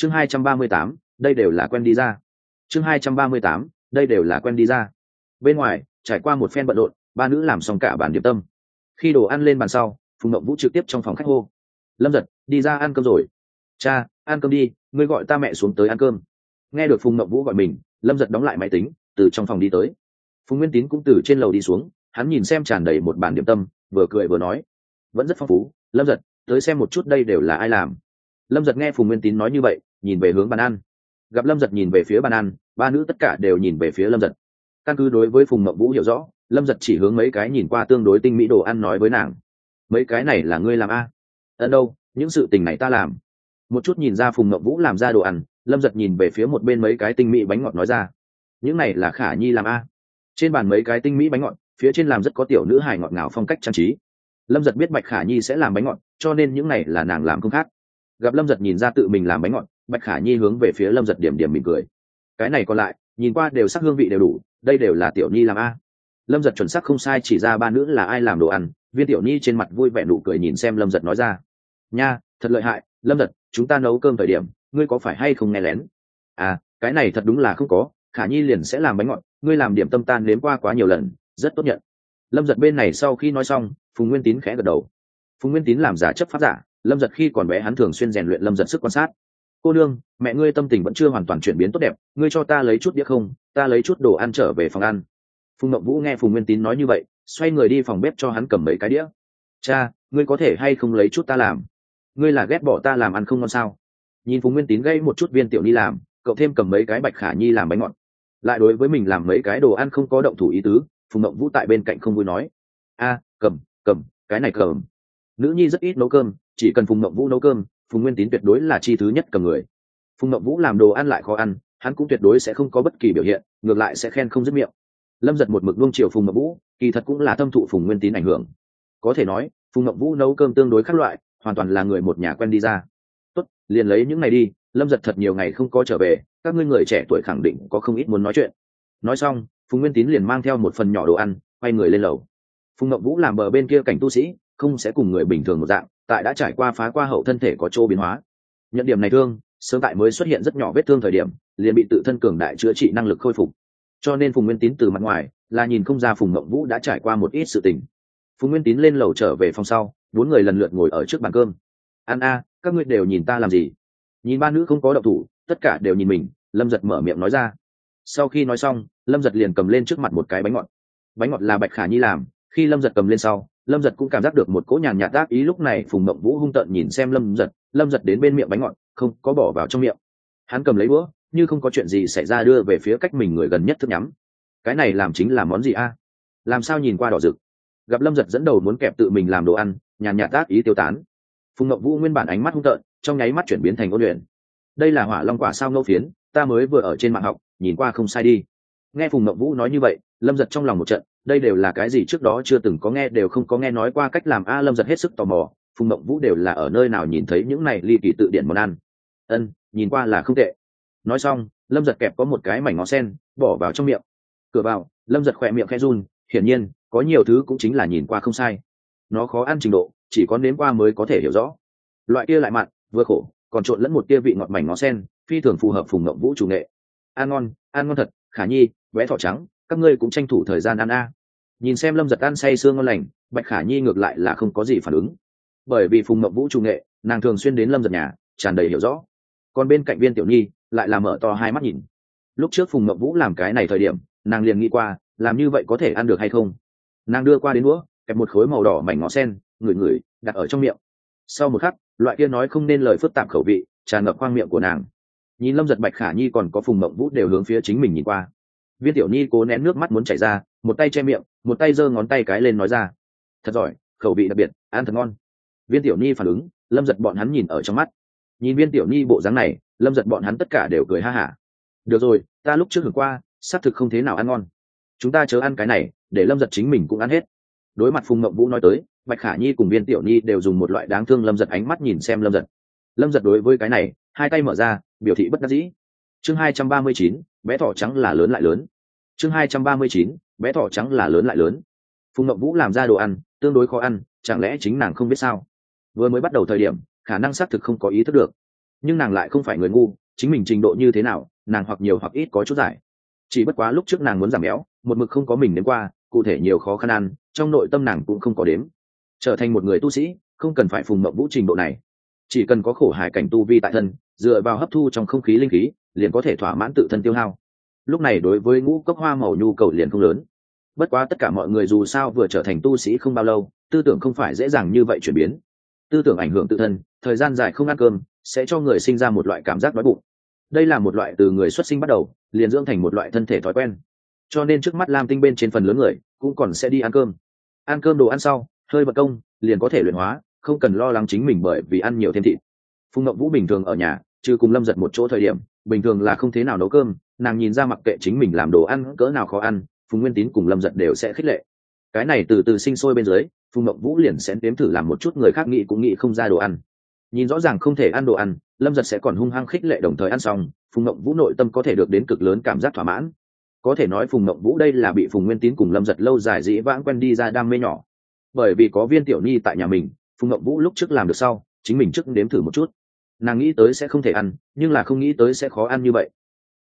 chương hai trăm ba mươi tám, đây đều là quen đi ra. Chương hai trăm ba mươi tám, đây đều là quen đi ra. Bên ngoài, trải qua một phen bận rộn, ba nữ làm xong cả bản điểm tâm. Khi đồ ăn lên bàn sau, phùng mộng vũ trực tiếp trong phòng khách hô. Lâm giật, đi ra ăn cơm rồi. Cha, ăn cơm đi, ngươi gọi ta mẹ xuống tới ăn cơm. Nghe được phùng mộng vũ gọi mình, lâm giật đóng lại máy tính, từ trong phòng đi tới. Phùng nguyên tín cũng từ trên lầu đi xuống, hắn nhìn xem tràn đầy một bàn điểm tâm, vừa cười vừa nói. Vẫn rất phong phú, lâm giật, tới xem một chút đây đều là ai làm. Lâm giật nghe phùng nguyên tín nói như vậy nhìn về hướng bàn ăn. Gặp lâm giật nhìn về phía bàn ăn, ba nữ tất cả đều nhìn về phía lâm giật. Căn cứ đối với phùng mộng vũ hiểu rõ, lâm giật chỉ hướng mấy cái nhìn qua tương đối tinh mỹ đồ ăn nói với nàng. Mấy cái này là ngươi làm a? À? ẩn đâu, những sự tình này ta làm. Một chút nhìn ra phùng mộng vũ làm ra đồ ăn, lâm giật nhìn về phía một bên mấy cái tinh mỹ bánh ngọt nói ra. Những này là khả nhi làm a? Trên bàn mấy cái tinh mỹ bánh ngọt, phía trên làm rất có tiểu nữ hài ngọt ngào phong cách trang trí. Lâm giật biết bạch khả nhi sẽ làm bánh ngọt, cho nên những này là nàng làm không khác gặp lâm giật nhìn ra tự mình làm bánh ngọt, bạch khả nhi hướng về phía lâm giật điểm điểm mỉm cười. Cái này còn lại, nhìn qua đều sắc hương vị đều đủ, đây đều là tiểu nhi làm a. Lâm giật chuẩn sắc không sai, chỉ ra ba nữ là ai làm đồ ăn, viên tiểu nhi trên mặt vui vẻ nụ cười nhìn xem lâm giật nói ra. Nha, thật lợi hại, lâm giật, chúng ta nấu cơm thời điểm, ngươi có phải hay không nghe lén? À cái này thật đúng là không có, khả nhi liền sẽ làm bánh ngọt, ngươi làm điểm tâm tan nếm qua quá nhiều lần, rất tốt nhận. Lâm giật bên này sau khi nói xong, phùng nguyên tín khẽ gật đầu. Phùng nguyên tín làm giả chấp pháp giả lâm giật khi còn bé hắn thường xuyên rèn luyện lâm giật sức quan sát. Cô đương mẹ ngươi tâm tình vẫn chưa hoàn toàn chuyển biến tốt đẹp, ngươi cho ta lấy chút đĩa không, ta lấy chút đồ ăn trở về phòng ăn. Phùng mậu vũ nghe phùng nguyên tín nói như vậy, xoay người đi phòng bếp cho hắn cầm mấy cái đĩa. Cha, ngươi có thể hay không lấy chút ta làm? Ngươi là ghét bỏ ta làm ăn không ngon sao? Nhìn phùng nguyên tín gây một chút viên tiểu ni làm, cậu thêm cầm mấy cái bạch khả nhi làm bánh ngọt. Lại đối với mình làm mấy cái đồ ăn không có động thủ ý tứ, phùng mậu vũ tại bên cạnh không vui nói, a, cầm cầm, cái này cầm. Nữ nhi rất ít nấu cơm chỉ cần phùng Ngậm vũ nấu cơm, phùng nguyên tín tuyệt đối là chi thứ nhất cầm người. Phùng Ngậm vũ làm đồ ăn lại khó ăn, hắn cũng tuyệt đối sẽ không có bất kỳ biểu hiện, ngược lại sẽ khen không dứt miệng. Lâm giật một mực luông chiều phùng Ngậm vũ, kỳ thật cũng là thâm thụ phùng nguyên tín ảnh hưởng. Có thể nói, phùng Ngậm vũ nấu cơm tương đối khác loại, hoàn toàn là người một nhà quen đi ra. Tốt, liền lấy những ngày đi, lâm giật thật nhiều ngày không có trở về, các ngươi người trẻ tuổi khẳng định có không ít muốn nói chuyện. Nói xong, phùng nguyên tín liền mang theo một phần nhỏ đồ ăn, quay người lên lầu. Phùng Ngậm vũ làm bờ bên kia cảnh tu sĩ không sẽ cùng người bình thường một dạng, tại đã trải qua phá qua hậu thân thể có chỗ biến hóa. Nhận điểm này thương, sớm tại mới xuất hiện rất nhỏ vết thương thời điểm, liền bị tự thân cường đại chữa trị năng lực khôi phục. Cho nên phùng nguyên tín từ mặt ngoài, là nhìn không ra phùng mộng vũ đã trải qua một ít sự tình. Phùng nguyên tín lên lầu trở về phòng sau, bốn người lần lượt ngồi ở trước bàn cơm. An a, các ngươi đều nhìn ta làm gì? Nhìn ba nữ không có động thủ, tất cả đều nhìn mình, lâm giật mở miệng nói ra. Sau khi nói xong, lâm giật liền cầm lên trước mặt một cái bánh ngọt. Bánh ngọt là bạch khả nhi làm, khi lâm giật cầm lên sau lâm giật cũng cảm giác được một cỗ nhàn nhạt đáp ý lúc này phùng mộng vũ hung tợn nhìn xem lâm giật lâm giật đến bên miệng bánh ngọt, không, có bỏ vào trong miệng. Hắn cầm lấy búa, như không có chuyện gì xảy ra đưa về phía cách mình người gần nhất thức nhắm. Cái này làm chính là món gì a? Làm sao nhìn qua đỏ rực? Gặp lâm giật dẫn đầu muốn kẹp tự mình làm đồ ăn, nhàn nhạt đáp ý tiêu tán. Phùng mộng vũ nguyên bản ánh mắt hung tợn, trong nháy mắt chuyển biến thành ôn luyện. Đây là hỏa long quả sao ngẫu phiến, ta mới vừa ở trên mạng học, nhìn qua không sai đi. Nghe phùng mộng vũ nói như vậy, lâm giật trong lòng một trận đây đều là cái gì trước đó chưa từng có nghe, đều không có nghe nói qua cách làm a lâm giật hết sức tò mò, phùng mộng vũ đều là ở nơi nào nhìn thấy những này ly kỳ tự điển món ăn. Ân, nhìn qua là không tệ. Nói xong, lâm giật kẹp có một cái mảnh ngó sen, bỏ vào trong miệng. Cửa vào, lâm giật khỏe miệng khe run, hiển nhiên, có nhiều thứ cũng chính là nhìn qua không sai. Nó khó ăn trình độ, chỉ có nếm qua mới có thể hiểu rõ. Loại kia lại mặn, vừa khổ, còn trộn lẫn một tia vị ngọt mảnh ngó sen, phi thường phù hợp phùng mộng vũ chủ nghệ. Ăn ngon ăn ngon thật, khả nhi vẽ thỏ trắng các ngươi cũng tranh thủ thời gian ăn a. Nhìn xem lâm giật ăn say sương ngon lành, bạch khả nhi ngược lại là không có gì phản ứng. Bởi vì phùng mậu vũ trung nghệ, nàng thường xuyên đến lâm giật nhà, tràn đầy hiểu rõ. Còn bên cạnh viên tiểu nhi, lại là mở to hai mắt nhìn. Lúc trước phùng mậu vũ làm cái này thời điểm, nàng liền nghĩ qua, làm như vậy có thể ăn được hay không? Nàng đưa qua đến đũa, kẹp một khối màu đỏ mảnh ngó sen, ngửi ngửi, đặt ở trong miệng. Sau một khắc, loại kia nói không nên lời phức tạp khẩu vị, tràn ngập khoang miệng của nàng. Nhìn lâm giật bạch khả nhi còn có phùng mậu vũ đều hướng phía chính mình nhìn qua viên tiểu nhi cố nén nước mắt muốn chảy ra, một tay che miệng, một tay giơ ngón tay cái lên nói ra. Thật giỏi, khẩu vị đặc biệt, ăn thật ngon. Viên tiểu nhi phản ứng, lâm giật bọn hắn nhìn ở trong mắt. Nhìn viên tiểu nhi bộ dáng này, lâm giật bọn hắn tất cả đều cười ha hả. Được rồi, ta lúc trước hưởng qua, xác thực không thế nào ăn ngon. Chúng ta chớ ăn cái này, để lâm giật chính mình cũng ăn hết. Đối mặt phùng mậu vũ nói tới, bạch khả nhi cùng viên tiểu nhi đều dùng một loại đáng thương lâm giật ánh mắt nhìn xem lâm giật. Lâm giật đối với cái này, hai tay mở ra, biểu thị bất đắc dĩ. Chương hai trăm ba mươi chín bé thỏ trắng là lớn lại lớn. Chương hai trăm ba mươi chín, bé thỏ trắng là lớn lại lớn. Phùng ngậm vũ làm ra đồ ăn, tương đối khó ăn, chẳng lẽ chính nàng không biết sao? Vừa mới bắt đầu thời điểm, khả năng xác thực không có ý thức được. Nhưng nàng lại không phải người ngu, chính mình trình độ như thế nào, nàng hoặc nhiều hoặc ít có chút giải. Chỉ bất quá lúc trước nàng muốn giảm béo, một mực không có mình đến qua, cụ thể nhiều khó khăn ăn, trong nội tâm nàng cũng không có đếm. Trở thành một người tu sĩ, không cần phải phùng mộng vũ trình độ này. Chỉ cần có khổ hải cảnh tu vi tại thân, dựa vào hấp thu trong không khí linh khí liền có thể thỏa mãn tự thân tiêu hao. Lúc này đối với ngũ cốc hoa màu nhu cầu liền không lớn. Bất quá tất cả mọi người dù sao vừa trở thành tu sĩ không bao lâu, tư tưởng không phải dễ dàng như vậy chuyển biến. Tư tưởng ảnh hưởng tự thân, thời gian dài không ăn cơm, sẽ cho người sinh ra một loại cảm giác đói bụng. Đây là một loại từ người xuất sinh bắt đầu, liền dưỡng thành một loại thân thể thói quen. Cho nên trước mắt lam tinh bên trên phần lớn người, cũng còn sẽ đi ăn cơm. Ăn cơm đồ ăn sau, hơi bật công, liền có thể luyện hóa, không cần lo lắng chính mình bởi vì ăn nhiều thêm thịt. Phùng ngậm vũ bình thường ở nhà, trừ cùng lâm giật một chỗ thời điểm bình thường là không thế nào nấu cơm, nàng nhìn ra mặc kệ chính mình làm đồ ăn cỡ nào khó ăn, phùng nguyên tín cùng lâm giật đều sẽ khích lệ. Cái này từ từ sinh sôi bên dưới, phùng Mộng vũ liền sẽ nếm thử làm một chút người khác nghĩ cũng nghĩ không ra đồ ăn. Nhìn rõ ràng không thể ăn đồ ăn, lâm giật sẽ còn hung hăng khích lệ đồng thời ăn xong, phùng Mộng vũ nội tâm có thể được đến cực lớn cảm giác thỏa mãn. Có thể nói phùng Mộng vũ đây là bị phùng nguyên tín cùng lâm giật lâu dài dĩ vãng quen đi ra đam mê nhỏ. Bởi vì có viên tiểu nhi tại nhà mình, phùng Mộng vũ lúc trước làm được sau, chính mình trước nếm thử một chút nàng nghĩ tới sẽ không thể ăn, nhưng là không nghĩ tới sẽ khó ăn như vậy.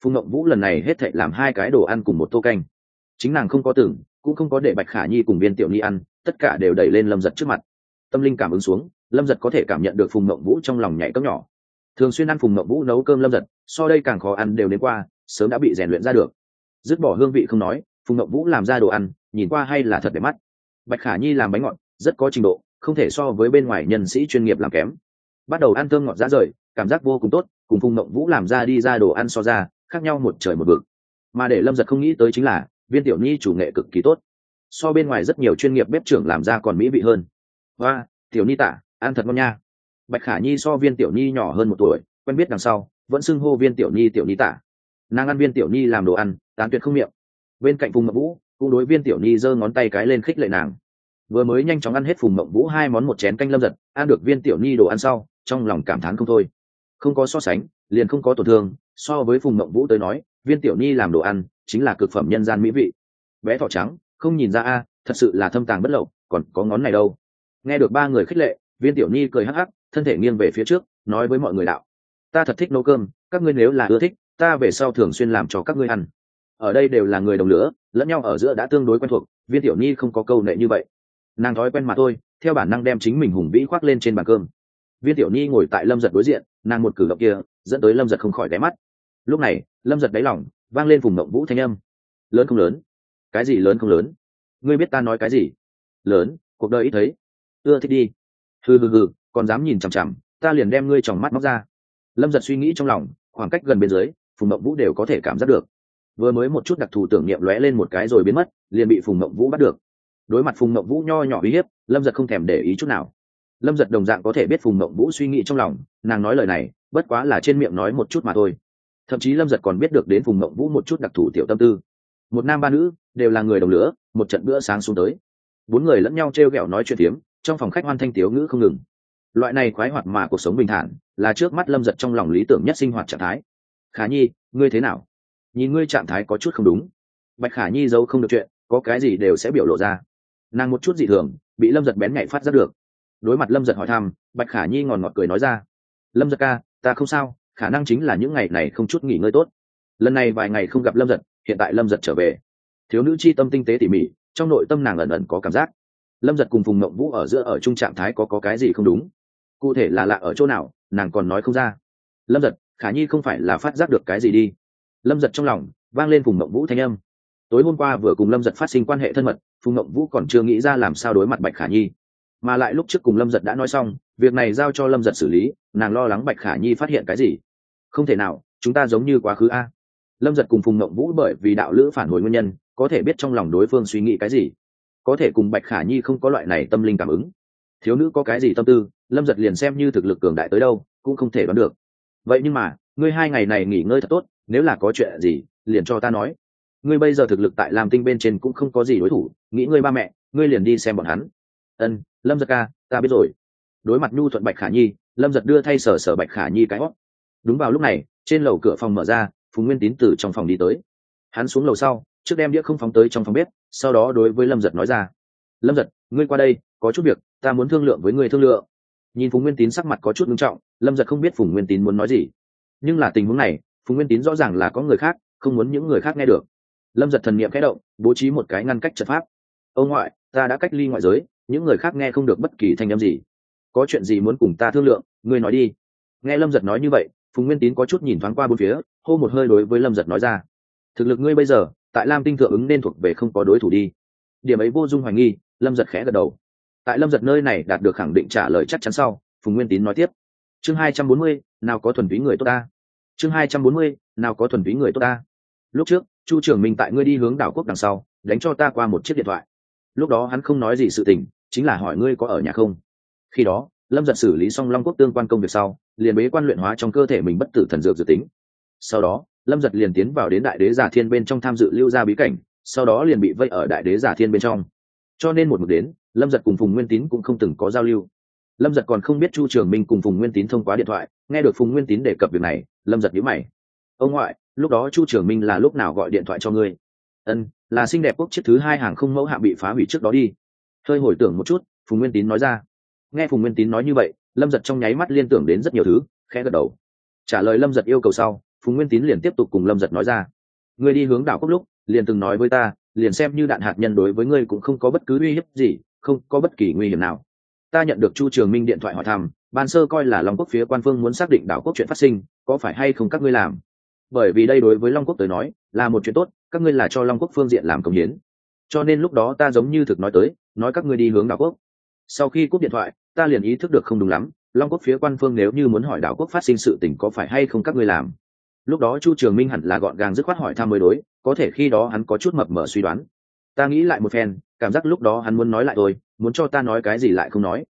Phùng ngậm vũ lần này hết thệ làm hai cái đồ ăn cùng một tô canh. Chính nàng không có tưởng, cũng không có để bạch khả nhi cùng viên tiểu nhi ăn, tất cả đều đẩy lên lâm giật trước mặt. Tâm linh cảm ứng xuống, lâm giật có thể cảm nhận được phùng ngậm vũ trong lòng nhảy cấp nhỏ. Thường xuyên ăn phùng ngậm vũ nấu cơm lâm giật, so đây càng khó ăn đều đến qua, sớm đã bị rèn luyện ra được. Dứt bỏ hương vị không nói, phùng ngậm vũ làm ra đồ ăn, nhìn qua hay là thật đẹp mắt. Bạch khả nhi làm bánh ngọt, rất có trình độ, không thể so với bên ngoài nhân sĩ chuyên nghiệp làm kém bắt đầu ăn thơm ngọt ra rời, cảm giác vô cùng tốt, cùng phùng mộng vũ làm ra đi ra đồ ăn so ra, khác nhau một trời một vực. Mà để lâm giật không nghĩ tới chính là, viên tiểu nhi chủ nghệ cực kỳ tốt. So bên ngoài rất nhiều chuyên nghiệp bếp trưởng làm ra còn mỹ vị hơn. Và tiểu nhi tả, ăn thật ngon nha. Bạch khả nhi so viên tiểu nhi nhỏ hơn một tuổi, quen biết đằng sau, vẫn xưng hô viên tiểu nhi tiểu nhi tả. Nàng ăn viên tiểu nhi làm đồ ăn, tán tuyệt không miệng. Bên cạnh phùng mậu vũ, cũng đối viên tiểu nhi giơ ngón tay cái lên khích lệ nàng. Vừa mới nhanh chóng ăn hết phùng mậu vũ hai món một chén canh lâm giật, ăn được viên tiểu nhi đồ ăn sau trong lòng cảm thán không thôi. Không có so sánh, liền không có tổn thương, so với phùng Mộng vũ tới nói, viên tiểu nhi làm đồ ăn, chính là cực phẩm nhân gian mỹ vị. Bé thỏ trắng, không nhìn ra a, thật sự là thâm tàng bất lậu, còn có ngón này đâu. Nghe được ba người khích lệ, viên tiểu nhi cười hắc hắc, thân thể nghiêng về phía trước, nói với mọi người đạo, ta thật thích nấu cơm, các ngươi nếu là ưa thích, ta về sau thường xuyên làm cho các ngươi ăn. Ở đây đều là người đồng lửa, lẫn nhau ở giữa đã tương đối quen thuộc, viên tiểu nhi không có câu nệ như vậy. Nàng thói quen mà thôi, theo bản năng đem chính mình hùng vĩ khoác lên trên bàn cơm viên tiểu nhi ngồi tại lâm giật đối diện, nàng một cử động kia dẫn tới lâm giật không khỏi đáy mắt. Lúc này, lâm giật đáy lỏng vang lên vùng mộng vũ thanh âm. Lớn không lớn? Cái gì lớn không lớn? Ngươi biết ta nói cái gì? Lớn, cuộc đời ít thấy. Ưa thích đi. Hừ hừ hừ, còn dám nhìn chằm chằm, ta liền đem ngươi tròng mắt móc ra. Lâm giật suy nghĩ trong lòng, khoảng cách gần bên dưới, phùng mộng vũ đều có thể cảm giác được. Vừa mới một chút đặc thù tưởng niệm lóe lên một cái rồi biến mất, liền bị phùng mộng vũ bắt được. Đối mặt phùng mộng vũ nho nhỏ uy hiếp, lâm giật không thèm để ý chút nào lâm giật đồng dạng có thể biết phùng mộng vũ suy nghĩ trong lòng, nàng nói lời này, bất quá là trên miệng nói một chút mà thôi. Thậm chí lâm giật còn biết được đến phùng mộng vũ một chút đặc thù tiểu tâm tư. Một nam ba nữ, đều là người đồng lửa, một trận bữa sáng xuống tới. Bốn người lẫn nhau t r e o g ẹ o nói chuyện tiếm trong phòng khách hoan thanh tiếu ngữ không ngừng. Loại này khoái hoạt mà cuộc sống bình thản, là trước mắt lâm giật trong lòng lý tưởng nhất sinh hoạt trạng thái. Khả nhi, ngươi thế nào? Nhìn ngươi trạng thái có chút không đúng. Bạch khả nhi giấu không được chuyện, có cái gì đều sẽ biểu lộ ra. Nàng một chút dị thường, bị lâm giật bén nhạy phát ra được đối mặt lâm giật hỏi thăm, bạch khả nhi ngòn ngọt cười nói ra, lâm giật ca, ta không sao, khả năng chính là những ngày này không chút nghỉ ngơi tốt. Lần này vài ngày không gặp lâm giật, hiện tại lâm giật trở về. Thiếu nữ chi tâm tinh tế tỉ mỉ, trong nội tâm nàng ẩn ẩn có cảm giác. Lâm giật cùng phùng mộng vũ ở giữa ở chung trạng thái có có cái gì không đúng? Cụ thể là lạ ở chỗ nào, nàng còn nói không ra. Lâm giật, khả nhi không phải là phát giác được cái gì đi. Lâm giật trong lòng vang lên phùng mộng vũ thanh âm. Tối hôm qua vừa cùng lâm giật phát sinh quan hệ thân mật, phùng mộng vũ còn chưa nghĩ ra làm sao đối mặt bạch khả nhi mà lại lúc trước cùng lâm giật đã nói xong, việc này giao cho lâm giật xử lý, nàng lo lắng bạch khả nhi phát hiện cái gì? Không thể nào, chúng ta giống như quá khứ a. Lâm giật cùng phùng mộng vũ bởi vì đạo lữ phản hồi nguyên nhân, có thể biết trong lòng đối phương suy nghĩ cái gì. Có thể cùng bạch khả nhi không có loại này tâm linh cảm ứng. Thiếu nữ có cái gì tâm tư, lâm giật liền xem như thực lực cường đại tới đâu, cũng không thể đoán được. Vậy nhưng mà, ngươi hai ngày này nghỉ ngơi thật tốt, nếu là có chuyện gì, liền cho ta nói. Ngươi bây giờ thực lực tại làm tinh bên trên cũng không có gì đối thủ, nghĩ ngươi ba mẹ, ngươi liền đi xem bọn hắn ân, lâm giật ca, ta biết rồi. Đối mặt nhu thuận bạch khả nhi, lâm giật đưa thay sở sở bạch khả nhi cái hót. Đúng vào lúc này, trên lầu cửa phòng mở ra, phùng nguyên tín từ trong phòng đi tới. Hắn xuống lầu sau, trước đem đĩa không phóng tới trong phòng bếp, sau đó đối với lâm giật nói ra. Lâm giật, ngươi qua đây, có chút việc, ta muốn thương lượng với ngươi thương lượng. Nhìn phùng nguyên tín sắc mặt có chút nghiêm trọng, lâm giật không biết phùng nguyên tín muốn nói gì. Nhưng là tình huống này, phùng nguyên tín rõ ràng là có người khác, không muốn những người khác nghe được. Lâm giật thần n i ệ m khẽ động, bố trí một cái ngăn cách trật pháp. Ông ngoại, ta đã cách ly ngoại giới những người khác nghe không được bất kỳ thanh âm gì. Có chuyện gì muốn cùng ta thương lượng? Ngươi nói đi. Nghe lâm giật nói như vậy, phùng nguyên tín có chút nhìn thoáng qua bốn phía, hô một hơi đối với lâm giật nói ra. Thực lực ngươi bây giờ, tại lam tinh thượng ứng nên thuộc về không có đối thủ đi. Điểm ấy vô dung hoài nghi, lâm giật khẽ gật đầu. Tại lâm giật nơi này đạt được khẳng định trả lời chắc chắn sau, phùng nguyên tín nói tiếp. Chương hai trăm bốn mươi, nào có thuần túy người tốt ta? Chương hai trăm bốn mươi, nào có thuần túy người tốt ta? Lúc trước, chu trưởng minh tại ngươi đi hướng đảo quốc đằng sau, đánh cho ta qua một chiếc điện thoại. Lúc đó hắn không nói gì sự tình chính là hỏi ngươi có ở nhà không? Khi đó, lâm giật xử lý xong long quốc tương quan công việc sau, liền bế quan luyện hóa trong cơ thể mình bất tử thần dược dự tính. Sau đó, lâm giật liền tiến vào đến đại đế giả thiên bên trong tham dự lưu ra bí cảnh, sau đó liền bị vây ở đại đế giả thiên bên trong. Cho nên một mực đến, lâm giật cùng phùng nguyên tín cũng không từng có giao lưu. Lâm giật còn không biết chu trường minh cùng phùng nguyên tín thông qua điện thoại, nghe được phùng nguyên tín đề cập việc này, lâm giật nhữ mày. Ông ngoại, lúc đó chu trường minh là lúc nào gọi điện thoại cho ngươi? Ân là xinh đẹp quốc chiếc thứ hai hàng không mẫu hạ bị phá hủy trước đó đi hơi hồi tưởng một chút, phùng nguyên tín nói ra. Nghe phùng nguyên tín nói như vậy, lâm giật trong nháy mắt liên tưởng đến rất nhiều thứ, khẽ gật đầu. Trả lời lâm giật yêu cầu sau, phùng nguyên tín liền tiếp tục cùng lâm giật nói ra. Ngươi đi hướng đảo quốc lúc, liền từng nói với ta, liền xem như đạn hạt nhân đối với ngươi cũng không có bất cứ uy hiếp gì, không có bất kỳ nguy hiểm nào. Ta nhận được chu trường minh điện thoại hỏi thăm, ban sơ coi là long quốc phía quan phương muốn xác định đảo quốc chuyện phát sinh, có phải hay không các ngươi làm? Bởi vì đây đối với long quốc tới nói, là một chuyện tốt, các ngươi là cho long quốc phương diện làm công hiến. Cho nên lúc đó ta giống như thực nói tới nói các ngươi đi hướng đảo quốc. Sau khi cúp điện thoại ta liền ý thức được không đúng lắm. Long quốc phía quan phương nếu như muốn hỏi đảo quốc phát sinh sự tình có phải hay không các ngươi làm? Lúc đó chu trường minh hẳn là gọn gàng dứt khoát hỏi thăm mới đối có thể khi đó hắn có chút mập mờ suy đoán. Ta nghĩ lại một phen cảm giác lúc đó hắn muốn nói lại tôi muốn cho ta nói cái gì lại không nói.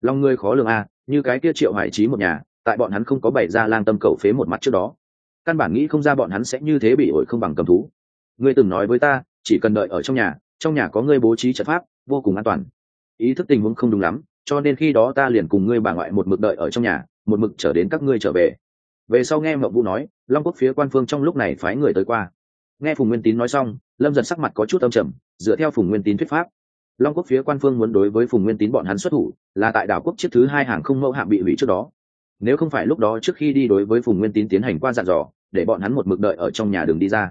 Long ngươi khó lường a à, như cái kia triệu hải trí một nhà tại bọn hắn không có bày ra lang tâm cầu phế một mặt trước đó. Căn bản nghĩ không ra bọn hắn sẽ như thế bị ổi không bằng cầm thú. Ngươi từng nói với ta chỉ cần đợi ở trong nhà trong nhà có ngươi bố trí trận pháp vô cùng an toàn. Ý thức tình huống không đúng lắm, cho nên khi đó ta liền cùng ngươi bà ngoại một mực đợi ở trong nhà, một mực trở đến các ngươi trở về. Về sau nghe mậu vũ nói, long quốc phía quan phương trong lúc này phái người tới qua. Nghe phùng nguyên tín nói xong, lâm giật sắc mặt có chút âm trầm, dựa theo phùng nguyên tín thuyết pháp. Long quốc phía quan phương muốn đối với phùng nguyên tín bọn hắn xuất thủ, là tại đảo quốc chiếc thứ hai hàng không mẫu hạm bị hủy trước đó. Nếu không phải lúc đó trước khi đi đối với phùng nguyên tín tiến hành qua dặn dò, để bọn hắn một mực đợi ở trong nhà đường đi ra.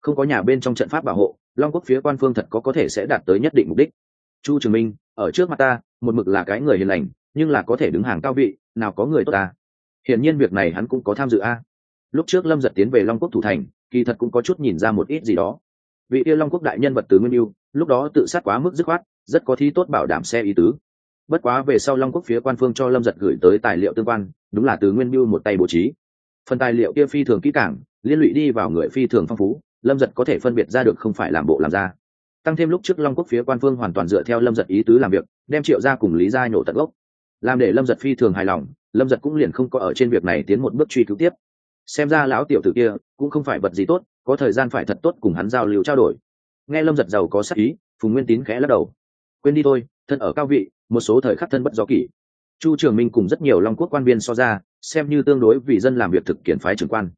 Không có nhà bên trong trận pháp bảo hộ, long quốc phía quan phương thật có có thể sẽ đạt tới nhất định mục đích chu trường minh, ở trước mặt ta, một mực là cái người hiền lành, nhưng là có thể đứng hàng cao vị, nào có người tốt ta. Hiển nhiên việc này hắn cũng có tham dự a. Lúc trước lâm giật tiến về long quốc thủ thành, kỳ thật cũng có chút nhìn ra một ít gì đó. Vị yêu long quốc đại nhân vật từ nguyên yêu lúc đó tự sát quá mức dứt khoát, rất có thi tốt bảo đảm xe ý tứ. Bất quá về sau long quốc phía quan phương cho lâm giật gửi tới tài liệu tương quan, đúng là từ nguyên biêu một tay bố trí. Phần tài liệu kia phi thường kỹ cảng liên lụy đi vào người phi thường phong phú, lâm giật có thể phân biệt ra được không phải làm bộ làm ra tăng thêm lúc trước long quốc phía quan phương hoàn toàn dựa theo lâm giật ý tứ làm việc, đem triệu ra cùng lý gia nhổ tận gốc. Làm để lâm giật phi thường hài lòng, lâm giật cũng liền không có ở trên việc này tiến một bước truy cứu tiếp. Xem ra lão tiểu tử kia cũng không phải vật gì tốt, có thời gian phải thật tốt cùng hắn giao lưu trao đổi. Nghe lâm giật giàu có sắc ý phùng nguyên tín khẽ lắc đầu. Quên đi thôi, thân ở cao vị, một số thời khắc thân bất gió kỷ. Chu trường minh cùng rất nhiều long quốc quan viên so ra, xem như tương đối vì dân làm việc thực kiện phái trưởng quan.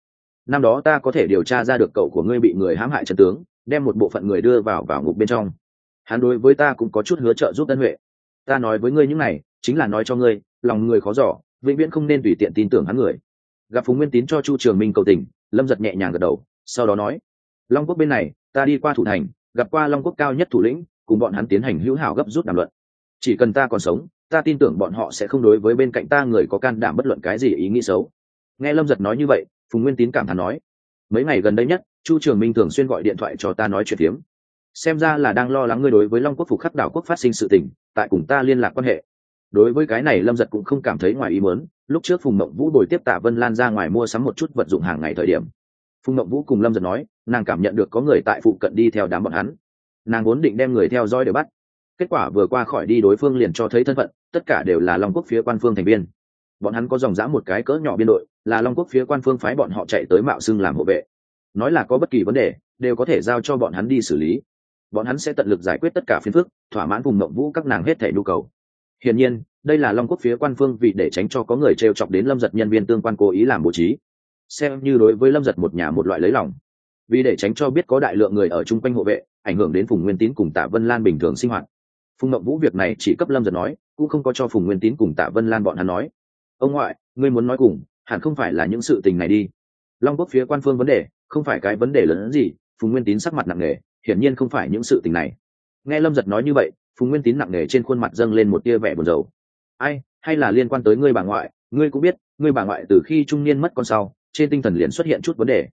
Năm đó ta có thể điều tra ra được cậu của ngươi bị người hãm hại trần tướng đem một bộ phận người đưa vào vào ngục bên trong. Hắn đối với ta cũng có chút hứa trợ giúp tân huệ. Ta nói với ngươi những này, chính là nói cho ngươi, lòng người khó giỏ vĩnh viễn không nên tùy tiện tin tưởng hắn người. Gặp phùng nguyên tín cho chu trường minh cầu tình, lâm giật nhẹ nhàng gật đầu, sau đó nói, long quốc bên này, ta đi qua thủ thành, gặp qua long quốc cao nhất thủ lĩnh, cùng bọn hắn tiến hành hữu hảo gấp rút đàm luận. Chỉ cần ta còn sống, ta tin tưởng bọn họ sẽ không đối với bên cạnh ta người có can đảm bất luận cái gì ý nghĩ xấu. Nghe lâm giật nói như vậy, phùng nguyên tín cảm thán nói, mấy ngày gần đây nhất chu trường minh thường xuyên gọi điện thoại cho ta nói chuyện phiếm. Xem ra là đang lo lắng ngươi đối với long quốc phục khắc đảo quốc phát sinh sự tình, tại cùng ta liên lạc quan hệ. Đối với cái này lâm giật cũng không cảm thấy ngoài ý mớn lúc trước phùng mộng vũ bồi tiếp tạ vân lan ra ngoài mua sắm một chút vật dụng hàng ngày thời điểm. Phùng mộng vũ cùng lâm giật nói, nàng cảm nhận được có người tại phụ cận đi theo đám bọn hắn. Nàng vốn định đem người theo dõi để bắt. Kết quả vừa qua khỏi đi đối phương liền cho thấy thân phận, tất cả đều là long quốc phía quan phương thành viên. Bọn hắn có dòng dã một cái cỡ nhỏ biên đội, là long quốc phía quan phương phái bọn họ chạy tới mạo xưng làm hộ vệ nói là có bất kỳ vấn đề, đều có thể giao cho bọn hắn đi xử lý. Bọn hắn sẽ tận lực giải quyết tất cả phiên phức, thỏa mãn vùng mộng vũ các nàng hết thể nhu cầu. Hiển nhiên, đây là long quốc phía quan phương vì để tránh cho có người t r e o chọc đến lâm giật nhân viên tương quan cố ý làm bố trí. Xem như đối với lâm giật một nhà một loại lấy lòng. Vì để tránh cho biết có đại lượng người ở chung quanh hộ vệ, ảnh hưởng đến vùng nguyên tín cùng tạ vân lan bình thường sinh hoạt. Phùng ngậm vũ việc này chỉ cấp lâm giật nói, cũng không có cho phùng nguyên tín cùng tạ vân lan bọn hắn nói. Ông ngoại, ngươi muốn nói cùng, hẳn không phải là những sự tình này đi. Long quốc phía quan phương vấn đề không phải cái vấn đề lớn hơn gì, phùng nguyên tín sắc mặt nặng nề, hiển nhiên không phải những sự tình này. Nghe lâm giật nói như vậy, phùng nguyên tín nặng nề trên khuôn mặt dâng lên một tia vẻ buồn rầu. Ai, hay là liên quan tới ngươi bà ngoại, ngươi cũng biết, ngươi bà ngoại từ khi trung niên mất con sau, trên tinh thần liền xuất hiện chút vấn đề.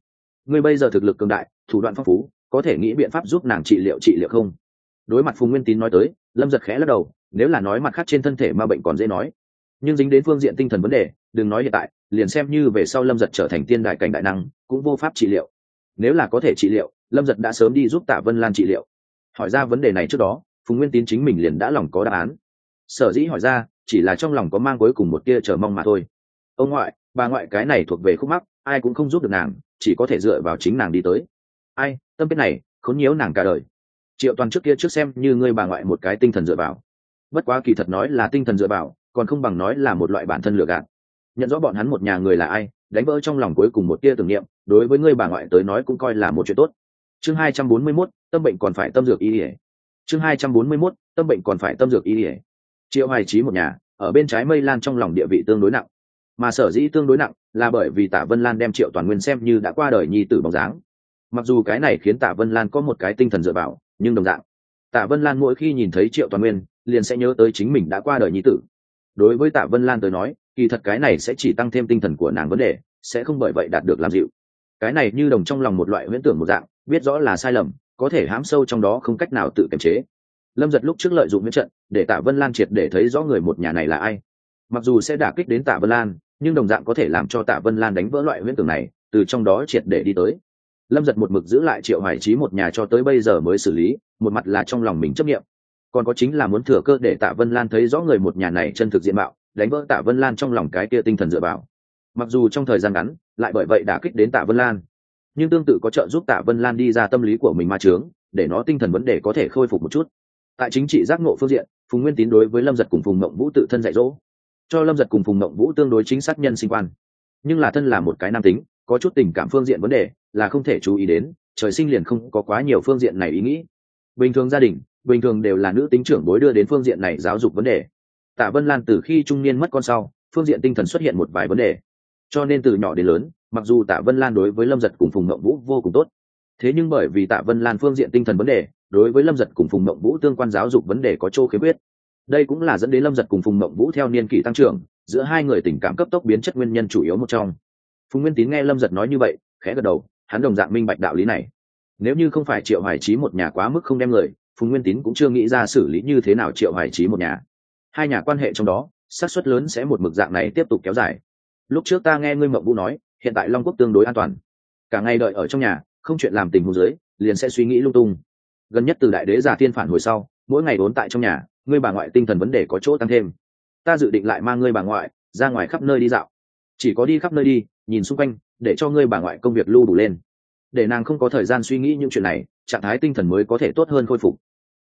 Ngươi bây giờ thực lực cường đại, thủ đoạn phong phú, có thể nghĩ biện pháp giúp nàng trị liệu trị liệu không? Đối mặt phùng nguyên tín nói tới, lâm giật khẽ lắc đầu, nếu là nói mặt khác trên thân thể mà bệnh còn dễ nói. Nhưng dính đến phương diện tinh thần vấn đề, đừng nói hiện tại liền xem như về sau lâm giật trở thành tiên đại cảnh đại năng, cũng vô pháp trị liệu. Nếu là có thể trị liệu, lâm giật đã sớm đi giúp tạ vân lan trị liệu. Hỏi ra vấn đề này trước đó, phùng nguyên tín chính mình liền đã lòng có đáp án. Sở dĩ hỏi ra, chỉ là trong lòng có mang cuối cùng một tia chờ mong mà thôi. Ông ngoại, bà ngoại cái này thuộc về khúc mắc, ai cũng không giúp được nàng, chỉ có thể dựa vào chính nàng đi tới. Ai, tâm biết này, khốn nhiễu nàng cả đời. Triệu toàn trước kia trước xem như ngươi bà ngoại một cái tinh thần dựa vào. Bất quá kỳ thật nói là tinh thần dựa vào, còn không bằng nói là một loại bản thân lừa gạt nhận rõ bọn hắn một nhà người là ai đánh vỡ trong lòng cuối cùng một tia tưởng niệm đối với ngươi bà ngoại tới nói cũng coi là một chuyện tốt. Chương hai trăm bốn mươi 241, tâm bệnh còn phải tâm dược y ỉa chương hai trăm bốn mươi 241, tâm bệnh còn phải tâm dược y ỉa triệu hoài trí một nhà ở bên trái mây lan trong lòng địa vị tương đối nặng. Mà sở dĩ tương đối nặng là bởi vì tạ vân lan đem triệu toàn nguyên xem như đã qua đời nhi tử bóng dáng. Mặc dù cái này khiến tạ vân lan có một cái tinh thần dựa vào nhưng đồng dạng tạ vân lan mỗi khi nhìn thấy triệu toàn nguyên liền sẽ nhớ tới chính mình đã qua đời nhi tử đối với tạ vân lan tới nói, kỳ thật cái này sẽ chỉ tăng thêm tinh thần của nàng vấn đề, sẽ không bởi vậy đạt được làm dịu. Cái này như đồng trong lòng một loại huyễn tưởng một dạng, biết rõ là sai lầm, có thể hãm sâu trong đó không cách nào tự kiềm chế. Lâm giật lúc trước lợi dụng miễn trận, để tạ vân lan triệt để thấy rõ người một nhà này là ai. Mặc dù sẽ đả kích đến tạ vân lan, nhưng đồng dạng có thể làm cho tạ vân lan đánh vỡ loại huyễn tưởng này, từ trong đó triệt để đi tới. Lâm giật một mực giữ lại triệu hoài trí một nhà cho tới bây giờ mới xử lý, một mặt là trong lòng mình chấp nghiệm còn có chính là muốn thừa cơ để tạ vân lan thấy rõ người một nhà này chân thực diện mạo, đánh vỡ tạ vân lan trong lòng cái kia tinh thần dựa vào. Mặc dù trong thời gian ngắn, lại bởi vậy đã kích đến tạ vân lan. Nhưng tương tự có trợ giúp tạ vân lan đi ra tâm lý của mình ma trướng để nó tinh thần vấn đề có thể khôi phục một chút. Tại chính trị giác ngộ phương diện, phùng nguyên tín đối với lâm giật cùng phùng mộng vũ tự thân dạy dỗ. Cho lâm giật cùng phùng mộng vũ tương đối chính xác nhân sinh quan. Nhưng là thân là một cái nam tính, có chút tình cảm phương diện vấn đề, là không thể chú ý đến, trời sinh liền không có quá nhiều phương diện này ý nghĩ. Bình thường gia đình bình thường đều là nữ tính trưởng bối đưa đến phương diện này giáo dục vấn đề. Tạ vân lan từ khi trung niên mất con sau, phương diện tinh thần xuất hiện một vài vấn đề. Cho nên từ nhỏ đến lớn, mặc dù tạ vân lan đối với lâm giật cùng phùng mộng vũ vô cùng tốt, thế nhưng bởi vì tạ vân lan phương diện tinh thần vấn đề, đối với lâm giật cùng phùng mộng vũ tương quan giáo dục vấn đề có chỗ khiếm khuyết. Đây cũng là dẫn đến lâm giật cùng phùng mộng vũ theo niên kỷ tăng trưởng, giữa hai người tình cảm cấp tốc biến chất nguyên nhân chủ yếu một trong. Phùng nguyên tín nghe lâm giật nói như vậy, khẽ gật đầu, hắn đồng dạng minh bạch đạo lý này. Nếu như không phải triệu hoài trí một nhà quá mức không đem lời phùng nguyên tín cũng chưa nghĩ ra xử lý như thế nào triệu hoài trí một nhà. Hai nhà quan hệ trong đó, xác suất lớn sẽ một mực dạng này tiếp tục kéo dài. Lúc trước ta nghe ngươi mộng vũ nói, hiện tại long quốc tương đối an toàn. Cả ngày đợi ở trong nhà, không chuyện làm tình hồ dưới, liền sẽ suy nghĩ lung tung. Gần nhất từ đại đế giả tiên phản hồi sau, mỗi ngày ốn tại trong nhà, ngươi bà ngoại tinh thần vấn đề có chỗ tăng thêm. Ta dự định lại mang ngươi bà ngoại, ra ngoài khắp nơi đi dạo. Chỉ có đi khắp nơi đi, nhìn xung quanh, để cho ngươi bà ngoại công việc lưu đủ lên. Để nàng không có thời gian suy nghĩ những chuyện này, trạng thái tinh thần mới có thể tốt hơn khôi phục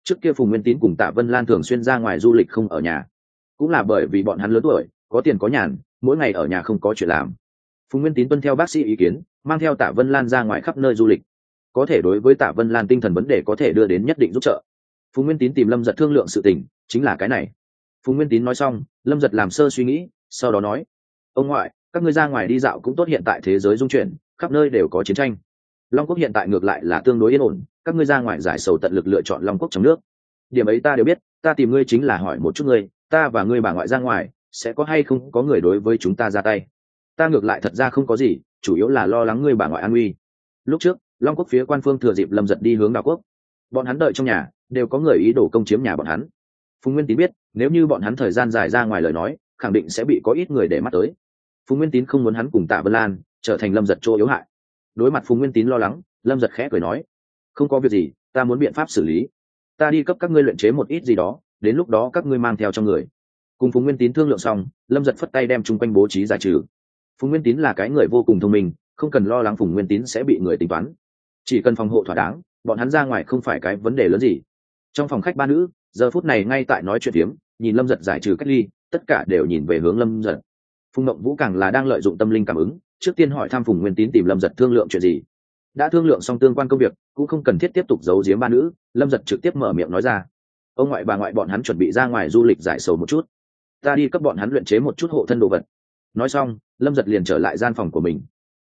trước kia phùng nguyên tín cùng tạ vân lan thường xuyên ra ngoài du lịch không ở nhà. Cũng là bởi vì bọn hắn lớn tuổi, có tiền có nhàn, mỗi ngày ở nhà không có chuyện làm. Phùng nguyên tín tuân theo bác sĩ ý kiến, mang theo tạ vân lan ra ngoài khắp nơi du lịch. Có thể đối với tạ vân lan tinh thần vấn đề có thể đưa đến nhất định giúp trợ. Phùng nguyên tín tìm lâm giật thương lượng sự tình, chính là cái này. Phùng nguyên tín nói xong, lâm giật làm sơ suy nghĩ, sau đó nói, ông ngoại, các ngươi ra ngoài đi dạo cũng tốt hiện tại thế giới dung chuyển, khắp nơi đều có chiến tranh long quốc hiện tại ngược lại là tương đối yên ổn, các ngươi ra ngoài giải sầu tận lực lựa chọn long quốc trong nước. Điểm ấy ta đều biết, ta tìm ngươi chính là hỏi một chút ngươi, ta và ngươi bà ngoại ra ngoài, sẽ có hay không có người đối với chúng ta ra tay? Ta ngược lại thật ra không có gì, chủ yếu là lo lắng ngươi bà ngoại an nguy. Lúc trước, long quốc phía quan phương thừa dịp lâm giật đi hướng đảo quốc. Bọn hắn đợi trong nhà, đều có người ý đồ công chiếm nhà bọn hắn. Phùng nguyên tín biết, nếu như bọn hắn thời gian dài ra ngoài lời nói, khẳng định sẽ bị có ít người để mắt tới. Phùng nguyên tín không muốn hắn cùng tạ vân lan trở thành lâm giật chỗ yếu hại đối mặt phùng nguyên tín lo lắng, lâm giật khẽ cười nói, không có việc gì, ta muốn biện pháp xử lý. Ta đi cấp các ngươi luyện chế một ít gì đó, đến lúc đó các ngươi mang theo trong người. Cùng phùng nguyên tín thương lượng xong, lâm giật phất tay đem chung quanh bố trí giải trừ. Phùng nguyên tín là cái người vô cùng thông minh, không cần lo lắng phùng nguyên tín sẽ bị người tính toán. Chỉ cần phòng hộ thỏa đáng, bọn hắn ra ngoài không phải cái vấn đề lớn gì. Trong phòng khách ba nữ, giờ phút này ngay tại nói chuyện phiếm, nhìn lâm giật giải trừ cách ly, tất cả đều nhìn về hướng lâm giật. Phùng mộng vũ càng là đang lợi dụng tâm linh cảm ứng trước tiên hỏi thăm phùng nguyên tín tìm lâm giật thương lượng chuyện gì. Đã thương lượng xong tương quan công việc, cũng không cần thiết tiếp tục giấu giếm ba nữ, lâm giật trực tiếp mở miệng nói ra. Ông ngoại bà ngoại bọn hắn chuẩn bị ra ngoài du lịch giải sầu một chút. Ta đi cấp bọn hắn luyện chế một chút hộ thân đồ vật. Nói xong, lâm giật liền trở lại gian phòng của mình.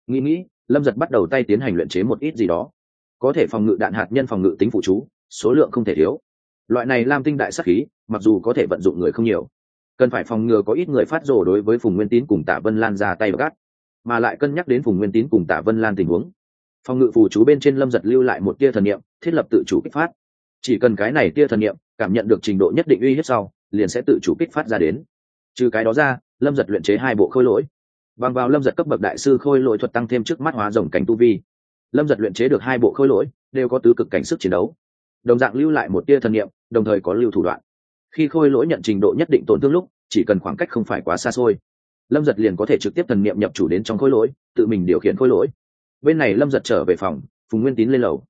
Nghĩ nghĩ, lâm giật bắt đầu tay tiến hành luyện chế một ít gì đó. Có thể phòng ngự đạn hạt nhân phòng ngự tính phụ trú số lượng không thể thiếu. Loại này lam tinh đại sắc khí, mặc dù có thể vận dụng người không nhiều. Cần phải phòng ngừa có ít người phát rồ đối với phùng nguyên tín cùng tạ vân lan ra tay gắt mà lại cân nhắc đến phùng nguyên tín cùng Tả vân lan tình huống. Phòng ngự phù chú bên trên lâm giật lưu lại một tia thần niệm thiết lập tự chủ kích phát. Chỉ cần cái này tia thần niệm cảm nhận được trình độ nhất định uy hiếp sau liền sẽ tự chủ kích phát ra đến. Trừ cái đó ra lâm giật luyện chế hai bộ khôi lỗi. Bằng vào lâm giật cấp bậc đại sư khôi lỗi thuật tăng thêm trước mắt hóa rồng cảnh tu vi. Lâm giật luyện chế được hai bộ khôi lỗi đều có tứ cực cảnh sức chiến đấu. Đồng dạng lưu lại một tia thần niệm, đồng thời có lưu thủ đoạn. Khi khôi lỗi nhận trình độ nhất định tổn thương lúc chỉ cần khoảng cách không phải quá xa xôi lâm giật liền có thể trực tiếp thần nghiệm nhập chủ đến trong khối lỗi, tự mình điều khiển khối lỗi. Bên này lâm giật trở về phòng, phùng nguyên tín lên lầu.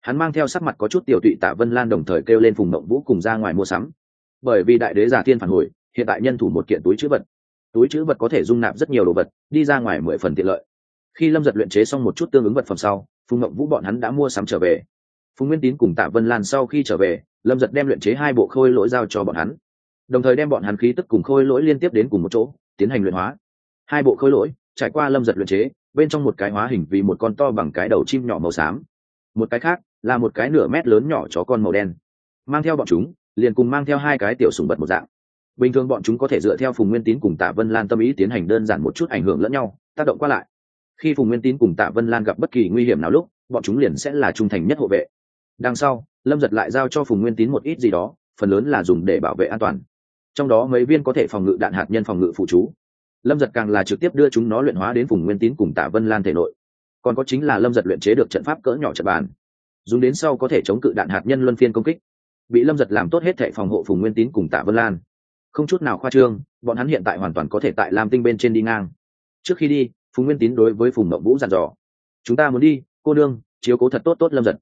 Hắn mang theo sắc mặt có chút tiểu tụy tạ vân lan đồng thời kêu lên phùng mộng vũ cùng ra ngoài mua sắm. Bởi vì đại đế giả tiên phản hồi, hiện tại nhân thủ một kiện túi chữ vật. Túi chữ vật có thể dung nạp rất nhiều đồ vật, đi ra ngoài mười phần tiện lợi. Khi lâm giật luyện chế xong một chút tương ứng vật phẩm sau, phùng mộng vũ bọn hắn đã mua sắm trở về. Phùng nguyên tín cùng tạ vân lan sau khi trở về, lâm giật đem luyện chế hai bộ khôi lỗi giao cho bọn hắn. Đồng thời đem bọn hắn khí tức cùng khôi lỗi liên tiếp đến cùng một chỗ tiến hành luyện hóa. Hai bộ khối lỗi, trải qua lâm giật luyện chế, bên trong một cái hóa hình vì một con to bằng cái đầu chim nhỏ màu xám. Một cái khác là một cái nửa mét lớn nhỏ chó con màu đen. Mang theo bọn chúng, liền cùng mang theo hai cái tiểu sùng vật một dạng. Bình thường bọn chúng có thể dựa theo phùng nguyên tín cùng tạ vân lan tâm ý tiến hành đơn giản một chút ảnh hưởng lẫn nhau, tác động qua lại. Khi phùng nguyên tín cùng tạ vân lan gặp bất kỳ nguy hiểm nào lúc, bọn chúng liền sẽ là trung thành nhất hộ vệ. Đằng sau, lâm giật lại giao cho phùng nguyên tín một ít gì đó, phần lớn là dùng để bảo vệ an toàn trong đó mấy viên có thể phòng ngự đạn hạt nhân phòng ngự phụ chú. Lâm giật càng là trực tiếp đưa chúng nó luyện hóa đến vùng nguyên tín cùng tạ vân lan thể nội. Còn có chính là lâm giật luyện chế được trận pháp cỡ nhỏ trận bàn. Dùng đến sau có thể chống cự đạn hạt nhân luân phiên công kích. Bị lâm giật làm tốt hết thệ phòng hộ phùng nguyên tín cùng tạ vân lan. Không chút nào khoa trương, bọn hắn hiện tại hoàn toàn có thể tại lam tinh bên trên đi ngang. Trước khi đi phùng nguyên tín đối với phùng mậu vũ dặn dò. Chúng ta muốn đi, cô đương chiếu cố thật tốt tốt lâm giật.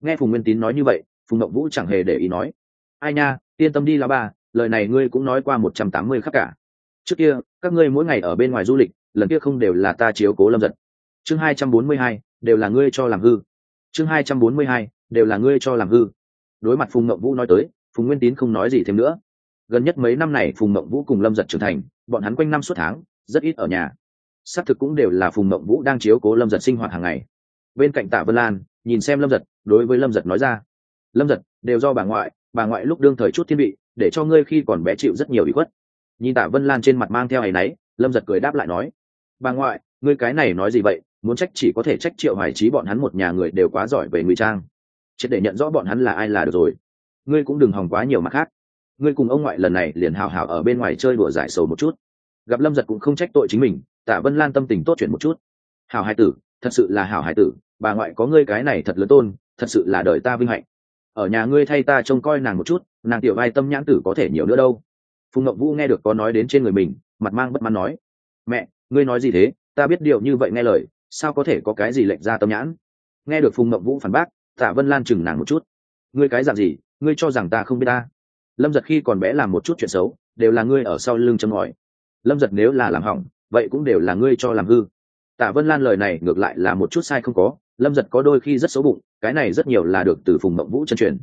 Nghe phùng nguyên tín nói như vậy, phùng mậu vũ chẳng hề để ý nói. Ai nha, yên tâm đi là ba lời này ngươi cũng nói qua một trăm tám mươi khắc cả. Trước kia, các ngươi mỗi ngày ở bên ngoài du lịch, lần kia không đều là ta chiếu cố lâm giật. Chương hai trăm bốn mươi hai, đều là ngươi cho làm hư. Chương hai trăm bốn mươi hai, đều là ngươi cho làm hư. Đối mặt phùng ngậm vũ nói tới, phùng nguyên tín không nói gì thêm nữa. Gần nhất mấy năm này phùng mộng vũ cùng lâm giật trưởng thành, bọn hắn quanh năm suốt tháng, rất ít ở nhà. Xác thực cũng đều là phùng mộng vũ đang chiếu cố lâm giật sinh hoạt hàng ngày. Bên cạnh tạ vân lan, nhìn xem lâm giật, đối với lâm giật nói ra. Lâm giật, đều do bà ngoại bà ngoại lúc đương thời chút thiên vị, để cho ngươi khi còn bé chịu rất nhiều bị khuất. Nhìn tạ vân lan trên mặt mang theo áy náy lâm giật cười đáp lại nói, bà ngoại, ngươi cái này nói gì vậy? Muốn trách chỉ có thể trách triệu hoài trí bọn hắn một nhà người đều quá giỏi về ngụy trang. Chỉ để nhận rõ bọn hắn là ai là được rồi. Ngươi cũng đừng hòng quá nhiều mặt khác. Ngươi cùng ông ngoại lần này liền hào hào ở bên ngoài chơi đùa giải sầu một chút. Gặp lâm giật cũng không trách tội chính mình, tạ vân lan tâm tình tốt chuyển một chút. Hảo hải tử, thật sự là hảo hải tử, bà ngoại có ngươi cái này thật lớn tôn, thật sự là đời ta vinh hạnh ở nhà ngươi thay ta trông coi nàng một chút, nàng tiểu vai tâm nhãn tử có thể nhiều nữa đâu. Phùng ngọc vũ nghe được có nói đến trên người mình, mặt mang bất mãn nói, mẹ, ngươi nói gì thế? Ta biết điều như vậy nghe lời, sao có thể có cái gì lệch ra tâm nhãn? Nghe được phùng ngọc vũ phản bác, tạ vân lan chừng nàng một chút, ngươi cái dạng gì? Ngươi cho rằng ta không biết ta? Lâm giật khi còn bé làm một chút chuyện xấu, đều là ngươi ở sau lưng châm ngòi. Lâm giật nếu là làm hỏng, vậy cũng đều là ngươi cho làm hư. Tạ vân lan lời này ngược lại là một chút sai không có lâm giật có đôi khi rất xấu bụng, cái này rất nhiều là được từ phùng mộng vũ chân truyền.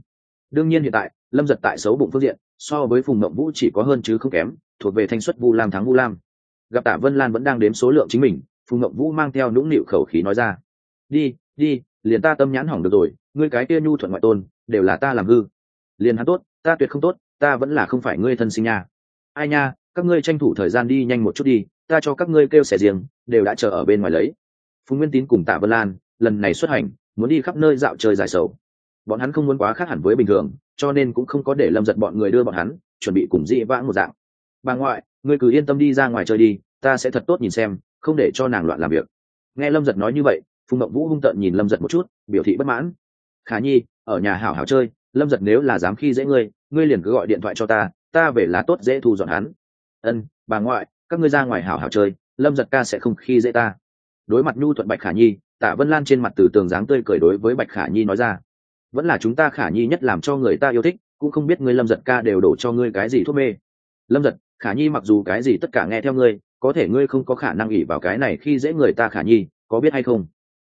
Đương nhiên hiện tại, lâm giật tại xấu bụng phương diện, so với phùng mộng vũ chỉ có hơn chứ không kém, thuộc về thanh xuất vu lam thắng vu lam. Gặp tạ vân lan vẫn đang đếm số lượng chính mình, phùng mộng vũ mang theo nũng nịu khẩu khí nói ra. Đi đi, liền ta tâm nhãn hỏng được rồi, ngươi cái kia nhu thuận ngoại tôn, đều là ta làm hư. Liền hắn tốt, ta tuyệt không tốt, ta vẫn là không phải ngươi thân sinh nha. Ai nha, các ngươi tranh thủ thời gian đi nhanh một chút đi, ta cho các ngươi kêu xẻ riêng đều đã chờ ở bên ngoài lấy. Phùng nguyên tín cùng tạ vân lan lần này xuất hành, muốn đi khắp nơi dạo chơi giải sầu. Bọn hắn không muốn quá khác hẳn với bình thường, cho nên cũng không có để lâm giật bọn người đưa bọn hắn, chuẩn bị cùng dị vãng một dạng. Bà ngoại, ngươi cứ yên tâm đi ra ngoài chơi đi, ta sẽ thật tốt nhìn xem, không để cho nàng loạn làm việc. Nghe lâm giật nói như vậy, phùng mậu vũ hung tợn nhìn lâm giật một chút, biểu thị bất mãn. Khả nhi, ở nhà hảo hảo chơi, lâm giật nếu là dám khi dễ ngươi ngươi liền cứ gọi điện thoại cho ta ta về là tốt dễ thu dọn hắn. Ân, bà ngoại, các ngươi ra ngoài hảo hảo chơi, lâm giật ca sẽ không khi dễ ta đối mặt nhu thuận bạch khả nhi, tạ vân lan trên mặt từ tường dáng tươi cười đối với bạch khả nhi nói ra. Vẫn là chúng ta khả nhi nhất làm cho người ta yêu thích, cũng không biết ngươi lâm giật ca đều đổ cho ngươi cái gì thuốc mê. Lâm giật, khả nhi mặc dù cái gì tất cả nghe theo ngươi, có thể ngươi không có khả năng ỉ vào cái này khi dễ người ta khả nhi, có biết hay không?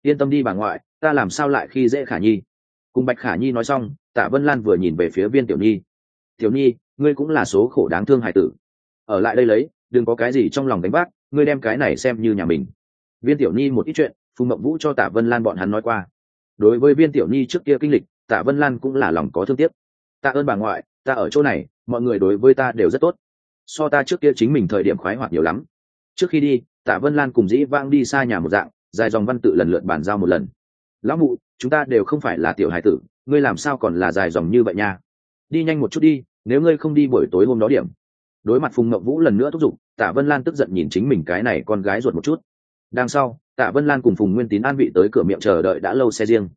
Yên tâm đi bà ngoại, ta làm sao lại khi dễ khả nhi? Cùng bạch khả nhi nói xong, tạ vân lan vừa nhìn về phía viên tiểu nhi. Tiểu nhi, ngươi cũng là số khổ đáng thương hải tử. Ở lại đây lấy, đừng có cái gì trong lòng đánh bác ngươi đem cái này xem như nhà mình viên tiểu nhi một ít chuyện, phùng mộng vũ cho tạ vân lan bọn hắn nói qua. Đối với viên tiểu nhi trước kia kinh lịch, tạ vân lan cũng là lòng có thương tiếc. Tạ ơn bà ngoại, ta ở chỗ này, mọi người đối với ta đều rất tốt. So ta trước kia chính mình thời điểm khoái hoạt nhiều lắm. Trước khi đi, tạ vân lan cùng dĩ vang đi xa nhà một dạng, dài dòng văn tự lần lượt bàn giao một lần. Lão mụ, chúng ta đều không phải là tiểu hải tử, ngươi làm sao còn là dài dòng như vậy nha? Đi nhanh một chút đi, nếu ngươi không đi buổi tối hôm đó điểm. Đối mặt phùng ngậm vũ lần nữa thúc giục, tạ vân lan tức giận nhìn chính mình cái này con gái ruột một chút đằng sau, tạ vân lan cùng phùng nguyên tín an vị tới cửa miệng chờ đợi đã lâu xe riêng.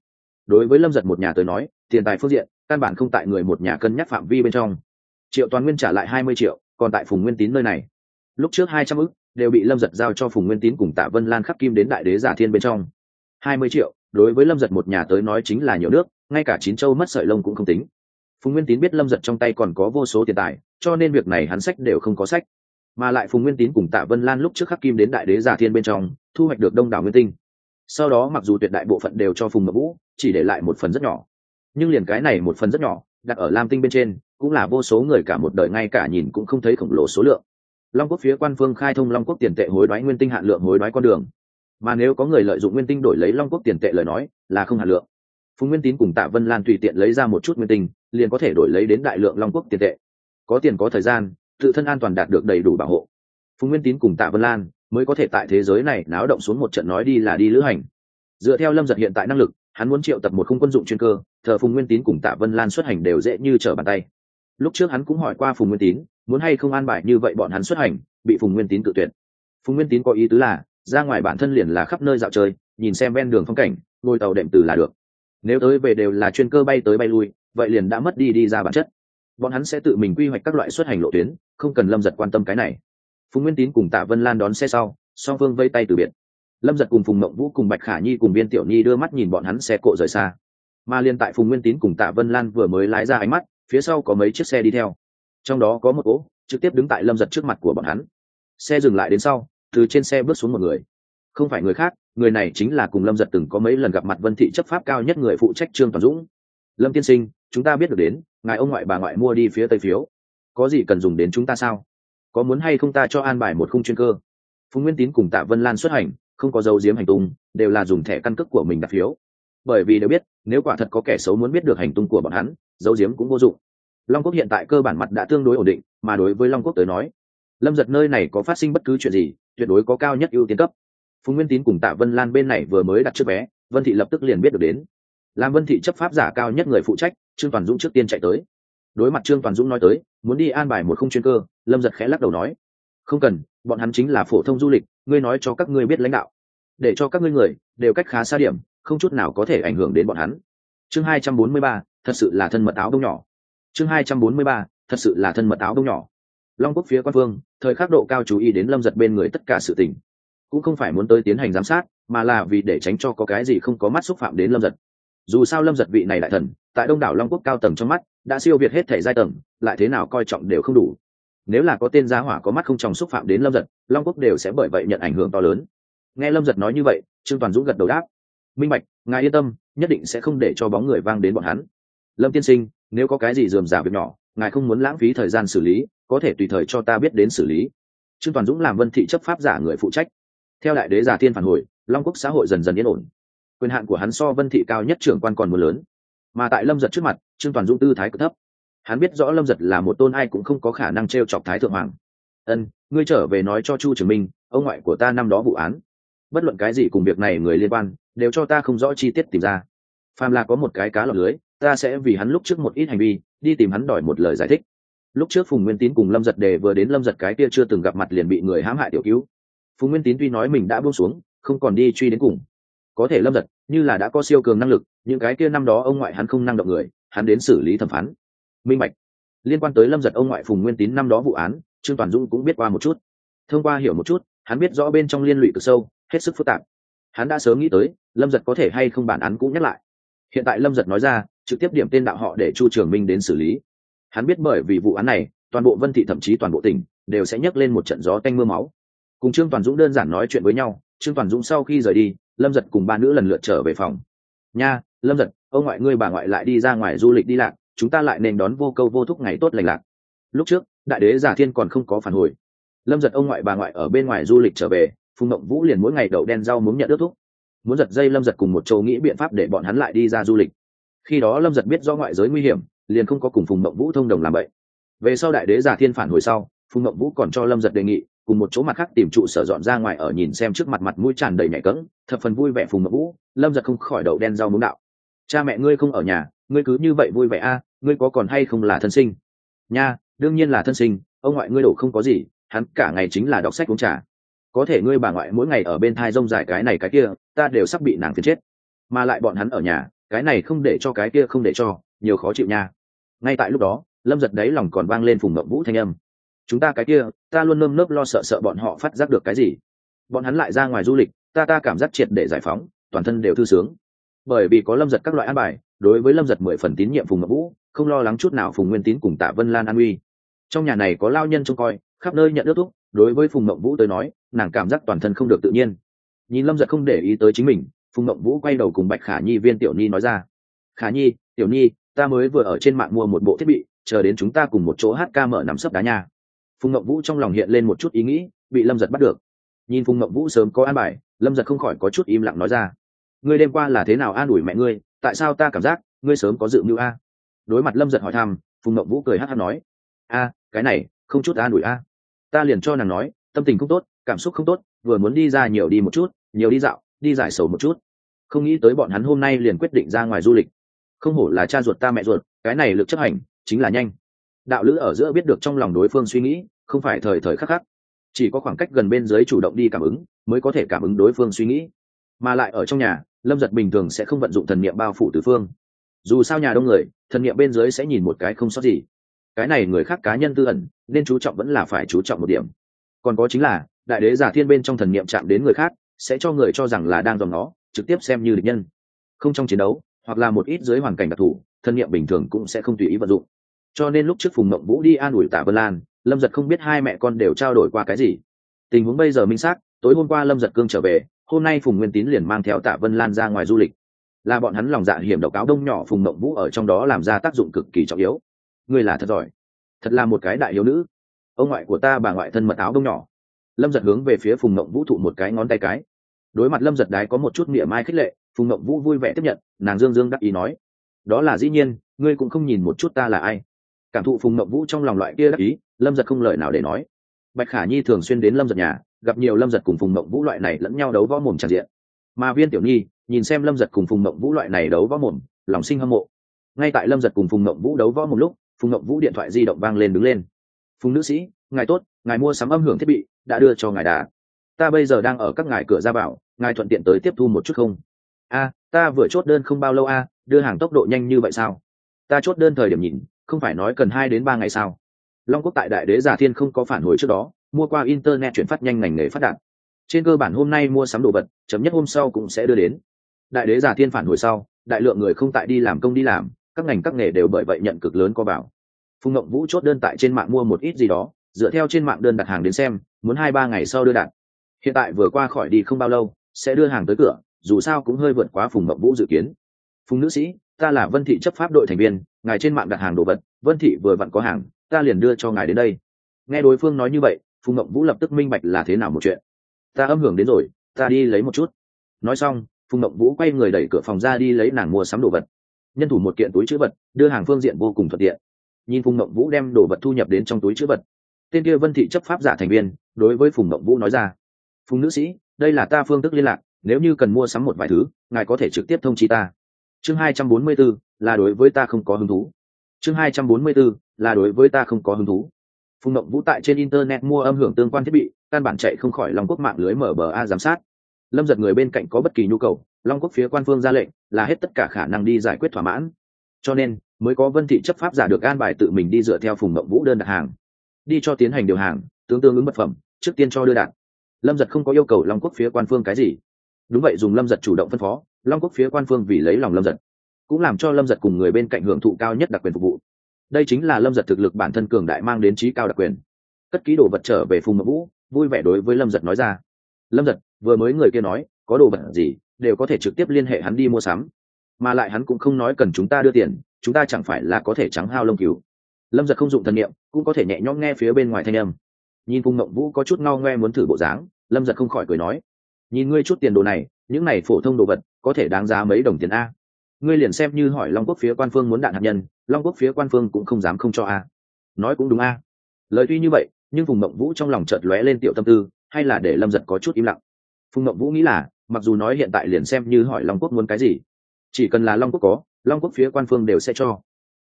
Đối với lâm giật một nhà tới nói, tiền tài phương diện, căn bản không tại người một nhà cân nhắc phạm vi bên trong. Triệu toàn nguyên trả lại hai mươi triệu, còn tại phùng nguyên tín nơi này. Lúc trước hai trăm ức, đều bị lâm giật giao cho phùng nguyên tín cùng tạ vân lan khắc kim đến đại đế giả thiên bên trong. Hai mươi triệu, đối với lâm giật một nhà tới nói chính là nhiều nước, ngay cả chín châu mất sợi lông cũng không tính. Phùng nguyên tín biết lâm giật trong tay còn có vô số tiền tài, cho nên việc này hắn sách đều không có sách. Mà lại phùng nguyên tín cùng tạ vân lan lúc trước khắc kim đến đại đế giả thiên bên trong thu hoạch được đông đảo nguyên tinh. Sau đó mặc dù tuyệt đại bộ phận đều cho phùng mập vũ, chỉ để lại một phần rất nhỏ. Nhưng liền cái này một phần rất nhỏ, đặt ở lam tinh bên trên, cũng là vô số người cả một đời ngay cả nhìn cũng không thấy khổng lồ số lượng. Long quốc phía quan phương khai thông long quốc tiền tệ hối đoái nguyên tinh hạn lượng hối đoái con đường. Mà nếu có người lợi dụng nguyên tinh đổi lấy long quốc tiền tệ lời nói, là không hạn lượng. Phùng nguyên tín cùng tạ vân lan tùy tiện lấy ra một chút nguyên tinh, liền có thể đổi lấy đến đại lượng long quốc tiền tệ. Có tiền có thời gian, tự thân an toàn đạt được đầy đủ bảo hộ. Phùng nguyên tín cùng tạ vân lan mới có thể tại thế giới này náo động xuống một trận nói đi là đi lữ hành. Dựa theo lâm giật hiện tại năng lực, hắn muốn triệu tập một khung quân dụng chuyên cơ, thờ phùng nguyên tín cùng tạ vân lan xuất hành đều dễ như trở bàn tay. Lúc trước hắn cũng hỏi qua phùng nguyên tín, muốn hay không an bài như vậy bọn hắn xuất hành, bị phùng nguyên tín tự tuyệt. Phùng nguyên tín có ý tứ là, ra ngoài bản thân liền là khắp nơi dạo chơi, nhìn xem ven đường phong cảnh, ngồi tàu đệm từ là được. Nếu tới về đều là chuyên cơ bay tới bay lui, vậy liền đã mất đi đi ra bản chất. Bọn hắn sẽ tự mình quy hoạch các loại xuất hành lộ tuyến, không cần lâm giật quan tâm cái này phùng nguyên tín cùng tạ vân lan đón xe sau, song phương vây tay từ biệt. Lâm giật cùng phùng mộng vũ cùng bạch khả nhi cùng viên tiểu nhi đưa mắt nhìn bọn hắn xe cộ rời xa. Mà liên tại phùng nguyên tín cùng tạ vân lan vừa mới lái ra ánh mắt, phía sau có mấy chiếc xe đi theo. Trong đó có một cỗ trực tiếp đứng tại lâm giật trước mặt của bọn hắn. Xe dừng lại đến sau, từ trên xe bước xuống một người. Không phải người khác, người này chính là cùng lâm giật từng có mấy lần gặp mặt vân thị chấp pháp cao nhất người phụ trách trương toàn dũng. Lâm tiên sinh, chúng ta biết được đến, ngài ông ngoại bà ngoại mua đi phía tây phiếu. Có gì cần dùng đến chúng ta sao? Có muốn hay không ta cho an bài một khung chuyên cơ? Phùng nguyên tín cùng tạ vân lan xuất hành, không có dấu diếm hành tung, đều là dùng thẻ căn cước của mình đặt phiếu. Bởi vì đều biết, nếu quả thật có kẻ xấu muốn biết được hành tung của bọn hắn, dấu diếm cũng vô dụng. Long quốc hiện tại cơ bản mặt đã tương đối ổn định, mà đối với long quốc tới nói, lâm giật nơi này có phát sinh bất cứ chuyện gì, tuyệt đối có cao nhất ưu tiên cấp. Phùng nguyên tín cùng tạ vân lan bên này vừa mới đặt trước vé, vân thị lập tức liền biết được đến. Làm vân thị chấp pháp giả cao nhất người phụ trách, trương toàn dũng trước tiên chạy tới đối mặt trương toàn dũng nói tới, muốn đi an bài một không chuyên cơ, lâm giật khẽ lắc đầu nói, không cần, bọn hắn chính là phổ thông du lịch, ngươi nói cho các ngươi biết lãnh đạo. Để cho các ngươi người đều cách khá xa điểm, không chút nào có thể ảnh hưởng đến bọn hắn. Chương hai trăm bốn mươi ba, thật sự là thân mật áo đông nhỏ. Chương hai trăm bốn mươi ba, thật sự là thân mật áo đông nhỏ. Long quốc phía quan phương, thời khắc độ cao chú ý đến lâm giật bên người tất cả sự tình. Cũng không phải muốn tới tiến hành giám sát, mà là vì để tránh cho có cái gì không có mắt xúc phạm đến lâm giật dù sao lâm giật vị này đại thần, tại đông đảo long quốc cao tầng trong mắt, đã siêu việt hết thể giai tầng, lại thế nào coi trọng đều không đủ. Nếu là có tên gia hỏa có mắt không tròng xúc phạm đến lâm giật, long quốc đều sẽ bởi vậy nhận ảnh hưởng to lớn. Nghe lâm giật nói như vậy, trương toàn dũng gật đầu đáp. Minh bạch, ngài yên tâm, nhất định sẽ không để cho bóng người vang đến bọn hắn. Lâm tiên sinh, nếu có cái gì dườm giả việc nhỏ, ngài không muốn lãng phí thời gian xử lý, có thể tùy thời cho ta biết đến xử lý. Trương toàn dũng làm vân thị chấp pháp giả người phụ trách. Theo đại đế giả thiên phản hồi, long quốc xã hội dần dần yên ổn quyền hạn của hắn so vân thị cao nhất trưởng quan còn một lớn. Mà tại lâm giật trước mặt, trương toàn dũng tư thái cực thấp. Hắn biết rõ lâm giật là một tôn ai cũng không có khả năng t r e o chọc thái thượng hoàng. Ân, ngươi trở về nói cho chu trường minh, ông ngoại của ta năm đó vụ án. Bất luận cái gì cùng việc này người liên quan, đều cho ta không rõ chi tiết tìm ra. Phàm là có một cái cá lọc lưới, ta sẽ vì hắn lúc trước một ít hành vi, đi tìm hắn đòi một lời giải thích. Lúc trước phùng nguyên tín cùng lâm giật đề vừa đến lâm giật cái kia chưa từng gặp mặt liền bị người hãm hại tiểu cứu. Phùng nguyên tín tuy nói mình đã buông xuống, không còn đi truy đến cùng có thể lâm giật, như là đã có siêu cường năng lực, những cái kia năm đó ông ngoại hắn không năng động người, hắn đến xử lý thẩm phán. Minh bạch. Liên quan tới lâm giật ông ngoại phùng nguyên tín năm đó vụ án, trương toàn dung cũng biết qua một chút. Thông qua hiểu một chút, hắn biết rõ bên trong liên lụy cực sâu, hết sức phức tạp. Hắn đã sớm nghĩ tới, lâm giật có thể hay không bản án cũng nhắc lại. Hiện tại lâm giật nói ra, trực tiếp điểm tên đạo họ để chu trường minh đến xử lý. Hắn biết bởi vì vụ án này, toàn bộ vân thị thậm chí toàn bộ tỉnh, đều sẽ nhấc lên một trận gió tanh m ư a máu. Cùng trương toàn dũng đơn giản nói chuyện với nhau, trương toàn dũng sau khi rời đi lâm giật cùng ba nữ lần lượt trở về phòng. Nha, lâm giật, ông ngoại ngươi bà ngoại lại đi ra ngoài du lịch đi lạc, chúng ta lại nên đón vô câu vô thúc ngày tốt lành lạc. Lúc trước, đại đế giả thiên còn không có phản hồi. Lâm giật ông ngoại bà ngoại ở bên ngoài du lịch trở về, phùng mộng vũ liền mỗi ngày đậu đen rau muốn nhận ước thúc. Muốn giật dây lâm giật cùng một châu nghĩ biện pháp để bọn hắn lại đi ra du lịch. Khi đó lâm giật biết do ngoại giới nguy hiểm, liền không có cùng phùng mộng vũ thông đồng làm vậy. Về sau đại đế giả thiên phản hồi sau, phùng mộng vũ còn cho lâm giật đề nghị cùng một chỗ mặt khác tìm trụ sở dọn ra ngoài ở nhìn xem trước mặt mặt mũi tràn đầy nhạy cẫng, thập phần vui vẻ phùng mộng vũ, lâm giật không khỏi đậu đen rau muống đạo. Cha mẹ ngươi không ở nhà, ngươi cứ như vậy vui vẻ a, ngươi có còn hay không là thân sinh? Nha, đương nhiên là thân sinh, ông ngoại ngươi đổ không có gì, hắn cả ngày chính là đọc sách uống trà. Có thể ngươi bà ngoại mỗi ngày ở bên thai rông dài cái này cái kia, ta đều sắp bị nàng phiền chết. Mà lại bọn hắn ở nhà, cái này không để cho cái kia không để cho, nhiều khó chịu nha. Ngay tại lúc đó, lâm giật đấy lòng còn vang lên phùng ngậm vũ thanh âm chúng ta cái kia, ta luôn nơm nớp lo sợ sợ bọn họ phát giác được cái gì. Bọn hắn lại ra ngoài du lịch, ta ta cảm giác triệt để giải phóng, toàn thân đều thư sướng. Bởi vì có lâm giật các loại an bài, đối với lâm giật mười phần tín nhiệm phùng ngọc vũ, không lo lắng chút nào phùng nguyên tín cùng tạ vân lan an uy. Trong nhà này có lao nhân trông coi, khắp nơi nhận ước thúc, đối với phùng mộng vũ tới nói, nàng cảm giác toàn thân không được tự nhiên. Nhìn lâm giật không để ý tới chính mình, phùng mộng vũ quay đầu cùng bạch khả nhi viên tiểu nhi nói ra. Khả nhi, tiểu nhi, ta mới vừa ở trên mạng mua một bộ thiết bị, chờ đến chúng ta cùng một chỗ hát ca mở nắm sấp đá nha phùng Ngậm vũ trong lòng hiện lên một chút ý nghĩ, bị lâm giật bắt được. Nhìn phùng Ngậm vũ sớm có an bài, lâm giật không khỏi có chút im lặng nói ra. Ngươi đêm qua là thế nào an ủi mẹ ngươi? Tại sao ta cảm giác ngươi sớm có dự mưu a? Đối mặt lâm giật hỏi thăm, phùng Ngậm vũ cười hát hát nói. A, cái này, không chút an ủi a. Ta liền cho nàng nói, tâm tình không tốt, cảm xúc không tốt, vừa muốn đi ra nhiều đi một chút, nhiều đi dạo, đi giải sầu một chút. Không nghĩ tới bọn hắn hôm nay liền quyết định ra ngoài du lịch. Không hổ là cha ruột ta mẹ ruột, cái này lực chấp hành chính là nhanh đạo lữ ở giữa biết được trong lòng đối phương suy nghĩ, không phải thời thời khắc khắc. Chỉ có khoảng cách gần bên dưới chủ động đi cảm ứng, mới có thể cảm ứng đối phương suy nghĩ. Mà lại ở trong nhà, lâm giật bình thường sẽ không vận dụng thần niệm bao phủ tứ phương. Dù sao nhà đông người, thần niệm bên dưới sẽ nhìn một cái không sót gì. Cái này người khác cá nhân tư ẩn, nên chú trọng vẫn là phải chú trọng một điểm. Còn có chính là, đại đế giả thiên bên trong thần niệm chạm đến người khác, sẽ cho người cho rằng là đang dòng nó, trực tiếp xem như địch nhân. Không trong chiến đấu, hoặc là một ít dưới hoàn cảnh đặc thù, thần niệm bình thường cũng sẽ không tùy ý vận dụng cho nên lúc trước phùng mộng vũ đi an ủi tạ vân lan, lâm giật không biết hai mẹ con đều trao đổi qua cái gì. Tình huống bây giờ minh xác, tối hôm qua lâm giật cương trở về, hôm nay phùng nguyên tín liền mang theo tạ vân lan ra ngoài du lịch. Là bọn hắn lòng dạ hiểm độc cáo đông nhỏ phùng mộng vũ ở trong đó làm ra tác dụng cực kỳ trọng yếu. Ngươi là thật giỏi. Thật là một cái đại yếu nữ. Ông ngoại của ta bà ngoại thân mật áo đông nhỏ. Lâm giật hướng về phía phùng mộng vũ thụ một cái ngón tay cái. Đối mặt lâm giật đái có một chút miệng mai khích lệ, phùng mộng vũ vui vẻ tiếp nhận, nàng dương dương đắc ý nói, đó là dĩ nhiên, ngươi cũng không nhìn một chút ta là ai cảm thụ phùng mậu vũ trong lòng loại kia đắc ý, lâm giật không lời nào để nói. Bạch khả nhi thường xuyên đến lâm giật nhà, gặp nhiều lâm giật cùng phùng mậu vũ loại này lẫn nhau đấu võ mồm tràn diện. Mà viên tiểu nhi, nhìn xem lâm giật cùng phùng mậu vũ loại này đấu võ mồm, lòng sinh hâm mộ. Ngay tại lâm giật cùng phùng mậu vũ đấu võ một lúc, phùng mậu vũ điện thoại di động vang lên đứng lên. Phùng nữ sĩ, ngài tốt, ngài mua sắm âm hưởng thiết bị, đã đưa cho ngài đà. Ta bây giờ đang ở các ngài cửa ra vào, ngài thuận tiện tới tiếp thu một chút không? A, ta vừa chốt đơn không bao lâu a, đưa hàng tốc độ nhanh như vậy sao? Ta chốt đơn thời điểm nhìn không phải nói cần hai đến ba ngày sao? Long quốc tại đại đế giả thiên không có phản hồi trước đó, mua qua internet chuyển phát nhanh ngành nghề phát đạt. Trên cơ bản hôm nay mua sắm đồ vật chấm nhất hôm sau cũng sẽ đưa đến. Đại đế giả thiên phản hồi sau, đại lượng người không tại đi làm công đi làm, các ngành các nghề đều bởi vậy nhận cực lớn có bảo phùng ngộng vũ chốt đơn tại trên mạng mua một ít gì đó, dựa theo trên mạng đơn đặt hàng đến xem, muốn hai ba ngày sau đưa đạt. Hiện tại vừa qua khỏi đi không bao lâu, sẽ đưa hàng tới cửa, dù sao cũng hơi vượt quá phùng ngộng vũ dự kiến. Phùng nữ sĩ ta là vân thị chấp pháp đội thành viên, ngài trên mạng đặt hàng đồ vật, vân thị vừa vặn có hàng, ta liền đưa cho ngài đến đây. Nghe đối phương nói như vậy phùng ngậm vũ lập tức minh bạch là thế nào một chuyện. Ta âm hưởng đến rồi, ta đi lấy một chút. Nói xong phùng ngậm vũ quay người đẩy cửa phòng ra đi lấy nàng mua sắm đồ vật. Nhân thủ một kiện túi chữ vật, đưa hàng phương diện vô cùng thuận tiện. Nhìn phùng mộng vũ đem đồ vật thu nhập đến trong túi chữ vật, tên kia vân thị chấp pháp giả thành viên, đối với phùng mộng vũ nói ra, phùng nữ sĩ, đây là ta phương thức liên lạc, nếu như cần mua sắm một vài thứ, ngài có thể trực tiếp thông chi ta chương hai trăm bốn mươi 244, là đối với ta không có hứng thú. Chương hai trăm bốn mươi 244, là đối với ta không có hứng thú. Phùng mộng vũ tại trên internet mua âm hưởng tương quan thiết bị căn bản chạy không khỏi Long quốc mạng lưới mở bờ a giám sát. Lâm giật người bên cạnh có bất kỳ nhu cầu long quốc phía quan phương ra lệnh là hết tất cả khả năng đi giải quyết thỏa mãn. Cho nên mới có vân thị chấp pháp giả được an bài tự mình đi dựa theo phùng mộng vũ đơn đặt hàng. Đi cho tiến hành điều hàng tương tương ứng vật phẩm trước tiên cho đưa đạt. Lâm giật không có yêu cầu long quốc phía quan phương cái gì. Đúng vậy dùng lâm giật chủ động phân phó long quốc phía quan phương vì lấy lòng lâm giật, cũng làm cho lâm giật cùng người bên cạnh hưởng thụ cao nhất đặc quyền phục vụ. Đây chính là lâm giật thực lực bản thân cường đại mang đến trí cao đặc quyền. Cất ký đồ vật trở về phùng mộng vũ, vui vẻ đối với lâm giật nói ra. Lâm giật, vừa mới người kia nói, có đồ vật gì, đều có thể trực tiếp liên hệ hắn đi mua sắm. Mà lại hắn cũng không nói cần chúng ta đưa tiền, chúng ta chẳng phải là có thể trắng hao lông cứu lâm giật không dụng thần m cũng có thể nhẹ nhõm nghe phía bên ngoài thanh âm. Nhìn phùng mộng vũ có chút ngao ngoe muốn thử bộ dáng, lâm giật không khỏi cười nói nhìn ngươi chút tiền đồ này, những này phổ thông đồ vật, có thể đáng giá mấy đồng tiền a. Ngươi liền xem như hỏi long quốc phía quan phương muốn đạn hạt nhân, long quốc phía quan phương cũng không dám không cho a. Nói cũng đúng a. Lời tuy như vậy, nhưng phùng mộng vũ trong lòng chợt lóe lên tiểu tâm tư, hay là để lâm giật có chút im lặng. Phùng mộng vũ nghĩ là, mặc dù nói hiện tại liền xem như hỏi long quốc muốn cái gì, chỉ cần là long quốc có, long quốc phía quan phương đều sẽ cho.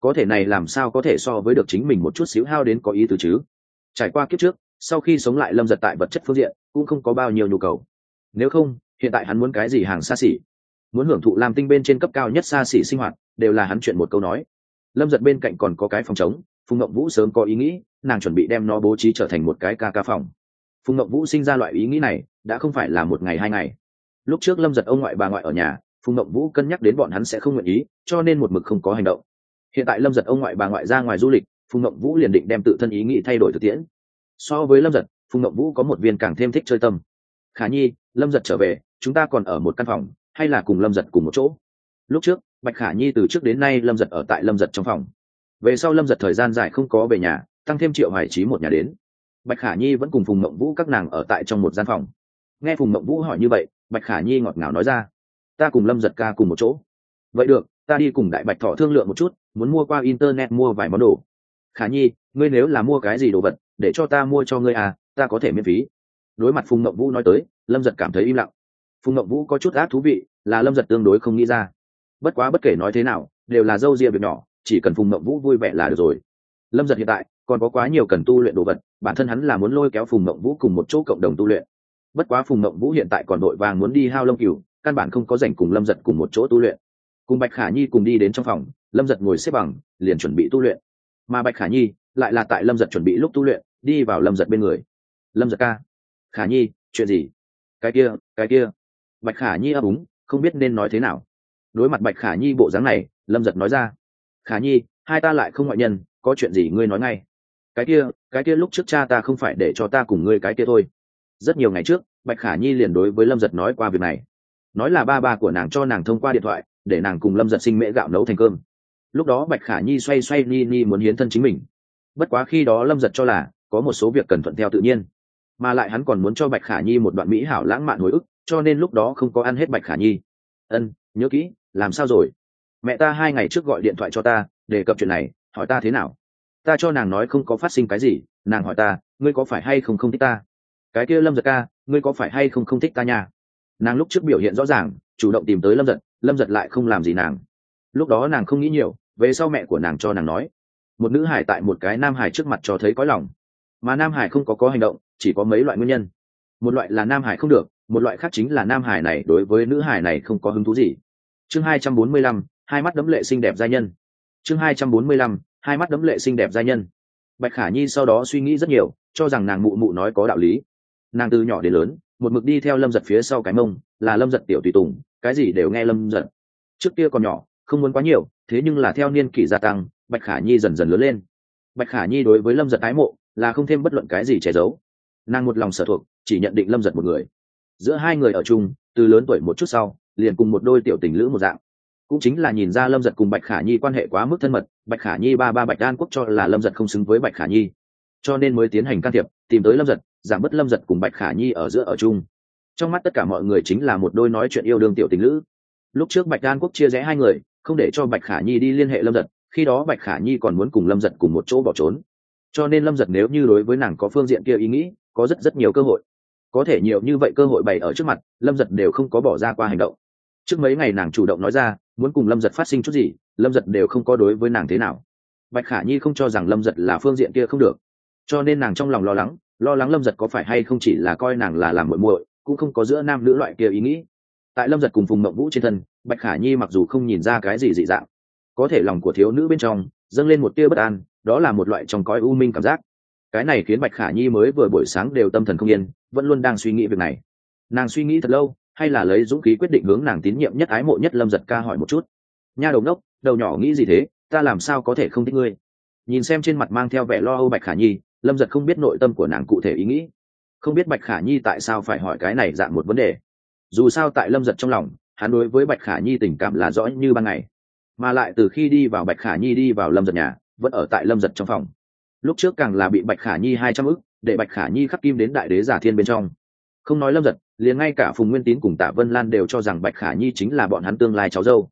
Có thể này làm sao có thể so với được chính mình một chút xíu hao đến có ý tứ chứ? Trải qua kiếp trước, sau khi sống lại lâm giật tại vật chất phương diện, cũng không có bao nhiêu nhu cầu nếu không, hiện tại hắn muốn cái gì hàng xa xỉ? Muốn hưởng thụ làm tinh bên trên cấp cao nhất xa xỉ sinh hoạt, đều là hắn chuyện một câu nói. Lâm giật bên cạnh còn có cái phòng chống phùng ngậm vũ sớm có ý nghĩ, nàng chuẩn bị đem nó bố trí trở thành một cái ca ca phòng. Phùng ngậm vũ sinh ra loại ý nghĩ này, đã không phải là một ngày hai ngày. Lúc trước lâm giật ông ngoại bà ngoại ở nhà, phùng ngậm vũ cân nhắc đến bọn hắn sẽ không nguyện ý, cho nên một mực không có hành động. Hiện tại lâm giật ông ngoại bà ngoại ra ngoài du lịch, phùng ngậm vũ liền định đem tự thân ý nghĩ thay đổi thực tiễn. So với lâm giật, phùng ngậm vũ có một viên càng thêm thích chơi tâm khả nhi, lâm giật trở về, chúng ta còn ở một căn phòng, hay là cùng lâm giật cùng một chỗ? Lúc trước, bạch khả nhi từ trước đến nay lâm giật ở tại lâm giật trong phòng. Về sau lâm giật thời gian dài không có về nhà, tăng thêm triệu hoài trí một nhà đến. Bạch khả nhi vẫn cùng phùng mộng vũ các nàng ở tại trong một gian phòng. Nghe phùng mộng vũ hỏi như vậy, bạch khả nhi ngọt ngào nói ra, ta cùng lâm giật ca cùng một chỗ. Vậy được, ta đi cùng đại bạch thọ thương lượng một chút, muốn mua qua internet mua vài món đồ. Khả nhi, ngươi nếu là mua cái gì đồ vật, để cho ta mua cho ngươi à ta có thể miễn phí đối mặt phùng mộng vũ nói tới, lâm giật cảm thấy im lặng. Phùng mộng vũ có chút ác thú vị, là lâm giật tương đối không nghĩ ra. Bất quá bất kể nói thế nào, đều là dâu ria việc nhỏ, chỉ cần phùng mộng vũ vui vẻ là được rồi. Lâm giật hiện tại, còn có quá nhiều cần tu luyện đồ vật, bản thân hắn là muốn lôi kéo phùng mộng vũ cùng một chỗ cộng đồng tu luyện. Bất quá phùng mộng vũ hiện tại còn đội vàng muốn đi hao lâm cửu căn bản không có dành cùng lâm giật cùng một chỗ tu luyện. Cùng bạch khả nhi cùng đi đến trong phòng, lâm giật ngồi xếp bằng, liền chuẩn bị tu luyện. Mà bạch khả nhi lại là tại lâm giật chuẩn bị lúc tu luyện, đi vào lâm giật bên người. Lâm giật ca khả nhi, chuyện gì? Cái kia cái kia. Bạch khả nhi ấp úng, không biết nên nói thế nào. Đối mặt bạch khả nhi bộ dáng này, lâm giật nói ra. Khả nhi, hai ta lại không ngoại nhân, có chuyện gì ngươi nói ngay. Cái kia cái kia lúc trước cha ta không phải để cho ta cùng ngươi cái kia thôi. Rất nhiều ngày trước, bạch khả nhi liền đối với lâm giật nói qua việc này. Nói là ba ba của nàng cho nàng thông qua điện thoại, để nàng cùng lâm giật sinh mễ gạo nấu thành cơm. Lúc đó bạch khả nhi xoay xoay ni ni muốn hiến thân chính mình. Bất quá khi đó lâm giật cho là, có một số việc cần thuận theo tự nhiên mà lại hắn còn muốn cho bạch khả nhi một đoạn mỹ hảo lãng mạn hồi ức, cho nên lúc đó không có ăn hết bạch khả nhi. Ân, nhớ kỹ, làm sao rồi? Mẹ ta hai ngày trước gọi điện thoại cho ta, đề cập chuyện này, hỏi ta thế nào? Ta cho nàng nói không có phát sinh cái gì, nàng hỏi ta, ngươi có phải hay không không thích ta? Cái kia lâm giật ca, ngươi có phải hay không không thích ta nha? Nàng lúc trước biểu hiện rõ ràng, chủ động tìm tới lâm giật lâm giật lại không làm gì nàng. Lúc đó nàng không nghĩ nhiều, về sau mẹ của nàng cho nàng nói. Một nữ hải tại một cái nam hải trước mặt cho thấy có lòng. Mà nam hải không có có hành động chỉ có mấy loại nguyên nhân. Một loại là nam hải không được, một loại khác chính là nam hải này đối với nữ hải này không có hứng thú gì. Chương hai trăm bốn mươi lăm, hai mắt đấm lệ xinh đẹp gia nhân. Chương hai trăm bốn mươi lăm, hai mắt đấm lệ xinh đẹp gia nhân. Bạch khả nhi sau đó suy nghĩ rất nhiều, cho rằng nàng mụ mụ nói có đạo lý. Nàng từ nhỏ đến lớn, một mực đi theo lâm giật phía sau cái mông, là lâm giật tiểu tùy tùng, cái gì đều nghe lâm giật. Trước kia còn nhỏ, không muốn quá nhiều, thế nhưng là theo niên kỷ gia tăng, bạch khả nhi dần dần lớn lên. Bạch khả nhi đối với lâm giật ái mộ, là không thêm bất luận cái gì che giấu nàng một lòng sở thuộc, chỉ nhận định lâm giật một người. Giữa hai người ở chung, từ lớn tuổi một chút sau, liền cùng một đôi tiểu tình lữ một dạng. Cũng chính là nhìn ra lâm giật cùng bạch khả nhi quan hệ quá mức thân mật, bạch khả nhi ba ba bạch đan quốc cho là lâm giật không xứng với bạch khả nhi. Cho nên mới tiến hành can thiệp, tìm tới lâm giật, giảm bớt lâm giật cùng bạch khả nhi ở giữa ở chung. Trong mắt tất cả mọi người chính là một đôi nói chuyện yêu đương tiểu tình lữ. Lúc trước bạch đan quốc chia rẽ hai người, không để cho bạch khả nhi đi liên hệ lâm giật, khi đó bạch khả nhi còn muốn cùng lâm giật cùng một chỗ bỏ trốn. Cho nên lâm giật nếu như đối với nàng có phương diện kia ý nghĩ có rất rất nhiều cơ hội. Có thể nhiều như vậy cơ hội bày ở trước mặt, lâm giật đều không có bỏ ra qua hành động. Trước mấy ngày nàng chủ động nói ra, muốn cùng lâm giật phát sinh chút gì, lâm giật đều không có đối với nàng thế nào. Bạch khả nhi không cho rằng lâm giật là phương diện kia không được. Cho nên nàng trong lòng lo lắng lo lắng lâm giật có phải hay không chỉ là coi nàng là làm muội muội, cũng không có giữa nam nữ loại kia ý nghĩ. Tại lâm giật cùng phùng mộng vũ trên thân, bạch khả nhi mặc dù không nhìn ra cái gì dị dạng, có thể lòng của thiếu nữ bên trong dâng lên một tia bất an, đó là một loại trong cõi u minh cảm giác cái này khiến bạch khả nhi mới vừa buổi sáng đều tâm thần không yên, vẫn luôn đang suy nghĩ việc này. Nàng suy nghĩ thật lâu, hay là lấy dũng khí quyết định hướng nàng tín nhiệm nhất ái mộ nhất lâm giật ca hỏi một chút. Nha đầu ngốc, đầu nhỏ nghĩ gì thế, ta làm sao có thể không thích ngươi? Nhìn xem trên mặt mang theo vẻ lo âu bạch khả nhi, lâm giật không biết nội tâm của nàng cụ thể ý nghĩ. Không biết bạch khả nhi tại sao phải hỏi cái này dạng một vấn đề. Dù sao tại lâm giật trong lòng, hắn đối với bạch khả nhi tình cảm là rõ như ban ngày. Mà lại từ khi đi vào bạch khả nhi đi vào lâm giật nhà, vẫn ở tại lâm giật trong phòng lúc trước càng là bị bạch khả nhi hai trăm ức, để bạch khả nhi khắc kim đến đại đế giả thiên bên trong. Không nói lâm giật, liền ngay cả phùng nguyên tín cùng tạ vân lan đều cho rằng bạch khả nhi chính là bọn hắn tương lai cháu dâu.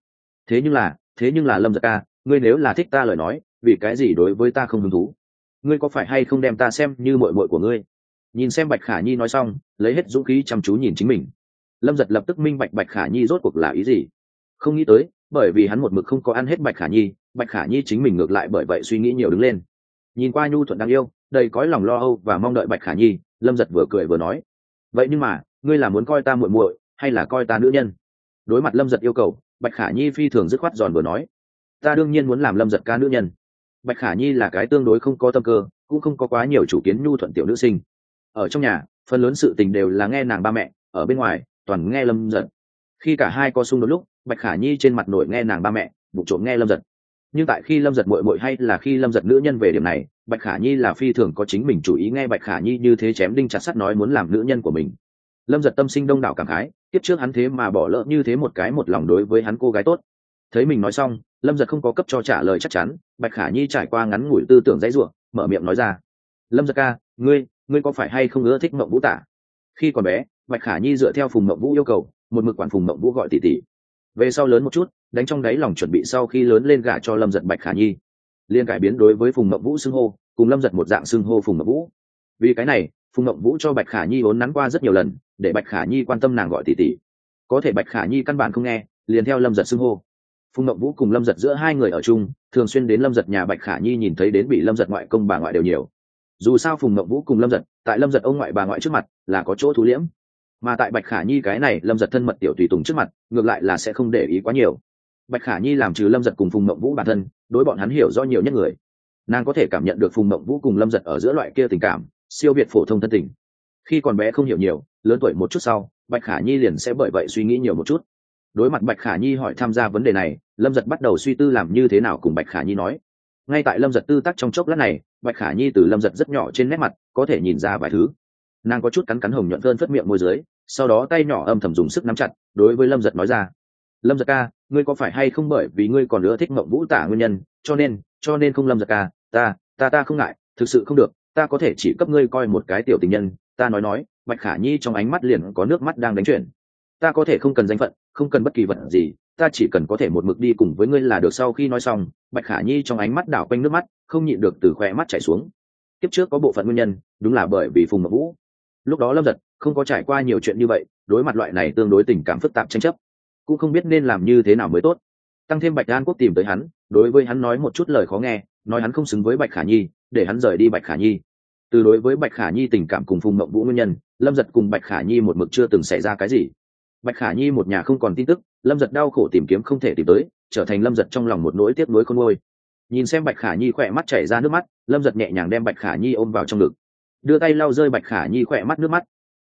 Thế nhưng là, thế nhưng là lâm giật ca, ngươi nếu là thích ta lời nói, vì cái gì đối với ta không hứng thú? Ngươi có phải hay không đem ta xem như mội mội của ngươi? Nhìn xem bạch khả nhi nói xong, lấy hết dũng khí chăm chú nhìn chính mình. Lâm giật lập tức minh bạch bạch khả nhi rốt cuộc là ý gì. Không nghĩ tới, bởi vì hắn một mực không có ăn hết bạch khả nhi, bạch khả nhi chính mình ngược lại bởi vậy suy nghĩ nhiều đứng lên nhìn qua nhu thuận đáng yêu, đầy cõi lòng lo âu và mong đợi bạch khả nhi, lâm giật vừa cười vừa nói, vậy nhưng mà, ngươi là muốn coi ta muội muội hay là coi ta nữ nhân? Đối mặt lâm giật yêu cầu, bạch khả nhi phi thường dứt khoát giòn vừa nói, ta đương nhiên muốn làm lâm giật ca nữ nhân. Bạch khả nhi là cái tương đối không có tâm cơ, cũng không có quá nhiều chủ kiến nhu thuận tiểu nữ sinh. Ở trong nhà, phần lớn sự tình đều là nghe nàng ba mẹ, ở bên ngoài, toàn nghe lâm giật. Khi cả hai có xung đột lúc, bạch khả nhi trên mặt nổi nghe nàng ba mẹ vụ trộm nghe lâm giật nhưng tại khi lâm giật mội mội hay là khi lâm giật nữ nhân về điểm này, bạch khả nhi là phi thường có chính mình chủ ý nghe bạch khả nhi như thế chém đinh chặt sắt nói muốn làm nữ nhân của mình. Lâm giật tâm sinh đông đảo cảm khái tiếp trước hắn thế mà bỏ lỡ như thế một cái một lòng đối với hắn cô gái tốt. Thấy mình nói xong, lâm giật không có cấp cho trả lời chắc chắn, bạch khả nhi trải qua ngắn ngủi tư tưởng dãy ruộng, mở miệng nói ra. Lâm giật ca, ngươi ngươi có phải hay không ưa thích mộng vũ tả? Khi còn bé, bạch khả nhi dựa theo phùng mộng vũ yêu cầu, một mực quản phùng mộng vũ gọi tỷ tỷ về sau lớn một chút, đánh trong đáy lòng chuẩn bị sau khi lớn lên gả cho lâm giật bạch khả nhi. Liên cải biến đối với phùng mậu vũ xưng hô, cùng lâm giật một dạng xưng hô phùng mậu vũ. Vì cái này, phùng mậu vũ cho bạch khả nhi vốn nắn qua rất nhiều lần, để bạch khả nhi quan tâm nàng gọi tỷ tỷ. Có thể bạch khả nhi căn bản không nghe, liền theo lâm giật xưng hô. Phùng mậu vũ cùng lâm giật giữa hai người ở chung, thường xuyên đến lâm giật nhà bạch khả nhi nhìn thấy đến bị lâm giật ngoại công bà ngoại đều nhiều. Dù sao phùng mậu vũ cùng lâm giật, tại lâm giật ông ngoại bà ngoại trước mặt, là có chỗ thú liễm mà tại bạch khả nhi cái này lâm giật thân mật tiểu tùy tùng trước mặt, ngược lại là sẽ không để ý quá nhiều. Bạch khả nhi làm trừ lâm giật cùng phùng mộng vũ bản thân, đối bọn hắn hiểu do nhiều nhất người. Nàng có thể cảm nhận được phùng mộng vũ cùng lâm giật ở giữa loại kia tình cảm, siêu việt phổ thông thân tình. Khi còn bé không hiểu nhiều, lớn tuổi một chút sau, bạch khả nhi liền sẽ bởi vậy suy nghĩ nhiều một chút. Đối mặt bạch khả nhi hỏi tham gia vấn đề này, lâm giật bắt đầu suy tư làm như thế nào cùng bạch khả nhi nói. Ngay tại lâm giật tư tắc trong chốc lát này, bạch khả nhi từ lâm giật rất nhỏ trên nét mặt, có thể nhìn ra vài thứ nàng có chút cắn cắn hồng nhuận hơn phất miệng môi dưới, sau đó tay nhỏ âm thầm dùng sức nắm chặt, đối với lâm giật nói ra. Lâm giật ca, ngươi có phải hay không bởi vì ngươi còn nữa thích mộng vũ tả nguyên nhân, cho nên cho nên không lâm giật ca, ta ta ta không ngại, thực sự không được, ta có thể chỉ cấp ngươi coi một cái tiểu tình nhân, ta nói nói, bạch khả nhi trong ánh mắt liền có nước mắt đang đánh chuyển. Ta có thể không cần danh phận, không cần bất kỳ vật gì, ta chỉ cần có thể một mực đi cùng với ngươi là được sau khi nói xong, bạch khả nhi trong ánh mắt đảo quanh nước mắt, không nhịn được từ khoe mắt chảy xuống. Kiếp trước có bộ phận nguyên nhân, đúng là bởi vì phùng ngọc vũ lúc đó lâm giật không có trải qua nhiều chuyện như vậy, đối mặt loại này tương đối tình cảm phức tạp tranh chấp, cũng không biết nên làm như thế nào mới tốt. Tăng thêm bạch an quốc tìm tới hắn, đối với hắn nói một chút lời khó nghe, nói hắn không xứng với bạch khả nhi, để hắn rời đi bạch khả nhi. Từ đối với bạch khả nhi tình cảm cùng phùng mộng vũ nguyên nhân, lâm giật cùng bạch khả nhi một mực chưa từng xảy ra cái gì. Bạch khả nhi một nhà không còn tin tức, lâm giật đau khổ tìm kiếm không thể tìm tới, trở thành lâm giật trong lòng một nỗi tiếc nuối con ngôi nhìn xem bạch khả nhi khỏe mắt chảy ra nước mắt, lâm giật nhẹ nhàng đem bạch khả nhi ôm vào trong ngực đưa tay lau rơi bạch khả nhi khỏe mắt nước mắt.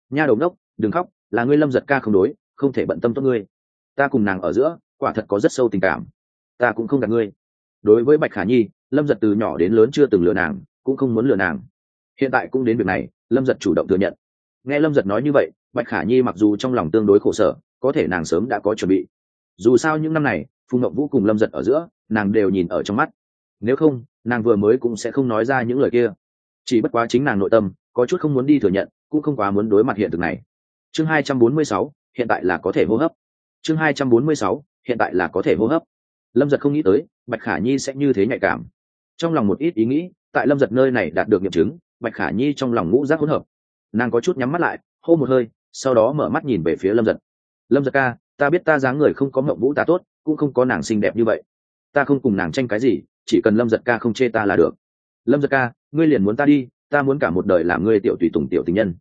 Nha đầu ngốc, đừng khóc, là ngươi lâm giật ca không đối, không thể bận tâm tốt ngươi. Ta cùng nàng ở giữa, quả thật có rất sâu tình cảm. Ta cũng không gạt ngươi. Đối với bạch khả nhi, lâm giật từ nhỏ đến lớn chưa từng lừa nàng, cũng không muốn lừa nàng. Hiện tại cũng đến việc này, lâm giật chủ động thừa nhận. Nghe lâm giật nói như vậy, bạch khả nhi mặc dù trong lòng tương đối khổ sở, có thể nàng sớm đã có chuẩn bị. Dù sao những năm này, phùng ngậm vũ cùng lâm giật ở giữa, nàng đều nhìn ở trong mắt. Nếu không, nàng vừa mới cũng sẽ không nói ra những lời kia chỉ bất quá chính nàng nội tâm, có chút không muốn đi thừa nhận, cũng không quá muốn đối mặt hiện thực này. Chương hai trăm bốn mươi sáu, hiện tại là có thể hô hấp. Chương hai trăm bốn mươi sáu, hiện tại là có thể hô hấp. Lâm giật không nghĩ tới, bạch khả nhi sẽ như thế nhạy cảm. Trong lòng một ít ý nghĩ, tại lâm giật nơi này đạt được nghiệm chứng, bạch khả nhi trong lòng ngũ giác hỗn hợp. Nàng có chút nhắm mắt lại, hô một hơi, sau đó mở mắt nhìn về phía lâm giật. Lâm giật ca, ta biết ta dáng người không có mộng vũ ta tốt, cũng không có nàng xinh đẹp như vậy. Ta không cùng nàng tranh cái gì, chỉ cần lâm giật ca không chê ta là được. Lâm giật ca ngươi liền muốn ta đi, ta muốn cả một đời làm ngươi tiểu tùy tùng tiểu tình nhân.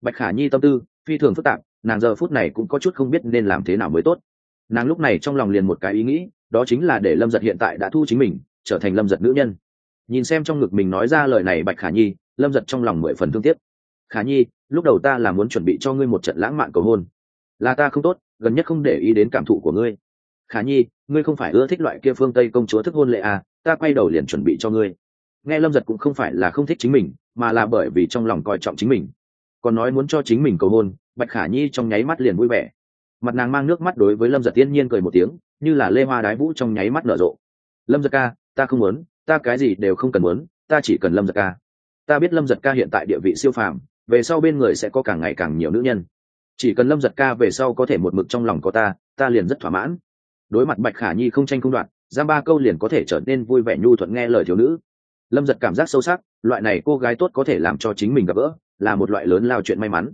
Bạch khả nhi tâm tư, phi thường phức tạp, nàng giờ phút này cũng có chút không biết nên làm thế nào mới tốt. Nàng lúc này trong lòng liền một cái ý nghĩ, đó chính là để lâm giật hiện tại đã thu chính mình, trở thành lâm giật nữ nhân. Nhìn xem trong ngực mình nói ra lời này bạch khả nhi, lâm giật trong lòng mười phần thương tiếc. Khả nhi, lúc đầu ta là muốn chuẩn bị cho ngươi một trận lãng mạn cầu hôn. Là ta không tốt, gần nhất không để ý đến cảm thụ của ngươi. Khả nhi, ngươi không phải ưa thích loại kia phương tây công chúa thức hôn lệ à ta quay đầu liền chuẩn bị cho ngươi nghe lâm giật cũng không phải là không thích chính mình, mà là bởi vì trong lòng coi trọng chính mình. Còn nói muốn cho chính mình cầu hôn, bạch khả nhi trong nháy mắt liền vui vẻ. Mặt nàng mang nước mắt đối với lâm giật tiên nhiên cười một tiếng, như là lê hoa đái vũ trong nháy mắt nở rộ. Lâm giật ca, ta không muốn, ta cái gì đều không cần muốn, ta chỉ cần lâm giật ca. Ta biết lâm giật ca hiện tại địa vị siêu phàm, về sau bên người sẽ có càng ngày càng nhiều nữ nhân. Chỉ cần lâm giật ca về sau có thể một mực trong lòng có ta ta liền rất thỏa mãn. Đối mặt bạch khả nhi không tranh không đoạn giam ba câu liền có thể trở nên vui vẻ nhu thuận nghe lời thiếu nữ lâm giật cảm giác sâu sắc, loại này cô gái tốt có thể làm cho chính mình gặp gỡ, là một loại lớn lao chuyện may mắn.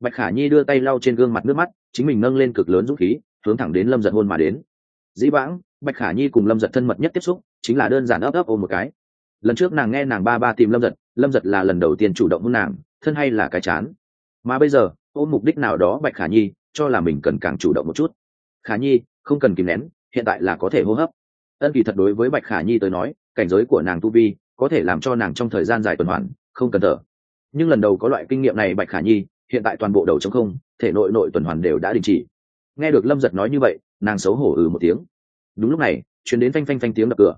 Bạch khả nhi đưa tay lau trên gương mặt nước mắt, chính mình nâng lên cực lớn dũng khí, hướng thẳng đến lâm giật hôn mà đến. Dĩ vãng, bạch khả nhi cùng lâm giật thân mật nhất tiếp xúc, chính là đơn giản ấp ấp ôm một cái. Lần trước nàng nghe nàng ba ba tìm lâm giật lâm giật là lần đầu tiên chủ động hôn nàng, thân hay là cái chán. Mà bây giờ, ôm mục đích nào đó bạch khả nhi, cho là mình cần càng chủ động một chút. Khả nhi, không cần kìm nén, hiện tại là có thể hô hấp. Ân kỳ thật đối với bạch khả nhi tới nói, cảnh giới của nàng tu vi có thể làm cho nàng trong thời gian dài tuần hoàn, không cần thở. Nhưng lần đầu có loại kinh nghiệm này, bạch khả nhi, hiện tại toàn bộ đầu chống không, thể nội nội tuần hoàn đều đã đình chỉ. Nghe được lâm giật nói như vậy, nàng xấu hổ ừ một tiếng. Đúng lúc này, chuyển đến phanh phanh phanh tiếng đập cửa.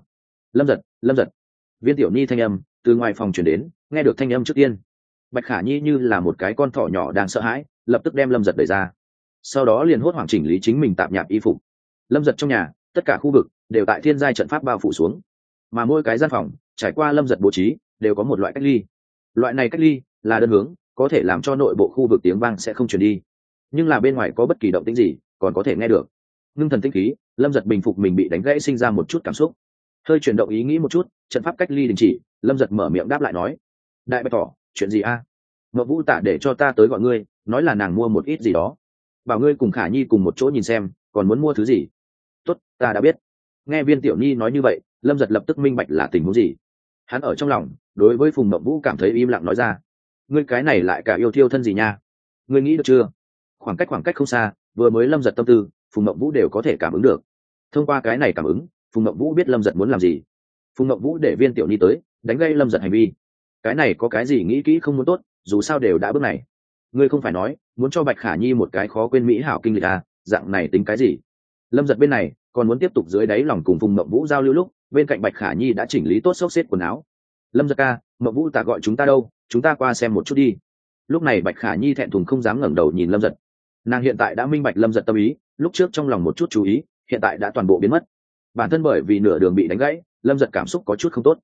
Lâm giật lâm giật. Viên tiểu nhi thanh âm từ ngoài phòng chuyển đến, nghe được thanh âm trước tiên. Bạch khả nhi như là một cái con thỏ nhỏ đang sợ hãi, lập tức đem lâm giật đẩy ra. Sau đó liền hốt hoảng chỉnh lý chính mình tạm nhạp y phục. Lâm giật trong nhà, tất cả khu vực đều tại thiên giai trận pháp bao phủ xuống. Mà mỗi cái gian phòng trải qua lâm giật bố trí, đều có một loại cách ly. Loại này cách ly là đơn hướng, có thể làm cho nội bộ khu vực tiếng vang sẽ không chuyển đi. Nhưng là bên ngoài có bất kỳ động tĩnh gì, còn có thể nghe được. Ngưng thần tinh khí, lâm giật bình phục mình bị đánh gãy sinh ra một chút cảm xúc. Hơi chuyển động ý nghĩ một chút, trận pháp cách ly đình chỉ, lâm giật mở miệng đáp lại nói, đại bạch tỏ chuyện gì a? À? ngọc vũ tả để cho ta tới gọi ngươi, nói là nàng mua một ít gì đó. Bảo ngươi cùng khả nhi cùng một chỗ nhìn xem, còn muốn mua thứ gì? Tốt, ta đã biết. Nghe viên tiểu nhi nói như vậy, lâm giật lập tức minh bạch là tình huống gì hắn ở trong lòng, đối với phùng mộng vũ cảm thấy im lặng nói ra. Ngươi cái này lại cả yêu thiêu thân gì nha? Ngươi nghĩ được chưa? Khoảng cách khoảng cách không xa, vừa mới lâm giật tâm tư, phùng mộng vũ đều có thể cảm ứng được. Thông qua cái này cảm ứng, phùng mộng vũ biết lâm giật muốn làm gì. Phùng mộng vũ để viên tiểu nhi tới, đánh gây lâm giật hành vi. Cái này có cái gì nghĩ kỹ không muốn tốt, dù sao đều đã bước này. Ngươi không phải nói, muốn cho bạch khả nhi một cái khó quên mỹ hảo kinh lịch à dạng này tính cái gì? Lâm giật bên này còn muốn tiếp tục dưới đáy lòng cùng phùng mậu vũ giao lưu lúc, bên cạnh bạch khả nhi đã chỉnh lý tốt xốc xếp quần áo. Lâm gia ca mậu vũ ta gọi chúng ta đâu, chúng ta qua xem một chút đi. Lúc này bạch khả nhi thẹn thùng không dám ngẩng đầu nhìn lâm giật. Nàng hiện tại đã minh bạch lâm giật tâm ý, lúc trước trong lòng một chút chú ý, hiện tại đã toàn bộ biến mất. Bản thân bởi vì nửa đường bị đánh gãy, lâm giật cảm xúc có chút không tốt.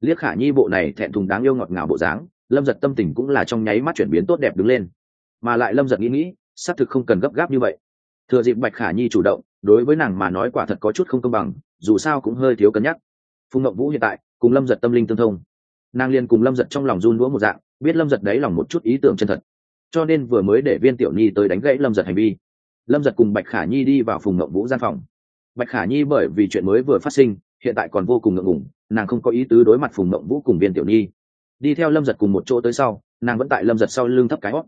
Liếc khả nhi bộ này thẹn thùng đáng yêu ngọt ngào bộ dáng, lâm giật tâm tình cũng là trong nháy mắt chuyển biến tốt đẹp đứng lên. Mà lại lâm giật nghĩ nghĩ, xác thực không cần gấp gáp như vậy. Thừa dịp bạch khả nhi chủ động đối với nàng mà nói quả thật có chút không công bằng, dù sao cũng hơi thiếu cân nhắc. Phùng ngậm vũ hiện tại, cùng lâm giật tâm linh tương thông. Nàng liền cùng lâm giật trong lòng run đũa một dạng, biết lâm giật đấy lòng một chút ý tưởng chân thật. Cho nên vừa mới để viên tiểu nhi tới đánh gãy lâm giật hành vi, lâm giật cùng bạch khả nhi đi vào phùng ngậm vũ gian phòng. Bạch khả nhi bởi vì chuyện mới vừa phát sinh, hiện tại còn vô cùng ngượng ngủng nàng không có ý tứ đối mặt phùng ngậm vũ cùng viên tiểu nhi. Đi theo lâm giật cùng một chỗ tới sau, nàng vẫn tại lâm giật sau lưng thấp cái hót.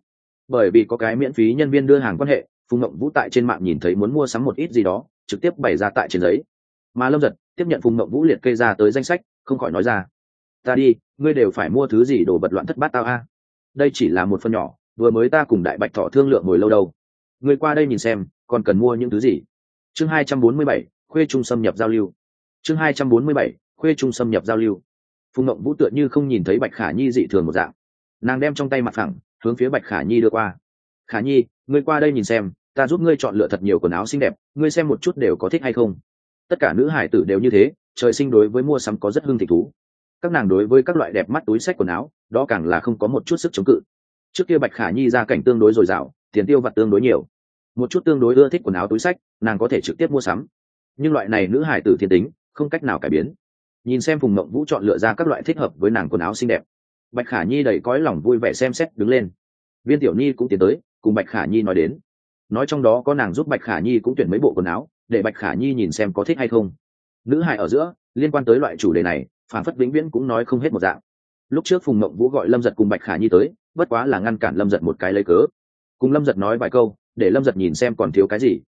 Bởi vì có cái miễn phí nhân viên đưa hàng quan hệ phùng Mộng vũ tại trên mạng nhìn thấy muốn mua sắm một ít gì đó, trực tiếp bày ra tại trên giấy. Mà lâm giật tiếp nhận phùng Mộng vũ liệt kê ra tới danh sách, không khỏi nói ra, ta đi, ngươi đều phải mua thứ gì đồ bật loạn thất bát tao a? Đây chỉ là một phần nhỏ, vừa mới ta cùng đại bạch thọ thương lượng ngồi lâu đâu. Ngươi qua đây nhìn xem, còn cần mua những thứ gì? Chương hai trăm bốn mươi bảy, khuê trung xâm nhập giao lưu. Chương hai trăm bốn mươi bảy, khuê trung xâm nhập giao lưu. Phùng Mộng vũ tựa như không nhìn thấy bạch khả nhi dị thường một dạng. Nàng đem trong tay mặt phẳng, hướng phía bạch khả nhi đưa qua. Khả nhi ngươi qua đây nhìn xem, ta giúp ngươi chọn lựa thật nhiều quần áo xinh đẹp, ngươi xem một chút đều có thích hay không. Tất cả nữ hải tử đều như thế, trời sinh đối với mua sắm có rất hưng thị thú. Các nàng đối với các loại đẹp mắt túi sách quần áo, đó càng là không có một chút sức chống cự. Trước kia bạch khả nhi ra cảnh tương đối dồi dào, tiền tiêu vặt tương đối nhiều. Một chút tương đối ưa thích quần áo túi sách nàng có thể trực tiếp mua sắm. Nhưng loại này nữ hải tử thiên tính, không cách nào cải biến. Nhìn xem phùng mộng vũ chọn lựa ra các loại thích hợp với nàng quần áo xinh đẹp, bạch khả nhi đầy cõi lòng vui vẻ xem xét đứng lên. Viên tiểu nhi cũng tiến tới cùng bạch khả nhi nói đến. Nói trong đó có nàng giúp bạch khả nhi cũng tuyển mấy bộ quần áo, để bạch khả nhi nhìn xem có thích hay không. Nữ hài ở giữa, liên quan tới loại chủ đề này, phản phất vĩnh viễn cũng nói không hết một dạng. Lúc trước phùng mộng vũ gọi lâm giật cùng bạch khả nhi tới, bất quá là ngăn cản lâm giật một cái lấy cớ. Cùng lâm giật nói vài câu, để lâm giật nhìn xem còn thiếu cái gì.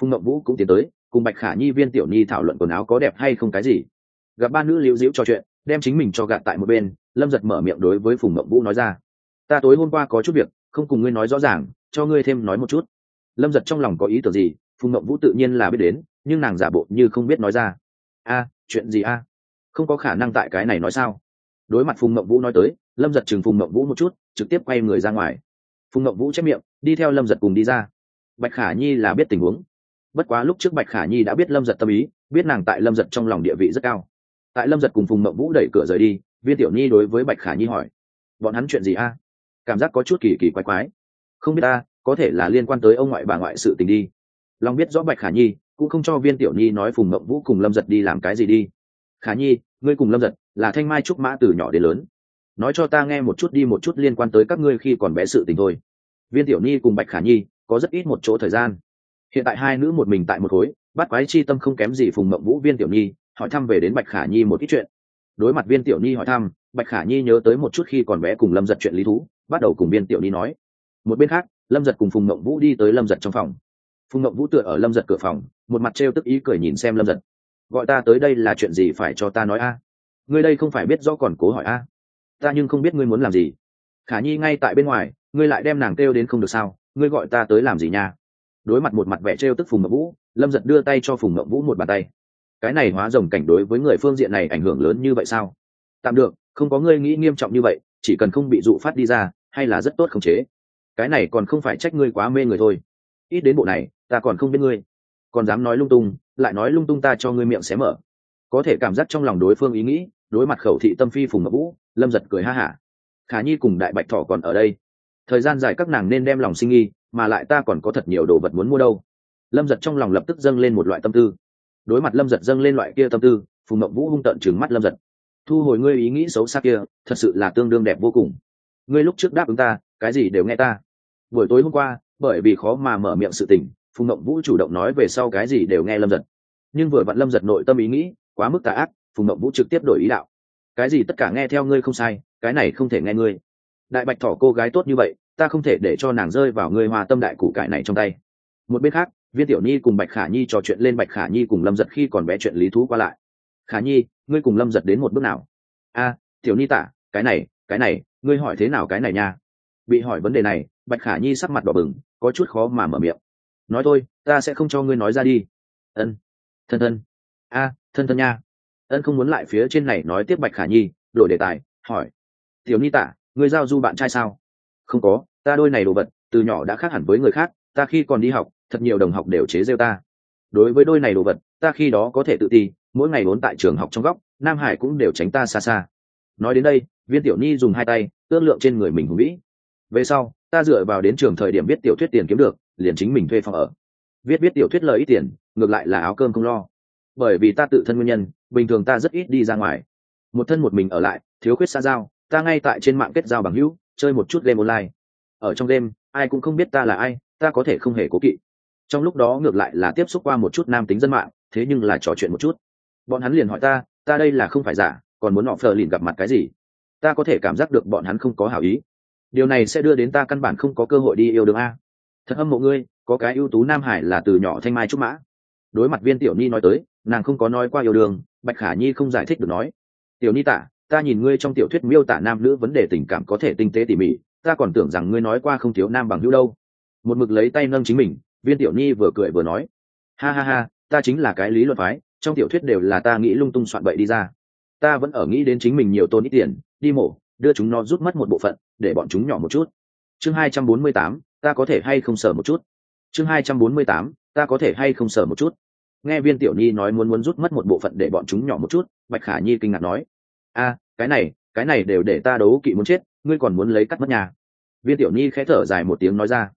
Phùng mộng vũ cũng tiến tới, cùng bạch khả nhi viên tiểu nhi thảo luận quần áo có đẹp hay không cái gì. Gặp ba nữ liễu diễu trò chuyện, đem chính mình cho gạt tại một bên, lâm giật mở miệng đối với phùng mộng vũ nói ra. Ta tối hôm qua có chút việc không cùng ngươi nói rõ ràng, cho ngươi thêm nói một chút. Lâm giật trong lòng có ý tưởng gì, phùng mộng vũ tự nhiên là biết đến, nhưng nàng giả bộ như không biết nói ra. A, chuyện gì a? Không có khả năng tại cái này nói sao? Đối mặt phùng mộng vũ nói tới, lâm giật chừng phùng mộng vũ một chút, trực tiếp quay người ra ngoài. Phùng mộng vũ chép miệng, đi theo lâm giật cùng đi ra. Bạch khả nhi là biết tình huống. Bất quá lúc trước bạch khả nhi đã biết lâm giật tâm ý, biết nàng tại lâm giật trong lòng địa vị rất cao. Tại lâm giật cùng phùng mộng vũ đẩy cửa rời đi, viên tiểu nhi đối với bạch khả nhi hỏi, bọn hắn chuyện gì a? Cảm giác có chút kỳ kỳ quái quái. Không biết ta có thể là liên quan tới ông ngoại bà ngoại sự tình đi. Long biết rõ bạch khả nhi, cũng không cho viên tiểu nhi nói phùng mộng vũ cùng lâm giật đi làm cái gì đi. Khả nhi, ngươi cùng lâm giật là thanh mai trúc mã từ nhỏ đến lớn. Nói cho ta nghe một chút đi một chút liên quan tới các ngươi khi còn bé sự tình thôi. Viên tiểu nhi cùng bạch khả nhi có rất ít một chỗ thời gian. Hiện tại hai nữ một mình tại một khối, bắt quái chi tâm không kém gì phùng mộng vũ, viên tiểu nhi, hỏi thăm về đến bạch khả nhi một ít chuyện. Đối mặt viên tiểu nhi hỏi thăm bạch khả nhi nhớ tới một chút khi còn bé cùng lâm giật chuyện lý thú, bắt đầu cùng biên tiểu ni nói. Một bên khác, lâm giật cùng phùng mộng vũ đi tới lâm giật trong phòng. Phùng mộng vũ tựa ở lâm giật cửa phòng, một mặt t r e o tức ý cười nhìn xem lâm giật. Gọi ta tới đây là chuyện gì phải cho ta nói a? Ngươi đây không phải biết do còn cố hỏi a? Ta nhưng không biết ngươi muốn làm gì. Khả nhi ngay tại bên ngoài, ngươi lại đem nàng kêu đến không được sao? Ngươi gọi ta tới làm gì nha? Đối mặt một mặt vẻ t r e o tức phùng mộng vũ, lâm giật đưa tay cho phùng mộng vũ một bàn tay. Cái này hóa rồng cảnh đối với người phương diện này ảnh hưởng lớn như vậy sao? Tạm được không có ngươi nghĩ nghiêm trọng như vậy, chỉ cần không bị dụ phát đi ra, hay là rất tốt khống chế. Cái này còn không phải trách ngươi quá mê người thôi. Ít đến bộ này, ta còn không biết ngươi. Còn dám nói lung tung, lại nói lung tung ta cho ngươi miệng xé mở. Có thể cảm giác trong lòng đối phương ý nghĩ, đối mặt khẩu thị tâm phi phùng ngọc vũ, lâm giật cười ha hả. Khả nhi cùng đại bạch thỏ còn ở đây. Thời gian dài các nàng nên đem lòng sinh nghi, mà lại ta còn có thật nhiều đồ vật muốn mua đâu. Lâm giật trong lòng lập tức dâng lên một loại tâm tư. Đối mặt lâm giật dâng lên loại kia tâm tư, phùng ngọc vũ hung tợn trừng mắt lâm giật thu hồi ngươi ý nghĩ xấu xa kia, thật sự là tương đương đẹp vô cùng. Ngươi lúc trước đáp ứng ta, cái gì đều nghe ta. Buổi tối hôm qua, bởi vì khó mà mở miệng sự tình, phùng mộng vũ chủ động nói về sau cái gì đều nghe lâm giật. Nhưng vừa vặn lâm giật nội tâm ý nghĩ, quá mức tà ác, phùng mộng vũ trực tiếp đổi ý đạo. Cái gì tất cả nghe theo ngươi không sai, cái này không thể nghe ngươi. Đại bạch thỏ cô gái tốt như vậy, ta không thể để cho nàng rơi vào ngươi hòa tâm đại củ cải này trong tay. Một bên khác, viên tiểu nhi cùng bạch khả nhi trò chuyện lên bạch khả nhi cùng lâm giật khi còn bé chuyện lý thú qua lại khả nhi, ngươi cùng lâm giật đến một bước nào? A, tiểu nhi tả, cái này cái này, ngươi hỏi thế nào cái này nha? Bị hỏi vấn đề này, bạch khả nhi sắc mặt đỏ bừng, có chút khó mà mở miệng. Nói thôi, ta sẽ không cho ngươi nói ra đi. Ân, thân thân. A, thân thân nha. Ân không muốn lại phía trên này nói tiếp bạch khả nhi, đổi đề tài, hỏi. Tiểu ni tả, ngươi giao du bạn trai sao? Không có, ta đôi này đồ vật, từ nhỏ đã khác hẳn với người khác, ta khi còn đi học, thật nhiều đồng học đều chế rêu ta. Đối với đôi này đồ vật, ta khi đó có thể tự ti mỗi ngày vốn tại trường học trong góc, nam hải cũng đều tránh ta xa xa. Nói đến đây, viên tiểu ni dùng hai tay, ước lượng trên người mình hùng vĩ. Về sau, ta dựa vào đến trường thời điểm Viết tiểu thuyết tiền kiếm được, liền chính mình thuê phòng ở. Viết viết tiểu thuyết lời ít tiền, ngược lại là áo cơm không lo. Bởi vì ta tự thân nguyên nhân, bình thường ta rất ít đi ra ngoài. Một thân một mình ở lại, thiếu khuyết xa giao, ta ngay tại trên mạng kết giao bằng hữu, chơi một chút game online. Ở trong game, ai cũng không biết ta là ai, ta có thể không hề cố kỵ. Trong lúc đó ngược lại là tiếp xúc qua một chút nam tính dân mạng, thế nhưng là trò chuyện một chút bọn hắn liền hỏi ta ta đây là không phải giả, còn muốn họ phờ lìn gặp mặt cái gì? Ta có thể cảm giác được bọn hắn không có hảo ý. Điều này sẽ đưa đến ta căn bản không có cơ hội đi yêu đương a. Thật âm mộ ngươi, có cái ưu tú nam hải là từ nhỏ thanh mai trúc mã. Đối mặt viên tiểu ni nói tới, nàng không có nói qua yêu đương, bạch khả nhi không giải thích được nói. Tiểu ni tả, ta nhìn ngươi trong tiểu thuyết miêu tả nam nữ vấn đề tình cảm có thể tinh tế tỉ mỉ, ta còn tưởng rằng ngươi nói qua không thiếu nam bằng hữu đâu. Một mực lấy tay nâng chính mình, viên tiểu ni vừa cười vừa nói. Ha ha ha, ta chính là cái lý luận phái trong tiểu thuyết đều là ta nghĩ lung tung soạn bậy đi ra. Ta vẫn ở nghĩ đến chính mình nhiều tôn ít tiền, đi mổ, đưa chúng nó rút mất một bộ phận, để bọn chúng nhỏ một chút. Chương hai trăm bốn mươi tám, ta có thể hay không sở một chút? Chương hai trăm bốn mươi tám, ta có thể hay không sở một chút? Nghe viên tiểu nhi nói muốn muốn rút mất một bộ phận để bọn chúng nhỏ một chút, bạch khả nhi kinh ngạc nói. A, cái này cái này đều để ta đấu kỵ muốn chết, ngươi còn muốn lấy cắt mất nhà. Viên tiểu nhi khẽ thở dài một tiếng nói ra.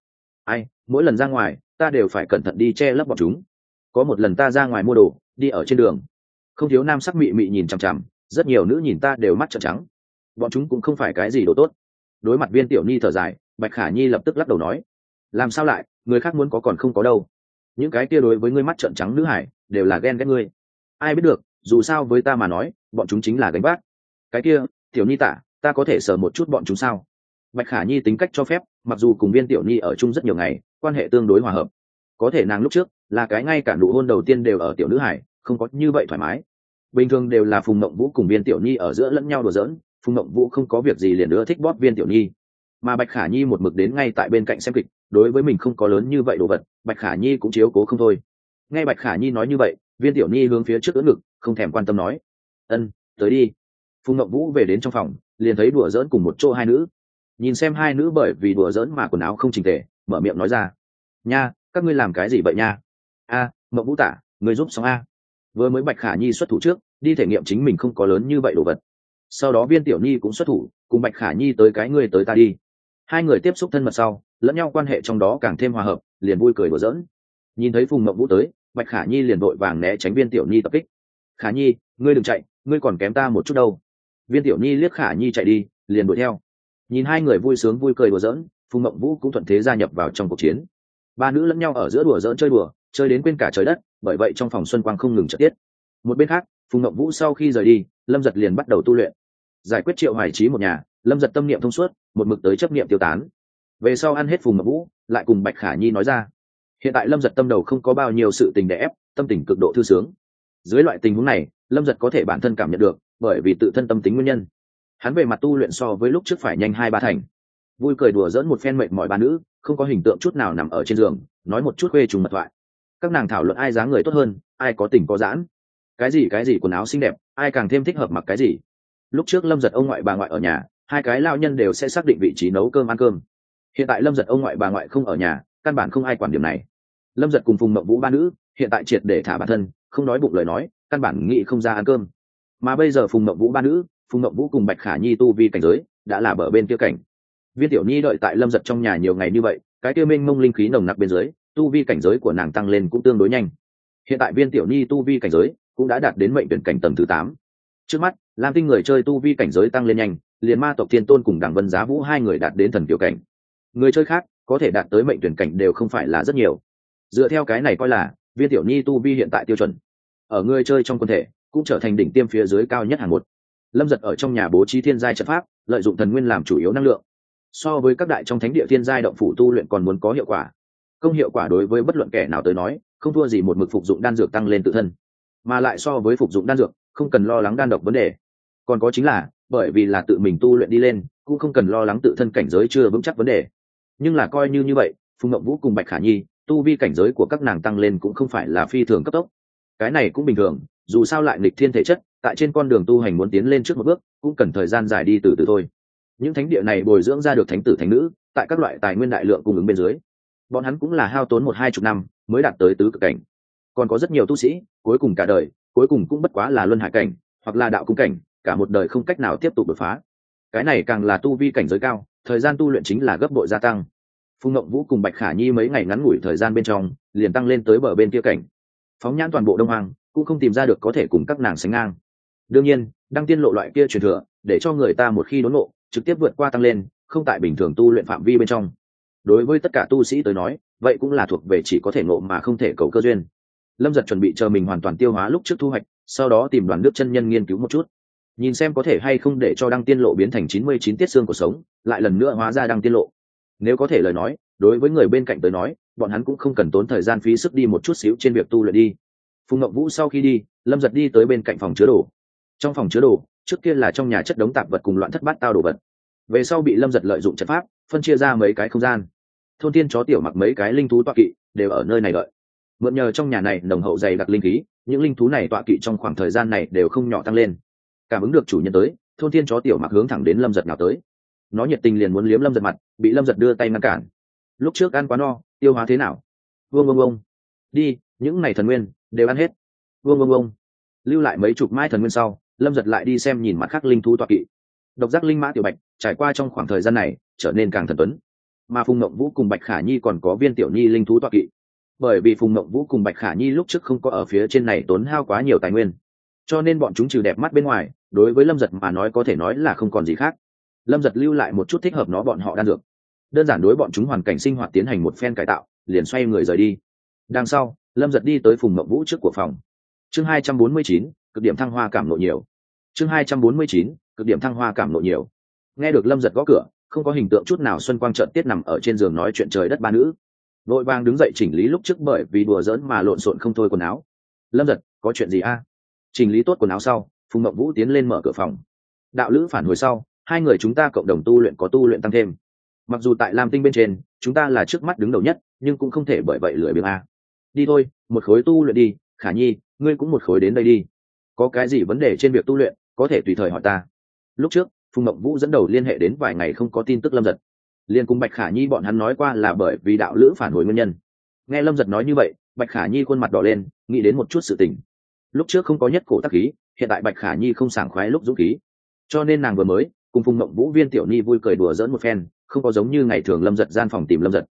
Ai, mỗi lần ra ngoài, ta đều phải cẩn thận đi che lấp bọn chúng. Có một lần ta ra ngoài mua đồ đi ở trên đường. Không thiếu nam sắc mị mị nhìn chằm chằm, rất nhiều nữ nhìn ta đều mắt trợn trắng. Bọn chúng cũng không phải cái gì đồ tốt. Đối mặt viên tiểu nhi thở dài, bạch khả nhi lập tức lắc đầu nói, làm sao lại, người khác muốn có còn không có đâu. Những cái kia đối với ngươi mắt trợn trắng nữ hải, đều là ghen ghét ngươi. Ai biết được, dù sao với ta mà nói, bọn chúng chính là gánh vác. Cái kia, tiểu nhi tả, ta có thể sờ một chút bọn chúng sao? Bạch khả nhi tính cách cho phép, mặc dù cùng viên tiểu nhi ở chung rất nhiều ngày, quan hệ tương đối hòa hợp. Có thể nàng lúc trước, là cái ngay cả nụ hôn đầu tiên đều ở tiểu nữ hải không có như vậy thoải mái. Bình thường đều là phùng mộng vũ cùng viên tiểu nhi ở giữa lẫn nhau đùa giỡn, phùng mộng vũ không có việc gì liền nữa thích bóp viên tiểu nhi. Mà bạch khả nhi một mực đến ngay tại bên cạnh xem kịch, đối với mình không có lớn như vậy đồ vật, bạch khả nhi cũng chiếu cố không thôi. Nghe bạch khả nhi nói như vậy, viên tiểu nhi hướng phía trước ưỡn ngực, không thèm quan tâm nói, ân, tới đi. Phùng ngậm vũ về đến trong phòng, liền thấy đùa giỡn cùng một chỗ hai nữ. Nhìn xem hai nữ bởi vì đùa giỡn mà quần áo không trình tề, mở miệng nói ra, nha, các ngươi làm cái gì vậy nha? A, mộng vũ tả người giúp xong a vừa mới bạch khả nhi xuất thủ trước, đi thể nghiệm chính mình không có lớn như vậy đồ vật. Sau đó viên tiểu nhi cũng xuất thủ, cùng bạch khả nhi tới cái người tới ta đi. Hai người tiếp xúc thân mật sau, lẫn nhau quan hệ trong đó càng thêm hòa hợp, liền vui cười đùa giỡn. Nhìn thấy phùng mậu vũ tới, bạch khả nhi liền vội vàng né tránh viên tiểu nhi tập kích. Khả nhi, ngươi đừng chạy, ngươi còn kém ta một chút đâu. Viên tiểu nhi liếc khả nhi chạy đi, liền đuổi theo. Nhìn hai người vui sướng vui cười đùa giỡn, phùng mậu vũ cũng thuận thế gia nhập vào trong cuộc chiến. Ba nữ lẫn nhau ở giữa đùa giỡn chơi đùa chơi đến quên cả trời đất, bởi vậy trong phòng xuân quang không ngừng trợ tiết. Một bên khác, phùng ngậm vũ sau khi rời đi, lâm giật liền bắt đầu tu luyện. Giải quyết triệu hoài trí một nhà, lâm giật tâm niệm thông suốt, một mực tới chấp niệm tiêu tán. Về sau ăn hết phùng ngậm vũ, lại cùng bạch khả nhi nói ra. Hiện tại lâm giật tâm đầu không có bao nhiêu sự tình để ép, tâm tình cực độ thư sướng. Dưới loại tình huống này, lâm giật có thể bản thân cảm nhận được, bởi vì tự thân tâm tính nguyên nhân. Hắn về mặt tu luyện so với lúc trước phải nhanh hai ba thành. Vui cười đùa dỡn một phen mệnh mọi ba nữ, không có hình tượng chút nào nằm ở trên giường, nói một chút khuê trùng mật thoại các nàng thảo luận ai dáng người tốt hơn, ai có tình có giãn. Cái gì cái gì quần áo xinh đẹp, ai càng thêm thích hợp mặc cái gì. Lúc trước lâm giật ông ngoại bà ngoại ở nhà, hai cái lao nhân đều sẽ xác định vị trí nấu cơm ăn cơm. Hiện tại lâm giật ông ngoại bà ngoại không ở nhà, căn bản không ai quản điểm này. Lâm giật cùng phùng mậu vũ ba nữ, hiện tại triệt để thả bản thân, không nói bụng lời nói, căn bản nghĩ không ra ăn cơm. Mà bây giờ phùng mậu vũ ba nữ, phùng mậu vũ cùng bạch khả nhi tu vi cảnh giới, đã là bờ bên kia cảnh. Viên tiểu nhi đợi tại lâm giật trong nhà nhiều ngày như vậy, cái kia minh mông linh khí nồng nặc bên dưới tu vi cảnh giới của nàng tăng lên cũng tương đối nhanh. Hiện tại viên tiểu nhi tu vi cảnh giới cũng đã đạt đến mệnh tuyển cảnh tầng thứ tám. Trước mắt, lam tinh người chơi tu vi cảnh giới tăng lên nhanh, liền ma tộc thiên tôn cùng đảng vân giá vũ hai người đạt đến thần tiểu cảnh. Người chơi khác có thể đạt tới mệnh tuyển cảnh đều không phải là rất nhiều. Dựa theo cái này coi là, viên tiểu nhi tu vi hiện tại tiêu chuẩn ở người chơi trong quân thể cũng trở thành đỉnh tiêm phía dưới cao nhất hàng một. Lâm giật ở trong nhà bố trí thiên giai trận pháp, lợi dụng thần nguyên làm chủ yếu năng lượng. So với các đại trong thánh địa thiên giai động phủ tu luyện còn muốn có hiệu quả công hiệu quả đối với bất luận kẻ nào tới nói, không thua gì một mực phục dụng đan dược tăng lên tự thân, mà lại so với phục dụng đan dược, không cần lo lắng đan độc vấn đề. Còn có chính là, bởi vì là tự mình tu luyện đi lên, cũng không cần lo lắng tự thân cảnh giới chưa vững chắc vấn đề. Nhưng là coi như như vậy, phùng ngậm vũ cùng bạch khả nhi, tu vi cảnh giới của các nàng tăng lên cũng không phải là phi thường cấp tốc. Cái này cũng bình thường, dù sao lại nghịch thiên thể chất, tại trên con đường tu hành muốn tiến lên trước một bước, cũng cần thời gian dài đi từ từ thôi. Những thánh địa này bồi dưỡng ra được thánh tử thánh nữ, tại các loại tài nguyên đại lượng cung ứng bên dưới bọn hắn cũng là hao tốn một hai chục năm mới đạt tới tứ cực cảnh. Còn có rất nhiều tu sĩ, cuối cùng cả đời, cuối cùng cũng bất quá là luân hải cảnh hoặc là đạo cung cảnh, cả một đời không cách nào tiếp tục đột phá. Cái này càng là tu vi cảnh giới cao, thời gian tu luyện chính là gấp bội gia tăng. Phùng ngộng vũ cùng bạch khả nhi mấy ngày ngắn ngủi thời gian bên trong, liền tăng lên tới bờ bên kia cảnh. Phóng nhãn toàn bộ đông hoàng cũng không tìm ra được có thể cùng các nàng sánh ngang. Đương nhiên, đăng tiên lộ loại kia truyền thừa, để cho người ta một khi đốn lộ trực tiếp vượt qua tăng lên, không tại bình thường tu luyện phạm vi bên trong đối với tất cả tu sĩ tới nói, vậy cũng là thuộc về chỉ có thể ngộ mà không thể cầu cơ duyên. Lâm giật chuẩn bị chờ mình hoàn toàn tiêu hóa lúc trước thu hoạch, sau đó tìm đoàn nước chân nhân nghiên cứu một chút. Nhìn xem có thể hay không để cho đăng tiên lộ biến thành chín mươi chín tiết xương cuộc sống, lại lần nữa hóa ra đăng tiên lộ. Nếu có thể lời nói, đối với người bên cạnh tới nói, bọn hắn cũng không cần tốn thời gian phí sức đi một chút xíu trên việc tu luyện đi. Phùng ngậm vũ sau khi đi, lâm giật đi tới bên cạnh phòng chứa đồ. Trong phòng chứa đồ, trước kia là trong nhà chất đống tạp vật cùng loạn thất bát tao đồ vật về sau bị lâm giật lợi dụng trận pháp, phân chia ra mấy cái không gian. Thôn tiên chó tiểu mặc mấy cái linh thú tọa kỵ, đều ở nơi này đợi. Mượn nhờ trong nhà này nồng hậu dày đặc linh khí, những linh thú này tọa kỵ trong khoảng thời gian này đều không nhỏ tăng lên. Cảm ứng được chủ nhân tới, thôn tiên chó tiểu mặc hướng thẳng đến lâm giật nào tới. Nó nhiệt tình liền muốn liếm lâm giật mặt, bị lâm giật đưa tay ngăn cản. Lúc trước ăn quá no, tiêu hóa thế nào? Vương vương vương. Đi, những ngày thần nguyên, đều ăn hết. Vương vương vương. Lưu lại mấy chục mai thần nguyên sau, lâm giật lại đi xem nhìn mặt khác linh thú tọa kỵ. Độc giác linh mã tiểu bạch trải qua trong khoảng thời gian này, trở nên càng thần tuấn. Mà phùng ngộng vũ cùng bạch khả nhi còn có viên tiểu nhi linh thú toa kỵ. Bởi vì phùng ngộng vũ cùng bạch khả nhi lúc trước không có ở phía trên này tốn hao quá nhiều tài nguyên. Cho nên bọn chúng trừ đẹp mắt bên ngoài, đối với lâm giật mà nói có thể nói là không còn gì khác. Lâm giật lưu lại một chút thích hợp nó bọn họ đan dược. Đơn giản đối bọn chúng hoàn cảnh sinh hoạt tiến hành một phen cải tạo, liền xoay người rời đi. Đằng sau, lâm giật đi tới phùng mậu vũ trước của phòng. Chương hai trăm bốn mươi chín, cực điểm thăng hoa cảm nộ nhiều. Chương hai trăm bốn mươi chín, cực điểm thăng hoa cảm nộ nhiều nghe được lâm giật gõ cửa, không có hình tượng chút nào xuân quang trợn tiết nằm ở trên giường nói chuyện trời đất ba nữ. Vội vàng đứng dậy chỉnh lý lúc trước bởi vì đùa giỡn mà lộn xộn không thôi quần áo. Lâm giật, có chuyện gì a? Chỉnh lý tốt quần áo sau, phùng mậu vũ tiến lên mở cửa phòng. Đạo lữ phản hồi sau, hai người chúng ta cộng đồng tu luyện có tu luyện tăng thêm. Mặc dù tại lam tinh bên trên, chúng ta là trước mắt đứng đầu nhất, nhưng cũng không thể bởi vậy lười biếng a. Đi thôi, một khối tu luyện đi, khả nhi, ngươi cũng một khối đến đây đi. Có cái gì vấn đề trên việc tu luyện, có thể tùy thời hỏi ta. Lúc trước phùng mộng vũ dẫn đầu liên hệ đến vài ngày không có tin tức lâm giật. Liên cùng bạch khả nhi bọn hắn nói qua là bởi vì đạo lữ phản hồi nguyên nhân. Nghe lâm giật nói như vậy, bạch khả nhi khuôn mặt đỏ lên, nghĩ đến một chút sự tình. Lúc trước không có nhất cổ tắc khí, hiện tại bạch khả nhi không sảng khoái lúc dũng khí. Cho nên nàng vừa mới, cùng phùng mộng vũ, viên tiểu nhi vui cười đùa dỡn một phen, không có giống như ngày thường lâm giật gian phòng tìm lâm giật.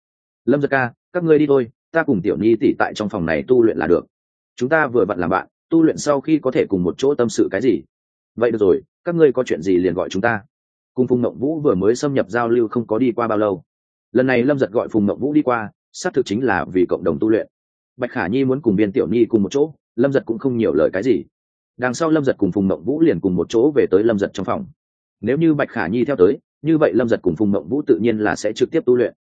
Lâm giật ca, các ngươi đi thôi, ta cùng tiểu nhi tỉ tại trong phòng này tu luyện là được. Chúng ta vừa vặn làm bạn, tu luyện sau khi có thể cùng một chỗ tâm sự cái gì? Vậy được rồi, các ngươi có chuyện gì liền gọi chúng ta. Cùng phùng mộng vũ vừa mới xâm nhập giao lưu không có đi qua bao lâu. Lần này lâm giật gọi phùng mộng vũ đi qua, xác thực chính là vì cộng đồng tu luyện. Bạch khả nhi muốn cùng viên tiểu nhi cùng một chỗ, lâm giật cũng không nhiều lời cái gì. Đằng sau lâm giật cùng phùng mộng vũ liền cùng một chỗ về tới lâm giật trong phòng. Nếu như bạch khả nhi theo tới, như vậy lâm giật cùng phùng mộng vũ tự nhiên là sẽ trực tiếp tu luyện.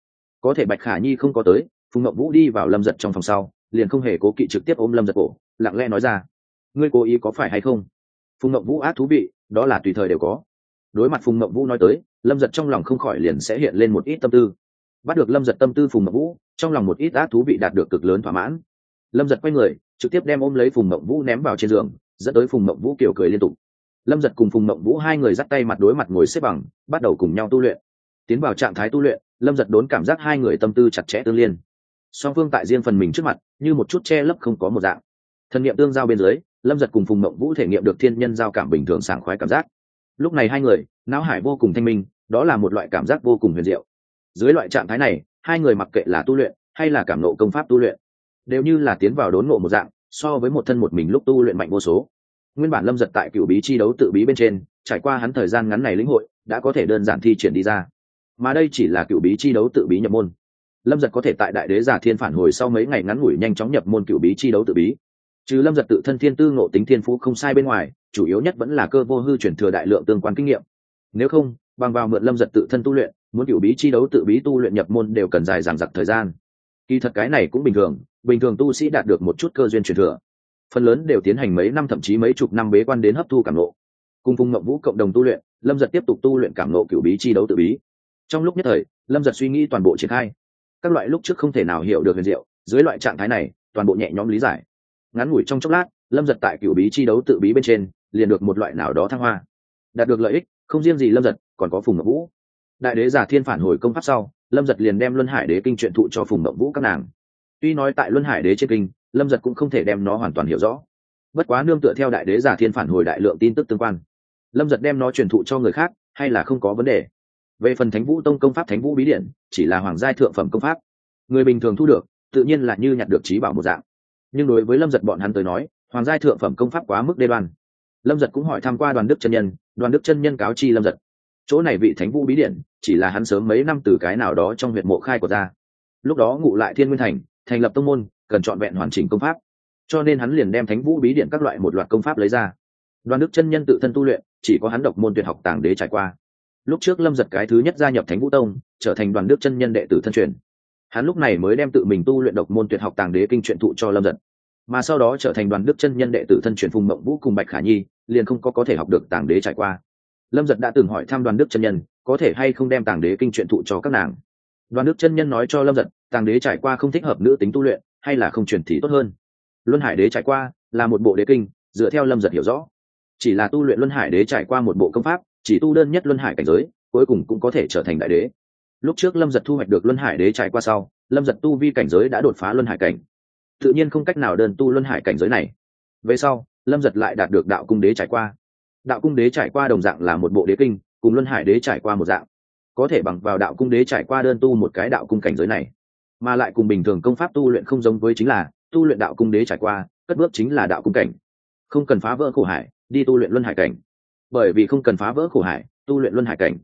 Có thể bạch khả nhi không có tới, phùng mộng vũ đi vào lâm giật trong phòng sau, liền không hề cố kỵ trực tiếp ôm lâm giật cổ, lặng lẽ nói ra, ngươi cố ý có phải hay không? Phùng mộng vũ ác thú vị, đó là tùy thời đều có. Đối mặt phùng mộng vũ nói tới, lâm giật trong lòng không khỏi liền sẽ hiện lên một ít tâm tư. Bắt được lâm giật tâm tư phùng mộng vũ, trong lòng một ít ác thú vị đạt được cực lớn thỏa mãn. Lâm giật quay người, trực tiếp đem ôm lấy phùng mộng vũ ném vào trên giường, dẫn tới phùng mộng vũ kiểu cười liên tục. Lâm giật cùng phùng mộng vũ hai người dắt tay mặt đối mặt ngồi xếp bằng, bắt đầu cùng nhau tu luyện. Tiến vào trạng thái tu luyện, lâm giật đốn cảm giác hai người tâm tư chặt chẽ tương liên. Song phương tại riêng phần mình trước mặt, như một chút che lấp không có một dạng. Thân nhiệm tương giao bên dưới lâm giật cùng phùng mộng vũ thể nghiệm được thiên nhân giao cảm bình thường sảng khoái cảm giác. Lúc này hai người, não hải vô cùng thanh minh, đó là một loại cảm giác vô cùng huyền diệu. Dưới loại trạng thái này, hai người mặc kệ là tu luyện hay là cảm nộ công pháp tu luyện, đều như là tiến vào đốn ngộ một dạng, so với một thân một mình lúc tu luyện mạnh vô số. Nguyên bản lâm giật tại cựu bí chi đấu tự bí bên trên, trải qua hắn thời gian ngắn này lĩnh hội, đã có thể đơn giản thi triển đi ra. Mà đây chỉ là cựu bí chi đấu tự bí nhập môn. Lâm giật có thể tại đại đế giả thiên phản hồi sau mấy ngày ngắn ngủi nhanh chóng nhập môn cựu bí chi đấu tự bí chứ lâm giật tự thân thiên tư ngộ tính thiên phú không sai bên ngoài, chủ yếu nhất vẫn là cơ vô hư chuyển thừa đại lượng tương quan kinh nghiệm. Nếu không, bằng vào mượn lâm giật tự thân tu luyện, muốn cựu bí chi đấu tự bí tu luyện nhập môn đều cần dài dằng dặc thời gian. Kỳ thật cái này cũng bình thường bình thường tu sĩ đạt được một chút cơ duyên truyền thừa. Phần lớn đều tiến hành mấy năm thậm chí mấy chục năm bế quan đến hấp thu cảm nộ cùng phùng ngậm vũ cộng đồng tu luyện, lâm giật tiếp tục tu luyện cảm nộ cựu bí chi đấu tự bí. Trong lúc nhất thời, lâm giật suy nghĩ toàn bộ triển khai. Các loại lúc trước không thể nào hiểu được huyền diệu, dưới loại trạng thái này, toàn bộ nhẹ nhõm lý giải ngắn ngủi trong chốc lát, lâm giật tại cựu bí chi đấu tự bí bên trên, liền được một loại nào đó thăng hoa. Đạt được lợi ích, không riêng gì lâm giật, còn có phùng ngậm vũ. Đại đế giả thiên phản hồi công pháp sau, lâm giật liền đem luân hải đế kinh truyện thụ cho phùng ngậm vũ các nàng. Tuy nói tại luân hải đế trên kinh, lâm giật cũng không thể đem nó hoàn toàn hiểu rõ. Bất quá nương tựa theo đại đế giả thiên phản hồi đại lượng tin tức tương quan, lâm giật đem nó truyền thụ cho người khác, hay là không có vấn đề. Về phần thánh vũ tông công pháp thánh vũ bí điển, chỉ là hoàng gia thượng phẩm công pháp. Người bình thường thu được, tự nhiên là như nhặt được trí bảo một dạng nhưng đối với lâm giật bọn hắn tới nói, hoàng giai thượng phẩm công pháp quá mức đê đoan. Lâm giật cũng hỏi tham q u a đoàn đức chân nhân, đoàn đức chân nhân cáo chi lâm giật. Chỗ này vị thánh vũ bí Điện chỉ là hắn sớm mấy năm từ cái nào đó trong huyện mộ khai của ra. Lúc đó ngụ lại thiên nguyên thành thành lập tông môn, cần trọn vẹn hoàn chỉnh công pháp. Cho nên hắn liền đem thánh vũ bí điện các loại một loạt công pháp lấy ra. Đoàn đức chân nhân tự thân tu luyện, chỉ có hắn độc môn tuyệt học tàng đế trải qua. Lúc trước lâm giật cái thứ nhất gia nhập thánh vũ tông, trở thành đoàn đức chân nhân đệ tử thân truyền hắn lúc này mới đem tự mình tu luyện độc môn tuyệt học tàng đế kinh truyện thụ cho lâm giật mà sau đó trở thành đoàn đức chân nhân đệ tử thân truyền phùng mộng vũ cùng bạch khả nhi, liền không có có thể học được tàng đế trải qua. Lâm giật đã từng hỏi thăm đoàn đức chân nhân, có thể hay không đem tàng đế kinh truyện thụ cho các nàng. Đoàn đức chân nhân nói cho lâm giật tàng đế trải qua không thích hợp nữ tính tu luyện, hay là không truyền thì tốt hơn. Luân hải đế trải qua là một bộ đế kinh, dựa theo lâm giật hiểu rõ. Chỉ là tu luyện luân hải đế trải qua một bộ công pháp, chỉ tu đơn nhất luân hải cảnh giới, cuối cùng cũng có thể trở thành đại đế lúc trước lâm giật thu hoạch được luân hải đế trải qua sau, lâm giật tu vi cảnh giới đã đột phá luân hải cảnh. Tự nhiên không cách nào đơn tu luân hải cảnh giới này. Về sau, lâm giật lại đạt được đạo cung đế trải qua. Đạo cung đế trải qua đồng dạng là một bộ đế kinh, cùng luân hải đế trải qua một dạng. Có thể bằng vào đạo cung đế trải qua đơn tu một cái đạo cung cảnh giới này, mà lại cùng bình thường công pháp tu luyện không giống với chính là, tu luyện đạo cung đế trải qua, cất bước chính là đạo cung cảnh. Không cần phá vỡ khổ hải, đi tu luyện luân hải cảnh. Bởi vì không cần phá vỡ khổ hải, tu luyện luân hải cảnh.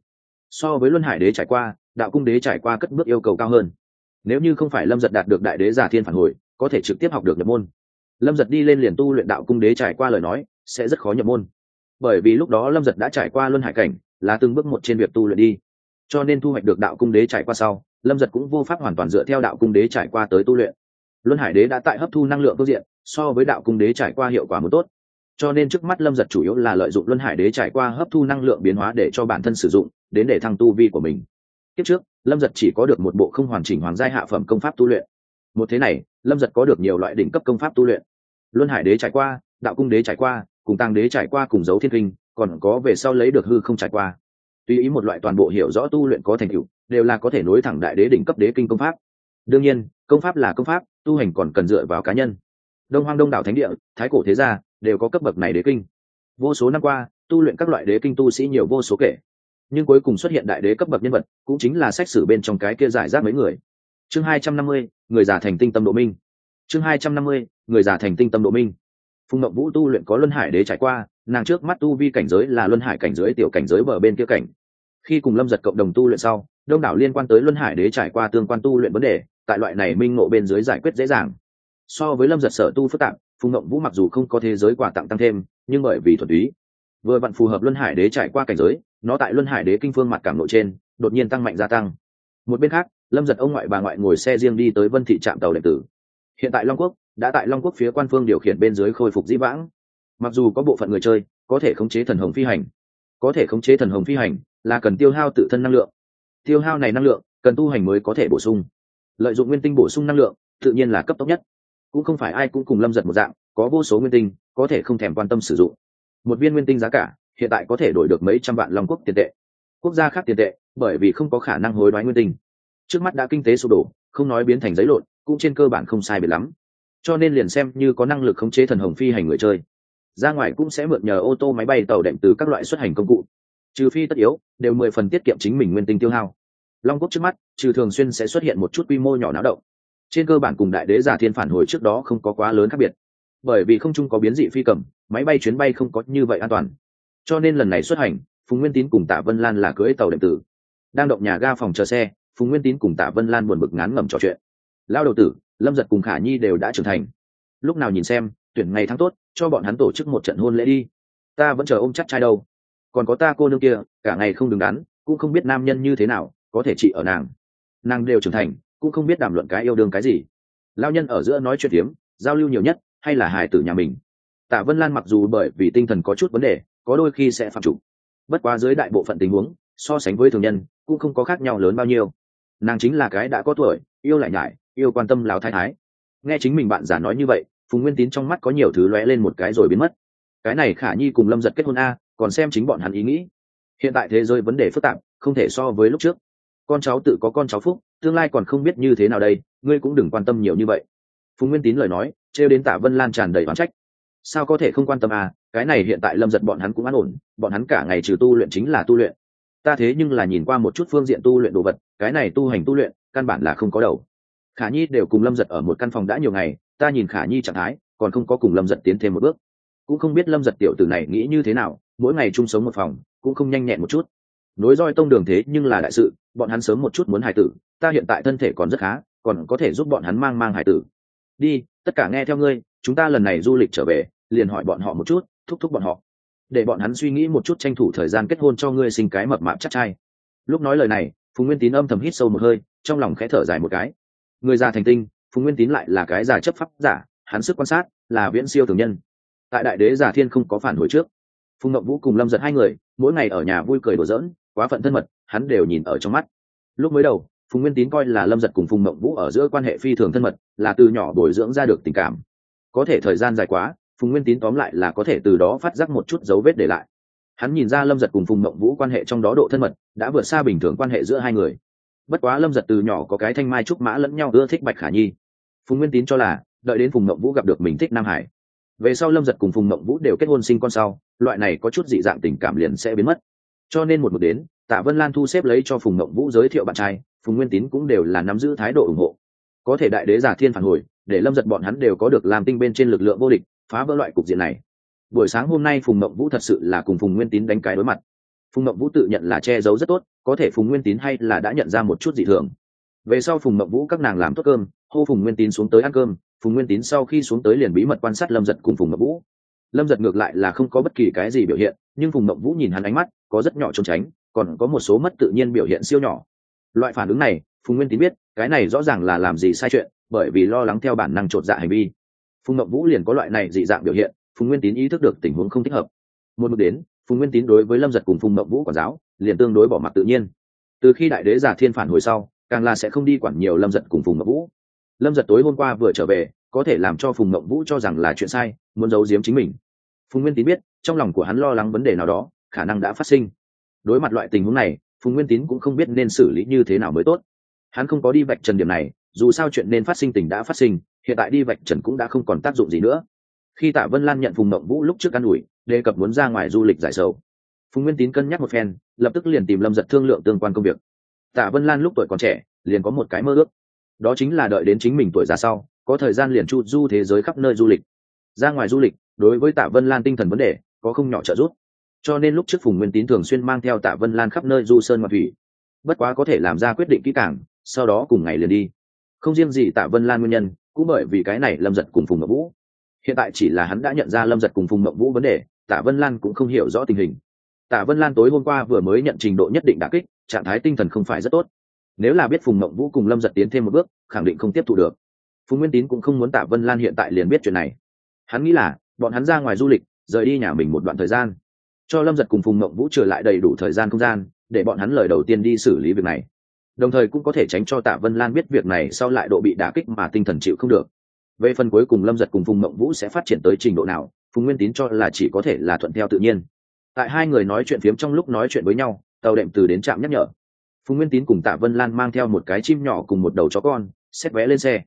So với luân hải đế trải qua đạo cung đế trải qua cất bước yêu cầu cao hơn. Nếu như không phải lâm giật đạt được đại đế giả thiên phản hồi, có thể trực tiếp học được nhập môn. Lâm giật đi lên liền tu luyện đạo cung đế trải qua lời nói, sẽ rất khó nhập môn. Bởi vì lúc đó lâm giật đã trải qua luân hải cảnh, là từng bước một trên việc tu luyện đi. Cho nên thu hoạch được đạo cung đế trải qua sau, lâm giật cũng vô pháp hoàn toàn dựa theo đạo cung đế trải qua tới tu luyện. Luân hải đế đã tại hấp thu năng lượng phương diện, so với đạo cung đế trải qua hiệu quả một tốt. Cho nên trước mắt lâm giật chủ yếu là lợi dụng luân hải đế trải qua hấp thu năng lượng biến hóa để cho bản thân sử dụng, đến để thăng tu vi của mình kiếp trước, lâm giật chỉ có được một bộ không hoàn chỉnh hoàng giai hạ phẩm công pháp tu luyện. Một thế này, lâm giật có được nhiều loại đỉnh cấp công pháp tu luyện. Luân hải đế trải qua, đạo cung đế trải qua, cùng tăng đế trải qua, cùng dấu thiên kinh, còn có về sau lấy được hư không trải qua. Tùy ý một loại toàn bộ hiểu rõ tu luyện có thành tựu, đều là có thể nối thẳng đại đế đỉnh cấp đế kinh công pháp. Đương nhiên, công pháp là công pháp, tu hành còn cần dựa vào cá nhân. Đông hoang đông đảo thánh địa, thái cổ thế gia, đều có cấp bậc này đế kinh. Vô số năm qua, tu luyện các loại đế kinh tu sĩ nhiều vô số kể nhưng cuối cùng xuất hiện đại đế cấp bậc nhân vật, cũng chính là sách sử bên trong cái kia giải rác mấy người. Chương hai trăm năm mươi, người già thành tinh tâm độ minh. Chương hai trăm năm mươi, người già thành tinh tâm độ minh. Phùng mộng vũ tu luyện có luân hải đế trải qua, nàng trước mắt tu vi cảnh giới là luân hải cảnh giới tiểu cảnh giới bờ bên kia cảnh. Khi cùng lâm giật cộng đồng tu luyện sau, đông đảo liên quan tới luân hải đế trải qua tương quan tu luyện vấn đề, tại loại này minh ngộ bên dưới giải quyết dễ dàng. So với lâm giật sở tu phức tạp, phùng mộng vũ mặc dù không có thế giới quà tặng tăng thêm, nhưng bởi vì thuật ý vừa vặn phù hợp luân hải đế trải qua cảnh giới nó tại luân hải đế kinh phương mặt cảm nội trên, đột nhiên tăng mạnh gia tăng. Một bên khác, lâm giật ông ngoại bà ngoại ngồi xe riêng đi tới vân thị trạm tàu đệ tử. Hiện tại long quốc đã tại long quốc phía quan phương điều khiển bên dưới khôi phục dĩ vãng. Mặc dù có bộ phận người chơi, có thể khống chế thần hồng phi hành, có thể khống chế thần hồng phi hành là cần tiêu hao tự thân năng lượng. Tiêu hao này năng lượng, cần tu hành mới có thể bổ sung. Lợi dụng nguyên tinh bổ sung năng lượng, tự nhiên là cấp tốc nhất. Cũng không phải ai cũng cùng lâm giật một dạng, có vô số nguyên tinh, có thể không thèm quan tâm sử dụng. Một viên nguyên tinh giá cả hiện tại có thể đổi được mấy trăm vạn long quốc tiền tệ. Quốc gia khác tiền tệ, bởi vì không có khả năng hối đoái nguyên tinh. Trước mắt đã kinh tế sụp đổ, không nói biến thành giấy lộn, cũng trên cơ bản không sai biệt lắm. Cho nên liền xem như có năng lực khống chế thần hồng phi hành người chơi. Ra ngoài cũng sẽ mượn nhờ ô tô máy bay, tàu đệm từ các loại xuất hành công cụ. Trừ phi tất yếu, đều mười phần tiết kiệm chính mình nguyên tinh tiêu hao. Long quốc trước mắt, trừ thường xuyên sẽ xuất hiện một chút quy mô nhỏ náo động. Trên cơ bản cùng đại đế giả thiên phản hồi trước đó không có quá lớn khác biệt. Bởi vì không chung có biến dị phi cầm, máy bay chuyến bay không có như vậy an toàn cho nên lần này xuất hành, phùng nguyên tín cùng tạ vân lan là cưới tàu đệm tử. Đang động nhà ga phòng chờ xe, phùng nguyên tín cùng tạ vân lan buồn bực ngán ngẩm trò chuyện. Lao đầu tử, lâm giật cùng khả nhi đều đã trưởng thành. Lúc nào nhìn xem, tuyển ngày tháng tốt, cho bọn hắn tổ chức một trận hôn lễ đi. Ta vẫn chờ ôm chắc trai đâu. Còn có ta cô nương kia, cả ngày không đứng đắn, cũng không biết nam nhân như thế nào, có thể trị ở nàng. Nàng đều trưởng thành, cũng không biết đàm luận cái yêu đương cái gì. Lao nhân ở giữa nói chuyện tiếm giao lưu nhiều nhất, hay là hài tử nhà mình. Tạ vân lan mặc dù bởi vì tinh thần có chút vấn đề có đôi khi sẽ phạm chủ bất quá dưới đại bộ phận tình huống, so sánh với thường nhân, cũng không có khác nhau lớn bao nhiêu. Nàng chính là cái đã có tuổi, yêu lại nhải, yêu quan tâm lào thái thái. Nghe chính mình bạn giả nói như vậy, phùng nguyên tín trong mắt có nhiều thứ lóe lên một cái rồi biến mất. Cái này khả nhi cùng lâm giật kết hôn a, còn xem chính bọn hắn ý nghĩ. Hiện tại thế giới vấn đề phức tạp, không thể so với lúc trước. Con cháu tự có con cháu phúc, tương lai còn không biết như thế nào đây, ngươi cũng đừng quan tâm nhiều như vậy. Phùng nguyên tín lời nói, trêu đến tạ vân lan tràn đầy oán trách. Sao có thể không quan tâm à cái này hiện tại lâm giật bọn hắn cũng an ổn, bọn hắn cả ngày trừ tu luyện chính là tu luyện. Ta thế nhưng là nhìn qua một chút phương diện tu luyện đồ vật, cái này tu hành tu luyện, căn bản là không có đầu. Khả nhi đều cùng lâm giật ở một căn phòng đã nhiều ngày, ta nhìn khả nhi trạng thái, còn không có cùng lâm giật tiến thêm một bước. Cũng không biết lâm giật tiểu tử này nghĩ như thế nào, mỗi ngày chung sống một phòng, cũng không nhanh nhẹn một chút. Nối roi tông đường thế nhưng là đại sự, bọn hắn sớm một chút muốn hài tử, ta hiện tại thân thể còn rất khá, còn có thể giúp bọn hắn mang mang hài tử. Đi, tất cả nghe theo ngươi, chúng ta lần này du lịch trở về, liền hỏi bọn họ một chút thúc thúc bọn họ. Để bọn hắn suy nghĩ một chút tranh thủ thời gian kết hôn cho ngươi sinh cái mập mạp chắc trai. Lúc nói lời này, phùng nguyên tín âm thầm hít sâu một hơi, trong lòng khẽ thở dài một cái. Người già thành tinh, phùng nguyên tín lại là cái già chấp pháp giả, hắn sức quan sát là viễn siêu thường nhân. Tại đại đế giả thiên không có phản hồi trước. Phùng ngậm vũ cùng lâm giật hai người, mỗi ngày ở nhà vui cười đùa giỡn, quá phận thân mật, hắn đều nhìn ở trong mắt. Lúc mới đầu, phùng nguyên tín coi là lâm giật cùng phùng mộng vũ ở giữa quan hệ phi thường thân mật, là từ nhỏ bồi dưỡng ra được tình cảm. Có thể thời gian dài quá phùng nguyên tín tóm lại là có thể từ đó phát giác một chút dấu vết để lại. Hắn nhìn ra lâm giật cùng phùng mộng vũ quan hệ trong đó độ thân mật, đã vượt xa bình thường quan hệ giữa hai người. Bất quá lâm giật từ nhỏ có cái thanh mai trúc mã lẫn nhau ưa thích bạch khả nhi. Phùng nguyên tín cho là, đợi đến phùng mộng vũ gặp được mình thích nam hải, về sau lâm giật cùng phùng mộng vũ đều kết hôn sinh con sau, loại này có chút dị dạng tình cảm liền sẽ biến mất. Cho nên một mực đến, tạ vân lan thu xếp lấy cho phùng mộng vũ giới thiệu bạn trai, phùng nguyên tín cũng đều là nắm giữ thái độ ủng hộ. Có thể đại đế giả thiên phản hồi, để lâm giật bọn hắn đều có được làm tinh bên trên lực lượng vô địch phá vỡ loại cục diện này. Buổi sáng hôm nay phùng mộng vũ thật sự là cùng phùng nguyên tín đánh cái đối mặt. Phùng mộng vũ tự nhận là che giấu rất tốt, có thể phùng nguyên tín hay là đã nhận ra một chút dị thường. Về sau phùng mộng vũ các nàng làm tốt cơm, hô phùng nguyên tín xuống tới ăn cơm, phùng nguyên tín sau khi xuống tới liền bí mật quan sát lâm giật cùng phùng mộng vũ. Lâm giật ngược lại là không có bất kỳ cái gì biểu hiện, nhưng phùng mộng vũ nhìn hắn ánh mắt, có rất nhỏ trốn tránh, còn có một số mất tự nhiên biểu hiện siêu nhỏ. Loại phản ứng này, phùng nguyên tín biết, cái này rõ ràng là làm gì sai chuyện, bởi vì lo lắng theo bản năng t dạ hành vi phùng ngậm vũ liền có loại này dị dạng biểu hiện, phùng nguyên tín ý thức được tình huống không thích hợp. Một mực đến, phùng nguyên tín đối với lâm giật cùng phùng ngậm vũ quản giáo, liền tương đối bỏ mặt tự nhiên. Từ khi đại đế giả thiên phản hồi sau, càng là sẽ không đi quản nhiều lâm giật cùng phùng ngậm vũ. Lâm giật tối hôm qua vừa trở về, có thể làm cho phùng ngậm vũ cho rằng là chuyện sai, muốn giấu giếm chính mình. Phùng nguyên tín biết, trong lòng của hắn lo lắng vấn đề nào đó, khả năng đã phát sinh. Đối mặt loại tình huống này, phùng nguyên tín cũng không biết nên xử lý như thế nào mới tốt. Hắn không có đi vạch trần điểm này, dù sao chuyện nên phát sinh tình đã phát sinh hiện tại đi vạch trần cũng đã không còn tác dụng gì nữa. Khi tạ vân lan nhận phùng mộng vũ lúc trước ă n ủi, đề cập muốn ra ngoài du lịch giải sầu. Phùng nguyên tín cân nhắc một phen, lập tức liền tìm lâm giật thương lượng tương quan công việc. Tạ vân lan lúc tuổi còn trẻ, liền có một cái mơ ước. Đó chính là đợi đến chính mình tuổi già sau, có thời gian liền chu du thế giới khắp nơi du lịch. Ra ngoài du lịch, đối với tạ vân lan tinh thần vấn đề, có không nhỏ trợ giúp. Cho nên lúc trước phùng nguyên tín thường xuyên mang theo tạ vân lan khắp nơi du sơn ngoại thủy. Bất quá có thể làm ra quyết định kỹ càng, sau đó cùng ngày liền đi. Không riêng gì tạ vân lan nguyên nhân cũng bởi vì cái này lâm giật cùng phùng ngọc vũ. Hiện tại chỉ là hắn đã nhận ra lâm giật cùng phùng ngọc vũ vấn đề Tả vân lan cũng không hiểu rõ tình hình. Tả vân lan tối hôm qua vừa mới nhận trình độ nhất định đà kích, trạng thái tinh thần không phải rất tốt. Nếu là biết phùng ngọc vũ cùng lâm giật tiến thêm một bước, khẳng định không tiếp thu được. Phùng nguyên tín cũng không muốn Tả vân lan hiện tại liền biết chuyện này. Hắn nghĩ là, bọn hắn ra ngoài du lịch, rời đi nhà mình một đoạn thời gian. Cho lâm giật cùng phùng mộng vũ trở lại đầy đủ thời gian không gian, để bọn hắn lời đầu tiên đi xử lý việc này đồng thời cũng có thể tránh cho tạ vân lan biết việc này sau lại độ bị đả kích mà tinh thần chịu không được. Về phần cuối cùng lâm giật cùng phùng mộng vũ sẽ phát triển tới trình độ nào, phùng nguyên tín cho là chỉ có thể là thuận theo tự nhiên. Tại hai người nói chuyện phiếm trong lúc nói chuyện với nhau, tàu đệm từ đến trạm nhắc nhở. Phùng nguyên tín cùng tạ vân lan mang theo một cái chim nhỏ cùng một đầu chó con xét vé lên xe.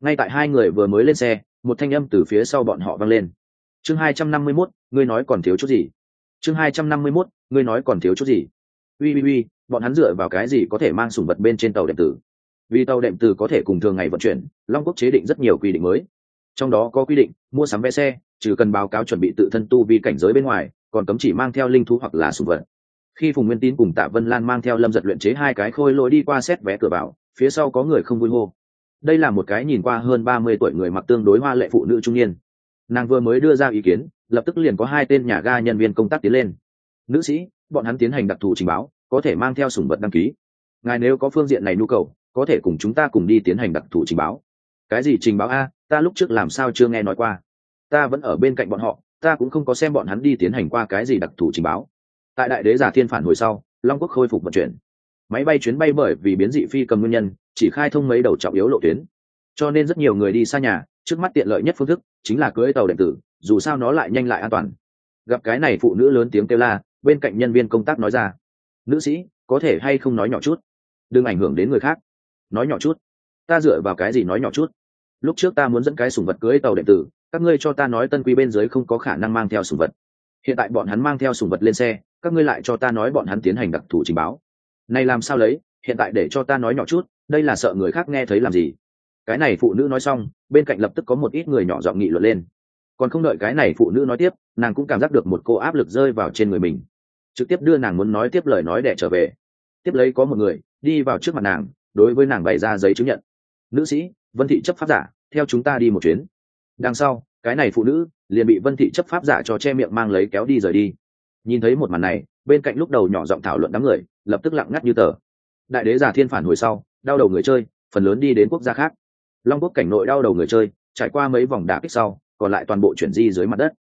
Ngay tại hai người vừa mới lên xe, một thanh âm từ phía sau bọn họ vang lên. Chương hai trăm năm mươi mốt, ngươi nói còn thiếu chút gì? Chương hai trăm năm mươi mốt, ngươi nói còn thiếu chút gì? Ui ui ui bọn hắn dựa vào cái gì có thể mang sùng vật bên trên tàu đệm tử? Vì tàu đệm tử có thể cùng thường ngày vận chuyển, long quốc chế định rất nhiều quy định mới. Trong đó có quy định, mua sắm vé xe, trừ cần báo cáo chuẩn bị tự thân tu vi cảnh giới bên ngoài, còn cấm chỉ mang theo linh thú hoặc là sùng vật. Khi phùng nguyên tín cùng tạ vân lan mang theo lâm giật luyện chế hai cái khôi lối đi qua xét vé cửa vào, phía sau có người không vui hô. Đây là một cái nhìn qua hơn ba mươi tuổi người mặc tương đối hoa lệ phụ nữ trung niên. Nàng vừa mới đưa ra ý kiến, lập tức liền có hai tên nhà ga nhân viên công tác tiến lên. Nữ sĩ bọn hắn tiến hành đặc thù trình báo, có thể mang theo sủng vật đăng ký. Ngài nếu có phương diện này nhu cầu, có thể cùng chúng ta cùng đi tiến hành đặc thù trình báo. Cái gì trình báo a? Ta lúc trước làm sao chưa nghe nói qua. Ta vẫn ở bên cạnh bọn họ, ta cũng không có xem bọn hắn đi tiến hành qua cái gì đặc thù trình báo. Tại đại đế giả thiên phản hồi sau, long quốc khôi phục vận chuyển. Máy bay chuyến bay bởi vì biến dị phi cầm nguyên nhân, chỉ khai thông mấy đầu trọng yếu lộ tuyến. Cho nên rất nhiều người đi xa nhà, trước mắt tiện lợi nhất phương thức chính là cưới tàu điện tử, dù sao nó lại nhanh lại an toàn. Gặp cái này phụ nữ lớn tiếng kêu la bên cạnh nhân viên công tác nói ra, nữ sĩ, có thể hay không nói nhỏ chút? Đừng ảnh hưởng đến người khác. Nói nhỏ chút. Ta dựa vào cái gì nói nhỏ chút? Lúc trước ta muốn dẫn cái sùng vật cưới tàu điện tử, các ngươi cho ta nói tân quy bên dưới không có khả năng mang theo sùng vật. Hiện tại bọn hắn mang theo sùng vật lên xe, các ngươi lại cho ta nói bọn hắn tiến hành đặc thù trình báo. Này làm sao lấy, hiện tại để cho ta nói nhỏ chút, đây là sợ người khác nghe thấy làm gì? Cái này phụ nữ nói xong, bên cạnh lập tức có một ít người nhỏ giọng nghị luận lên còn không đợi cái này phụ nữ nói tiếp, nàng cũng cảm giác được một cô áp lực rơi vào trên người mình. Trực tiếp đưa nàng muốn nói tiếp lời nói để trở về. Tiếp lấy có một người, đi vào trước mặt nàng, đối với nàng bày ra giấy chứng nhận. Nữ sĩ, vân thị chấp pháp giả, theo chúng ta đi một chuyến. Đằng sau, cái này phụ nữ liền bị vân thị chấp pháp giả cho che miệng mang lấy kéo đi rời đi. Nhìn thấy một màn này, bên cạnh lúc đầu nhỏ giọng thảo luận đám người, lập tức lặng ngắt như tờ. Đại đế giả thiên phản hồi sau, đau đầu người chơi, phần lớn đi đến quốc gia khác. Long quốc cảnh nội đau đầu người chơi, trải qua mấy vòng đả kích sau còn lại toàn bộ chuyển di dưới mặt đất.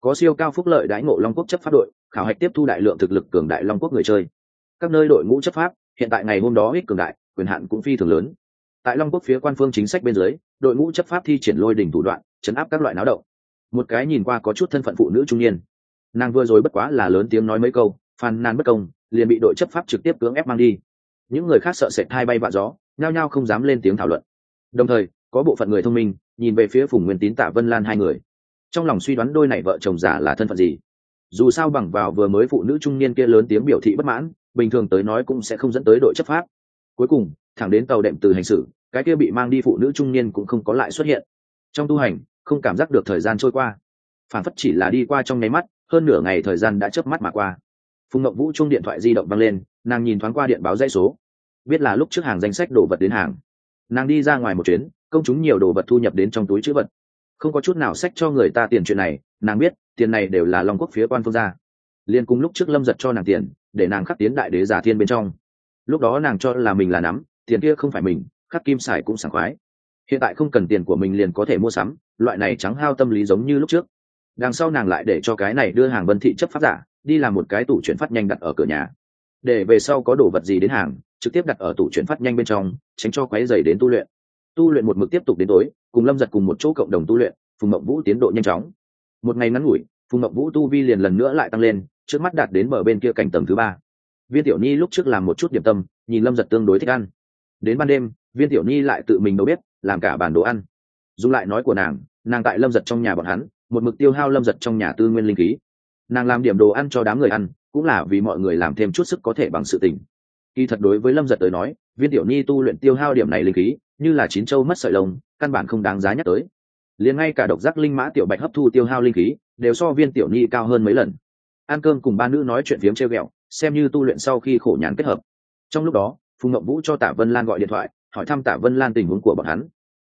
Có siêu cao phúc lợi đãi ngộ long quốc chấp pháp đội, khảo hạch tiếp thu đại lượng thực lực cường đại long quốc người chơi. Các nơi đội ngũ chấp pháp, hiện tại ngày hôm đó ít cường đại, quyền hạn cũng phi thường lớn. Tại long quốc phía quan phương chính sách bên dưới, đội ngũ chấp pháp thi triển lôi đỉnh thủ đoạn, chấn áp các loại náo động. Một cái nhìn qua có chút thân phận phụ nữ trung niên. Nàng vừa rồi bất quá là lớn tiếng nói mấy câu, phàn nàn bất công, liền bị đội chấp pháp trực tiếp cưỡng ép mang đi. Những người khác sợ sệt hai bay vạ gió, nhao nhao không dám lên tiếng thảo luận. Đồng thời, có bộ phận người thông minh nhìn về phía phùng nguyên tín, tạ vân lan hai người. Trong lòng suy đoán đôi này vợ chồng giả là thân phận gì? Dù sao bằng vào vừa mới phụ nữ trung niên kia lớn tiếng biểu thị bất mãn, bình thường tới nói cũng sẽ không dẫn tới đội chấp pháp. Cuối cùng, thẳng đến tàu đệm từ hành xử, cái kia bị mang đi phụ nữ trung niên cũng không có lại xuất hiện. Trong tu hành, không cảm giác được thời gian trôi qua. Phản phất chỉ là đi qua trong nháy mắt, hơn nửa ngày thời gian đã chớp mắt mà qua. Phùng ngọc vũ chung điện thoại di động văng lên, nàng nhìn thoáng qua điện báo dãy số. Biết là lúc trước hàng danh sách đồ vật đến hàng. Nàng đi ra ngoài một chuyến công chúng nhiều đồ vật thu nhập đến trong túi chữ vật. Không có chút nào sách cho người ta tiền chuyện này, nàng biết, tiền này đều là long quốc phía quan phương ra. Liên cùng lúc trước lâm giật cho nàng tiền, để nàng khắc tiến đại đế giả thiên bên trong. Lúc đó nàng cho là mình là nắm, tiền kia không phải mình, khắc kim xài cũng sảng khoái. Hiện tại không cần tiền của mình liền có thể mua sắm, loại này trắng hao tâm lý giống như lúc trước. Đằng sau nàng lại để cho cái này đưa hàng vân thị chấp pháp giả, đi làm một cái tủ chuyển phát nhanh đặt ở cửa nhà. Để về sau có đồ vật gì đến hàng, trực tiếp đặt ở tủ chuyển phát nhanh bên trong, tránh cho quáy dày đến tu luyện tu luyện một mực tiếp tục đến tối, cùng lâm giật cùng một chỗ cộng đồng tu luyện, phùng mậu vũ tiến độ nhanh chóng. Một ngày ngắn ngủi, phùng mậu vũ tu vi liền lần nữa lại tăng lên, trước mắt đạt đến bờ bên kia cảnh tầng thứ ba. Viên tiểu nhi lúc trước làm một chút điểm tâm, nhìn lâm giật tương đối thích ăn. Đến ban đêm, viên tiểu nhi lại tự mình nấu bếp, làm cả bản đồ ăn. Dùng lại nói của nàng nàng tại lâm giật trong nhà bọn hắn, một mực tiêu hao lâm giật trong nhà tư nguyên linh khí. Nàng làm điểm đồ ăn cho đám người ăn, cũng là vì mọi người làm thêm chút sức có thể bằng sự tình. Kỳ thật đối với lâm giật tới nói, viên tiểu nhi tu luyện tiêu hao điểm này linh khí như là chín châu mất sợi lông, căn bản không đáng giá nhắc tới. Liền ngay cả độc giác linh mã tiểu bạch hấp thu tiêu hao linh khí, đều so viên tiểu nhi cao hơn mấy lần. Ăn cơm cùng ba nữ nói chuyện phiếm treo ghẹo, xem như tu luyện sau khi khổ nhàn kết hợp. Trong lúc đó, phùng ngậm vũ cho tạ vân lan gọi điện thoại, hỏi thăm tạ vân lan tình huống của bọn hắn.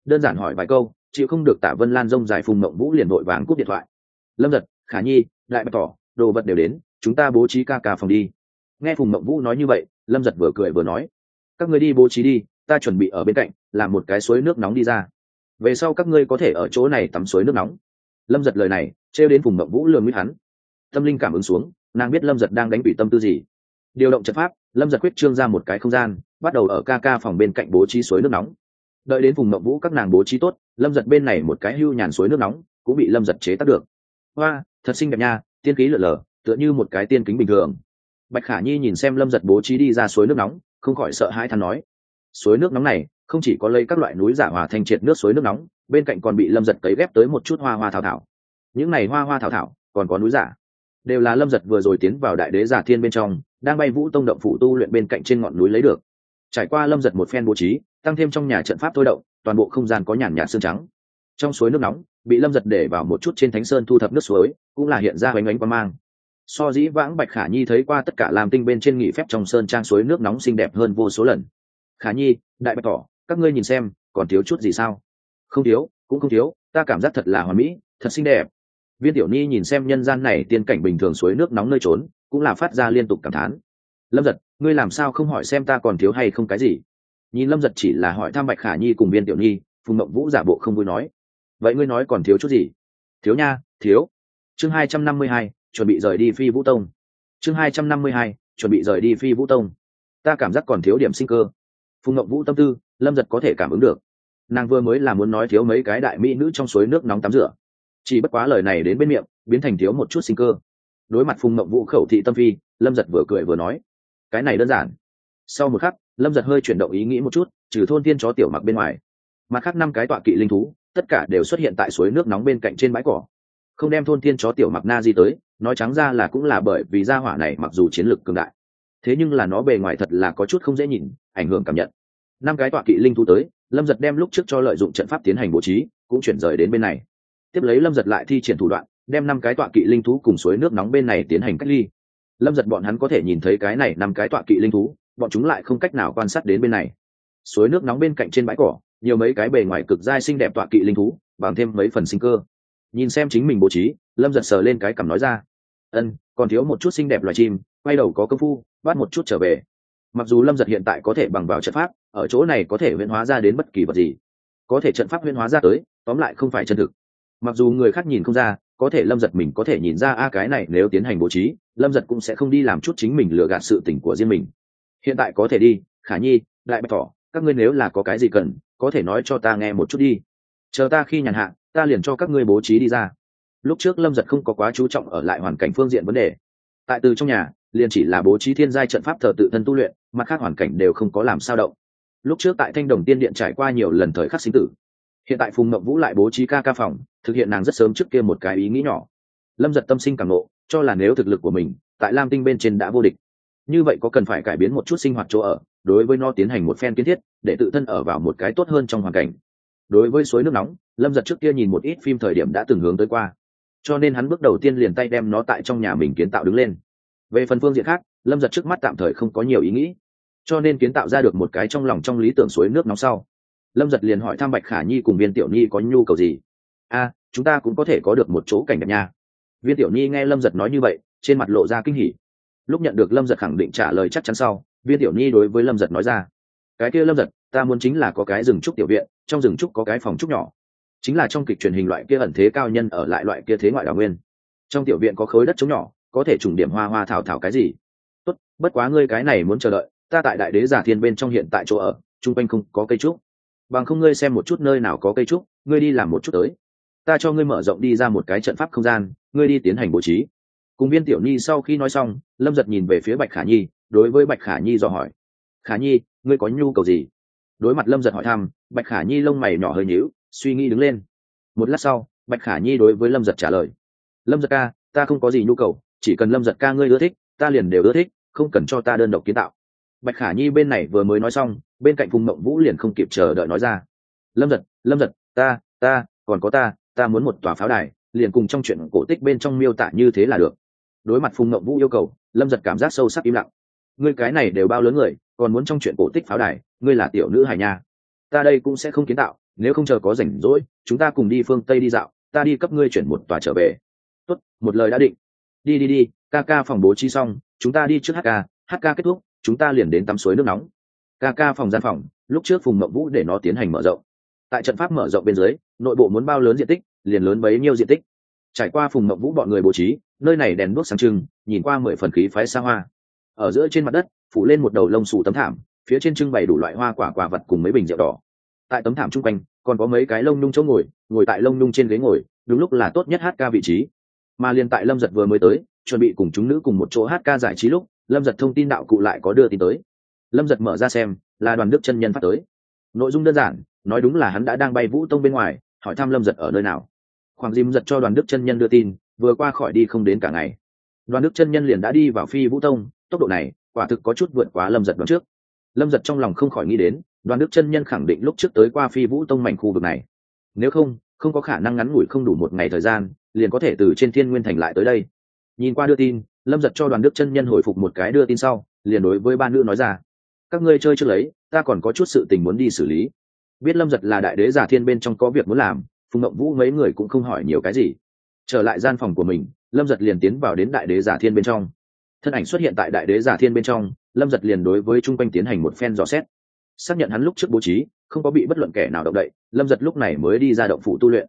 Đơn giản hỏi vài câu, chịu không được tạ vân lan rông dài phùng ngậm vũ liền vội vàng cúp điện thoại. Lâm giật, khả nhi, đại bạch tỏ, đồ vật đều đến, chúng ta bố trí ca ca phòng đi. Nghe phùng ngậm vũ nói như vậy, lâm giật vừa cười vừa nói, các người đi bố trí đi ta chuẩn bị ở bên cạnh, làm một cái suối nước nóng đi ra. Về sau các ngươi có thể ở chỗ này tắm suối nước nóng. Lâm giật lời này, trêu đến vùng ngậm vũ lường mít hắn. Tâm linh cảm ứng xuống, nàng biết lâm giật đang đánh bị tâm tư gì. Điều động trận pháp, lâm giật quyết trương ra một cái không gian, bắt đầu ở ca ca phòng bên cạnh bố trí suối nước nóng. Đợi đến vùng mậu vũ các nàng bố trí tốt, lâm giật bên này một cái hưu nhàn suối nước nóng cũng bị lâm giật chế tác được. Hoa thật xinh đẹp nha, tiên khí lở lở, tựa như một cái tiên kính bình thường. Bạch khả nhi nhìn xem lâm giật bố trí đi ra suối nước nóng, không khỏi sợ hãi than nói suối nước nóng này, không chỉ có lấy các loại núi giả hòa thành triệt nước suối nước nóng, bên cạnh còn bị lâm giật cấy ghép tới một chút hoa hoa thảo thảo. Những này hoa hoa thảo thảo, còn có núi giả, đều là lâm giật vừa rồi tiến vào đại đế giả thiên bên trong, đang bay vũ tông động phủ tu luyện bên cạnh trên ngọn núi lấy được. Trải qua lâm giật một phen bố trí, tăng thêm trong nhà trận pháp thôi động, toàn bộ không gian có nhàn nhạt xương trắng. Trong suối nước nóng, bị lâm giật để vào một chút trên thánh sơn thu thập nước suối, cũng là hiện ra oanh oanh qua mang. So dĩ vãng bạch khả nhi thấy qua tất cả làm tinh bên trên nghỉ phép trong sơn trang suối nước nóng xinh đẹp hơn vô số lần khả nhi, đại bạch tỏ các ngươi nhìn xem, còn thiếu chút gì sao? Không thiếu, cũng không thiếu, ta cảm giác thật là hoàn mỹ, thật xinh đẹp. Viên tiểu ni nhìn xem nhân gian này tiên cảnh bình thường suối nước nóng nơi trốn, cũng là phát ra liên tục cảm thán. Lâm giật, ngươi làm sao không hỏi xem ta còn thiếu hay không cái gì? Nhìn lâm giật chỉ là hỏi thăm bạch khả nhi cùng viên tiểu nhi phùng mộng vũ giả bộ không vui nói. Vậy ngươi nói còn thiếu chút gì? Thiếu nha, thiếu. Chương hai trăm năm mươi hai, chuẩn bị rời đi phi vũ tông. Chương hai trăm năm mươi hai, chuẩn bị rời đi phi vũ tông. Ta cảm giác còn thiếu điểm sinh cơ phùng ngậm vũ tâm tư, lâm giật có thể cảm ứng được. Nàng vừa mới là muốn nói thiếu mấy cái đại mỹ nữ trong suối nước nóng tắm rửa. Chỉ bất quá lời này đến bên miệng, biến thành thiếu một chút sinh cơ. Đối mặt phùng mộng vũ khẩu thị tâm phi, lâm giật vừa cười vừa nói, cái này đơn giản. Sau một khắc, lâm giật hơi chuyển động ý nghĩ một chút, trừ thôn tiên chó tiểu mặc bên ngoài. Mặt khác năm cái tọa kỵ linh thú, tất cả đều xuất hiện tại suối nước nóng bên cạnh trên bãi cỏ. Không đem thôn tiên chó tiểu mặc na di tới, nói trắng ra là cũng là bởi vì gia hỏa này mặc dù chiến lược cường đại thế nhưng là nó bề ngoài thật là có chút không dễ nhìn, ảnh hưởng cảm nhận. Năm cái tọa kỵ linh thú tới, lâm giật đem lúc trước cho lợi dụng trận pháp tiến hành bố trí, cũng chuyển rời đến bên này. Tiếp lấy lâm giật lại thi triển thủ đoạn, đem năm cái tọa kỵ linh thú cùng suối nước nóng bên này tiến hành cách ly. Lâm giật bọn hắn có thể nhìn thấy cái này năm cái tọa kỵ linh thú, bọn chúng lại không cách nào quan sát đến bên này. Suối nước nóng bên cạnh trên bãi cỏ, nhiều mấy cái bề ngoài cực dai xinh đẹp tọa kỵ linh thú, bằng thêm mấy phần sinh cơ. Nhìn xem chính mình bố trí, lâm giật sờ lên cái cằm nói ra, ân, còn thiếu một chút xinh đẹp loài chim quay đầu có công phu, bắt một chút trở về. Mặc dù lâm giật hiện tại có thể bằng vào trận pháp, ở chỗ này có thể huyễn hóa ra đến bất kỳ vật gì. Có thể trận pháp huyễn hóa ra tới, tóm lại không phải chân thực. Mặc dù người khác nhìn không ra, có thể lâm giật mình có thể nhìn ra, a, cái này nếu tiến hành bố trí, lâm giật cũng sẽ không đi làm chút chính mình lừa gạt sự tỉnh của riêng mình. Hiện tại có thể đi, khả nhi, đại bạch tỏ các ngươi nếu là có cái gì cần, có thể nói cho ta nghe một chút đi. Chờ ta khi nhàn hạ, ta liền cho các ngươi bố trí đi ra. Lúc trước lâm giật không có quá chú trọng ở lại hoàn cảnh phương diện vấn đề. Tại từ trong nhà liền chỉ là bố trí thiên giai trận pháp thờ tự thân tu luyện, mặt khác hoàn cảnh đều không có làm sao động. Lúc trước tại thanh đồng tiên điện trải qua nhiều lần thời khắc sinh tử, hiện tại phùng mộng vũ lại bố trí ca ca phòng, thực hiện nàng rất sớm trước kia một cái ý nghĩ nhỏ. Lâm giật tâm sinh càng nộ cho là nếu thực lực của mình, tại lam tinh bên trên đã vô địch. Như vậy có cần phải cải biến một chút sinh hoạt chỗ ở, đối với nó tiến hành một phen kiến thiết, để tự thân ở vào một cái tốt hơn trong hoàn cảnh. Đối với suối nước nóng, lâm giật trước kia nhìn một ít phim thời điểm đã từng hướng tới qua. Cho nên hắn bước đầu tiên liền tay đem nó tại trong nhà mình kiến tạo đứng lên về phần phương diện khác, lâm giật trước mắt tạm thời không có nhiều ý nghĩ, cho nên kiến tạo ra được một cái trong lòng trong lý tưởng suối nước nóng sau. Lâm giật liền hỏi thăm bạch khả nhi cùng viên tiểu nhi có nhu cầu gì. A, chúng ta cũng có thể có được một chỗ cảnh đẹp nha. Viên tiểu nhi nghe lâm giật nói như vậy, trên mặt lộ ra kinh hỉ. Lúc nhận được lâm giật khẳng định trả lời chắc chắn sau, viên tiểu nhi đối với lâm giật nói ra, cái kia lâm giật, ta muốn chính là có cái rừng trúc tiểu viện, trong rừng trúc có cái phòng trúc nhỏ. Chính là trong kịch truyền hình loại kia ẩn thế cao nhân ở lại loại kia thế ngoại đào nguyên. Trong tiểu viện có khối đất trống nhỏ có thể trùng điểm hoa hoa thảo thảo cái gì. Tốt, bất quá ngươi cái này muốn chờ đợi, ta tại đại đế giả thiên bên trong hiện tại chỗ ở, chung quanh không có cây trúc. Bằng không ngươi xem một chút nơi nào có cây trúc, ngươi đi làm một chút tới. Ta cho ngươi mở rộng đi ra một cái trận pháp không gian, ngươi đi tiến hành bố trí. Cùng viên tiểu nhi sau khi nói xong, lâm giật nhìn về phía bạch khả nhi, đối với bạch khả nhi dò hỏi. Khả nhi, ngươi có nhu cầu gì? Đối mặt lâm giật hỏi thăm, bạch khả nhi lông mày nhỏ hơi nhíu, suy nghĩ đứng lên. Một lát sau, bạch khả nhi đối với lâm giật trả lời. Lâm giật ca, ta không có gì nhu cầu chỉ cần lâm giật ca ngươi ưa thích, ta liền đều ưa thích, không cần cho ta đơn độc kiến tạo. Bạch khả nhi bên này vừa mới nói xong, bên cạnh phùng mộng vũ liền không kịp chờ đợi nói ra. Lâm giật lâm giật, ta ta, còn có ta ta muốn một tòa pháo đài, liền cùng trong chuyện cổ tích bên trong miêu tả như thế là được. Đối mặt phùng mộng vũ yêu cầu, lâm giật cảm giác sâu sắc im lặng. Ngươi cái này đều bao lớn người, còn muốn trong chuyện cổ tích pháo đài, ngươi là tiểu nữ hải nha. Ta đây cũng sẽ không kiến tạo, nếu không chờ có rảnh rỗi, chúng ta cùng đi phương tây đi dạo, ta đi cấp ngươi chuyển một tòa trở về. Tốt, một lời đã định đi đi đi, ca ca phòng bố trí xong, chúng ta đi trước hk hk kết thúc, chúng ta liền đến tắm suối nước nóng. Ca ca phòng gian phòng, lúc trước phùng mậu vũ để nó tiến hành mở rộng. Tại trận pháp mở rộng bên dưới, nội bộ muốn bao lớn diện tích, liền lớn bấy nhiêu diện tích. Trải qua phùng mậu vũ bọn người bố trí, nơi này đèn đuốc sáng trưng, nhìn qua mười phần khí phái xa hoa. Ở giữa trên mặt đất, phủ lên một đầu lông xù tấm thảm, phía trên trưng bày đủ loại hoa quả quả vật cùng mấy bình rượu đỏ. Tại tấm thảm chung quanh, còn có mấy cái lông nhung chỗ ngồi ngồi tại lông nhung trên ghế ngồi, đúng lúc là tốt nhất hát ca vị trí mà liền tại lâm giật vừa mới tới, chuẩn bị cùng chúng nữ cùng một chỗ hát ca giải trí lúc, lâm giật thông tin đạo cụ lại có đưa tin tới. Lâm giật mở ra xem, là đoàn đức chân nhân phát tới. Nội dung đơn giản, nói đúng là hắn đã đang bay vũ tông bên ngoài, hỏi thăm lâm giật ở nơi nào. Khoảng dìm giật cho đoàn đức chân nhân đưa tin, vừa qua khỏi đi không đến cả ngày. Đoàn đức chân nhân liền đã đi vào phi vũ tông, tốc độ này, quả thực có chút vượt quá lâm giật đoạn trước. Lâm giật trong lòng không khỏi nghĩ đến, đoàn đức chân nhân khẳng định lúc trước tới qua phi vũ tông mảnh khu vực này. Nếu không không có khả năng ngắn ngủi không đủ một ngày thời gian liền có thể từ trên thiên nguyên thành lại tới đây. Nhìn qua đưa tin, lâm giật cho đoàn đức chân nhân hồi phục một cái đưa tin sau, liền đối với ba nữ nói ra, các ngươi chơi chưa lấy, ta còn có chút sự tình muốn đi xử lý. Biết lâm giật là đại đế giả thiên bên trong có việc muốn làm, phùng ngậm vũ mấy người cũng không hỏi nhiều cái gì. Trở lại gian phòng của mình, lâm giật liền tiến vào đến đại đế giả thiên bên trong. Thân ảnh xuất hiện tại đại đế giả thiên bên trong, lâm giật liền đối với chung quanh tiến hành một phen dò xét. Xác nhận hắn lúc trước bố trí, không có bị bất luận kẻ nào động đậy, lâm giật lúc này mới đi ra động phủ tu luyện.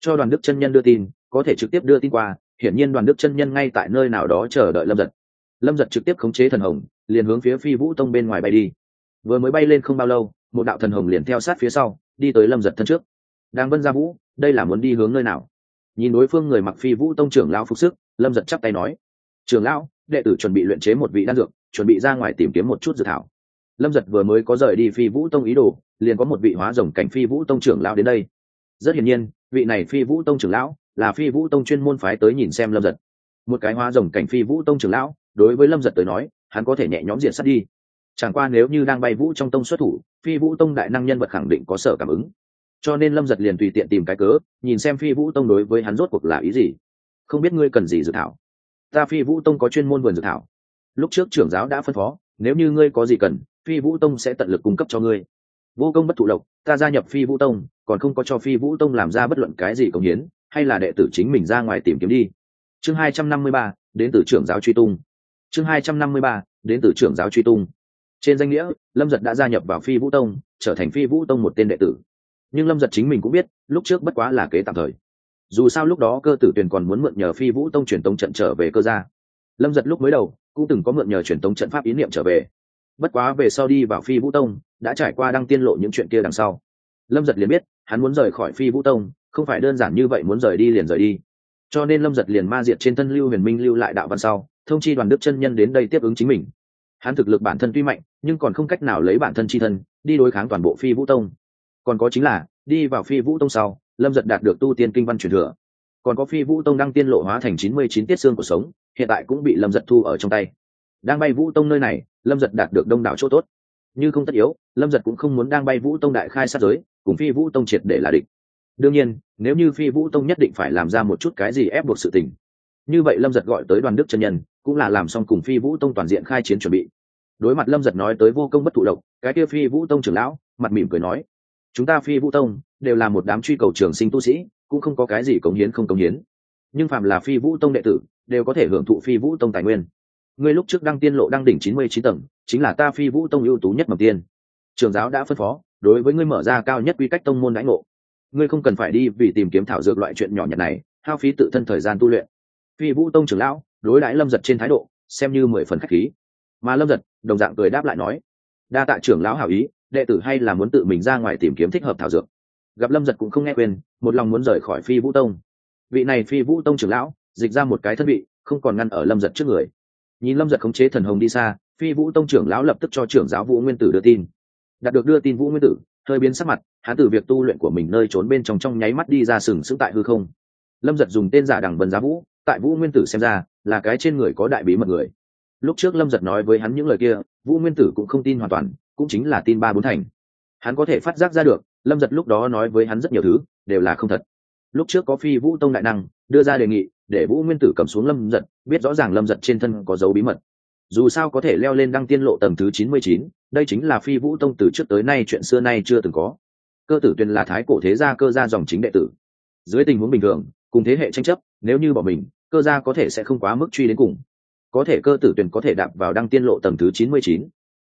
Cho đoàn đức chân nhân đưa tin có thể trực tiếp đưa tin qua, hiển nhiên đoàn đức chân nhân ngay tại nơi nào đó chờ đợi lâm giật. Lâm giật trực tiếp khống chế thần hồng, liền hướng phía phi vũ tông bên ngoài bay đi. Vừa mới bay lên không bao lâu, một đạo thần hồng liền theo sát phía sau, đi tới lâm giật thân trước. Đang vân ra vũ, đây là muốn đi hướng nơi nào? Nhìn đối phương người mặc phi vũ tông trưởng lão phục sức, lâm giật chắp tay nói, trưởng lão, đệ tử chuẩn bị luyện chế một vị đan dược, chuẩn bị ra ngoài tìm kiếm một chút dự thảo. Lâm giật vừa mới có rời đi phi vũ tông ý đồ, liền có một vị hóa rồng cảnh phi vũ tông trưởng lão đến đây. Rất hiển nhiên, vị này phi vũ tông trưởng lão là phi vũ tông chuyên môn phái tới nhìn xem lâm giật. Một cái hóa rồng cảnh phi vũ tông trưởng lão, đối với lâm giật tới nói, hắn có thể nhẹ nhõm diện sát đi. Chẳng qua nếu như đang bay vũ trong tông xuất thủ, phi vũ tông đại năng nhân vật khẳng định có sở cảm ứng. Cho nên lâm giật liền tùy tiện tìm cái cớ, nhìn xem phi vũ tông đối với hắn rốt cuộc là ý gì. Không biết ngươi cần gì dự thảo? Ta phi vũ tông có chuyên môn vườn dự thảo. Lúc trước trưởng giáo đã phân phó, nếu như ngươi có gì cần, phi vũ tông sẽ tận lực cung cấp cho ngươi. Vô công bất thụ lộc, ta gia nhập phi vũ tông, còn không có cho phi vũ tông làm ra bất luận cái gì công hiến hay là đệ tử chính mình ra ngoài tìm kiếm đi. Chương hai trăm năm mươi ba, đến từ trưởng giáo truy tung. Chương hai trăm năm mươi ba, đến từ trưởng giáo truy tung. Trên danh nghĩa, lâm giật đã gia nhập vào phi vũ tông, trở thành phi vũ tông một tên đệ tử. Nhưng lâm giật chính mình cũng biết, lúc trước bất quá là kế tạm thời. Dù sao lúc đó cơ tử tuyền còn muốn mượn nhờ phi vũ tông truyền tông trận trở về cơ gia. Lâm giật lúc mới đầu, cũng từng có mượn nhờ truyền tống trận pháp ý niệm trở về. Bất quá về sau đi vào phi vũ tông, đã trải qua đăng tiên lộ những chuyện kia đằng sau. Lâm giật liền biết, hắn muốn rời khỏi phi vũ tông không phải đơn giản như vậy muốn rời đi liền rời đi. Cho nên lâm giật liền ma diệt trên thân lưu huyền minh lưu lại đạo văn sau, thông chi đoàn đức chân nhân đến đây tiếp ứng chính mình. Hắn thực lực bản thân tuy mạnh, nhưng còn không cách nào lấy bản thân c h i thân, đi đối kháng toàn bộ phi vũ tông. Còn có chính là, đi vào phi vũ tông sau, lâm giật đạt được tu tiên kinh văn truyền thừa. Còn có phi vũ tông đăng tiên lộ hóa thành chín mươi chín tiết xương của sống, hiện tại cũng bị lâm giật thu ở trong tay. Đang bay vũ tông nơi này, lâm giật đạt được đông đảo chỗ tốt. Như không tất yếu, lâm giật cũng không muốn đang bay vũ tông đại khai sát giới, cùng phi vũ tông triệt để là địch đương nhiên, nếu như phi vũ tông nhất định phải làm ra một chút cái gì ép buộc sự tình. Như vậy lâm giật gọi tới đoàn đức chân nhân, cũng là làm xong cùng phi vũ tông toàn diện khai chiến chuẩn bị. Đối mặt lâm giật nói tới vô công bất thụ độc, cái kia phi vũ tông trưởng lão, mặt mỉm cười nói, chúng ta phi vũ tông đều là một đám truy cầu trường sinh tu sĩ, cũng không có cái gì cống hiến không cống hiến. Nhưng phạm là phi vũ tông đệ tử, đều có thể hưởng thụ phi vũ tông tài nguyên. Ngươi lúc trước đăng tiên lộ đăng đỉnh chín mươi chín tầng, chính là ta phi vũ tông ưu tú nhất mầm tiên. Trường giáo đã phân phó, đối với ngươi mở ra cao nhất quy cách tông môn đãi ngộ ngươi không cần phải đi vì tìm kiếm thảo dược loại chuyện nhỏ nhặt này, hao phí tự thân thời gian tu luyện. Phi vũ tông trưởng lão, đối đãi lâm giật trên thái độ, xem như mười phần khách khí. Mà lâm giật, đồng dạng cười đáp lại nói, đa tạ trưởng lão hảo ý, đệ tử hay là muốn tự mình ra ngoài tìm kiếm thích hợp thảo dược. Gặp lâm giật cũng không nghe quên một lòng muốn rời khỏi phi vũ tông. Vị này phi vũ tông trưởng lão, dịch ra một cái thân vị, không còn ngăn ở lâm giật trước người. Nhìn lâm giật khống chế thần hồng đi xa, phi vũ tông trưởng lão lập tức cho trưởng giáo vũ nguyên tử đưa tin. Đạt được đưa tin vũ nguyên tử hơi biến sắc mặt, hắn từ việc tu luyện của mình nơi trốn bên trong trong nháy mắt đi ra sừng sững tại hư không. Lâm giật dùng tên giả đằng vân giá vũ, tại vũ nguyên tử xem ra, là cái trên người có đại bí mật người. Lúc trước lâm giật nói với hắn những lời kia, vũ nguyên tử cũng không tin hoàn toàn, cũng chính là tin ba bốn thành. Hắn có thể phát giác ra được, lâm giật lúc đó nói với hắn rất nhiều thứ, đều là không thật. Lúc trước có phi vũ tông đại năng, đưa ra đề nghị, để vũ nguyên tử cầm xuống lâm giật, biết rõ ràng lâm giật trên thân có dấu bí mật. Dù sao có thể leo lên đăng tiên lộ tầng thứ chín mươi chín đây chính là phi vũ tông từ trước tới nay chuyện xưa nay chưa từng có. Cơ tử tuyền là thái cổ thế gia cơ gia dòng chính đệ tử. Dưới tình huống bình thường, cùng thế hệ tranh chấp, nếu như bỏ mình, cơ gia có thể sẽ không quá mức truy đến cùng. Có thể cơ tử tuyền có thể đạp vào đăng tiên lộ tầng thứ chín mươi chín.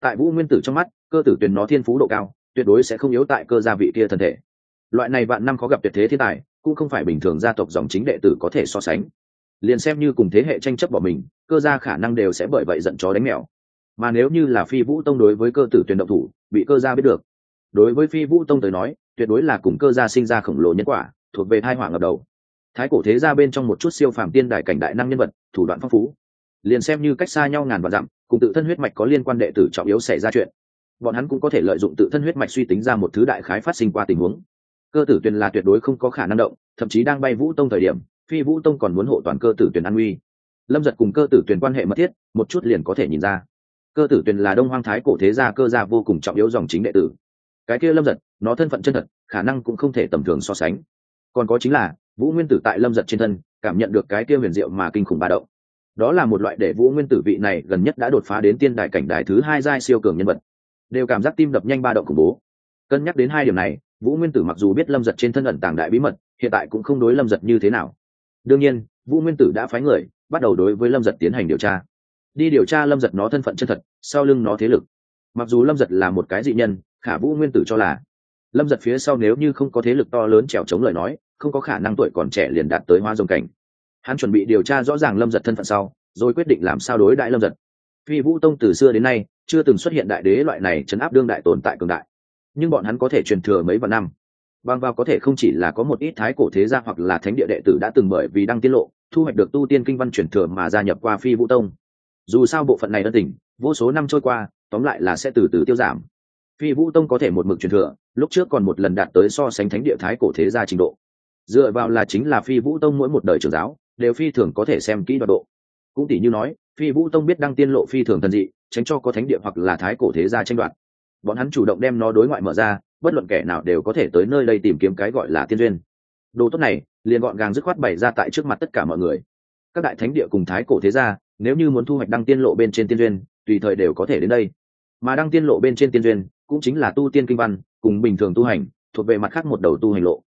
Tại vũ nguyên tử trong mắt, cơ tử tuyền nó thiên phú độ cao, tuyệt đối sẽ không yếu tại cơ gia vị kia thân thể. Loại này vạn năm khó gặp tuyệt thế thiên tài, cũng không phải bình thường gia tộc dòng chính đệ tử có thể so sánh. Liền xem như cùng thế hệ tranh chấp bỏ mình, cơ gia khả năng đều sẽ bởi vậy giận chó đánh mèo mà nếu như là phi vũ tông đối với cơ tử tuyển động thủ, bị cơ gia biết được. Đối với phi vũ tông tới nói, tuyệt đối là cùng cơ gia sinh ra khổng lồ nhân quả, thuộc về thai hỏa ngập đầu. Thái cổ thế gia bên trong một chút siêu phàm tiên đại cảnh đại năng nhân vật, thủ đoạn phong phú. Liền xem như cách xa nhau ngàn vạn dặm, cùng tự thân huyết mạch có liên quan đệ tử trọng yếu xảy ra chuyện. Bọn hắn cũng có thể lợi dụng tự thân huyết mạch suy tính ra một thứ đại khái phát sinh qua tình huống. Cơ tử tuyền là tuyệt đối không có khả năng động, thậm chí đang bay vũ tông thời điểm, phi vũ tông còn muốn hộ toàn cơ tử tuyền an uy lâm giật cùng cơ tử tuyền quan hệ mật thiết, một chút liền có thể nhìn ra cơ tử tuyền là đông hoang thái cổ thế gia cơ gia vô cùng trọng yếu dòng chính đệ tử. Cái kia lâm giật, nó thân phận chân thật, khả năng cũng không thể tầm thường so sánh. Còn có chính là, vũ nguyên tử tại lâm giật trên thân, cảm nhận được cái kia huyền diệu mà kinh khủng ba động. Đó là một loại để vũ nguyên tử vị này gần nhất đã đột phá đến tiên đại cảnh đại thứ hai giai siêu cường nhân vật. Đều cảm giác tim đập nhanh ba động khủng bố. Cân nhắc đến hai điểm này, vũ nguyên tử mặc dù biết lâm giật trên thân ẩn tàng đại bí mật, hiện tại cũng không đối lâm giật như thế nào. Đương nhiên, vũ nguyên tử đã phái người, bắt đầu đối với lâm giật tiến hành điều tra đi điều tra lâm giật nó thân phận chân thật, sau lưng nó thế lực. Mặc dù lâm giật là một cái dị nhân, khả vũ nguyên tử cho là, lâm giật phía sau nếu như không có thế lực to lớn trèo chống lời nói, không có khả năng tuổi còn trẻ liền đạt tới hoa dòng cảnh. Hắn chuẩn bị điều tra rõ ràng lâm giật thân phận sau, rồi quyết định làm sao đối đại lâm giật. Phi vũ tông từ xưa đến nay, chưa từng xuất hiện đại đế loại này chấn áp đương đại tồn tại cường đại. Nhưng bọn hắn có thể truyền thừa mấy vạn năm. Bằng vào có thể không chỉ là có một ít thái cổ thế gia hoặc là thánh địa đệ tử đã từng bởi vì đăng tiết lộ, thu hoạch được tu tiên kinh văn truyền thừa mà gia nhập qua phi vũ tông dù sao bộ phận này đơn tỉnh vô số năm trôi qua, tóm lại là sẽ từ từ tiêu giảm. Phi vũ tông có thể một mực truyền thừa, lúc trước còn một lần đạt tới so sánh thánh địa thái cổ thế gia trình độ. Dựa vào là chính là phi vũ tông mỗi một đời trường giáo, đều phi thường có thể xem kỹ đoạt độ. Cũng tỷ như nói, phi vũ tông biết đăng tiên lộ phi thường thần dị, tránh cho có thánh địa hoặc là thái cổ thế gia tranh đoạt. Bọn hắn chủ động đem nó đối ngoại mở ra, bất luận kẻ nào đều có thể tới nơi đây tìm kiếm cái gọi là tiên duyên. Đồ tốt này, liền gọn gàng dứt khoát bày ra tại trước mặt tất cả mọi người. Các đại thánh địa cùng thái cổ thế gia nếu như muốn thu hoạch đăng tiên lộ bên trên tiên duyên tùy thời đều có thể đến đây. Mà đăng tiên lộ bên trên tiên duyên cũng chính là tu tiên kinh văn cùng bình thường tu hành thuộc về mặt khác một đầu tu hành lộ.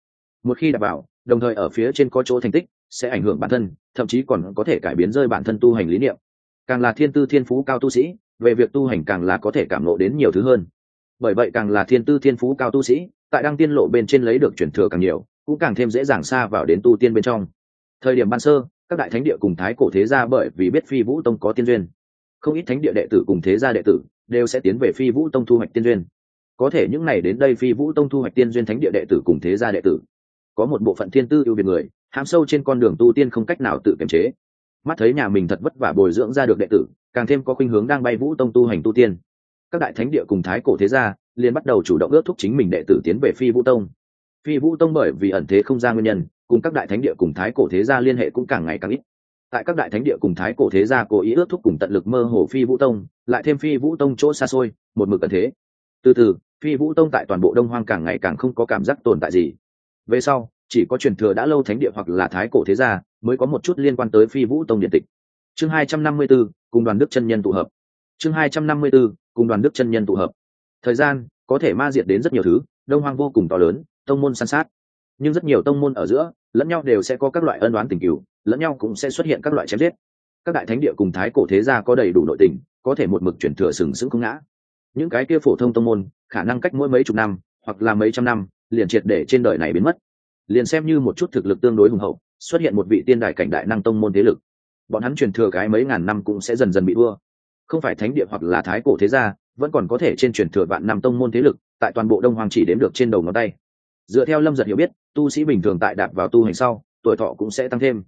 Một khi đảm bảo, đồng thời ở phía trên có chỗ thành tích sẽ ảnh hưởng bản thân thậm chí còn có thể cải biến rơi bản thân tu hành lý niệm. Càng là thiên tư thiên phú cao tu sĩ về việc tu hành càng là có thể cảm lộ đến nhiều thứ hơn. Bởi vậy càng là thiên tư thiên phú cao tu sĩ tại đăng tiên lộ bên trên lấy được chuyển thừa càng nhiều cũng càng thêm dễ dàng xa vào đến tu tiên bên trong. Thời điểm ban sơ các đại thánh địa cùng thái cổ thế gia bởi vì biết phi vũ tông có tiên duyên. Không ít thánh địa đệ tử cùng thế gia đệ tử đều sẽ tiến về phi vũ tông thu hoạch tiên duyên. Có thể những ngày đến đây phi vũ tông thu hoạch tiên duyên thánh địa đệ tử cùng thế gia đệ tử. Có một bộ phận thiên tư ưu việt người hãm sâu trên con đường tu tiên không cách nào tự kiềm chế. Mắt thấy nhà mình thật vất vả bồi dưỡng ra được đệ tử, càng thêm có khuynh hướng đang bay vũ tông tu hành tu tiên. Các đại thánh địa cùng thái cổ thế gia liền bắt đầu chủ động ước thúc chính mình đệ tử tiến về phi vũ tông phi vũ tông bởi vì ẩn thế không ra nguyên nhân cùng các đại thánh địa cùng thái cổ thế gia liên hệ cũng càng ngày càng ít. Tại các đại thánh địa cùng thái cổ thế gia cố ý ước thúc cùng tận lực mơ hồ phi vũ tông lại thêm phi vũ tông chỗ xa xôi một mực ẩn thế. Từ từ phi vũ tông tại toàn bộ đông hoang càng ngày càng không có cảm giác tồn tại gì. Về sau chỉ có truyền thừa đã lâu thánh địa hoặc là thái cổ thế gia mới có một chút liên quan tới phi vũ tông điện tịch. Chương hai trăm năm mươi 254, cùng đoàn đức chân nhân tụ hợp. Chương hai trăm năm mươi 254, cùng đoàn đức chân nhân tụ hợp. Thời gian có thể ma diệt đến rất nhiều thứ đông hoang vô cùng to lớn tông môn san sát. Nhưng rất nhiều tông môn ở giữa, lẫn nhau đều sẽ có các loại ân đoán tình cựu lẫn nhau cũng sẽ xuất hiện các loại chém giết. Các đại thánh địa cùng thái cổ thế gia có đầy đủ nội tình, có thể một mực chuyển thừa sừng sững không ngã. Những cái kia phổ thông tông môn, khả năng cách mỗi mấy chục năm, hoặc là mấy trăm năm, liền triệt để trên đời này biến mất. Liền xem như một chút thực lực tương đối hùng hậu, xuất hiện một vị tiên đại cảnh đại năng tông môn thế lực, bọn hắn truyền thừa cái mấy ngàn năm cũng sẽ dần dần bị thua. Không phải thánh địa hoặc là thái cổ thế gia, vẫn còn có thể trên truyền thừa vạn năm tông môn thế lực, tại toàn bộ đông hoàng chỉ đếm được trên đầu ngón tay dựa theo lâm giật hiểu biết, tu sĩ bình thường tại đạp vào tu hành sau, tuổi thọ cũng sẽ tăng thêm.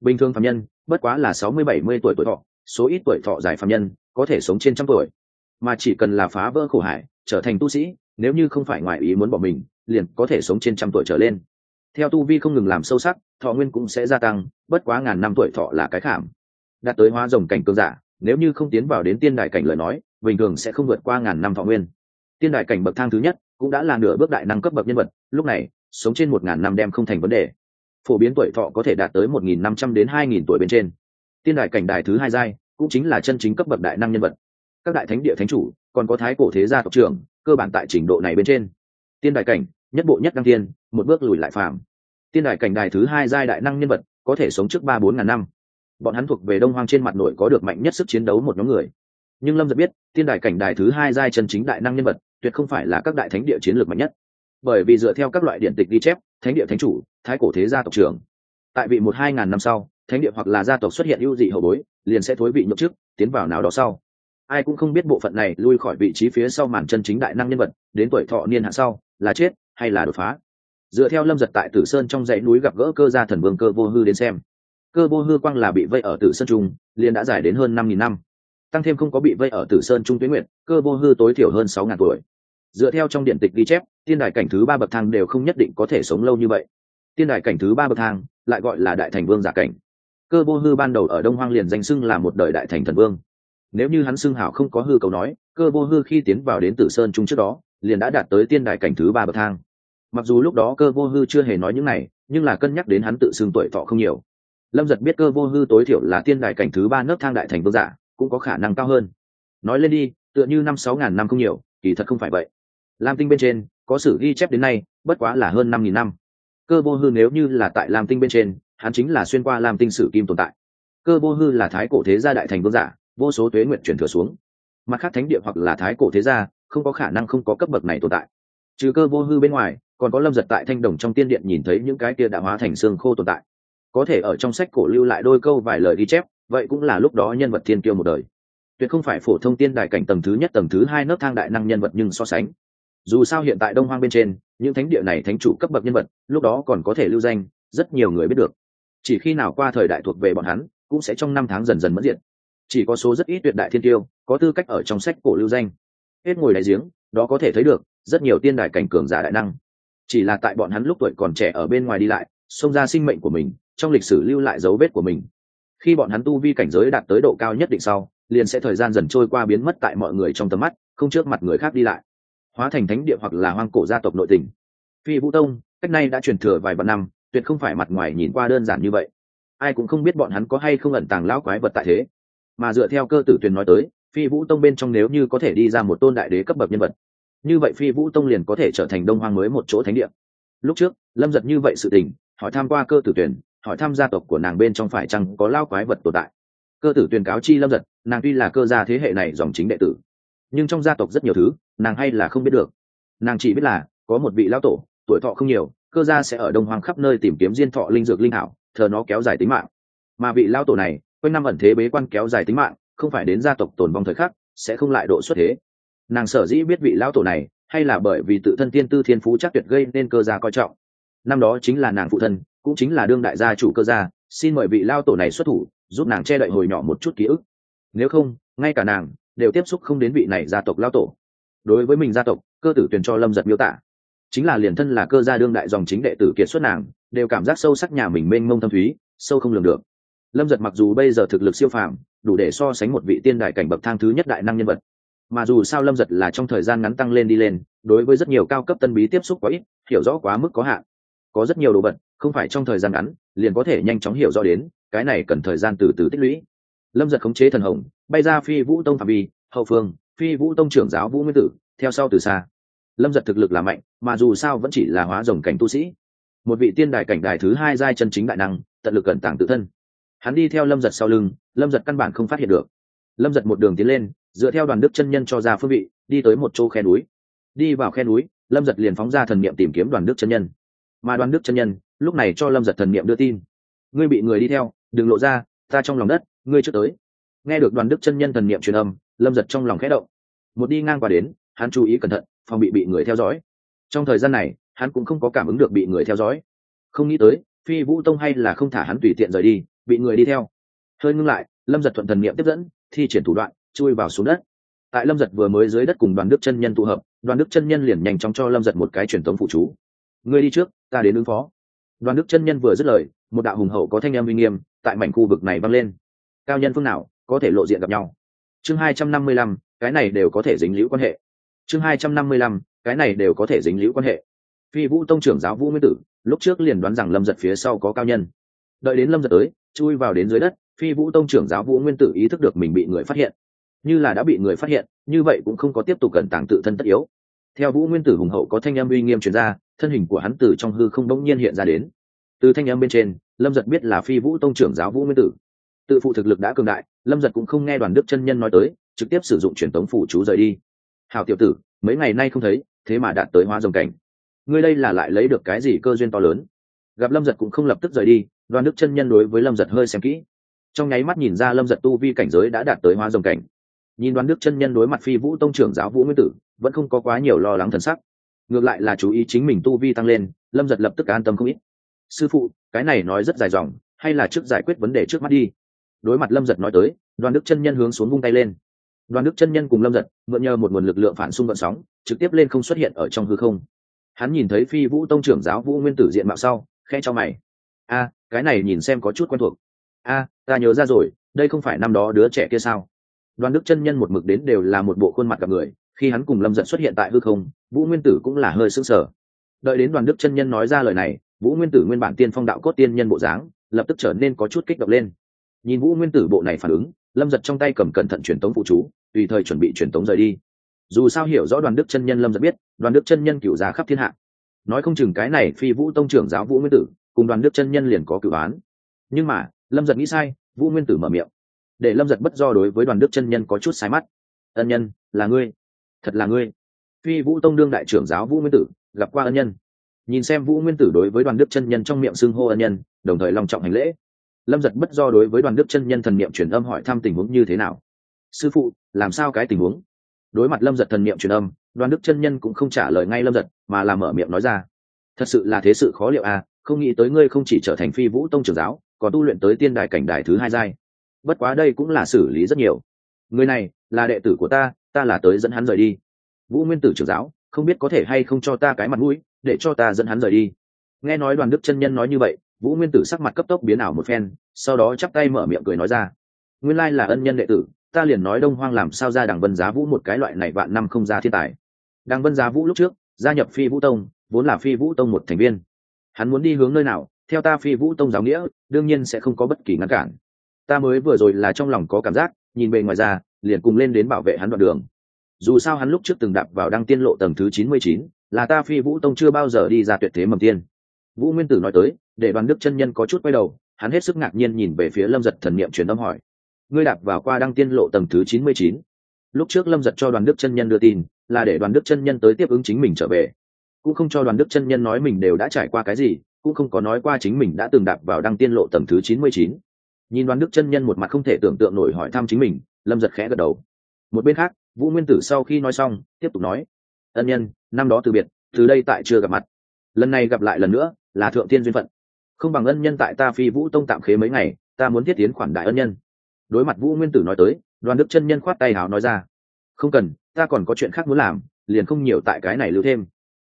Bình thường phạm nhân, bất quá là sáu mươi, bảy mươi tuổi tuổi thọ, số ít tuổi thọ dài phạm nhân, có thể sống trên trăm tuổi. Mà chỉ cần là phá vỡ khổ hải, trở thành tu sĩ, nếu như không phải ngoài ý muốn bỏ mình, liền có thể sống trên trăm tuổi trở lên. Theo tu vi không ngừng làm sâu sắc, thọ nguyên cũng sẽ gia tăng, bất quá ngàn năm tuổi thọ là cái khảm. Đạt tới hóa rồng cảnh cường giả, nếu như không tiến vào đến tiên đại cảnh lời nói, bình thường sẽ không vượt qua ngàn năm thọ nguyên tiên đại cảnh bậc thang thứ nhất cũng đã là nửa bước đại năng cấp bậc nhân vật, lúc này, sống trên một ngàn năm đem không thành vấn đề. Phổ biến tuổi thọ có thể đạt tới một nghìn năm trăm đến hai nghìn tuổi bên trên. Tiên đại cảnh đài thứ hai giai cũng chính là chân chính cấp bậc đại năng nhân vật. Các đại thánh địa thánh chủ, còn có thái cổ thế gia tộc trưởng, cơ bản tại trình độ này bên trên. Tiên đại cảnh, nhất bộ nhất đăng tiên, một bước lùi lại phàm. Tiên đại cảnh đài thứ hai giai đại năng nhân vật có thể sống trước ba bốn ngàn năm. Bọn hắn thuộc về đông hoang trên mặt nội có được mạnh nhất sức chiến đấu một nhóm người. Nhưng lâm giật biết, tiên đại cảnh đài thứ hai giai chân chính đại năng nhân vật tuyệt không phải là các đại thánh địa chiến lược mạnh nhất. Bởi vì dựa theo các loại điện tịch ghi chép, thánh địa thánh chủ, thái cổ thế gia tộc trưởng. Tại vị một hai ngàn năm sau, thánh địa hoặc là gia tộc xuất hiện ưu dị hậu bối, liền sẽ thối vị nhậm chức, tiến vào nào đó sau. Ai cũng không biết bộ phận này lui khỏi vị trí phía sau màn chân chính đại năng nhân vật, đến tuổi thọ niên hạn sau, là chết hay là đột phá. Dựa theo lâm giật tại tử sơn trong dãy núi gặp gỡ cơ gia thần vương cơ vô hư đến xem. Cơ vô hư quang là bị vây ở tử sơn trung, liền đã dài đến hơn năm nghìn năm tăng thêm không có bị vây ở tử sơn trung tuyến nguyện cơ vô hư tối thiểu hơn sáu ngàn tuổi. Dựa theo trong điện tịch ghi chép, tiên đài cảnh thứ ba bậc thang đều không nhất định có thể sống lâu như vậy. Tiên đài cảnh thứ ba bậc thang lại gọi là đại thành vương giả cảnh. Cơ vô hư ban đầu ở đông hoang liền danh xưng là một đời đại thành thần vương. Nếu như hắn xưng hảo không có hư cầu nói, cơ vô hư khi tiến vào đến tử sơn trung trước đó, liền đã đạt tới tiên đài cảnh thứ ba bậc thang. Mặc dù lúc đó cơ vô hư chưa hề nói những này, nhưng là cân nhắc đến hắn tự xưng tuổi thọ không nhiều. Lâm giật biết cơ vô hư tối thiểu là tiên đài cảnh thứ ba nấc thang đại thành vương giả cũng có khả năng cao hơn. Nói lên đi, tựa như năm sáu ngàn năm không nhiều, kỳ thật không phải vậy. Lam tinh bên trên, có sử ghi chép đến nay, bất quá là hơn năm nghìn năm. Cơ vô hư nếu như là tại lam tinh bên trên, hắn chính là xuyên qua lam tinh sử kim tồn tại. Cơ vô hư là thái cổ thế gia đại thành vương giả, vô số tuế nguyện chuyển thừa xuống. Mặt khác thánh địa hoặc là thái cổ thế gia, không có khả năng không có cấp bậc này tồn tại. Trừ cơ vô hư bên ngoài, còn có lâm giật tại thanh đồng trong tiên điện nhìn thấy những cái kia đã hóa thành xương khô tồn tại. Có thể ở trong sách cổ lưu lại đôi câu vài lời ghi chép vậy cũng là lúc đó nhân vật thiên kiêu một đời. Tuyệt không phải phổ thông tiên đài cảnh tầng thứ nhất, tầng thứ hai nấc thang đại năng nhân vật nhưng so sánh. Dù sao hiện tại đông hoang bên trên, những thánh địa này thánh chủ cấp bậc nhân vật, lúc đó còn có thể lưu danh, rất nhiều người biết được. Chỉ khi nào qua thời đại thuộc về bọn hắn, cũng sẽ trong năm tháng dần dần mất diện. Chỉ có số rất ít tuyệt đại thiên tiêu có tư cách ở trong sách cổ lưu danh. Hết ngồi đại giếng, đó có thể thấy được, rất nhiều tiên đài cảnh cường giả đại năng. Chỉ là tại bọn hắn lúc tuổi còn trẻ ở bên ngoài đi lại, xông ra sinh mệnh của mình, trong lịch sử lưu lại dấu vết của mình khi bọn hắn tu vi cảnh giới đạt tới độ cao nhất định sau, liền sẽ thời gian dần trôi qua biến mất tại mọi người trong tầm mắt, không trước mặt người khác đi lại. Hóa thành thánh địa hoặc là hoang cổ gia tộc nội tình. Phi vũ tông, cách nay đã truyền thừa vài vạn năm, tuyệt không phải mặt ngoài nhìn qua đơn giản như vậy. Ai cũng không biết bọn hắn có hay không ẩn tàng lão quái vật tại thế. Mà dựa theo cơ tử tuyền nói tới, phi vũ tông bên trong nếu như có thể đi ra một tôn đại đế cấp bậc nhân vật, như vậy phi vũ tông liền có thể trở thành đông hoang mới một chỗ thánh địa. Lúc trước, lâm giật như vậy sự tình, hỏi tham qua cơ tử tuyền hỏi thăm gia tộc của nàng bên trong phải chăng có lao quái vật tồn tại. Cơ tử tuyên cáo chi lâm giật, nàng tuy là cơ gia thế hệ này dòng chính đệ tử, nhưng trong gia tộc rất nhiều thứ, nàng hay là không biết được. Nàng chỉ biết là, có một vị lão tổ, tuổi thọ không nhiều, cơ gia sẽ ở đông hoang khắp nơi tìm kiếm diên thọ linh dược linh hảo thờ nó kéo dài tính mạng. Mà vị lão tổ này, quanh năm ẩn thế bế quan kéo dài tính mạng, không phải đến gia tộc tồn vong thời khắc, sẽ không lại độ xuất thế. Nàng sở dĩ biết vị lão tổ này, hay là bởi vì tự thân tiên tư thiên phú chắc tuyệt gây nên cơ gia coi trọng. Năm đó chính là nàng phụ thân cũng chính là đương đại gia chủ cơ gia, xin mời vị lao tổ này xuất thủ, giúp nàng che đậy hồi nhỏ một chút ký ức. Nếu không, ngay cả nàng đều tiếp xúc không đến vị này gia tộc lao tổ. Đối với mình gia tộc, cơ tử tuyển cho lâm giật miêu tả. Chính là liền thân là cơ gia đương đại dòng chính đệ tử kiệt xuất nàng, đều cảm giác sâu sắc nhà mình mênh mông thâm thúy, sâu không lường được. Lâm giật mặc dù bây giờ thực lực siêu phàm, đủ để so sánh một vị tiên đại cảnh bậc thang thứ nhất đại năng nhân vật. Mà dù sao lâm giật là trong thời gian ngắn tăng lên đi lên, đối với rất nhiều cao cấp tân bí tiếp xúc quá ít, hiểu rõ quá mức có hạn có rất nhiều đồ vật, không phải trong thời gian ngắn, liền có thể nhanh chóng hiểu rõ đến, cái này cần thời gian từ từ tích lũy. Lâm giật khống chế thần hồng, bay ra phi vũ tông phạm vi, hậu phương, phi vũ tông trưởng giáo vũ nguyên tử, theo sau từ xa. Lâm giật thực lực là mạnh, mà dù sao vẫn chỉ là hóa rồng cảnh tu sĩ. Một vị tiên đài cảnh đài thứ hai giai chân chính đại năng, tận lực cẩn tàng tự thân. Hắn đi theo lâm giật sau lưng, lâm giật căn bản không phát hiện được. Lâm giật một đường tiến lên, dựa theo đoàn đức chân nhân cho ra phương vị, đi tới một chỗ khe núi. Đi vào khe núi, lâm giật liền phóng ra thần niệm tìm kiếm đoàn đức chân nhân mà đoàn đức chân nhân, lúc này cho lâm giật thần niệm đưa tin. Ngươi bị người đi theo, đừng lộ ra, ta trong lòng đất, ngươi trước tới. Nghe được đoàn đức chân nhân thần niệm truyền âm, lâm giật trong lòng khẽ động. Một đi ngang qua đến, hắn chú ý cẩn thận, phòng bị bị người theo dõi. Trong thời gian này, hắn cũng không có cảm ứng được bị người theo dõi. Không nghĩ tới, phi vũ tông hay là không thả hắn tùy tiện rời đi, bị người đi theo. Hơi ngưng lại, lâm giật thuận thần niệm tiếp dẫn, thi triển thủ đoạn, chui vào xuống đất. Tại lâm giật vừa mới dưới đất cùng đoàn đức chân nhân tụ hợp, đoàn đức chân nhân liền nhanh chóng cho lâm giật một cái truyền thống phụ chú ngươi đi trước, ta đến ứng phó. Đoàn đức chân nhân vừa dứt lời, một đạo hùng hậu có thanh em uy nghiêm tại mảnh khu vực này vang lên. Cao nhân phương nào có thể lộ diện gặp nhau? Chương hai trăm năm mươi lăm, cái này đều có thể dính liễu quan hệ. Chương hai trăm năm mươi lăm, cái này đều có thể dính liễu quan hệ. Phi vũ tông trưởng giáo vũ nguyên tử, lúc trước liền đoán rằng lâm giật phía sau có cao nhân. Đợi đến lâm giật tới, chui vào đến dưới đất, phi vũ tông trưởng giáo vũ nguyên tử ý thức được mình bị người phát hiện. Như là đã bị người phát hiện, như vậy cũng không có tiếp tục cẩn tàng tự thân tất yếu theo vũ nguyên tử hùng hậu có thanh âm uy nghiêm truyền ra, thân hình của hắn từ trong hư không bỗng nhiên hiện ra đến. Từ thanh âm bên trên, lâm giật biết là phi vũ tông trưởng giáo vũ nguyên tử. Tự phụ thực lực đã cường đại, lâm giật cũng không nghe đoàn đức chân nhân nói tới, trực tiếp sử dụng truyền tống phủ chú rời đi. Hào tiểu tử, mấy ngày nay không thấy, thế mà đạt tới hoa rồng cảnh. Ngươi đây là lại lấy được cái gì cơ duyên to lớn? Gặp lâm giật cũng không lập tức rời đi, đoàn đức chân nhân đối với lâm giật hơi xem kỹ. Trong nháy mắt nhìn ra lâm giật tu vi cảnh giới đã đạt tới hoa rồng cảnh. Nhìn đoàn đức chân nhân đối mặt phi vũ tông trưởng giáo vũ nguyên tử vẫn không có quá nhiều lo lắng thần sắc. Ngược lại là chú ý chính mình tu vi tăng lên, lâm giật lập tức an tâm không ít. Sư phụ, cái này nói rất dài dòng, hay là trước giải quyết vấn đề trước mắt đi. Đối mặt lâm giật nói tới, đoàn đức chân nhân hướng xuống vung tay lên. Đoàn đức chân nhân cùng lâm giật mượn nhờ một nguồn lực lượng phản xung vận sóng, trực tiếp lên không xuất hiện ở trong hư không. Hắn nhìn thấy phi vũ tông trưởng giáo vũ nguyên tử diện mạo sau khe cho mày. A, cái này nhìn xem có chút quen thuộc. A, ta nhớ ra rồi, đây không phải năm đó đứa trẻ kia sao? Đoàn đức chân nhân một mực đến đều là một bộ khuôn mặt gặp người khi hắn cùng lâm giận xuất hiện tại hư không, vũ nguyên tử cũng là hơi s ư n g sở đợi đến đoàn đức chân nhân nói ra lời này, vũ nguyên tử nguyên bản tiên phong đạo cốt tiên nhân bộ dáng, lập tức trở nên có chút kích động lên. Nhìn vũ nguyên tử bộ này phản ứng, lâm giật trong tay cầm cẩn thận truyền tống phụ chú, tùy thời chuẩn bị truyền tống rời đi. Dù sao hiểu rõ đoàn đức chân nhân lâm giật biết, đoàn đức chân nhân cựu già khắp thiên hạ. Nói không chừng cái này phi vũ tông trưởng giáo vũ nguyên tử, cùng đoàn đức chân nhân liền có cựu án nhưng mà, lâm giật nghĩ sai, vũ nguyên tử mở miệng. Để lâm giật bất do đối với đoàn đức chân nhân có chút sai mắt. Ân nhân, là ngươi thật là ngươi. Phi vũ tông đương đại trưởng giáo vũ nguyên tử, gặp qua ân nhân. Nhìn xem vũ nguyên tử đối với đoàn đức chân nhân trong miệng xưng hô ân nhân, đồng thời lòng trọng hành lễ. Lâm giật bất do đối với đoàn đức chân nhân thần niệm truyền âm hỏi thăm tình huống như thế nào. Sư phụ, làm sao cái tình huống? Đối mặt lâm giật thần niệm truyền âm, đoàn đức chân nhân cũng không trả lời ngay lâm giật, mà làm mở miệng nói ra. Thật sự là thế sự khó liệu à không nghĩ tới ngươi không chỉ trở thành phi vũ tông trưởng giáo, còn tu luyện tới tiên đài cảnh đài thứ hai giai. Bất quá đây cũng là xử lý rất nhiều. Người này là đệ tử của ta ta là tới dẫn hắn rời đi. Vũ nguyên tử trưởng giáo, không biết có thể hay không cho ta cái mặt mũi, để cho ta dẫn hắn rời đi. Nghe nói đoàn đức chân nhân nói như vậy, vũ nguyên tử sắc mặt cấp tốc biến ảo một phen, sau đó chắp tay mở miệng cười nói ra. Nguyên lai là ân nhân đệ tử, ta liền nói đông hoang làm sao ra đằng vân giá vũ một cái loại này vạn năm không ra thiên tài. Đằng vân giá vũ lúc trước, gia nhập phi vũ tông, vốn là phi vũ tông một thành viên. Hắn muốn đi hướng nơi nào, theo ta phi vũ tông giáo nghĩa, đương nhiên sẽ không có bất kỳ ngăn cản. Ta mới vừa rồi là trong lòng có cảm giác, nhìn bề ngoài ra liền cùng lên đến bảo vệ hắn đoạn đường. Dù sao hắn lúc trước từng đạp vào đăng tiên lộ tầng thứ chín mươi chín, là ta phi vũ tông chưa bao giờ đi ra tuyệt thế mầm tiên. Vũ nguyên tử nói tới, để đoàn đức chân nhân có chút quay đầu, hắn hết sức ngạc nhiên nhìn về phía lâm giật thần niệm truyền âm hỏi. Ngươi đạp vào qua đăng tiên lộ tầng thứ chín mươi chín. Lúc trước lâm giật cho đoàn đức chân nhân đưa tin, là để đoàn đức chân nhân tới tiếp ứng chính mình trở về. Cũng không cho đoàn đức chân nhân nói mình đều đã trải qua cái gì, cũng không có nói qua chính mình đã từng đạp vào đăng tiên lộ tầng thứ chín mươi chín. Nhìn đoàn đức chân nhân một mặt không thể tưởng tượng nổi hỏi thăm chính mình lâm giật khẽ gật đầu. Một bên khác, vũ nguyên tử sau khi nói xong, tiếp tục nói, ân nhân, năm đó từ biệt, từ đây tại chưa gặp mặt. Lần này gặp lại lần nữa, là thượng tiên duyên phận. Không bằng ân nhân tại ta phi vũ tông tạm khế mấy ngày, ta muốn thiết tiến khoản đại ân nhân. Đối mặt vũ nguyên tử nói tới, đoàn đức chân nhân khoát tay hào nói ra, không cần, ta còn có chuyện khác muốn làm, liền không nhiều tại cái này lưu thêm.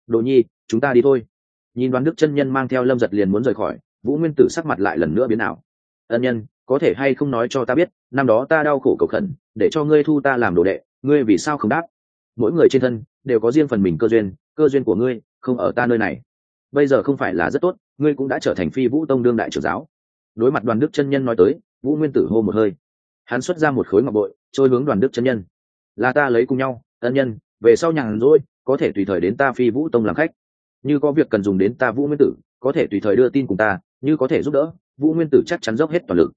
Đồ nhi, chúng ta đi thôi. Nhìn đoàn đức chân nhân mang theo lâm giật liền muốn rời khỏi, vũ nguyên tử sắc mặt lại lần nữa biến ảo. Ân nhân có thể hay không nói cho ta biết, năm đó ta đau khổ cầu khẩn, để cho ngươi thu ta làm đồ đệ, ngươi vì sao không đáp? Mỗi người trên thân đều có riêng phần mình cơ duyên cơ duyên của ngươi không ở ta nơi này. Bây giờ không phải là rất tốt, ngươi cũng đã trở thành phi vũ tông đương đại trưởng giáo. Đối mặt đoàn đức chân nhân nói tới, vũ nguyên tử hô một hơi. Hắn xuất ra một khối ngọc bội, trôi hướng đoàn đức chân nhân. Là ta lấy cùng nhau, ân nhân, về sau nhàn rỗi, có thể tùy thời đến ta phi vũ tông làm khách. Như có việc cần dùng đến ta vũ nguyên tử, có thể tùy thời đưa tin cùng ta, như có thể giúp đỡ, vũ nguyên tử chắc chắn dốc hết toàn lực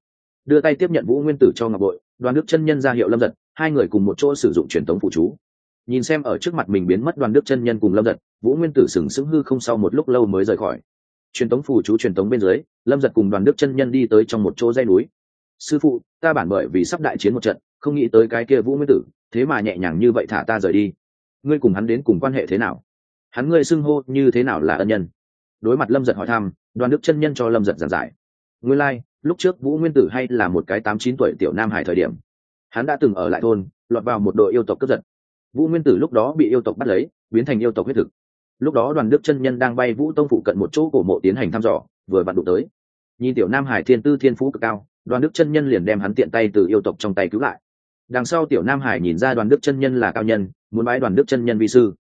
đưa tay tiếp nhận vũ nguyên tử cho ngọc bội đoàn đức chân nhân ra hiệu lâm giật hai người cùng một chỗ sử dụng truyền thống phụ chú nhìn xem ở trước mặt mình biến mất đoàn đức chân nhân cùng lâm giật vũ nguyên tử sừng sững hư không sau một lúc lâu mới rời khỏi truyền thống phù chú truyền thống bên dưới lâm giật cùng đoàn đức chân nhân đi tới trong một chỗ dây núi sư phụ ta bản bởi vì sắp đại chiến một trận không nghĩ tới cái kia vũ nguyên tử thế mà nhẹ nhàng như vậy thả ta rời đi ngươi cùng hắn đến cùng quan hệ thế nào hắn ngươi xưng hô như thế nào là ân nhân đối mặt lâm giật hỏi thăm đoàn đức chân nhân cho lâm giật giảng giải ngươi lai、like, lúc trước vũ nguyên tử hay là một cái tám chín tuổi tiểu nam hải thời điểm, hắn đã từng ở lại thôn, lọt vào một đội yêu tộc cướp giật. Vũ nguyên tử lúc đó bị yêu tộc bắt lấy, biến thành yêu tộc huyết thực. Lúc đó đoàn đức chân nhân đang bay vũ tông phụ cận một chỗ cổ mộ tiến hành thăm dò, vừa vặn đụng tới. Nhìn tiểu nam hải thiên tư thiên phú cực cao, đoàn đức chân nhân liền đem hắn tiện tay từ yêu tộc trong tay cứu lại. Đằng sau tiểu nam hải nhìn ra đoàn đức chân nhân là cao nhân, muốn bái đoàn đức chân nhân vi sư.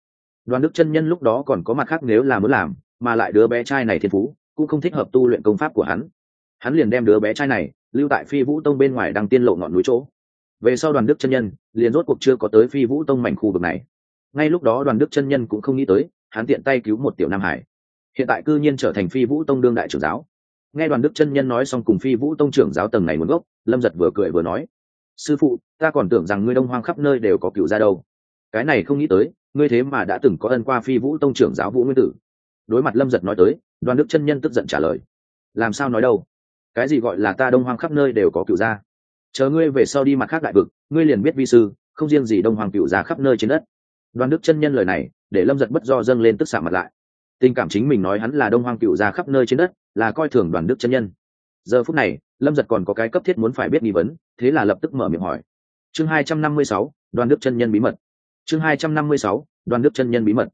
Đoàn đức chân nhân lúc đó còn có mặt khác nếu là muốn làm, mà lại đứa bé trai này thiên phú, cũng không thích hợp tu luyện công pháp của hắn hắn liền đem đứa bé trai này lưu tại phi vũ tông bên ngoài đang tiên lộ ngọn núi chỗ. Về sau đoàn đức chân nhân liền rốt cuộc chưa có tới phi vũ tông mảnh khu vực này. Ngay lúc đó đoàn đức chân nhân cũng không nghĩ tới, hắn tiện tay cứu một tiểu nam hải. Hiện tại cư nhiên trở thành phi vũ tông đương đại trưởng giáo. Nghe đoàn đức chân nhân nói xong cùng phi vũ tông trưởng giáo tầng này nguồn gốc, lâm giật vừa cười vừa nói, sư phụ, ta còn tưởng rằng ngươi đông hoang khắp nơi đều có cựu ra đâu. Cái này không nghĩ tới, ngươi thế mà đã từng có ân qua phi vũ tông trưởng giáo vũ nguyên tử. Đối mặt lâm giật nói tới, đoàn đức chân nhân tức giận trả lời, làm sao nói đâu? Cái gì gọi là ta đông hoang khắp nơi đều có cựu gia. Chờ ngươi về sau đi mặt khác đại vực, ngươi liền biết vi sư, không riêng gì đông hoàng cựu gia khắp nơi trên đất. Đoàn đức chân nhân lời này, để lâm giật bất do dâng lên tức xạ mặt lại. Tình cảm chính mình nói hắn là đông hoàng cựu gia khắp nơi trên đất, là coi thường đoàn đức chân nhân. Giờ phút này, lâm giật còn có cái cấp thiết muốn phải biết nghi vấn, thế là lập tức mở miệng hỏi. Chương hai trăm năm mươi sáu, đoàn đức chân nhân bí mật. Chương hai trăm năm mươi sáu, đoàn đức chân nhân bí mật.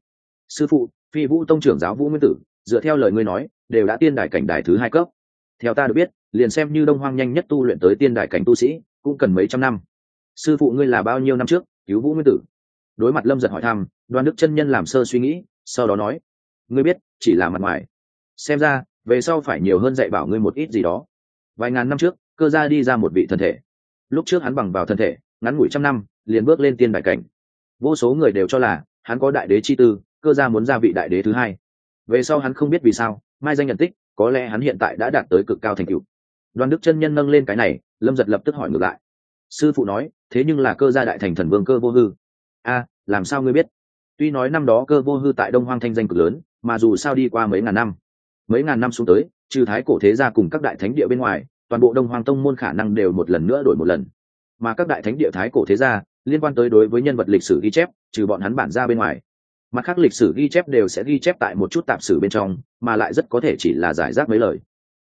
Sư phụ, phi vũ tông trưởng giáo vũ nguyên tử, dựa theo lời ngươi nói, đều đã tiên đài cảnh đài thứ hai cấp theo ta được biết, liền xem như đông hoang nhanh nhất tu luyện tới tiên đại cảnh tu sĩ, cũng cần mấy trăm năm. Sư phụ ngươi là bao nhiêu năm trước? Cứu vũ nguyên tử. Đối mặt lâm giật hỏi thăm đoàn đức chân nhân làm sơ suy nghĩ, sau đó nói, ngươi biết, chỉ là mặt ngoài. Xem ra, về sau phải nhiều hơn dạy bảo ngươi một ít gì đó. Vài ngàn năm trước, cơ gia đi ra một vị thân thể. Lúc trước hắn bằng vào thân thể, ngắn ngủi trăm năm, liền bước lên tiên đại cảnh. Vô số người đều cho là, hắn có đại đế chi tư, cơ gia muốn ra vị đại đế thứ hai. Về sau hắn không biết vì sao, mai danh nhận tích có lẽ hắn hiện tại đã đạt tới cực cao thành tựu. đoàn đức chân nhân nâng lên cái này, lâm giật lập tức hỏi ngược lại. Sư phụ nói, thế nhưng là cơ gia đại thành thần vương cơ vô hư. A, làm sao ngươi biết? Tuy nói năm đó cơ vô hư tại đông hoang thanh danh cực lớn, mà dù sao đi qua mấy ngàn năm, mấy ngàn năm xuống tới, trừ thái cổ thế gia cùng các đại thánh địa bên ngoài, toàn bộ đông hoang tông môn khả năng đều một lần nữa đổi một lần. Mà các đại thánh địa thái cổ thế gia, liên quan tới đối với nhân vật lịch sử ghi chép, trừ bọn hắn bản ra bên ngoài mặt khác lịch sử ghi chép đều sẽ ghi chép tại một chút tạp sử bên trong, mà lại rất có thể chỉ là giải rác mấy lời.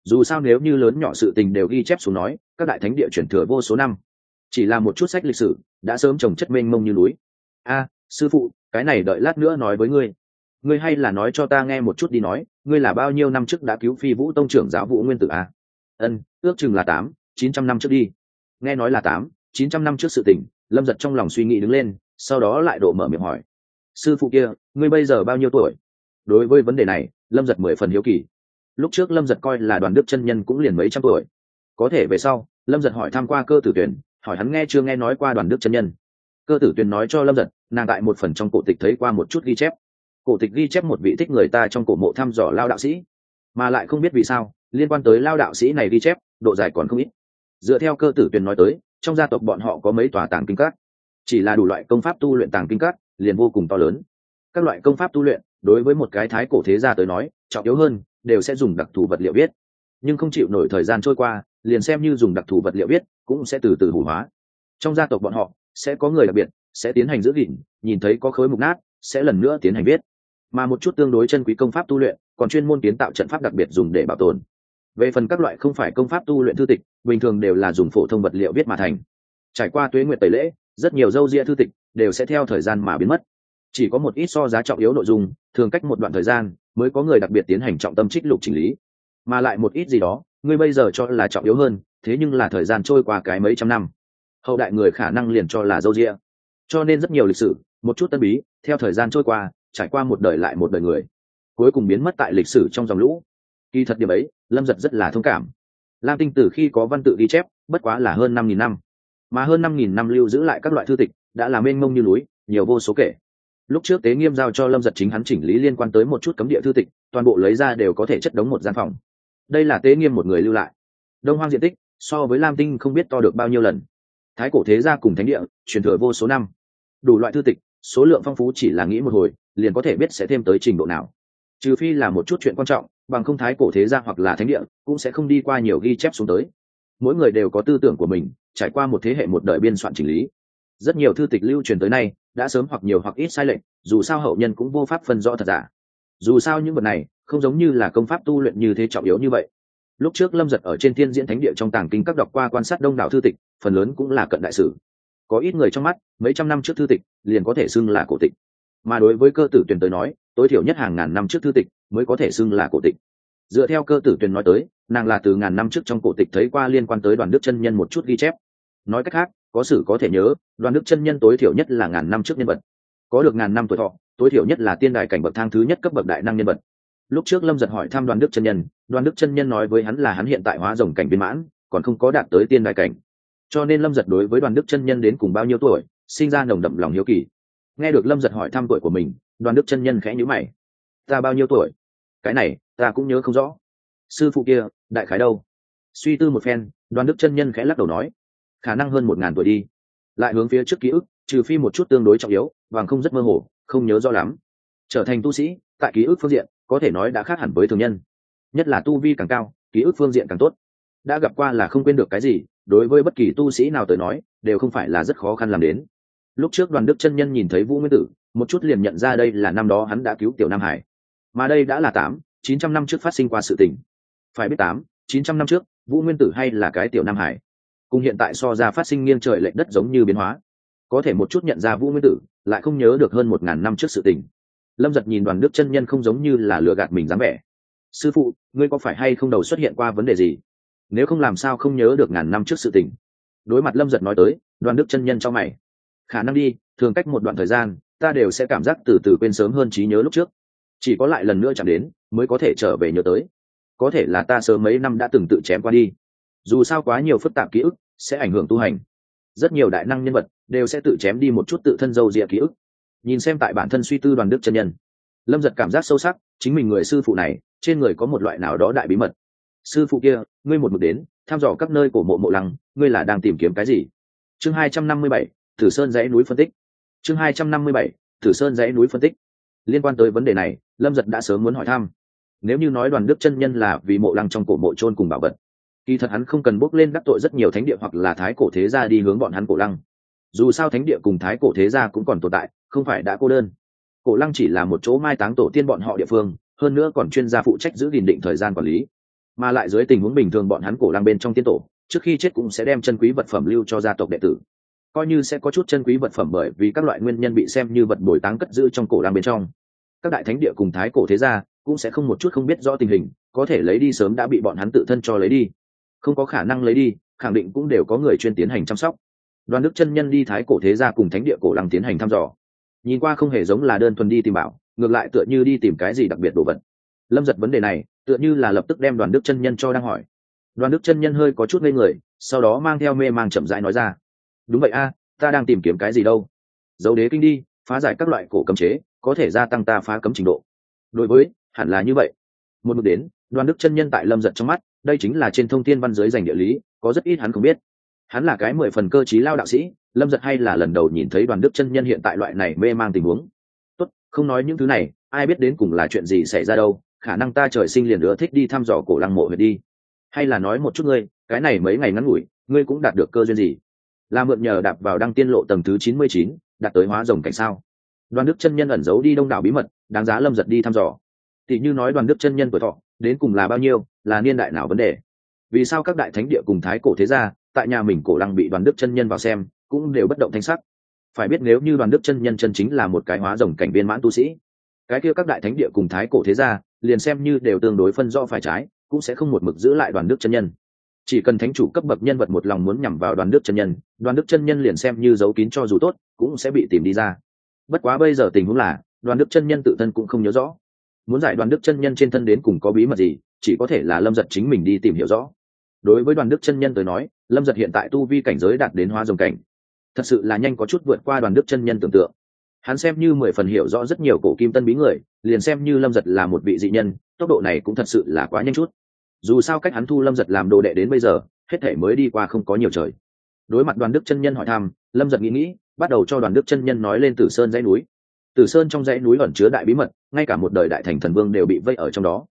Dù sao nếu như lớn nhỏ sự tình đều ghi chép xuống nói, các đại thánh địa chuyển thừa vô số năm. Chỉ là một chút sách lịch sử, đã sớm trồng chất mênh mông như núi. A, sư phụ, cái này đợi lát nữa nói với ngươi. Ngươi hay là nói cho ta nghe một chút đi nói, ngươi là bao nhiêu năm trước đã cứu phi vũ tông trưởng giáo vũ nguyên tử a? Ân, ước chừng là tám, chín trăm năm trước đi. Nghe nói là tám, chín trăm năm trước sự tình, lâm giật trong lòng suy nghĩ đứng lên, sau đó lại đổ mở miệng hỏi sư phụ kia, ngươi bây giờ bao nhiêu tuổi? Đối với vấn đề này, lâm giật mười phần hiếu kỳ. Lúc trước lâm giật coi là đoàn đức chân nhân cũng liền mấy trăm tuổi. Có thể về sau, lâm giật hỏi tham q u a cơ tử tuyển, hỏi hắn nghe chưa nghe nói qua đoàn đức chân nhân. Cơ tử tuyển nói cho lâm giật, nàng tại một phần trong cổ tịch thấy qua một chút ghi chép. Cổ tịch ghi chép một vị thích người ta trong cổ mộ thăm dò lao đạo sĩ. Mà lại không biết vì sao, liên quan tới lao đạo sĩ này ghi chép, độ dài còn không ít. Dựa theo cơ tử tuyển nói tới, trong gia tộc bọn họ có mấy tòa tàng kinh các. Chỉ là đủ loại công pháp tu luyện tàng kinh các liền vô cùng to lớn. Các loại công pháp tu luyện, đối với một cái thái cổ thế gia tới nói, trọng yếu hơn, đều sẽ dùng đặc thù vật liệu viết. Nhưng không chịu nổi thời gian trôi qua, liền xem như dùng đặc thù vật liệu viết, cũng sẽ từ từ hủ hóa. Trong gia tộc bọn họ, sẽ có người đặc biệt, sẽ tiến hành giữ gìn, nhìn thấy có khối mục nát, sẽ lần nữa tiến hành viết. Mà một chút tương đối chân quý công pháp tu luyện, còn chuyên môn kiến tạo trận pháp đặc biệt dùng để bảo tồn. Về phần các loại không phải công pháp tu luyện thư tịch, bình thường đều là dùng phổ thông vật liệu viết mà thành. Trải qua tuế nguyệt tẩy lễ, rất nhiều dâu ria thư tịch đều sẽ theo thời gian mà biến mất. Chỉ có một ít so giá trọng yếu nội dung, thường cách một đoạn thời gian mới có người đặc biệt tiến hành trọng tâm trích lục chỉnh lý. Mà lại một ít gì đó, ngươi bây giờ cho là trọng yếu hơn, thế nhưng là thời gian trôi qua cái mấy trăm năm. Hậu đại người khả năng liền cho là dâu rĩa cho nên rất nhiều lịch sử, một chút tân bí, theo thời gian trôi qua, trải qua một đời lại một đời người, cuối cùng biến mất tại lịch sử trong dòng lũ. Kỳ thật điểm ấy, lâm giật rất là thông cảm. Lam tinh từ khi có văn tự ghi chép, bất quá là hơn năm nghìn năm. Mà hơn năm nghìn năm lưu giữ lại các loại thư tịch đã làm mênh mông như núi, nhiều vô số kể. Lúc trước tế nghiêm giao cho lâm giật chính hắn chỉnh lý liên quan tới một chút cấm địa thư tịch, toàn bộ lấy ra đều có thể chất đống một gian phòng. Đây là tế nghiêm một người lưu lại. Đông hoang diện tích, so với lam tinh không biết to được bao nhiêu lần. Thái cổ thế gia cùng thánh địa, truyền thừa vô số năm. Đủ loại thư tịch, số lượng phong phú chỉ là nghĩ một hồi, liền có thể biết sẽ thêm tới trình độ nào. Trừ phi là một chút chuyện quan trọng, bằng không thái cổ thế gia hoặc là thánh địa cũng sẽ không đi qua nhiều ghi chép xuống tới. Mỗi người đều có tư tưởng của mình, trải qua một thế hệ một đời biên soạn chỉnh lý rất nhiều thư tịch lưu truyền tới nay đã sớm hoặc nhiều hoặc ít sai lệch, dù sao hậu nhân cũng vô pháp phân rõ thật giả. Dù sao những vật này không giống như là công pháp tu luyện như thế trọng yếu như vậy. Lúc trước lâm giật ở trên thiên diễn thánh địa trong tàng kinh các đọc qua quan sát đông đảo thư tịch, phần lớn cũng là cận đại sử. Có ít người trong mắt, mấy trăm năm trước thư tịch, liền có thể xưng là cổ tịch. Mà đối với cơ tử tuyển tới nói, tối thiểu nhất hàng ngàn năm trước thư tịch mới có thể xưng là cổ tịch. Dựa theo cơ tử tuyển nói tới, nàng là từ ngàn năm trước trong cổ tịch thấy qua liên quan tới đoàn đức chân nhân một chút ghi chép. Nói cách khác có sử có thể nhớ, đoàn đức chân nhân tối thiểu nhất là ngàn năm trước nhân vật. Có được ngàn năm tuổi thọ, tối thiểu nhất là tiên đài cảnh bậc thang thứ nhất cấp bậc đại năng nhân vật. Lúc trước lâm giật hỏi thăm đoàn đức chân nhân, đoàn đức chân nhân nói với hắn là hắn hiện tại hóa rồng cảnh viên mãn, còn không có đạt tới tiên đài cảnh. Cho nên lâm giật đối với đoàn đức chân nhân đến cùng bao nhiêu tuổi, sinh ra nồng đậm lòng hiếu kỳ. Nghe được lâm giật hỏi thăm tuổi của mình, đoàn đức chân nhân khẽ nhữ mày. Ta bao nhiêu tuổi? Cái này, ta cũng nhớ không rõ. Sư phụ kia, đại khái đâu? Suy tư một phen, đoàn đức chân nhân khẽ lắc đầu nói khả năng hơn một ngàn tuổi đi. Lại hướng phía trước ký ức, trừ phi một chút tương đối trọng yếu, vàng không rất mơ hồ, không nhớ rõ lắm. Trở thành tu sĩ, tại ký ức phương diện, có thể nói đã khác hẳn với thường nhân. Nhất là tu vi càng cao, ký ức phương diện càng tốt. Đã gặp qua là không quên được cái gì, đối với bất kỳ tu sĩ nào tới nói, đều không phải là rất khó khăn làm đến. Lúc trước đoàn đức chân nhân nhìn thấy vũ nguyên tử, một chút liền nhận ra đây là năm đó hắn đã cứu tiểu nam hải. Mà đây đã là tám, chín trăm năm trước phát sinh qua sự tình. Phải biết tám, chín trăm năm trước, vũ nguyên tử hay là cái tiểu nam hải? Cùng hiện tại so ra phát sinh nghiêng trời lệch đất giống như biến hóa. Có thể một chút nhận ra vũ nguyên tử, lại không nhớ được hơn một ngàn năm trước sự tình. Lâm giật nhìn đoàn đức chân nhân không giống như là lừa gạt mình dám vẻ. Sư phụ, ngươi có phải hay không đầu xuất hiện qua vấn đề gì? Nếu không làm sao không nhớ được ngàn năm trước sự tình? Đối mặt lâm giật nói tới, đoàn đức chân nhân cho mày. Khả năng đi, thường cách một đoạn thời gian, ta đều sẽ cảm giác từ từ quên sớm hơn trí nhớ lúc trước. Chỉ có lại lần nữa chạm đến, mới có thể trở về nhớ tới. Có thể là ta sớm mấy năm đã từng tự chém qua đi. Dù sao quá nhiều phức tạp ký ức sẽ ảnh hưởng tu hành. Rất nhiều đại năng nhân vật đều sẽ tự chém đi một chút tự thân dâu dịa ký ức. Nhìn xem tại bản thân suy tư đoàn đức chân nhân, lâm giật cảm giác sâu sắc, chính mình người sư phụ này, trên người có một loại nào đó đại bí mật. Sư phụ kia, ngươi một mực đến, thăm dò các nơi của mộ mộ lăng, ngươi là đang tìm kiếm cái gì? Chương hai trăm năm mươi bảy, thử sơn dãy núi phân tích. Chương hai trăm năm mươi bảy, thử sơn dãy núi phân tích. Liên quan tới vấn đề này, lâm giật đã sớm muốn hỏi thăm. Nếu như nói đoàn đức chân nhân là vì mộ lăng trong cổ mộ trôn cùng bảo vật kỳ thật hắn không cần bốc lên đắc tội rất nhiều thánh địa hoặc là thái cổ thế gia đi hướng bọn hắn cổ lăng. Dù sao thánh địa cùng thái cổ thế gia cũng còn tồn tại, không phải đã cô đơn. Cổ lăng chỉ là một chỗ mai táng tổ tiên bọn họ địa phương, hơn nữa còn chuyên gia phụ trách giữ gìn định thời gian quản lý. Mà lại dưới tình huống bình thường bọn hắn cổ lăng bên trong tiên tổ, trước khi chết cũng sẽ đem chân quý vật phẩm lưu cho gia tộc đệ tử. Coi như sẽ có chút chân quý vật phẩm bởi vì các loại nguyên nhân bị xem như vật bồi táng cất giữ trong cổ lăng bên trong. Các đại thánh địa cùng thái cổ thế gia cũng sẽ không một chút không biết rõ tình hình, có thể lấy đi sớm đã bị bọn hắn tự thân cho lấy đi không có khả năng lấy đi, khẳng định cũng đều có người chuyên tiến hành chăm sóc. Đoàn đức chân nhân đi thái cổ thế gia cùng thánh địa cổ lăng tiến hành thăm dò. Nhìn qua không hề giống là đơn thuần đi tìm bảo, ngược lại tựa như đi tìm cái gì đặc biệt đồ vật. Lâm giật vấn đề này, tựa như là lập tức đem đoàn đức chân nhân cho đang hỏi. Đoàn đức chân nhân hơi có chút ngây người, sau đó mang theo mê mang chậm rãi nói ra. Đúng vậy a, ta đang tìm kiếm cái gì đâu? Dấu đế kinh đi, phá giải các loại cổ cấm chế, có thể gia tăng ta phá cấm trình độ. Đối với, hẳn là như vậy. Một mực đến đoàn đức chân nhân tại lâm giật trong mắt, đây chính là trên thông tin văn giới dành địa lý, có rất ít hắn không biết. Hắn là cái mười phần cơ t lao đạo sĩ, lâm giật hay là lần đầu nhìn thấy đoàn đức chân nhân hiện tại loại này mê mang tình huống? Tốt, không nói những thứ này, ai biết đến cùng là chuyện gì xảy ra đâu, khả năng ta trời sinh liền nữa thích đi thăm dò cổ lăng mộ huyệt đi. Hay là nói một chút ngươi, cái này mấy ngày ngắn ngủi, ngươi cũng đạt được cơ duyên gì? Là mượn nhờ đạp vào đăng tiên lộ tầng thứ chín mươi chín, đạt tới hóa rồng cảnh sao? Đoàn đức chân nhân ẩn giấu đi đông đảo bí mật, đáng giá lâm giật đi thăm dò tỷ như nói đoàn đức chân nhân tuổi thọ, đến cùng là bao nhiêu, là niên đại nào vấn đề? Vì sao các đại thánh địa cùng thái cổ thế gia, tại nhà mình cổ lăng bị đoàn đức chân nhân vào xem, cũng đều bất động thanh sắc? Phải biết nếu như đoàn đức chân nhân chân chính là một cái hóa rồng cảnh viên mãn tu sĩ, cái kia các đại thánh địa cùng thái cổ thế gia, liền xem như đều tương đối phân do phải trái, cũng sẽ không một mực giữ lại đoàn đức chân nhân. Chỉ cần thánh chủ cấp bậc nhân vật một lòng muốn nhằm vào đoàn đức chân nhân, đoàn đức chân nhân liền xem như giấu kín cho dù tốt, cũng sẽ bị tìm đi ra. Bất quá bây giờ tình huống là, đoàn đức chân nhân tự thân cũng không nhớ rõ muốn giải đoàn đức chân nhân trên thân đến cùng có bí mật gì, chỉ có thể là lâm giật chính mình đi tìm hiểu rõ. Đối với đoàn đức chân nhân tới nói, lâm giật hiện tại tu vi cảnh giới đạt đến hoa dòng cảnh. Thật sự là nhanh có chút vượt qua đoàn đức chân nhân tưởng tượng. Hắn xem như mười phần hiểu rõ rất nhiều cổ kim tân bí người, liền xem như lâm giật là một vị dị nhân, tốc độ này cũng thật sự là quá nhanh chút. Dù sao cách hắn thu lâm giật làm đồ đệ đến bây giờ, hết thể mới đi qua không có nhiều trời. Đối mặt đoàn đức chân nhân hỏi thăm, lâm giật nghĩ nghĩ, bắt đầu cho đoàn đức chân nhân nói lên tử sơn dãy núi tử sơn trong dãy núi ẩn chứa đại bí mật ngay cả một đời đại thành thần vương đều bị vây ở trong đó.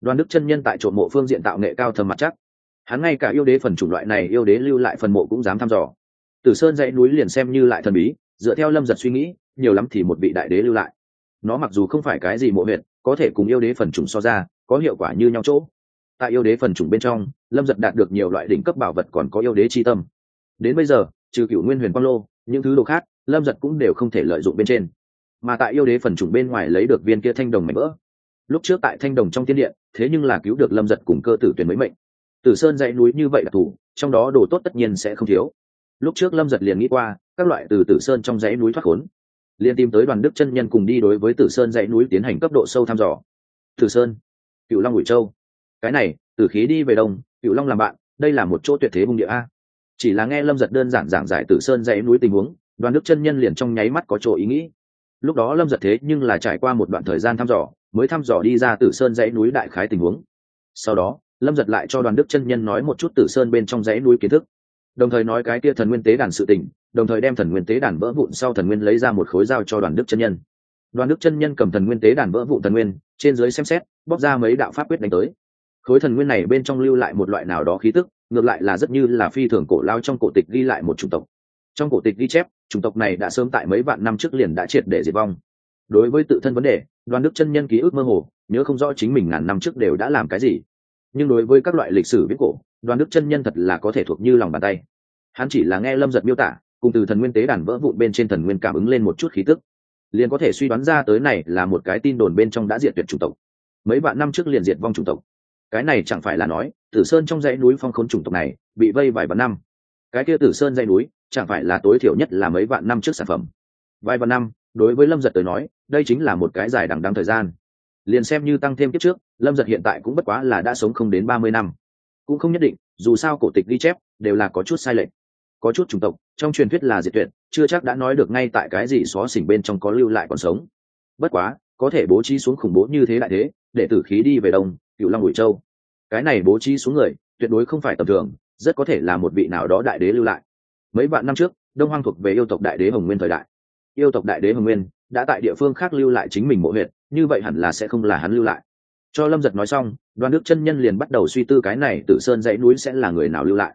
Đoàn đức chân nhân tại trộm mộ phương diện tạo nghệ cao thâm mặt chắc. Hắn ngay cả yêu đế phần chủng loại này yêu đế lưu lại phần mộ cũng dám thăm dò. Tử sơn dãy núi liền xem như lại thần bí dựa theo lâm giật suy nghĩ nhiều lắm thì một vị đại đế lưu lại. Nó mặc dù không phải cái gì mộ huyệt, có thể cùng yêu đế phần chủng so ra có hiệu quả như nhau chỗ. Tại yêu đế phần chủng bên trong lâm giật đạt được nhiều loại đỉnh cấp bảo vật còn có yêu đế chi tâm. Đến bây giờ trừ cựu nguyên huyền quang lô những thứ đồ khác lâm giật cũng đều không thể lợi dụng bên trên mà tại yêu đế phần chủng bên ngoài lấy được viên kia thanh đồng mảnh vỡ. Lúc trước tại thanh đồng trong tiên điện, thế nhưng là cứu được lâm giật cùng cơ tử tuyển mới mệnh. Tử sơn dãy núi như vậy là thủ, trong đó đồ tốt tất nhiên sẽ không thiếu. Lúc trước lâm giật liền nghĩ qua, các loại từ tử sơn trong dãy núi thoát khốn. Liền tìm tới đoàn đức chân nhân cùng đi đối với tử sơn dãy núi tiến hành cấp độ sâu thăm dò. Tử sơn cựu long bụi châu. Cái này, tử khí đi về đông cựu long làm bạn, đây là một chỗ tuyệt thế vùng địa a. Chỉ là nghe lâm giật đơn giản giảng giải tử sơn dãy núi tình huống, đoàn đức chân nhân liền trong nháy mắt có chỗ ý nghĩ lúc đó lâm giật thế nhưng là trải qua một đoạn thời gian thăm dò, mới thăm dò đi ra tử sơn dãy núi đại khái tình huống. Sau đó, lâm giật lại cho đoàn đức chân nhân nói một chút tử sơn bên trong dãy núi kiến thức. Đồng thời nói cái kia thần nguyên tế đàn sự tình, đồng thời đem thần nguyên tế đàn vỡ vụn sau thần nguyên lấy ra một khối dao cho đoàn đức chân nhân. Đoàn đức chân nhân cầm thần nguyên tế đàn vỡ vụn thần nguyên, trên dưới xem xét, bóc ra mấy đạo pháp quyết đánh tới. Khối thần nguyên này bên trong lưu lại một loại nào đó khí tức, ngược lại là rất như là phi thường cổ lao trong cổ tịch ghi lại một chủng tộc. Trong cổ tịch ghi chép chủng tộc này đã sớm tại mấy vạn năm trước liền đã triệt để diệt vong. Đối với tự thân vấn đề đoàn đức chân nhân ký ức mơ hồ, nhớ không rõ chính mình ngàn năm trước đều đã làm cái gì. Nhưng đối với các loại lịch sử viết cổ đoàn đức chân nhân thật là có thể thuộc như lòng bàn tay. Hắn chỉ là nghe lâm giật miêu tả, cùng từ thần nguyên tế đàn vỡ vụn bên trên thần nguyên cảm ứng lên một chút khí tức. Liền có thể suy đoán ra tới này là một cái tin đồn bên trong đã diệt tuyệt chủng tộc. Mấy vạn năm trước liền diệt vong chủng tộc. Cái này chẳng phải là nói, tử sơn trong dãy núi phong khốn chủng tộc này, bị vây vài vạn năm. Cái kia tử sơn dãy núi chẳng phải là tối thiểu nhất là mấy vạn năm trước sản phẩm. Vài vạn năm, đối với lâm giật tới nói, đây chính là một cái dài đằng đăng thời gian. Liền xem như tăng thêm kiếp trước, lâm giật hiện tại cũng bất quá là đã sống không đến ba mươi năm. Cũng không nhất định, dù sao cổ tịch ghi chép đều là có chút sai lệch. Có chút chủng tộc, trong truyền thuyết là diệt tuyệt, chưa chắc đã nói được ngay tại cái gì xó xỉnh bên trong có lưu lại còn sống. Bất quá, có thể bố trí xuống khủng bố như thế lại thế, để tử khí đi về đông cựu long bụi châu. Cái này bố trí xuống người, tuyệt đối không phải tầm thường, rất có thể là một vị nào đó đại đế lưu lại mấy vạn năm trước, đông hoang thuộc về yêu tộc đại đế hồng nguyên thời đại. Yêu tộc đại đế hồng nguyên đã tại địa phương khác lưu lại chính mình mộ huyện như vậy hẳn là sẽ không là hắn lưu lại. Cho lâm giật nói xong đoàn đức chân nhân liền bắt đầu suy tư cái này tự sơn dãy núi sẽ là người nào lưu lại.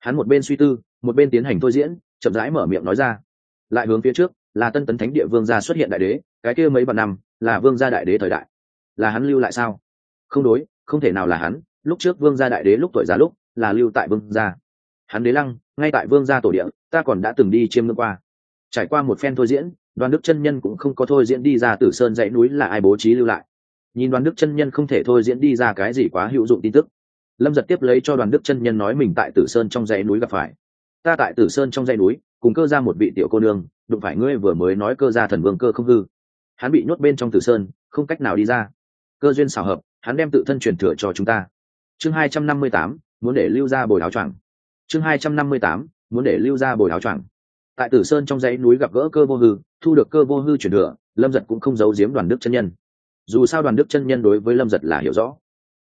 Hắn một bên suy tư, một bên tiến hành thôi diễn, chậm rãi mở miệng nói ra. Lại hướng phía trước, là tân tấn thánh địa vương gia xuất hiện đại đế, cái kia mấy vạn năm, là vương gia đại đế thời đại. Là hắn lưu lại sao? Không đối, không thể nào là hắn. Lúc trước vương gia đại đế lúc tuổi già lúc, là lưu tại vương gia. Hắn đế lăng ngay tại vương gia tổ địa, ta còn đã từng đi chiêm ngưỡng qua. Trải qua một phen thôi diễn, đoàn đức chân nhân cũng không có thôi diễn đi ra tử sơn dãy núi là ai bố trí lưu lại. Nhìn đoàn đức chân nhân không thể thôi diễn đi ra cái gì quá hữu dụng tin tức. Lâm giật tiếp lấy cho đoàn đức chân nhân nói mình tại tử sơn trong dãy núi gặp phải. Ta tại tử sơn trong dãy núi, cùng cơ ra một vị tiểu cô nương, đụng phải ngươi vừa mới nói cơ ra thần vương cơ không hư. Hắn bị nhốt bên trong tử sơn, không cách nào đi ra. Cơ duyên xảo hợp, hắn đem tự thân truyền thừa cho chúng ta. Chương hai trăm năm mươi tám, muốn để lưu ra bồi áo choàng chương hai trăm năm mươi tám, muốn để lưu ra bồi áo choàng. Tại tử sơn trong dãy núi gặp gỡ cơ vô hư, thu được cơ vô hư chuyển thừa, lâm giật cũng không giấu giếm đoàn đức chân nhân. Dù sao đoàn đức chân nhân đối với lâm giật là hiểu rõ.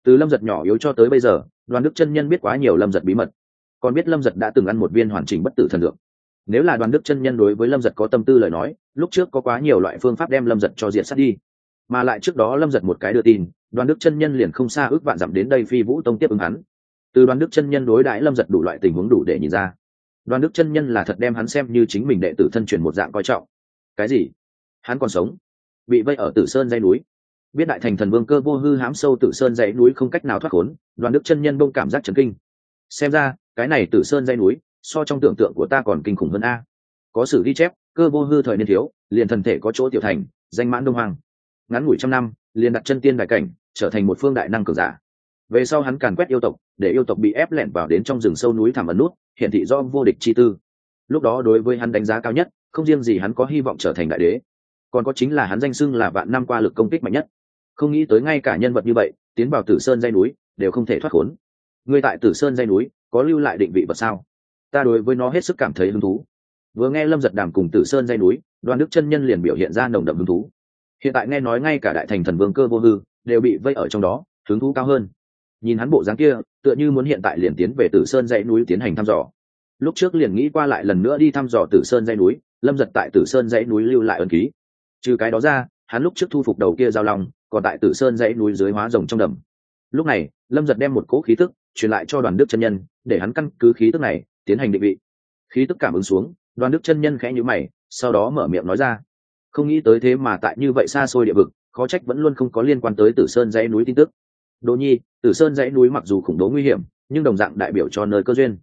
Từ lâm giật nhỏ yếu cho tới bây giờ, đoàn đức chân nhân biết quá nhiều lâm giật bí mật. Còn biết lâm giật đã từng ăn một viên hoàn chỉnh bất tử thần lượng nếu là đoàn đức chân nhân đối với lâm giật có tâm tư lời nói, lúc trước có quá nhiều loại phương pháp đem lâm giật cho diện sát đi. Mà lại trước đó lâm giật một cái đưa tin, đoàn đức chân nhân liền không xa ước vạn dặm đến đây phi vũ tông tiếp ứng hắn từ đoàn đức chân nhân đối đãi lâm giật đủ loại tình huống đủ để nhìn ra. Đoàn đức chân nhân là thật đem hắn xem như chính mình đệ tử thân truyền một dạng coi trọng. Cái gì? Hắn còn sống? Bị vây ở tử sơn dây núi. Biết đại thành thần vương cơ vô hư hám sâu tử sơn dãy núi không cách nào thoát khốn đoàn đức chân nhân bông cảm giác chấn kinh. Xem ra, cái này tử sơn dãy núi, so trong tưởng tượng của ta còn kinh khủng hơn a. Có sự ghi chép, cơ vô hư thời niên thiếu, liền thần thể có chỗ tiểu thành, danh mãn đông hoàng ngắn ngủi trăm năm, liền đặt chân tiên đại cảnh, trở thành một phương đại năng cường giả về sau hắn càn quét yêu tộc, để yêu tộc bị ép lẹn vào đến trong rừng sâu núi thảm ẩn nút hiện thị do vô địch chi tư. Lúc đó đối với hắn đánh giá cao nhất, không riêng gì hắn có hy vọng trở thành đại đế, còn có chính là hắn danh xưng là vạn năm qua lực công kích mạnh nhất. Không nghĩ tới ngay cả nhân vật như vậy, tiến vào tử sơn dây núi, đều không thể thoát khốn. Người tại tử sơn dây núi, có lưu lại định vị vật sao? Ta đối với nó hết sức cảm thấy hứng thú. Vừa nghe lâm giật đàm cùng tử sơn dây núi, đoàn đức chân nhân liền biểu hiện ra nồng đậm hứng thú. Hiện tại nghe nói ngay cả đại thành thần vương cơ vô hư, đều bị vây ở trong đó, hứng thú cao hơn nhìn hắn bộ dáng kia, tựa như muốn hiện tại liền tiến về tử sơn dãy núi tiến hành thăm dò. Lúc trước liền nghĩ qua lại lần nữa đi thăm dò tử sơn dãy núi, lâm giật tại tử sơn dãy núi lưu lại ân ký. Trừ cái đó ra, hắn lúc trước thu phục đầu kia giao long, còn tại tử sơn dãy núi dưới hóa rồng trong đầm. Lúc này, lâm giật đem một cỗ khí tức truyền lại cho đoàn đức chân nhân, để hắn căn cứ khí tức này tiến hành định vị. Khí tức cảm ứng xuống, đoàn đức chân nhân khẽ nhữ mày, sau đó mở miệng nói ra. Không nghĩ tới thế mà tại như vậy xa xôi địa vực, khó trách vẫn luôn không có liên quan tới tử sơn dãy núi tin tức đỗ nhi, tử sơn dãy núi mặc dù khủng bố nguy hiểm, nhưng đồng dạng đại biểu cho nơi cơ duyên.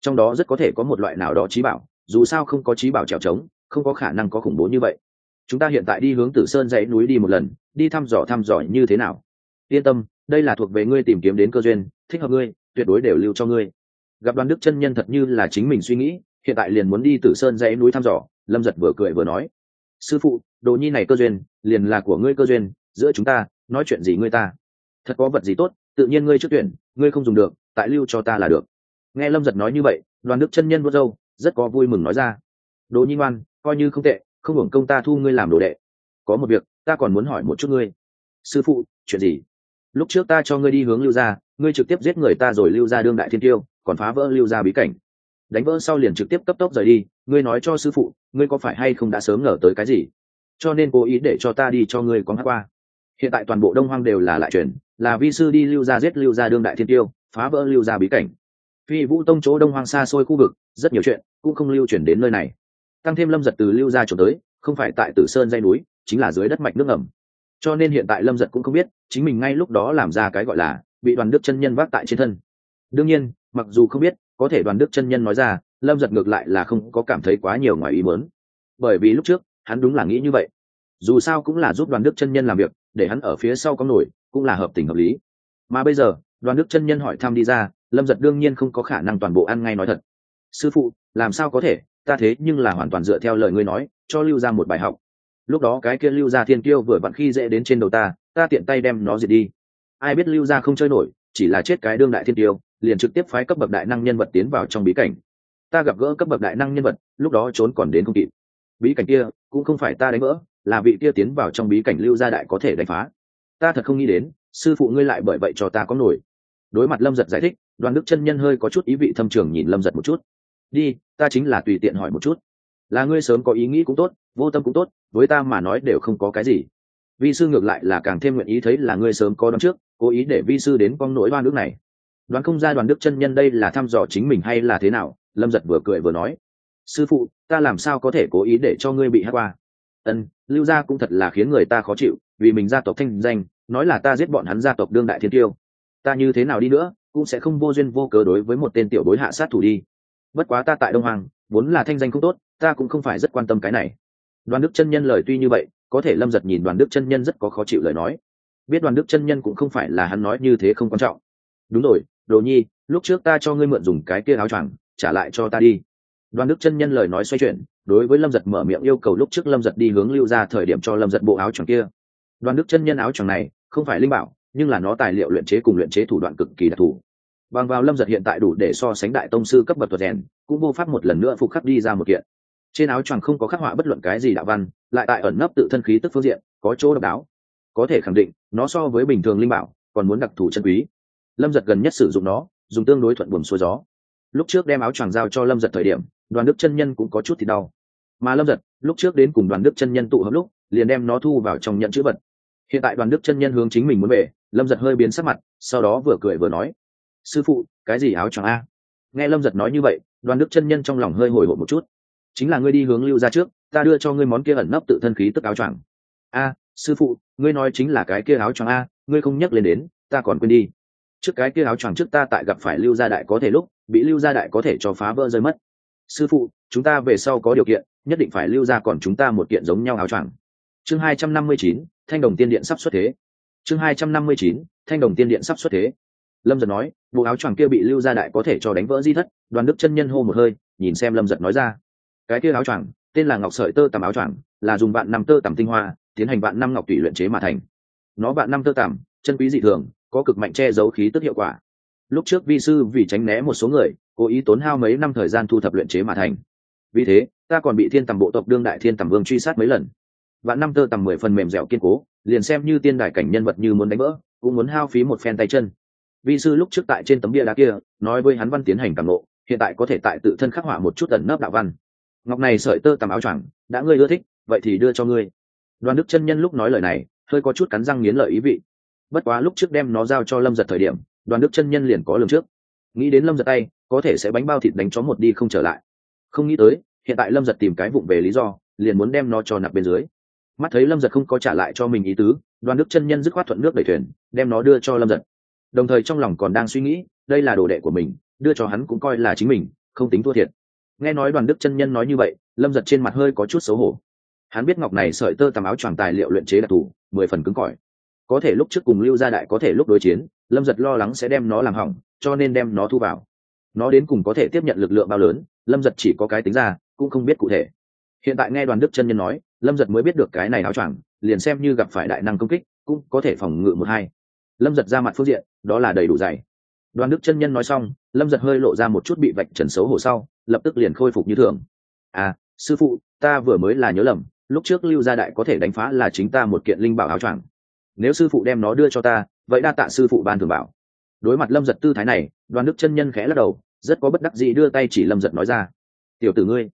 Trong đó rất có thể có một loại nào đó trí bảo, dù sao không có trí bảo trèo trống, không có khả năng có khủng bố như vậy. Chúng ta hiện tại đi hướng tử sơn dãy núi đi một lần, đi thăm dò thăm dò như thế nào. Yên tâm, đây là thuộc về ngươi tìm kiếm đến cơ duyên, thích hợp ngươi, tuyệt đối đều lưu cho ngươi. Gặp đoàn đức chân nhân thật như là chính mình suy nghĩ, hiện tại liền muốn đi tử sơn dãy núi thăm dò, lâm giật vừa cười vừa nói. Sư phụ đồ nhi này cơ duyên, liền là của ngươi cơ duyên, giữa chúng ta, nói chuyện gì ngươi ta? Thật có vật gì tốt, tự nhiên ngươi trước tuyển, ngươi không dùng được, tại lưu cho ta là được. Nghe lâm giật nói như vậy, đoàn đức chân nhân vô dâu rất có vui mừng nói ra. Đỗ nhi ngoan, coi như không tệ, không hưởng công ta thu ngươi làm đồ đệ. Có một việc, ta còn muốn hỏi một chút ngươi. Sư phụ, chuyện gì? Lúc trước ta cho ngươi đi hướng lưu gia, ngươi trực tiếp giết người ta rồi lưu ra đương đại thiên tiêu, còn phá vỡ lưu ra bí cảnh. Đánh vỡ sau liền trực tiếp cấp tốc rời đi, ngươi nói cho sư phụ, ngươi có phải hay không đã sớm ngờ tới cái gì? Cho nên cố ý để cho ta đi cho ngươi có hát qua. Hiện tại toàn bộ đông hoang đều là lại truyền là vi sư đi lưu ra giết lưu ra đương đại thiên tiêu, phá vỡ lưu ra bí cảnh. Phi vũ tông chỗ đông hoang xa xôi khu vực, rất nhiều chuyện cũng không lưu chuyển đến nơi này. Tăng thêm lâm giật từ lưu ra trốn tới, không phải tại tử sơn dây núi, chính là dưới đất mạch nước ngầm. Cho nên hiện tại lâm giật cũng không biết, chính mình ngay lúc đó làm ra cái gọi là bị đoàn đức chân nhân vác tại trên thân. Đương nhiên, mặc dù không biết, có thể đoàn đức chân nhân nói ra, lâm giật ngược lại là không có cảm thấy quá nhiều ngoài ý mớn bởi vì lúc trước, hắn đúng là nghĩ như vậy. Dù sao cũng là giúp đoàn đức chân nhân làm việc để hắn ở phía sau có nổi, cũng là hợp tình hợp lý. Mà bây giờ, đoàn đức chân nhân hỏi thăm đi ra, lâm giật đương nhiên không có khả năng toàn bộ ăn ngay nói thật. Sư phụ, làm sao có thể? Ta thế nhưng là hoàn toàn dựa theo lời ngươi nói, cho lưu ra một bài học. Lúc đó cái kia lưu ra thiên kiêu vừa vặn khi dễ đến trên đầu ta ta tiện tay đem nó diệt đi. Ai biết lưu ra không chơi nổi, chỉ là chết cái đương đại thiên tiêu, liền trực tiếp phái cấp bậc đại năng nhân vật tiến vào trong bí cảnh. Ta gặp gỡ cấp bậc đại năng nhân vật, lúc đó trốn còn đến không kịp. Bí cảnh kia, cũng không phải ta đánh vỡ là vị kia tiến vào trong bí cảnh lưu gia đại có thể đánh phá. Ta thật không nghĩ đến, sư phụ ngươi lại bởi vậy cho ta có nổi. Đối mặt lâm giật giải thích, đoàn đức chân nhân hơi có chút ý vị thâm trường nhìn lâm giật một chút. Đi, ta chính là tùy tiện hỏi một chút. Là ngươi sớm có ý nghĩ cũng tốt, vô tâm cũng tốt, với ta mà nói đều không có cái gì. Vi sư ngược lại là càng thêm nguyện ý thấy là ngươi sớm có đón trước, cố ý để vi sư đến con nỗi ba nước này. Đoán không ra đoàn đức chân nhân đây là thăm dò chính mình hay là thế nào, lâm giật vừa cười vừa nói. Sư phụ, ta làm sao có thể cố ý để cho ngươi bị hát qua? Ân, lưu gia cũng thật là khiến người ta khó chịu, vì mình gia tộc thanh danh, nói là ta giết bọn hắn gia tộc đương đại thiên tiêu. Ta như thế nào đi nữa, cũng sẽ không vô duyên vô cớ đối với một tên tiểu bối hạ sát thủ đi. Bất quá ta tại đông hoàng vốn là thanh danh không tốt, ta cũng không phải rất quan tâm cái này. Đoàn đức chân nhân lời tuy như vậy, có thể lâm giật nhìn đoàn đức chân nhân rất có khó chịu lời nói. Biết đoàn đức chân nhân cũng không phải là hắn nói như thế không quan trọng. Đúng rồi, đồ nhi, lúc trước ta cho ngươi mượn dùng cái kia áo choàng, trả lại cho ta đi. Đoàn đức chân nhân lời nói xoay chuyển đối với lâm giật mở miệng yêu cầu lúc trước lâm giật đi hướng lưu ra thời điểm cho lâm giật bộ áo choàng kia. Đoàn đức chân nhân áo choàng này, không phải linh bảo, nhưng là nó tài liệu luyện chế cùng luyện chế thủ đoạn cực kỳ đặc thù. Bằng vào lâm giật hiện tại đủ để so sánh đại tông sư cấp bậc thuật rèn, cũng vô pháp một lần nữa phục khắc đi ra một kiện. Trên áo choàng không có khắc họa bất luận cái gì đạo văn, lại tại ẩn nấp tự thân khí tức phương diện, có chỗ độc đáo. Có thể khẳng định, nó so với bình thường linh bảo, còn muốn đặc thù chân quý. Lâm giật gần nhất sử dụng nó, dùng tương đối thuận buồm xuôi gió lúc trước đem áo choàng giao cho lâm giật thời điểm, đoàn đức chân nhân cũng có chút thì đau. Mà lâm giật, lúc trước đến cùng đoàn đức chân nhân tụ hợp lúc, liền đem nó thu vào trong nhận chữ vật. Hiện tại đoàn đức chân nhân hướng chính mình muốn về, lâm giật hơi biến sắc mặt, sau đó vừa cười vừa nói, sư phụ, cái gì áo choàng a? Nghe lâm giật nói như vậy, đoàn đức chân nhân trong lòng hơi hồi hộp một chút. Chính là ngươi đi hướng lưu ra trước, ta đưa cho ngươi món kia ẩn nấp tự thân khí tức áo choàng. A, sư phụ, ngươi nói chính là cái kia áo choàng a, ngươi không nhắc lên đến, ta còn quên đi trước cái kia áo choàng trước ta tại gặp phải lưu gia đại có thể lúc, bị lưu gia đại có thể cho phá vỡ rơi mất. Sư phụ, chúng ta về sau có điều kiện, nhất định phải lưu ra còn chúng ta một kiện giống nhau áo choàng. Chương hai trăm năm mươi chín, thanh đồng tiên điện sắp xuất thế. Chương hai trăm năm mươi chín, thanh đồng tiên điện sắp xuất thế. Lâm giật nói, bộ áo choàng kia bị lưu gia đại có thể cho đánh vỡ di thất, đoàn đức chân nhân hô một hơi, nhìn xem lâm giật nói ra. Cái kia áo choàng, tên là ngọc sợi tơ tằm áo choàng, là dùng vạn năm tơ tằm tinh hoa, tiến hành vạn năm ngọc tùy luyện chế mà thành. Nó vạn năm tơ tằm, chân quý dị thường có cực mạnh che giấu khí tức hiệu quả. Lúc trước vi sư vì tránh né một số người, cố ý tốn hao mấy năm thời gian thu thập luyện chế mà thành. Vì thế, ta còn bị thiên tầm bộ tộc đương đại thiên tầm vương truy sát mấy lần. Vạn năm tơ tầm mười phần mềm dẻo kiên cố, liền xem như tiên đại cảnh nhân vật như muốn đánh vỡ, cũng muốn hao phí một phen tay chân. Vi sư lúc trước tại trên tấm bia đá kia, nói với hắn văn tiến hành cảm lộ hiện tại có thể tại tự thân khắc họa một chút ẩn nấp đạo văn. Ngọc này sợi tơ tầm áo choàng, đã ngươi ưa thích, vậy thì đưa cho ngươi. Đoàn đức chân nhân lúc nói lời này, hơi có chút cắn răng nghiến lợi ý vị bất quá lúc trước đem nó giao cho lâm giật thời điểm, đoàn đức chân nhân liền có lường trước. Nghĩ đến lâm giật tay, có thể sẽ bánh bao thịt đánh chó một đi không trở lại. Không nghĩ tới, hiện tại lâm giật tìm cái vụng về lý do, liền muốn đem nó cho nạp bên dưới. Mắt thấy lâm giật không có trả lại cho mình ý tứ, đoàn đức chân nhân dứt khoát thuận nước đẩy thuyền, đem nó đưa cho lâm giật. Đồng thời trong lòng còn đang suy nghĩ, đây là đồ đệ của mình, đưa cho hắn cũng coi là chính mình, không tính thua thiệt. Nghe nói đoàn đức chân nhân nói như vậy, lâm giật trên mặt hơi có chút xấu hổ. Hắn biết ngọc này sợi tơ tầm áo choàng tài liệu luyện chế đặc thù, mười phần cứng cỏi có thể lúc trước cùng lưu gia đại có thể lúc đối chiến, lâm giật lo lắng sẽ đem nó làm hỏng, cho nên đem nó thu vào. Nó đến cùng có thể tiếp nhận lực lượng bao lớn, lâm giật chỉ có cái tính ra, cũng không biết cụ thể. Hiện tại nghe đoàn đức chân nhân nói, lâm giật mới biết được cái này áo choàng, liền xem như gặp phải đại năng công kích, cũng có thể phòng ngự một hai. Lâm giật ra mặt phương diện, đó là đầy đủ dày. Đoàn đức chân nhân nói xong, lâm giật hơi lộ ra một chút bị vạch trần xấu hổ sau, lập tức liền khôi phục như thường. À sư phụ, ta vừa mới là nhớ lầm, lúc trước lưu gia đại có thể đánh phá là chính ta một kiện linh bảo áo choàng nếu sư phụ đem nó đưa cho ta, vậy đa tạ sư phụ ban thường bảo. Đối mặt lâm giật tư thái này, đoàn đức chân nhân khẽ lắc đầu, rất có bất đắc dĩ đưa tay chỉ lâm giật nói ra, tiểu tử ngươi,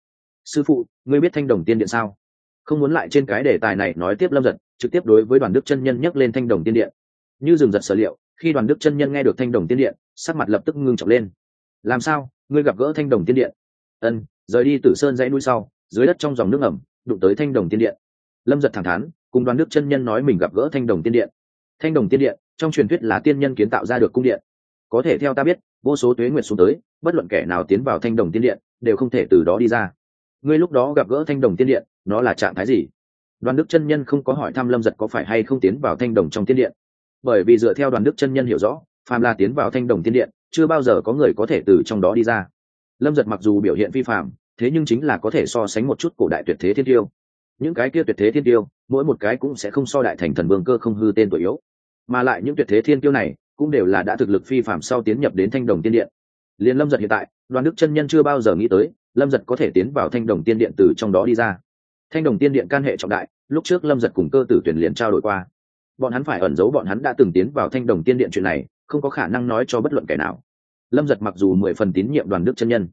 sư phụ, ngươi biết thanh đồng tiên điện sao? Không muốn lại trên cái đề tài này nói tiếp lâm giật, trực tiếp đối với đoàn đức chân nhân nhắc lên thanh đồng tiên điện. Như rừng giật sở liệu, khi đoàn đức chân nhân nghe được thanh đồng tiên điện, sắc mặt lập tức ngưng trọng lên. Làm sao? Ngươi gặp gỡ thanh đồng tiên điện? Ân, rời đi tử sơn dãy núi sau, dưới đất trong dòng nước ẩm, đụng tới thanh đồng tiên điện. Lâm giật thẳng thắn cùng đoàn đức chân nhân nói mình gặp gỡ thanh đồng tiên điện. Thanh đồng tiên điện, trong truyền thuyết là tiên nhân kiến tạo ra được cung điện. Có thể theo ta biết, vô số tuế nguyệt xuống tới, bất luận kẻ nào tiến vào thanh đồng tiên điện, đều không thể từ đó đi ra. Ngươi lúc đó gặp gỡ thanh đồng tiên điện, nó là trạng thái gì? Đoàn đức chân nhân không có hỏi thăm lâm giật có phải hay không tiến vào thanh đồng trong tiên điện. Bởi vì dựa theo đoàn đức chân nhân hiểu rõ, phàm là tiến vào thanh đồng tiên điện, chưa bao giờ có người có thể từ trong đó đi ra. Lâm giật mặc dù biểu hiện vi phạm thế nhưng chính là có thể so sánh một chút cổ đại tuyệt thế thiên tiêu những cái kia tuyệt thế thiên tiêu, mỗi một cái cũng sẽ không so đại thành thần vương cơ không hư tên tuổi yếu. Mà lại những tuyệt thế thiên tiêu này cũng đều là đã thực lực phi phạm sau tiến nhập đến thanh đồng tiên điện. Liền lâm giật hiện tại, đoàn đức chân nhân chưa bao giờ nghĩ tới, lâm giật có thể tiến vào thanh đồng tiên điện từ trong đó đi ra. Thanh đồng tiên điện can hệ trọng đại, lúc trước lâm giật cùng cơ tử tuyển liền trao đổi qua. Bọn hắn phải ẩn giấu bọn hắn đã từng tiến vào thanh đồng tiên điện chuyện này, không có khả năng nói cho bất luận kẻ nào. Lâm giật mặc dù mười phần tín nhiệm đoàn đức chân nhân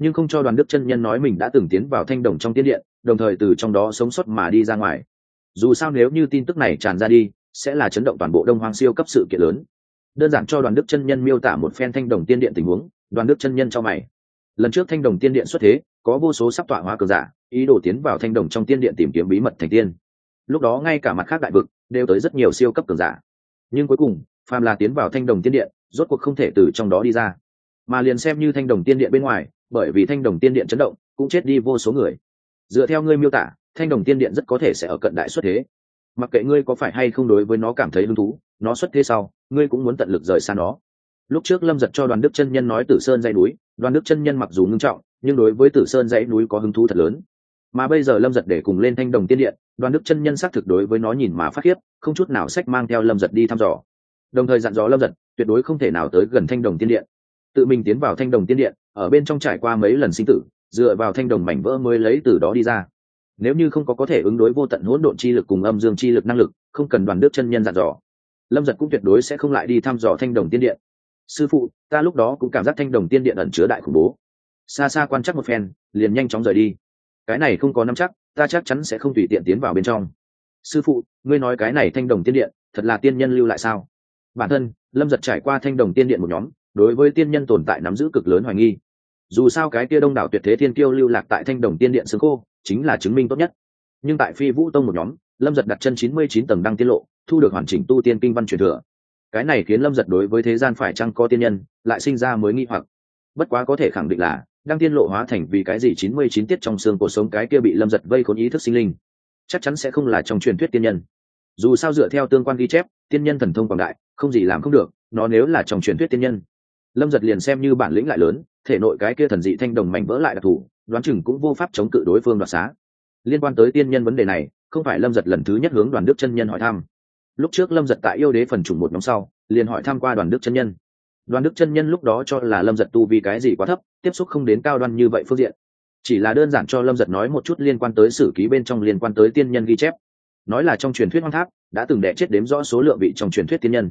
nhưng không cho đoàn đức chân nhân nói mình đã từng tiến vào thanh đồng trong tiên điện, đồng thời từ trong đó sống sót mà đi ra ngoài. Dù sao nếu như tin tức này tràn ra đi, sẽ là chấn động toàn bộ đông hoang siêu cấp sự kiện lớn. Đơn giản cho đoàn đức chân nhân miêu tả một phen thanh đồng tiên điện tình huống, đoàn đức chân nhân cho mày. Lần trước thanh đồng tiên điện xuất thế, có vô số sắp tọa hóa cờ giả, ý đồ tiến vào thanh đồng trong tiên điện tìm kiếm bí mật thành tiên. Lúc đó ngay cả mặt khác đại vực đều tới rất nhiều siêu cấp cường giả. Nhưng cuối cùng, phàm là tiến vào thanh đồng tiên điện, rốt cuộc không thể từ trong đó đi ra. Mà liền xem như thanh đồng tiên điện bên ngoài bởi vì thanh đồng tiên điện chấn động, cũng chết đi vô số người. Dựa theo ngươi miêu tả, thanh đồng tiên điện rất có thể sẽ ở cận đại xuất thế. Mặc kệ ngươi có phải hay không đối với nó cảm thấy hứng thú, nó xuất thế sau, ngươi cũng muốn tận lực rời xa nó. Lúc trước lâm giật cho đoàn đức chân nhân nói tử sơn dãy núi, đoàn đức chân nhân mặc dù ngưng trọng, nhưng đối với tử sơn dãy núi có hứng thú thật lớn. Mà bây giờ lâm giật để cùng lên thanh đồng tiên điện, đoàn đức chân nhân xác thực đối với nó nhìn mà phát khiếp, không chút nào sách mang theo lâm giật đi thăm dò. Đồng thời dặn dò lâm giật, tuyệt đối không thể nào tới gần thanh đồng tiên điện. Tự mình tiến vào thanh đồng tiên điện ở bên trong trải qua mấy lần sinh tử, dựa vào thanh đồng mảnh vỡ mới lấy từ đó đi ra. Nếu như không có có thể ứng đối vô tận hỗn độn chi lực cùng âm dương chi lực năng lực, không cần đoàn đức chân nhân dặn dò. Lâm giật cũng tuyệt đối sẽ không lại đi thăm dò thanh đồng tiên điện. Sư phụ, ta lúc đó cũng cảm giác thanh đồng tiên điện ẩn chứa đại khủng bố. Xa xa quan chắc một phen, liền nhanh chóng rời đi. Cái này không có nắm chắc, ta chắc chắn sẽ không tùy tiện tiến vào bên trong. Sư phụ, ngươi nói cái này thanh đồng tiên điện, thật là tiên nhân lưu lại sao? Bản thân, lâm giật trải qua thanh đồng tiên điện một nhóm đối với tiên nhân tồn tại nắm giữ cực lớn hoài nghi. Dù sao cái kia đông đảo tuyệt thế thiên kiêu lưu lạc tại thanh đồng tiên điện xương khô chính là chứng minh tốt nhất. Nhưng tại phi vũ tông một nhóm, lâm giật đặt chân chín mươi chín tầng đăng tiết lộ, thu được hoàn chỉnh tu tiên kinh văn truyền thừa. Cái này khiến lâm giật đối với thế gian phải chăng có tiên nhân, lại sinh ra mới nghi hoặc. Bất quá có thể khẳng định là, đăng tiên lộ hóa thành vì cái gì chín mươi chín tiết trong xương cuộc sống cái kia bị lâm giật vây khốn ý thức sinh linh. Chắc chắn sẽ không là trong truyền thuyết tiên nhân. Dù sao dựa theo tương quan ghi chép, tiên nhân thần thông quảng đại, không gì làm không được, nó nếu là trong truyền thuyết tiên nhân lâm giật liền xem như bản lĩnh lại lớn, thể nội cái kia thần dị thanh đồng mảnh vỡ lại đặc thù, đoán chừng cũng vô pháp chống cự đối phương đoạt xá. Liên quan tới tiên nhân vấn đề này, không phải lâm giật lần thứ nhất hướng đoàn đức chân nhân hỏi thăm. Lúc trước lâm giật tại yêu đế phần chủng một nhóm sau, liền hỏi thăm qua đoàn đức chân nhân. Đoàn đức chân nhân lúc đó cho là lâm giật tu vì cái gì quá thấp, tiếp xúc không đến cao đoan như vậy phương diện. Chỉ là đơn giản cho lâm giật nói một chút liên quan tới sử ký bên trong liên quan tới tiên nhân ghi chép. Nói là trong truyền thuyết hoang tháp, đã từng đẻ chết đếm rõ số lượng vị trong truyền thuyết tiên nhân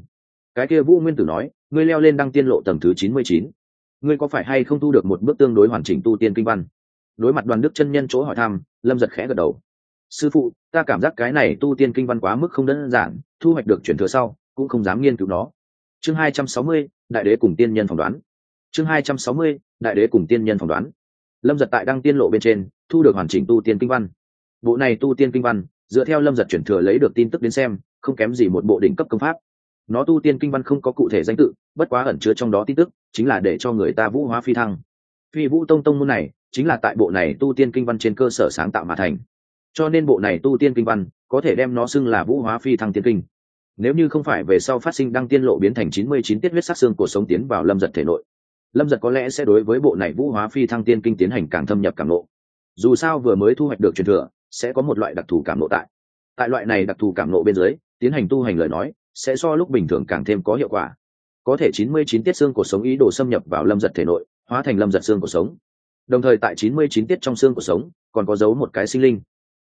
cái kia vũ nguyên tử nói, ngươi leo lên đăng tiên lộ tầng thứ chín mươi chín. Ngươi có phải hay không thu được một bước tương đối hoàn chỉnh tu tiên kinh văn? Đối mặt đoàn đức chân nhân chỗ hỏi thăm, lâm giật khẽ gật đầu. Sư phụ, ta cảm giác cái này tu tiên kinh văn quá mức không đơn giản, thu hoạch được chuyển thừa sau, cũng không dám nghiên cứu nó. Chương hai trăm sáu mươi, đại đế cùng tiên nhân phỏng đoán. Chương hai trăm sáu mươi, đại đế cùng tiên nhân phỏng đoán. Lâm giật tại đăng tiên lộ bên trên, thu được hoàn chỉnh tu tiên kinh văn. Bộ này tu tiên kinh văn, dựa theo lâm giật chuyển thừa lấy được tin tức đến xem, không kém gì một bộ đỉnh cấp công pháp nó tu tiên kinh văn không có cụ thể danh tự, bất quá ẩn chứa trong đó tin tức, chính là để cho người ta vũ hóa phi thăng. Phi vũ tông tông môn này, chính là tại bộ này tu tiên kinh văn trên cơ sở sáng tạo mà thành. Cho nên bộ này tu tiên kinh văn có thể đem nó xưng là vũ hóa phi thăng tiên kinh. Nếu như không phải về sau phát sinh đăng tiên lộ biến thành chín mươi chín tiết huyết sắc xương của sống tiến vào lâm giật thể nội, lâm giật có lẽ sẽ đối với bộ này vũ hóa phi thăng tiên kinh tiến hành càng thâm nhập càng lộ. Dù sao vừa mới thu hoạch được truyền thừa, sẽ có một loại đặc thù cảm lộ tại. Tại loại này đặc thù cảm lộ bên dưới, tiến hành tu hành lời nói sẽ so lúc bình thường càng thêm có hiệu quả. Có thể chín mươi chín tiết xương của sống ý đồ xâm nhập vào lâm giật thể nội, hóa thành lâm giật xương của sống. Đồng thời tại chín mươi chín tiết trong xương của sống, còn có giấu một cái sinh linh.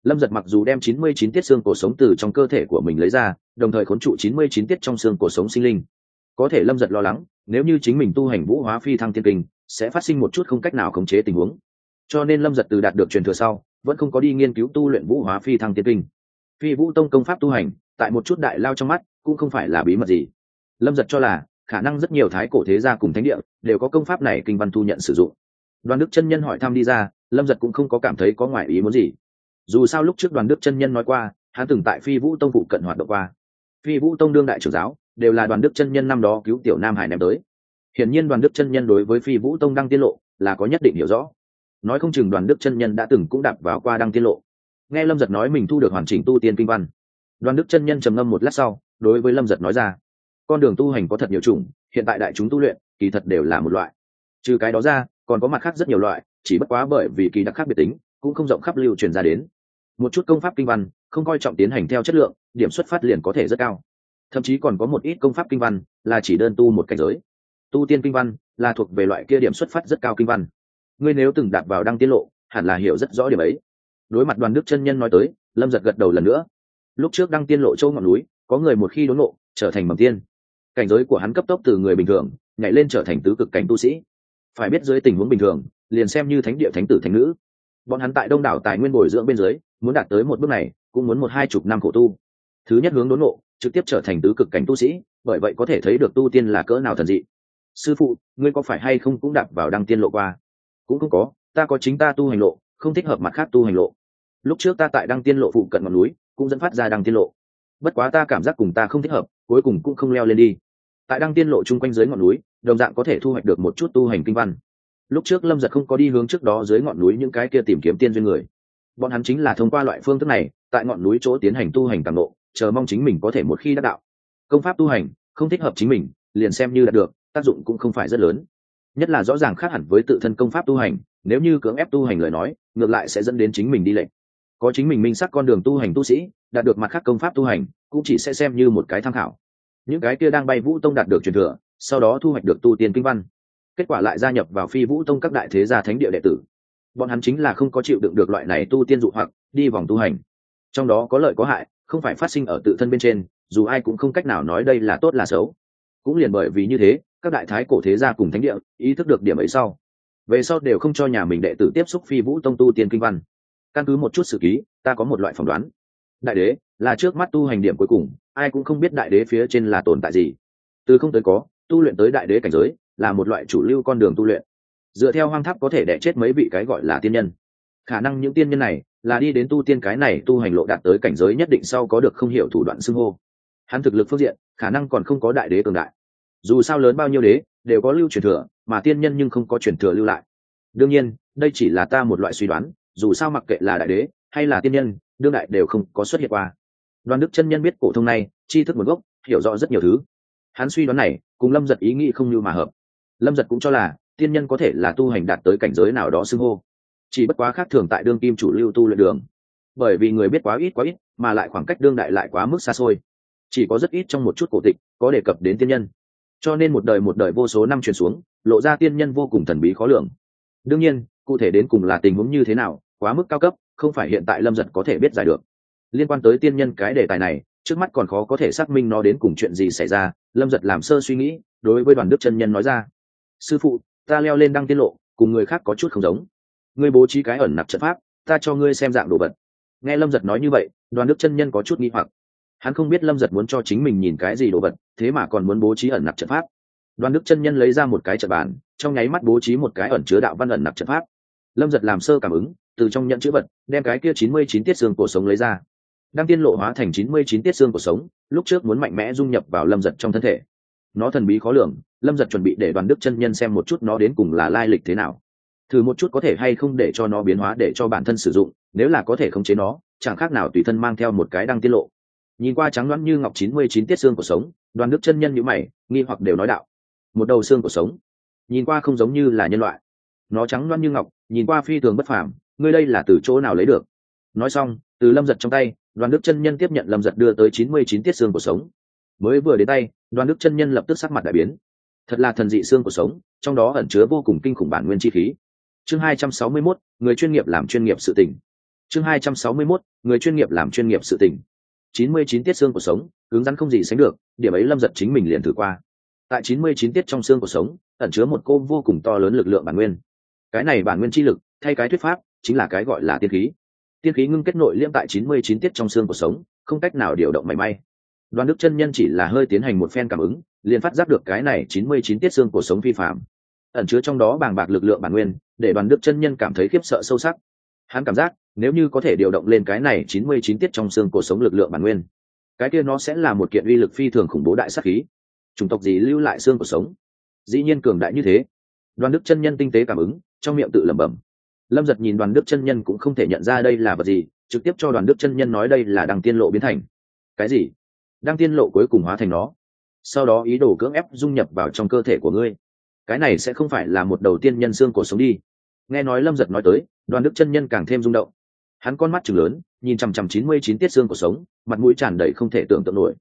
Lâm giật mặc dù đem chín mươi chín tiết xương cổ sống từ trong cơ thể của mình lấy ra, đồng thời khốn trụ chín mươi chín tiết trong xương cổ sống sinh linh. Có thể lâm giật lo lắng, nếu như chính mình tu hành vũ hóa phi thăng thiên kinh, sẽ phát sinh một chút không cách nào khống chế tình huống. Cho nên lâm giật từ đạt được truyền thừa sau, vẫn không có đi nghiên cứu tu luyện vũ hóa phi thăng thiên kinh. Phi vũ tông công pháp tu hành, tại một chút đại lao trong mắt cũng không phải là bí mật gì. Lâm giật cho là, khả năng rất nhiều thái cổ thế gia cùng thánh địa đều có công pháp này kinh văn thu nhận sử dụng. Đoàn đức chân nhân hỏi thăm đi ra, lâm giật cũng không có cảm thấy có ngoại ý muốn gì. Dù sao lúc trước đoàn đức chân nhân nói qua, hắn từng tại phi vũ tông phụ cận hoạt động qua. Phi vũ tông đương đại trưởng giáo, đều là đoàn đức chân nhân năm đó cứu tiểu nam hải ném tới. Hiển nhiên đoàn đức chân nhân đối với phi vũ tông đăng tiên lộ là có nhất định hiểu rõ. Nói không chừng đoàn đức chân nhân đã từng cũng đạp vào qua đăng tiên lộ. Nghe lâm giật nói mình thu được hoàn chỉnh tu tiên kinh văn. Đoàn đức chân nhân trầm ngâm một lát sau đối với lâm giật nói ra, con đường tu hành có thật nhiều chủng, hiện tại đại chúng tu luyện, kỳ thật đều là một loại. Trừ cái đó ra, còn có mặt khác rất nhiều loại, chỉ bất quá bởi vì kỳ đặc khác biệt tính, cũng không rộng khắp lưu truyền ra đến. Một chút công pháp kinh văn, không coi trọng tiến hành theo chất lượng, điểm xuất phát liền có thể rất cao. Thậm chí còn có một ít công pháp kinh văn, là chỉ đơn tu một cảnh giới. Tu tiên kinh văn, là thuộc về loại kia điểm xuất phát rất cao kinh văn. Ngươi nếu từng đạt vào đăng tiết lộ, hẳn là hiểu rất rõ điểm ấy. Đối mặt đoàn đức chân nhân nói tới, lâm giật gật đầu lần nữa. Lúc trước đăng tiên lộ châu ngọn núi có người một khi đốn lộ trở thành mầm tiên. Cảnh giới của hắn cấp tốc từ người bình thường, nhảy lên trở thành tứ cực cảnh tu sĩ. Phải biết dưới tình huống bình thường, liền xem như thánh địa thánh tử thánh nữ. Bọn hắn tại đông đảo tài nguyên bồi dưỡng bên dưới, muốn đạt tới một bước này, cũng muốn một hai chục năm khổ tu. Thứ nhất hướng đốn ngộ, trực tiếp trở thành tứ cực cảnh tu sĩ, bởi vậy có thể thấy được tu tiên là cỡ nào thần dị. Sư phụ, ngươi có phải hay không cũng đạp vào đăng tiên lộ qua? Cũng không có, ta có chính ta tu hành lộ, không thích hợp mặt khác tu hành lộ. Lúc trước ta tại đăng tiên lộ phụ cận ngọn núi, cũng dẫn phát ra đăng tiên lộ bất quá ta cảm giác cùng ta không thích hợp, cuối cùng cũng không leo lên đi. Tại đăng tiên lộ chung quanh dưới ngọn núi, đồng dạng có thể thu hoạch được một chút tu hành kinh văn. Lúc trước lâm giật không có đi hướng trước đó dưới ngọn núi những cái kia tìm kiếm tiên duyên người. Bọn hắn chính là thông qua loại phương thức này, tại ngọn núi chỗ tiến hành tu hành càng lộ, chờ mong chính mình có thể một khi đắc đạo. Công pháp tu hành, không thích hợp chính mình, liền xem như đạt được, tác dụng cũng không phải rất lớn. Nhất là rõ ràng khác hẳn với tự thân công pháp tu hành, nếu như cưỡng ép tu hành lời nói, ngược lại sẽ dẫn đến chính mình đi lệnh có chính mình minh sắc con đường tu hành tu sĩ, đạt được mặt khác công pháp tu hành, cũng chỉ sẽ xem như một cái tham khảo. Những cái kia đang bay vũ tông đạt được truyền thừa, sau đó thu hoạch được tu tiên kinh văn. Kết quả lại gia nhập vào phi vũ tông các đại thế gia thánh địa đệ tử. Bọn hắn chính là không có chịu đựng được loại này tu tiên dụ hoặc, đi vòng tu hành. Trong đó có lợi có hại, không phải phát sinh ở tự thân bên trên, dù ai cũng không cách nào nói đây là tốt là xấu. Cũng liền bởi vì như thế, các đại thái cổ thế gia cùng thánh địa ý thức được điểm ấy sau. Về sau đều không cho nhà mình đệ tử tiếp xúc phi vũ tông tu tiên kinh văn căn cứ một chút sự ký, ta có một loại phỏng đoán. Đại đế, là trước mắt tu hành điểm cuối cùng, ai cũng không biết đại đế phía trên là tồn tại gì. Từ không tới có, tu luyện tới đại đế cảnh giới, là một loại chủ lưu con đường tu luyện. Dựa theo hoang tháp có thể đẻ chết mấy vị cái gọi là tiên nhân. Khả năng những tiên nhân này, là đi đến tu tiên cái này tu hành lộ đạt tới cảnh giới nhất định sau có được không hiểu thủ đoạn xưng hô. Hắn thực lực phương diện, khả năng còn không có đại đế cường đại. Dù sao lớn bao nhiêu đế, đều có lưu truyền thừa, mà tiên nhân nhưng không có truyền thừa lưu lại. Đương nhiên, đây chỉ là ta một loại suy đoán dù sao mặc kệ là đại đế hay là tiên nhân, đương đại đều không có xuất hiện qua. Đoàn đức chân nhân biết cổ thông này, tri thức nguồn gốc, hiểu rõ rất nhiều thứ. Hắn suy đoán này, cùng lâm giật ý nghĩ không như mà hợp. Lâm giật cũng cho là, tiên nhân có thể là tu hành đạt tới cảnh giới nào đó xưng hô. Chỉ bất quá khác thường tại đương kim chủ lưu tu luyện đường. Bởi vì người biết quá ít quá ít, mà lại khoảng cách đương đại lại quá mức xa xôi. Chỉ có rất ít trong một chút cổ tịch có đề cập đến tiên nhân. Cho nên một đời một đời vô số năm truyền xuống, lộ ra tiên nhân vô cùng thần bí khó lường. Đương nhiên, cụ thể đến cùng là tình huống như thế nào quá mức cao cấp, không phải hiện tại lâm giật có thể biết giải được. Liên quan tới tiên nhân cái đề tài này, trước mắt còn khó có thể xác minh nó đến cùng chuyện gì xảy ra, lâm giật làm sơ suy nghĩ, đối với đoàn đức chân nhân nói ra. Sư phụ, ta leo lên đăng tiết lộ, cùng người khác có chút không giống. Ngươi bố trí cái ẩn nặc trận pháp, ta cho ngươi xem dạng đồ vật. Nghe lâm giật nói như vậy, đoàn đức chân nhân có chút nghi hoặc. Hắn không biết lâm giật muốn cho chính mình nhìn cái gì đồ vật, thế mà còn muốn bố trí ẩn nặc trận pháp. Đoàn đức chân nhân lấy ra một cái trận bàn, trong nháy mắt bố trí một cái ẩn chứa đạo văn ẩn nặc trận pháp. Lâm giật làm sơ cảm ứng từ trong nhận chữ vật, đem cái kia chín mươi chín tiết xương cổ sống lấy ra. Đang tiên lộ hóa thành chín mươi chín tiết xương cổ sống, lúc trước muốn mạnh mẽ dung nhập vào lâm giật trong thân thể. Nó thần bí khó lường, lâm giật chuẩn bị để đoàn đức chân nhân xem một chút nó đến cùng là lai lịch thế nào. Thử một chút có thể hay không để cho nó biến hóa để cho bản thân sử dụng, nếu là có thể khống chế nó, chẳng khác nào tùy thân mang theo một cái đăng tiết lộ. Nhìn qua trắng loãng như ngọc chín mươi chín tiết xương của sống, đoàn đức chân nhân nhữ mày, nghi hoặc đều nói đạo. Một đầu xương của sống. Nhìn qua không giống như là nhân loại. Nó trắng loãng như ngọc, nhìn qua phi thường bất phàm ngươi đây là từ chỗ nào lấy được? Nói xong, từ lâm giật trong tay, đoàn đức chân nhân tiếp nhận lâm giật đưa tới chín mươi chín tiết xương của sống. Mới vừa đến tay, đoàn đức chân nhân lập tức sắc mặt đại biến. Thật là thần dị xương của sống, trong đó ẩn chứa vô cùng kinh khủng bản nguyên chi khí. Chương hai trăm sáu mươi mốt, người chuyên nghiệp làm chuyên nghiệp sự tỉnh chương hai trăm sáu mươi mốt, người chuyên nghiệp làm chuyên nghiệp sự tỉnh chín mươi chín tiết xương của sống, cứng rắn không gì sánh được, điểm ấy lâm giật chính mình liền thử qua. Tại chín mươi chín tiết trong xương của sống, ẩn chứa một cô vô cùng to lớn lực lượng bản nguyên. Cái này bản nguyên chi lực thay cái thuyết pháp, chính là cái gọi là tiên khí. Tiên khí ngưng kết nội liêm tại chín mươi chín tiết trong xương của sống, không cách nào điều động mảy may. Đoàn đức chân nhân chỉ là hơi tiến hành một phen cảm ứng, liền phát giác được cái này chín mươi chín tiết xương của sống vi phạm ẩn chứa trong đó bàng bạc lực lượng bản nguyên, để đoàn đức chân nhân cảm thấy khiếp sợ sâu sắc. Hắn cảm giác, nếu như có thể điều động lên cái này chín mươi chín tiết trong xương cuộc sống lực lượng bản nguyên, cái kia nó sẽ là một kiện uy lực phi thường khủng bố đại sắc khí. Chủng tộc gì lưu lại xương cuộc sống? Dĩ nhiên cường đại như thế. Đoàn đức chân nhân tinh tế cảm ứng, trong miệng tự lẩm bẩm lâm giật nhìn đoàn đức chân nhân cũng không thể nhận ra đây là vật gì, trực tiếp cho đoàn đức chân nhân nói đây là đăng tiên lộ biến thành. Cái gì? Đăng tiên lộ cuối cùng hóa thành nó. Sau đó ý đồ cưỡng ép dung nhập vào trong cơ thể của ngươi. Cái này sẽ không phải là một đầu tiên nhân xương cổ sống đi. Nghe nói lâm giật nói tới, đoàn đức chân nhân càng thêm rung động. Hắn con mắt chừng lớn, nhìn chằm chằm chín mươi chín tiết xương của sống, mặt mũi tràn đầy không thể tưởng tượng nổi.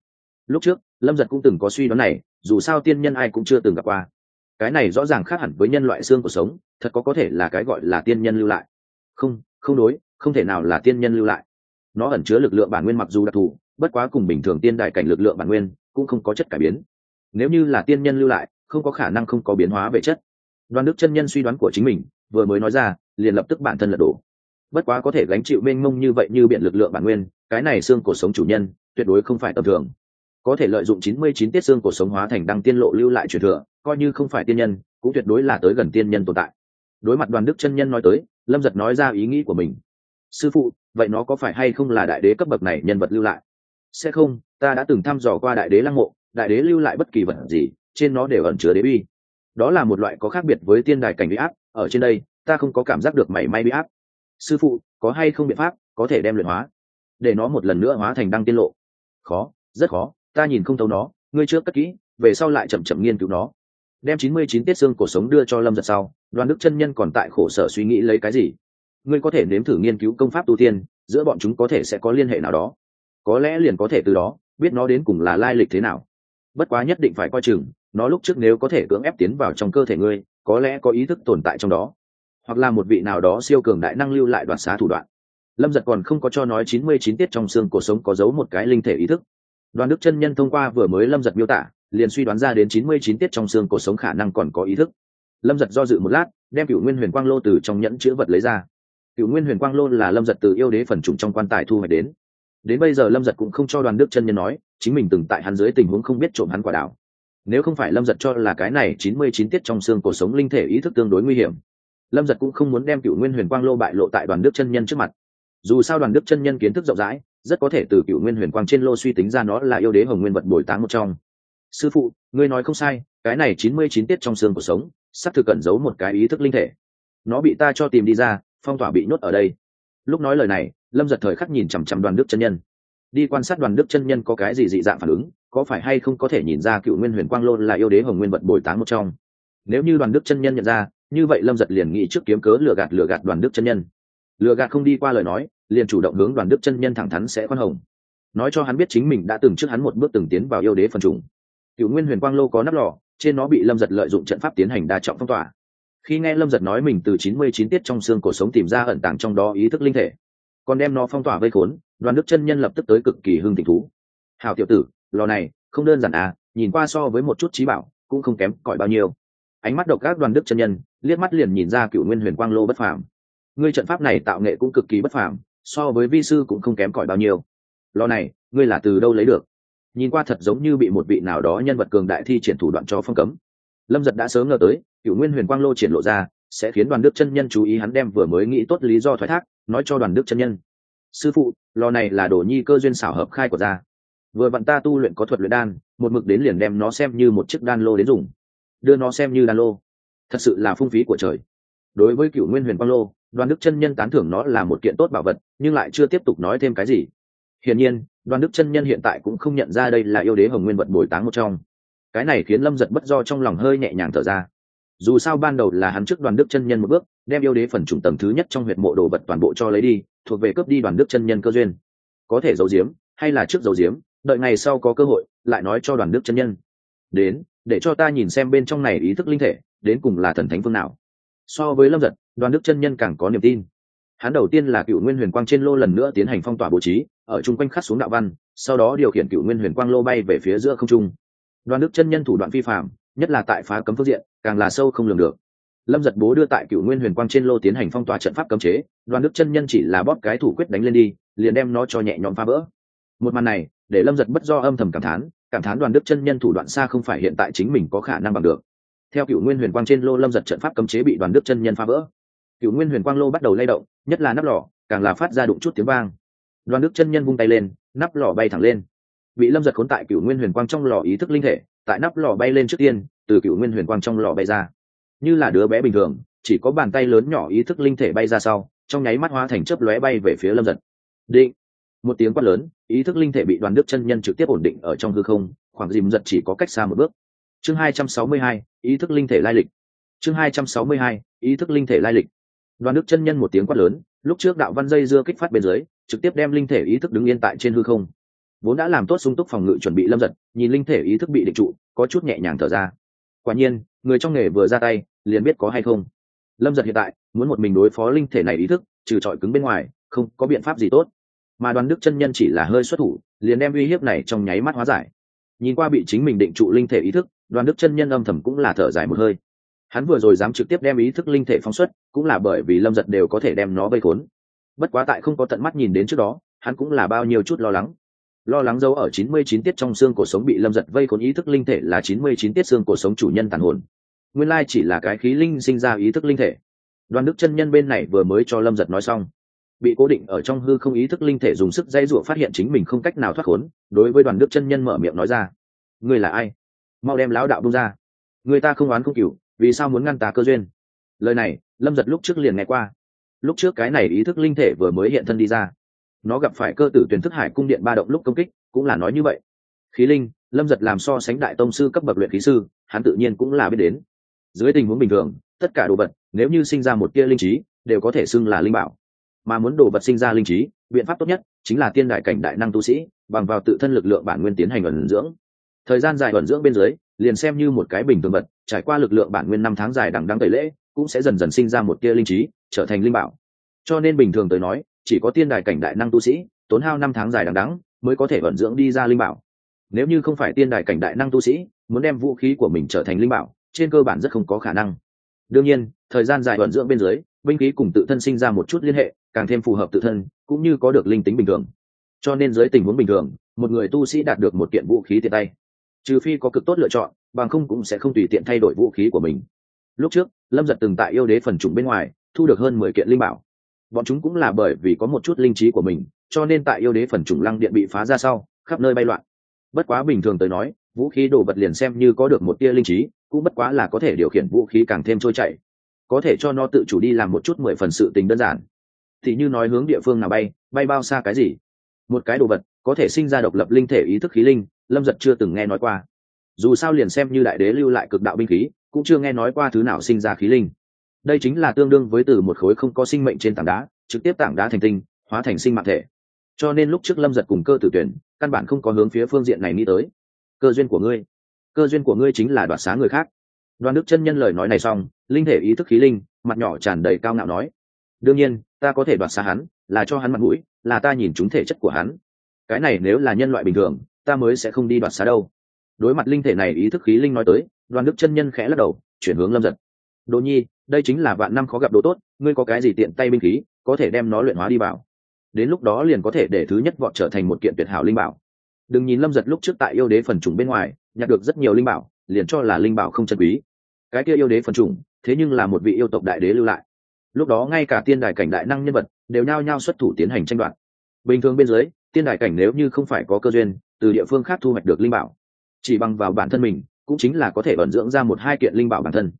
Lúc trước, lâm giật cũng từng có suy đoán này, dù sao tiên nhân ai cũng chưa từng gặp qua. Cái này rõ ràng khác hẳn với nhân loại xương của sống thật có có thể là cái gọi là tiên nhân lưu lại. Không không đối, không thể nào là tiên nhân lưu lại. Nó ẩn chứa lực lượng bản nguyên mặc dù đặc thù, bất quá cùng bình thường tiên đại cảnh lực lượng bản nguyên cũng không có chất cải biến. Nếu như là tiên nhân lưu lại, không có khả năng không có biến hóa về chất. Đoàn đức chân nhân suy đoán của chính mình, vừa mới nói ra, liền lập tức bản thân lật đổ. Bất quá có thể gánh chịu mênh mông như vậy như biện lực lượng bản nguyên, cái này xương cổ sống chủ nhân, tuyệt đối không phải tầm thường. Có thể lợi dụng chín mươi chín tiết xương cổ sống hóa thành đăng tiên lộ lưu lại truyền thừa, coi như không phải tiên nhân, cũng tuyệt đối là tới gần tiên nhân tồn tại đối mặt đoàn đức chân nhân nói tới, lâm giật nói ra ý nghĩ của mình. Sư phụ, vậy nó có phải hay không là đại đế cấp bậc này nhân vật lưu lại? Sẽ không, ta đã từng thăm dò qua đại đế lăng mộ, đại đế lưu lại bất kỳ vật gì, trên nó đều ẩn chứa đế uy. Đó là một loại có khác biệt với tiên đài cảnh bị áp, ở trên đây, ta không có cảm giác được mảy may bị áp. Sư phụ, có hay không biện pháp có thể đem luyện hóa? Để nó một lần nữa hóa thành đăng tiên lộ. Khó, rất khó, ta nhìn không thấu nó, ngươi trước cất kỹ, về sau lại chậm chậm nghiên cứu nó. Đem chín mươi chín tiết xương cổ sống đưa cho lâm giật sau đoàn đức chân nhân còn tại khổ sở suy nghĩ lấy cái gì? Ngươi có thể nếm thử nghiên cứu công pháp tu tiên, giữa bọn chúng có thể sẽ có liên hệ nào đó. Có lẽ liền có thể từ đó, biết nó đến cùng là lai lịch thế nào. Bất quá nhất định phải coi chừng, nó lúc trước nếu có thể cưỡng ép tiến vào trong cơ thể ngươi, có lẽ có ý thức tồn tại trong đó. Hoặc là một vị nào đó siêu cường đại năng lưu lại đoạt xá thủ đoạn. Lâm giật còn không có cho nói chín mươi chín tiết trong xương cuộc sống có giấu một cái linh thể ý thức. Đoàn đức chân nhân thông qua vừa mới lâm giật miêu tả, liền suy đoán ra đến chín mươi chín tiết trong xương cuộc sống khả năng còn có ý thức lâm giật do dự một lát, đem cựu nguyên huyền quang lô từ trong nhẫn chữ vật lấy ra. Cựu nguyên huyền quang lô là lâm giật từ yêu đế phần trùng trong quan tài thu hoạch đến. Đến bây giờ lâm giật cũng không cho đoàn đức chân nhân nói, chính mình từng tại hắn dưới tình huống không biết trộm hắn quả đảo. Nếu không phải lâm giật cho là cái này chín mươi chín tiết trong xương cuộc sống linh thể ý thức tương đối nguy hiểm, lâm giật cũng không muốn đem cựu nguyên huyền quang lô bại lộ tại đoàn đức chân nhân trước mặt. Dù sao đoàn đức chân nhân kiến thức rộng rãi, rất có thể từ cựu nguyên huyền quang trên lô suy tính ra nó là yêu đế hồng nguyên vật bồi táng một trong. Sư phụ, ngươi nói không sai, cái này chín mươi chín tiết trong xương cuộc sống sắp thực cẩn giấu một cái ý thức linh thể. Nó bị ta cho tìm đi ra, phong tỏa bị nhốt ở đây. Lúc nói lời này, lâm giật thời khắc nhìn chằm chằm đoàn đức chân nhân. Đi quan sát đoàn đức chân nhân có cái gì dị dạng phản ứng, có phải hay không có thể nhìn ra cựu nguyên huyền quang lôn là yêu đế hồng nguyên vật bồi táng một trong. Nếu như đoàn đức chân nhân nhận ra, như vậy lâm giật liền nghĩ trước kiếm cớ lừa gạt lừa gạt đoàn đức chân nhân. Lừa gạt không đi qua lời nói, liền chủ động hướng đoàn đức chân nhân thẳng thắn sẽ khoan hồng. Nói cho hắn biết chính mình đã từng trước hắn một bước từng tiến vào yêu đế phần trùng. Cựu nguyên huyền quang lô có nắp lò trên nó bị lâm giật lợi dụng trận pháp tiến hành đa trọng phong tỏa. Khi nghe lâm giật nói mình từ chín mươi chín tiết trong xương cổ sống tìm ra ẩn tàng trong đó ý thức linh thể, còn đem nó phong tỏa vây khốn, đoàn đức chân nhân lập tức tới cực kỳ hưng tình thú. Hào tiểu tử, lò này, không đơn giản à nhìn qua so với một chút trí bảo, cũng không kém cỏi bao nhiêu. Ánh mắt độc các đoàn đức chân nhân, liếc mắt liền nhìn ra cựu nguyên huyền quang lô bất phàm. Ngươi trận pháp này tạo nghệ cũng cực kỳ bất phàm, so với vi sư cũng không kém cỏi bao nhiêu. Lò này, ngươi là từ đâu lấy được? Nhìn qua thật giống như bị một vị nào đó nhân vật cường đại thi triển thủ đoạn cho phong cấm. Lâm giật đã sớm ngờ tới, cựu nguyên huyền quang lô triển lộ ra, sẽ khiến đoàn đức chân nhân chú ý hắn đem vừa mới nghĩ tốt lý do thoái thác, nói cho đoàn đức chân nhân. Sư phụ, lò này là đồ nhi cơ duyên xảo hợp khai của gia. Vừa vặn ta tu luyện có thuật luyện đan, một mực đến liền đem nó xem như một chiếc đan lô đến dùng. Đưa nó xem như đan lô. Thật sự là phung phí của trời. Đối với cựu nguyên huyền quang lô, đoàn đức chân nhân tán thưởng nó là một kiện tốt bảo vật, nhưng lại chưa tiếp tục nói thêm cái gì hiển nhiên đoàn đức chân nhân hiện tại cũng không nhận ra đây là yêu đế hồng nguyên vật bồi táng một trong. Cái này khiến lâm giật bất do trong lòng hơi nhẹ nhàng thở ra. Dù sao ban đầu là hắn trước đoàn đức chân nhân một bước, đem yêu đế phần chủng tầng thứ nhất trong huyệt mộ đồ vật toàn bộ cho lấy đi, thuộc về cướp đi đoàn đức chân nhân cơ duyên. Có thể giấu giếm, hay là trước giấu giếm, đợi ngày sau có cơ hội, lại nói cho đoàn đức chân nhân. Đến, để cho ta nhìn xem bên trong này ý thức linh thể, đến cùng là thần thánh phương nào. So với lâm giật đoàn đức chân nhân càng có niềm tin hắn đầu tiên là cựu nguyên huyền quang trên lô lần nữa tiến hành phong tỏa bố trí, ở chung quanh khắc xuống đạo văn, sau đó điều khiển cựu nguyên huyền quang lô bay về phía giữa không trung. Đoàn đức chân nhân thủ đoạn vi phạm, nhất là tại phá cấm phương diện, càng là sâu không lường được. Lâm giật bố đưa tại cựu nguyên huyền quang trên lô tiến hành phong tỏa trận pháp cấm chế, đoàn đức chân nhân chỉ là bóp cái thủ quyết đánh lên đi, liền đem nó cho nhẹ nhõm phá vỡ. Một màn này, để lâm giật bất do âm thầm cảm thán cảm thán đoàn đức chân nhân thủ đoạn xa không phải hiện tại chính mình có khả năng bằng được. Theo cựu nguyên huyền quang trên lô lâm giật trận pháp cấm chế bị đoàn đức chân nhân phá vỡ cựu nguyên huyền quang lô bắt đầu lay động, nhất là nắp lò, càng là phát ra đụng chút tiếng vang. Đoàn đức chân nhân vung tay lên, nắp lò bay thẳng lên. Bị lâm giật khốn tại cựu nguyên huyền quang trong lò ý thức linh thể, tại nắp lò bay lên trước tiên, từ cựu nguyên huyền quang trong lò bay ra. Như là đứa bé bình thường, chỉ có bàn tay lớn nhỏ ý thức linh thể bay ra sau, trong nháy mắt hóa thành chớp lóe bay về phía lâm giật. Định. Một tiếng quát lớn, ý thức linh thể bị đoàn đức chân nhân trực tiếp ổn định ở trong hư không, khoảng dìm giật chỉ có cách xa một bước. Chương hai trăm sáu mươi hai, ý thức linh thể lai lịch. Chương hai trăm sáu mươi hai, ý thức linh thể lai lịch đoàn đức chân nhân một tiếng quát lớn, lúc trước đạo văn dây dưa kích phát bên dưới, trực tiếp đem linh thể ý thức đứng yên tại trên hư không. Vốn đã làm tốt sung túc phòng ngự chuẩn bị lâm giật, nhìn linh thể ý thức bị định trụ, có chút nhẹ nhàng thở ra. Quả nhiên, người trong nghề vừa ra tay, liền biết có hay không. Lâm giật hiện tại, muốn một mình đối phó linh thể này ý thức, trừ trọi cứng bên ngoài, không có biện pháp gì tốt. Mà đoàn đức chân nhân chỉ là hơi xuất thủ, liền đem uy hiếp này trong nháy mắt hóa giải. Nhìn qua bị chính mình định trụ linh thể ý thức đoàn đức chân nhân âm thầm cũng là thở dài một hơi hắn vừa rồi dám trực tiếp đem ý thức linh thể phóng xuất, cũng là bởi vì lâm giật đều có thể đem nó vây khốn. Bất quá tại không có tận mắt nhìn đến trước đó, hắn cũng là bao nhiêu chút lo lắng. Lo lắng giấu ở chín mươi chín tiết trong xương cổ sống bị lâm giật vây khốn ý thức linh thể là chín mươi chín tiết xương cổ sống chủ nhân tàn hồn. Nguyên lai chỉ là cái khí linh sinh ra ý thức linh thể. Đoàn đức chân nhân bên này vừa mới cho lâm giật nói xong, bị cố định ở trong hư không ý thức linh thể dùng sức dây rụa phát hiện chính mình không cách nào thoát khốn, đối với đoàn đức chân nhân mở miệng nói ra, ngươi là ai? Mau đem lão đạo bung ra. Người ta không oán không cựu vì sao muốn ngăn ta cơ duyên? Lời này, lâm giật lúc trước liền nghe qua. Lúc trước cái này ý thức linh thể vừa mới hiện thân đi ra. Nó gặp phải cơ tử tuyển thức hải cung điện ba động lúc công kích, cũng là nói như vậy. Khí linh, lâm giật làm so sánh đại tông sư cấp bậc luyện khí sư, hắn tự nhiên cũng là biết đến. Dưới tình huống bình thường, tất cả đồ vật, nếu như sinh ra một tia linh trí, đều có thể xưng là linh bảo. Mà muốn đồ vật sinh ra linh trí, biện pháp tốt nhất chính là tiên đại cảnh đại năng tu sĩ, bằng vào tự thân lực lượng bản nguyên tiến hành ẩn dưỡng thời gian dài ẩn dưỡng bên dưới, liền xem như một cái bình thường vật, trải qua lực lượng bản nguyên năm tháng dài đằng đăng tẩy lễ, cũng sẽ dần dần sinh ra một tia linh trí, trở thành linh bảo. Cho nên bình thường tới nói, chỉ có tiên đại cảnh đại năng tu sĩ, tốn hao năm tháng dài đằng đắng mới có thể ẩn dưỡng đi ra linh bảo. Nếu như không phải tiên đại cảnh đại năng tu sĩ, muốn đem vũ khí của mình trở thành linh bảo, trên cơ bản rất không có khả năng. Đương nhiên, thời gian dài ẩn dưỡng bên dưới, binh khí cùng tự thân sinh ra một chút liên hệ, càng thêm phù hợp tự thân, cũng như có được linh tính bình thường. Cho nên dưới tình huống bình thường, một người tu sĩ đạt được một kiện vũ khí tiện tay trừ phi có cực tốt lựa chọn, bằng không cũng sẽ không tùy tiện thay đổi vũ khí của mình. Lúc trước, lâm giật từng tại yêu đế phần chủng bên ngoài, thu được hơn mười kiện linh bảo. Bọn chúng cũng là bởi vì có một chút linh trí của mình, cho nên tại yêu đế phần chủng lăng điện bị phá ra sau, khắp nơi bay loạn. Bất quá bình thường tới nói, vũ khí đồ vật liền xem như có được một tia linh trí, cũng bất quá là có thể điều khiển vũ khí càng thêm trôi chảy. Có thể cho nó tự chủ đi làm một chút mười phần sự tình đơn giản. Thì như nói hướng địa phương nào bay bay bao xa cái gì? Một cái đồ vật, có thể sinh ra độc lập linh thể ý thức khí linh lâm giật chưa từng nghe nói qua. Dù sao liền xem như đại đế lưu lại cực đạo binh khí, cũng chưa nghe nói qua thứ nào sinh ra khí linh. Đây chính là tương đương với từ một khối không có sinh mệnh trên tảng đá, trực tiếp tảng đá thành tinh, hóa thành sinh mạng thể. Cho nên lúc trước lâm giật cùng cơ tử tuyển, căn bản không có hướng phía phương diện này nghĩ tới. Cơ duyên của ngươi. Cơ duyên của ngươi chính là đoạt xá người khác. Đoàn đức chân nhân lời nói này xong, linh thể ý thức khí linh, mặt nhỏ tràn đầy cao ngạo nói. Đương nhiên, ta có thể đoạt xá hắn, là cho hắn mặt mũi, là ta nhìn chúng thể chất của hắn. Cái này nếu là nhân loại bình thường ta mới sẽ không đi đoạt xá đâu. Đối mặt linh thể này ý thức khí linh nói tới, đoàn đức chân nhân khẽ lắc đầu, chuyển hướng lâm giật. Đồ nhi, đây chính là vạn năm khó gặp đồ tốt, ngươi có cái gì tiện tay binh khí, có thể đem nó luyện hóa đi vào. Đến lúc đó liền có thể để thứ nhất vọt trở thành một kiện tuyệt hảo linh bảo. Đừng nhìn lâm giật lúc trước tại yêu đế phần trùng bên ngoài, nhặt được rất nhiều linh bảo, liền cho là linh bảo không chân quý. Cái kia yêu đế phần trùng, thế nhưng là một vị yêu tộc đại đế lưu lại. Lúc đó ngay cả tiên đài cảnh đại năng nhân vật, đều nhao nhao xuất thủ tiến hành tranh đoạt. Bình thường bên dưới, tiên đài cảnh nếu như không phải có cơ duyên từ địa phương khác thu hoạch được linh bảo. Chỉ bằng vào bản thân mình, cũng chính là có thể vận dưỡng ra một hai kiện linh bảo bản thân.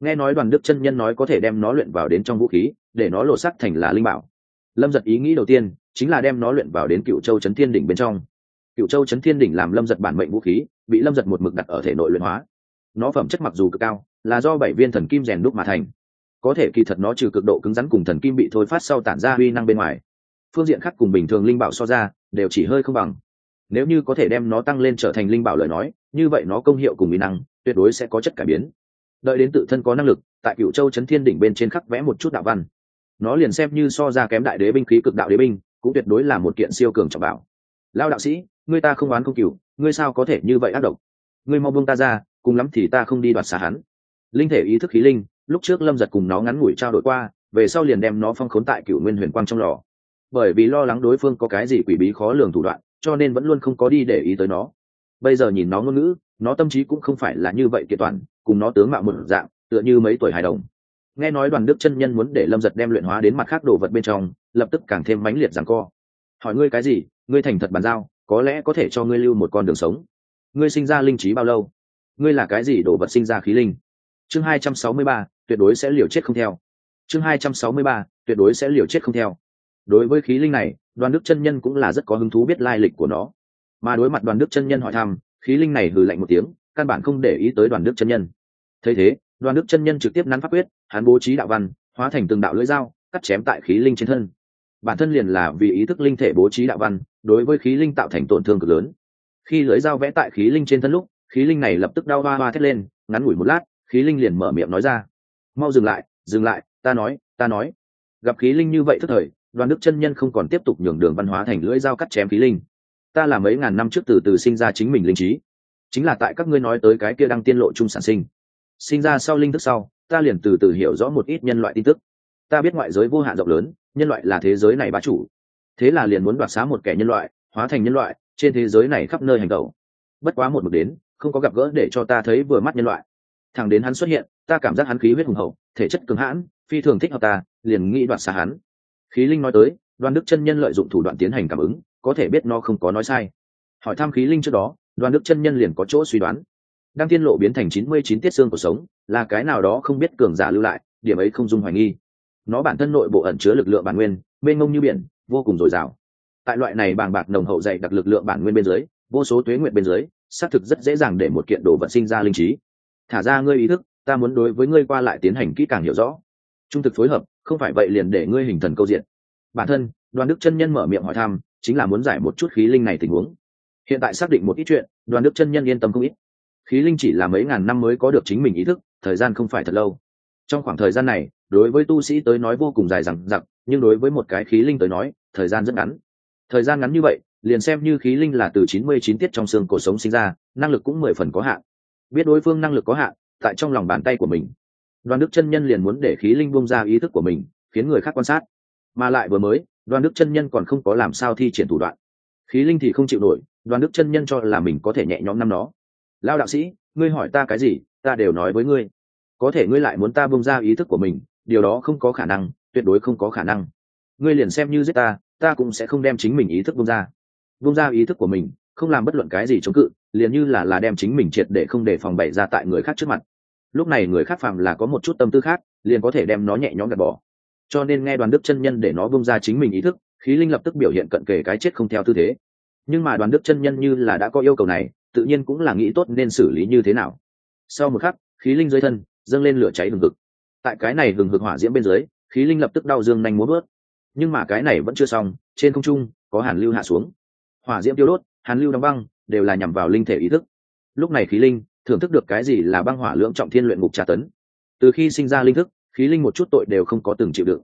Nghe nói đoàn đức chân nhân nói có thể đem nó luyện vào đến trong vũ khí, để nó lộ sắc thành là linh bảo. Lâm giật ý nghĩ đầu tiên, chính là đem nó luyện vào đến cựu châu trấn thiên đỉnh bên trong. Cựu châu trấn thiên đỉnh làm lâm giật bản mệnh vũ khí, bị lâm giật một mực đặt ở thể nội luyện hóa. Nó phẩm chất mặc dù cực cao, là do bảy viên thần kim rèn đúc mà thành. Có thể kỳ thật nó trừ cực độ cứng rắn cùng thần kim bị thôi phát sau tản ra uy năng bên ngoài, phương diện khác cùng bình thường linh bảo so ra, đều chỉ hơi không bằng nếu như có thể đem nó tăng lên trở thành linh bảo lời nói, như vậy nó công hiệu cùng mỹ năng, tuyệt đối sẽ có chất cải biến. Đợi đến tự thân có năng lực, tại cựu châu trấn thiên đỉnh bên trên khắc vẽ một chút đạo văn. Nó liền xem như so ra kém đại đế binh khí cực đạo đế binh, cũng tuyệt đối là một kiện siêu cường trọng bảo. Lao đạo sĩ, ngươi ta không oán không cựu ngươi sao có thể như vậy ác độc? Ngươi mau buông ta ra, cùng lắm thì ta không đi đoạt xá hắn. Linh thể ý thức khí linh, lúc trước lâm giật cùng nó ngắn ngủi trao đổi qua, về sau liền đem nó phong khốn tại cựu nguyên huyền quang trong lò. Bởi vì lo lắng đối phương có cái gì quỷ bí khó lường thủ đoạn cho nên vẫn luôn không có đi để ý tới nó. Bây giờ nhìn nó ngôn ngữ, nó tâm trí cũng không phải là như vậy kiện toàn, cùng nó tướng mạo một dạng, tựa như mấy tuổi hài đồng. Nghe nói đoàn đức chân nhân muốn để lâm giật đem luyện hóa đến mặt khác đồ vật bên trong, lập tức càng thêm mãnh liệt rằng co. Hỏi ngươi cái gì, ngươi thành thật bàn giao, có lẽ có thể cho ngươi lưu một con đường sống. Ngươi sinh ra linh trí bao lâu? Ngươi là cái gì đồ vật sinh ra khí linh? Chương hai trăm sáu mươi ba, tuyệt đối sẽ liều chết không theo. Chương hai trăm sáu mươi ba, tuyệt đối sẽ liều chết không theo. Đối với khí linh này đoàn đức chân nhân cũng là rất có hứng thú biết lai lịch của nó. Mà đối mặt đoàn đức chân nhân hỏi thăm, khí linh này hừ lạnh một tiếng, căn bản không để ý tới đoàn đức chân nhân. Thấy thế, đoàn đức chân nhân trực tiếp nắn pháp quyết, hắn bố trí đạo văn, hóa thành từng đạo lưỡi dao, cắt chém tại khí linh trên thân. Bản thân liền là vì ý thức linh thể bố trí đạo văn, đối với khí linh tạo thành tổn thương cực lớn. Khi lưỡi dao vẽ tại khí linh trên thân lúc, khí linh này lập tức đau hoa hoa thét lên, ngắn ngủi một lát, khí linh liền mở miệng nói ra. Mau dừng lại dừng lại, ta nói ta nói. Gặp khí linh như vậy thức thời đoàn đức chân nhân không còn tiếp tục nhường đường văn hóa thành lưỡi dao cắt chém khí linh. Ta là mấy ngàn năm trước từ từ sinh ra chính mình linh trí. Chính là tại các ngươi nói tới cái kia đang tiên lộ chung sản sinh. Sinh ra sau linh thức sau, ta liền từ từ hiểu rõ một ít nhân loại tin tức. Ta biết ngoại giới vô hạn rộng lớn, nhân loại là thế giới này bá chủ. Thế là liền muốn đoạt xá một kẻ nhân loại, hóa thành nhân loại, trên thế giới này khắp nơi hành tẩu bất quá một mực đến, không có gặp gỡ để cho ta thấy vừa mắt nhân loại. Thằng đến hắn xuất hiện, ta cảm giác hắn khí huyết hùng hậu, thể chất cường hãn, phi thường thích hợp ta, liền nghĩ đoạt xá hắn khí linh nói tới đoàn đức chân nhân lợi dụng thủ đoạn tiến hành cảm ứng, có thể biết nó không có nói sai. Hỏi thăm khí linh trước đó đoàn đức chân nhân liền có chỗ suy đoán. Đang tiên lộ biến thành chín mươi chín tiết xương của sống, là cái nào đó không biết cường giả lưu lại, điểm ấy không dung hoài nghi. Nó bản thân nội bộ ẩn chứa lực lượng bản nguyên, mênh mông như biển, vô cùng dồi dào. Tại loại này bàng bạc nồng hậu dày đặc lực lượng bản nguyên bên dưới, vô số tuế nguyện bên dưới, xác thực rất dễ dàng để một kiện đồ vật sinh ra linh trí. Thả ra ngươi ý thức, ta muốn đối với ngươi qua lại tiến hành kỹ càng hiểu rõ. Trung thực phối hợp không phải vậy liền để ngươi hình thần câu diện. Bản thân, đoàn đức chân nhân mở miệng hỏi thăm, chính là muốn giải một chút khí linh này tình huống. Hiện tại xác định một ít chuyện, đoàn đức chân nhân yên tâm không ít. Khí linh chỉ là mấy ngàn năm mới có được chính mình ý thức, thời gian không phải thật lâu. Trong khoảng thời gian này, đối với tu sĩ tới nói vô cùng dài dằng dặc, nhưng đối với một cái khí linh tới nói, thời gian rất ngắn. Thời gian ngắn như vậy, liền xem như khí linh là từ chín mươi chín tiết trong xương cổ sống sinh ra, năng lực cũng mười phần có hạn. Biết đối phương năng lực có hạn, tại trong lòng bàn tay của mình đoàn đức chân nhân liền muốn để khí linh bung ra ý thức của mình, khiến người khác quan sát. Mà lại vừa mới, đoàn đức chân nhân còn không có làm sao thi triển thủ đoạn. Khí linh thì không chịu nổi, đoàn đức chân nhân cho là mình có thể nhẹ nhõm năm nó. Lao đạo sĩ, ngươi hỏi ta cái gì, ta đều nói với ngươi. Có thể ngươi lại muốn ta bung ra ý thức của mình, điều đó không có khả năng, tuyệt đối không có khả năng. Ngươi liền xem như giết ta ta cũng sẽ không đem chính mình ý thức bung ra. Bung ra ý thức của mình, không làm bất luận cái gì chống cự, liền như là là đem chính mình triệt để không để phòng bày ra tại người khác trước mặt lúc này người khác phàm là có một chút tâm tư khác, liền có thể đem nó nhẹ nhõm gạt bỏ. Cho nên nghe đoàn đức chân nhân để nó bung ra chính mình ý thức, khí linh lập tức biểu hiện cận kề cái chết không theo tư thế. Nhưng mà đoàn đức chân nhân như là đã có yêu cầu này, tự nhiên cũng là nghĩ tốt nên xử lý như thế nào. Sau một khắc, khí linh dưới thân dâng lên lửa cháy hừng hực. Tại cái này hừng hực hỏa diễm bên dưới, khí linh lập tức đau dương nhanh muốn bớt nhưng mà cái này vẫn chưa xong, trên không trung, có hàn lưu hạ xuống. Hỏa diễm tiêu đốt, hàn lưu đóng băng, đều là nhằm vào linh thể ý thức. Lúc này khí linh thưởng thức được cái gì là băng hỏa lưỡng trọng thiên luyện ngục tra tấn. Từ khi sinh ra linh thức, khí linh một chút tội đều không có từng chịu đựng.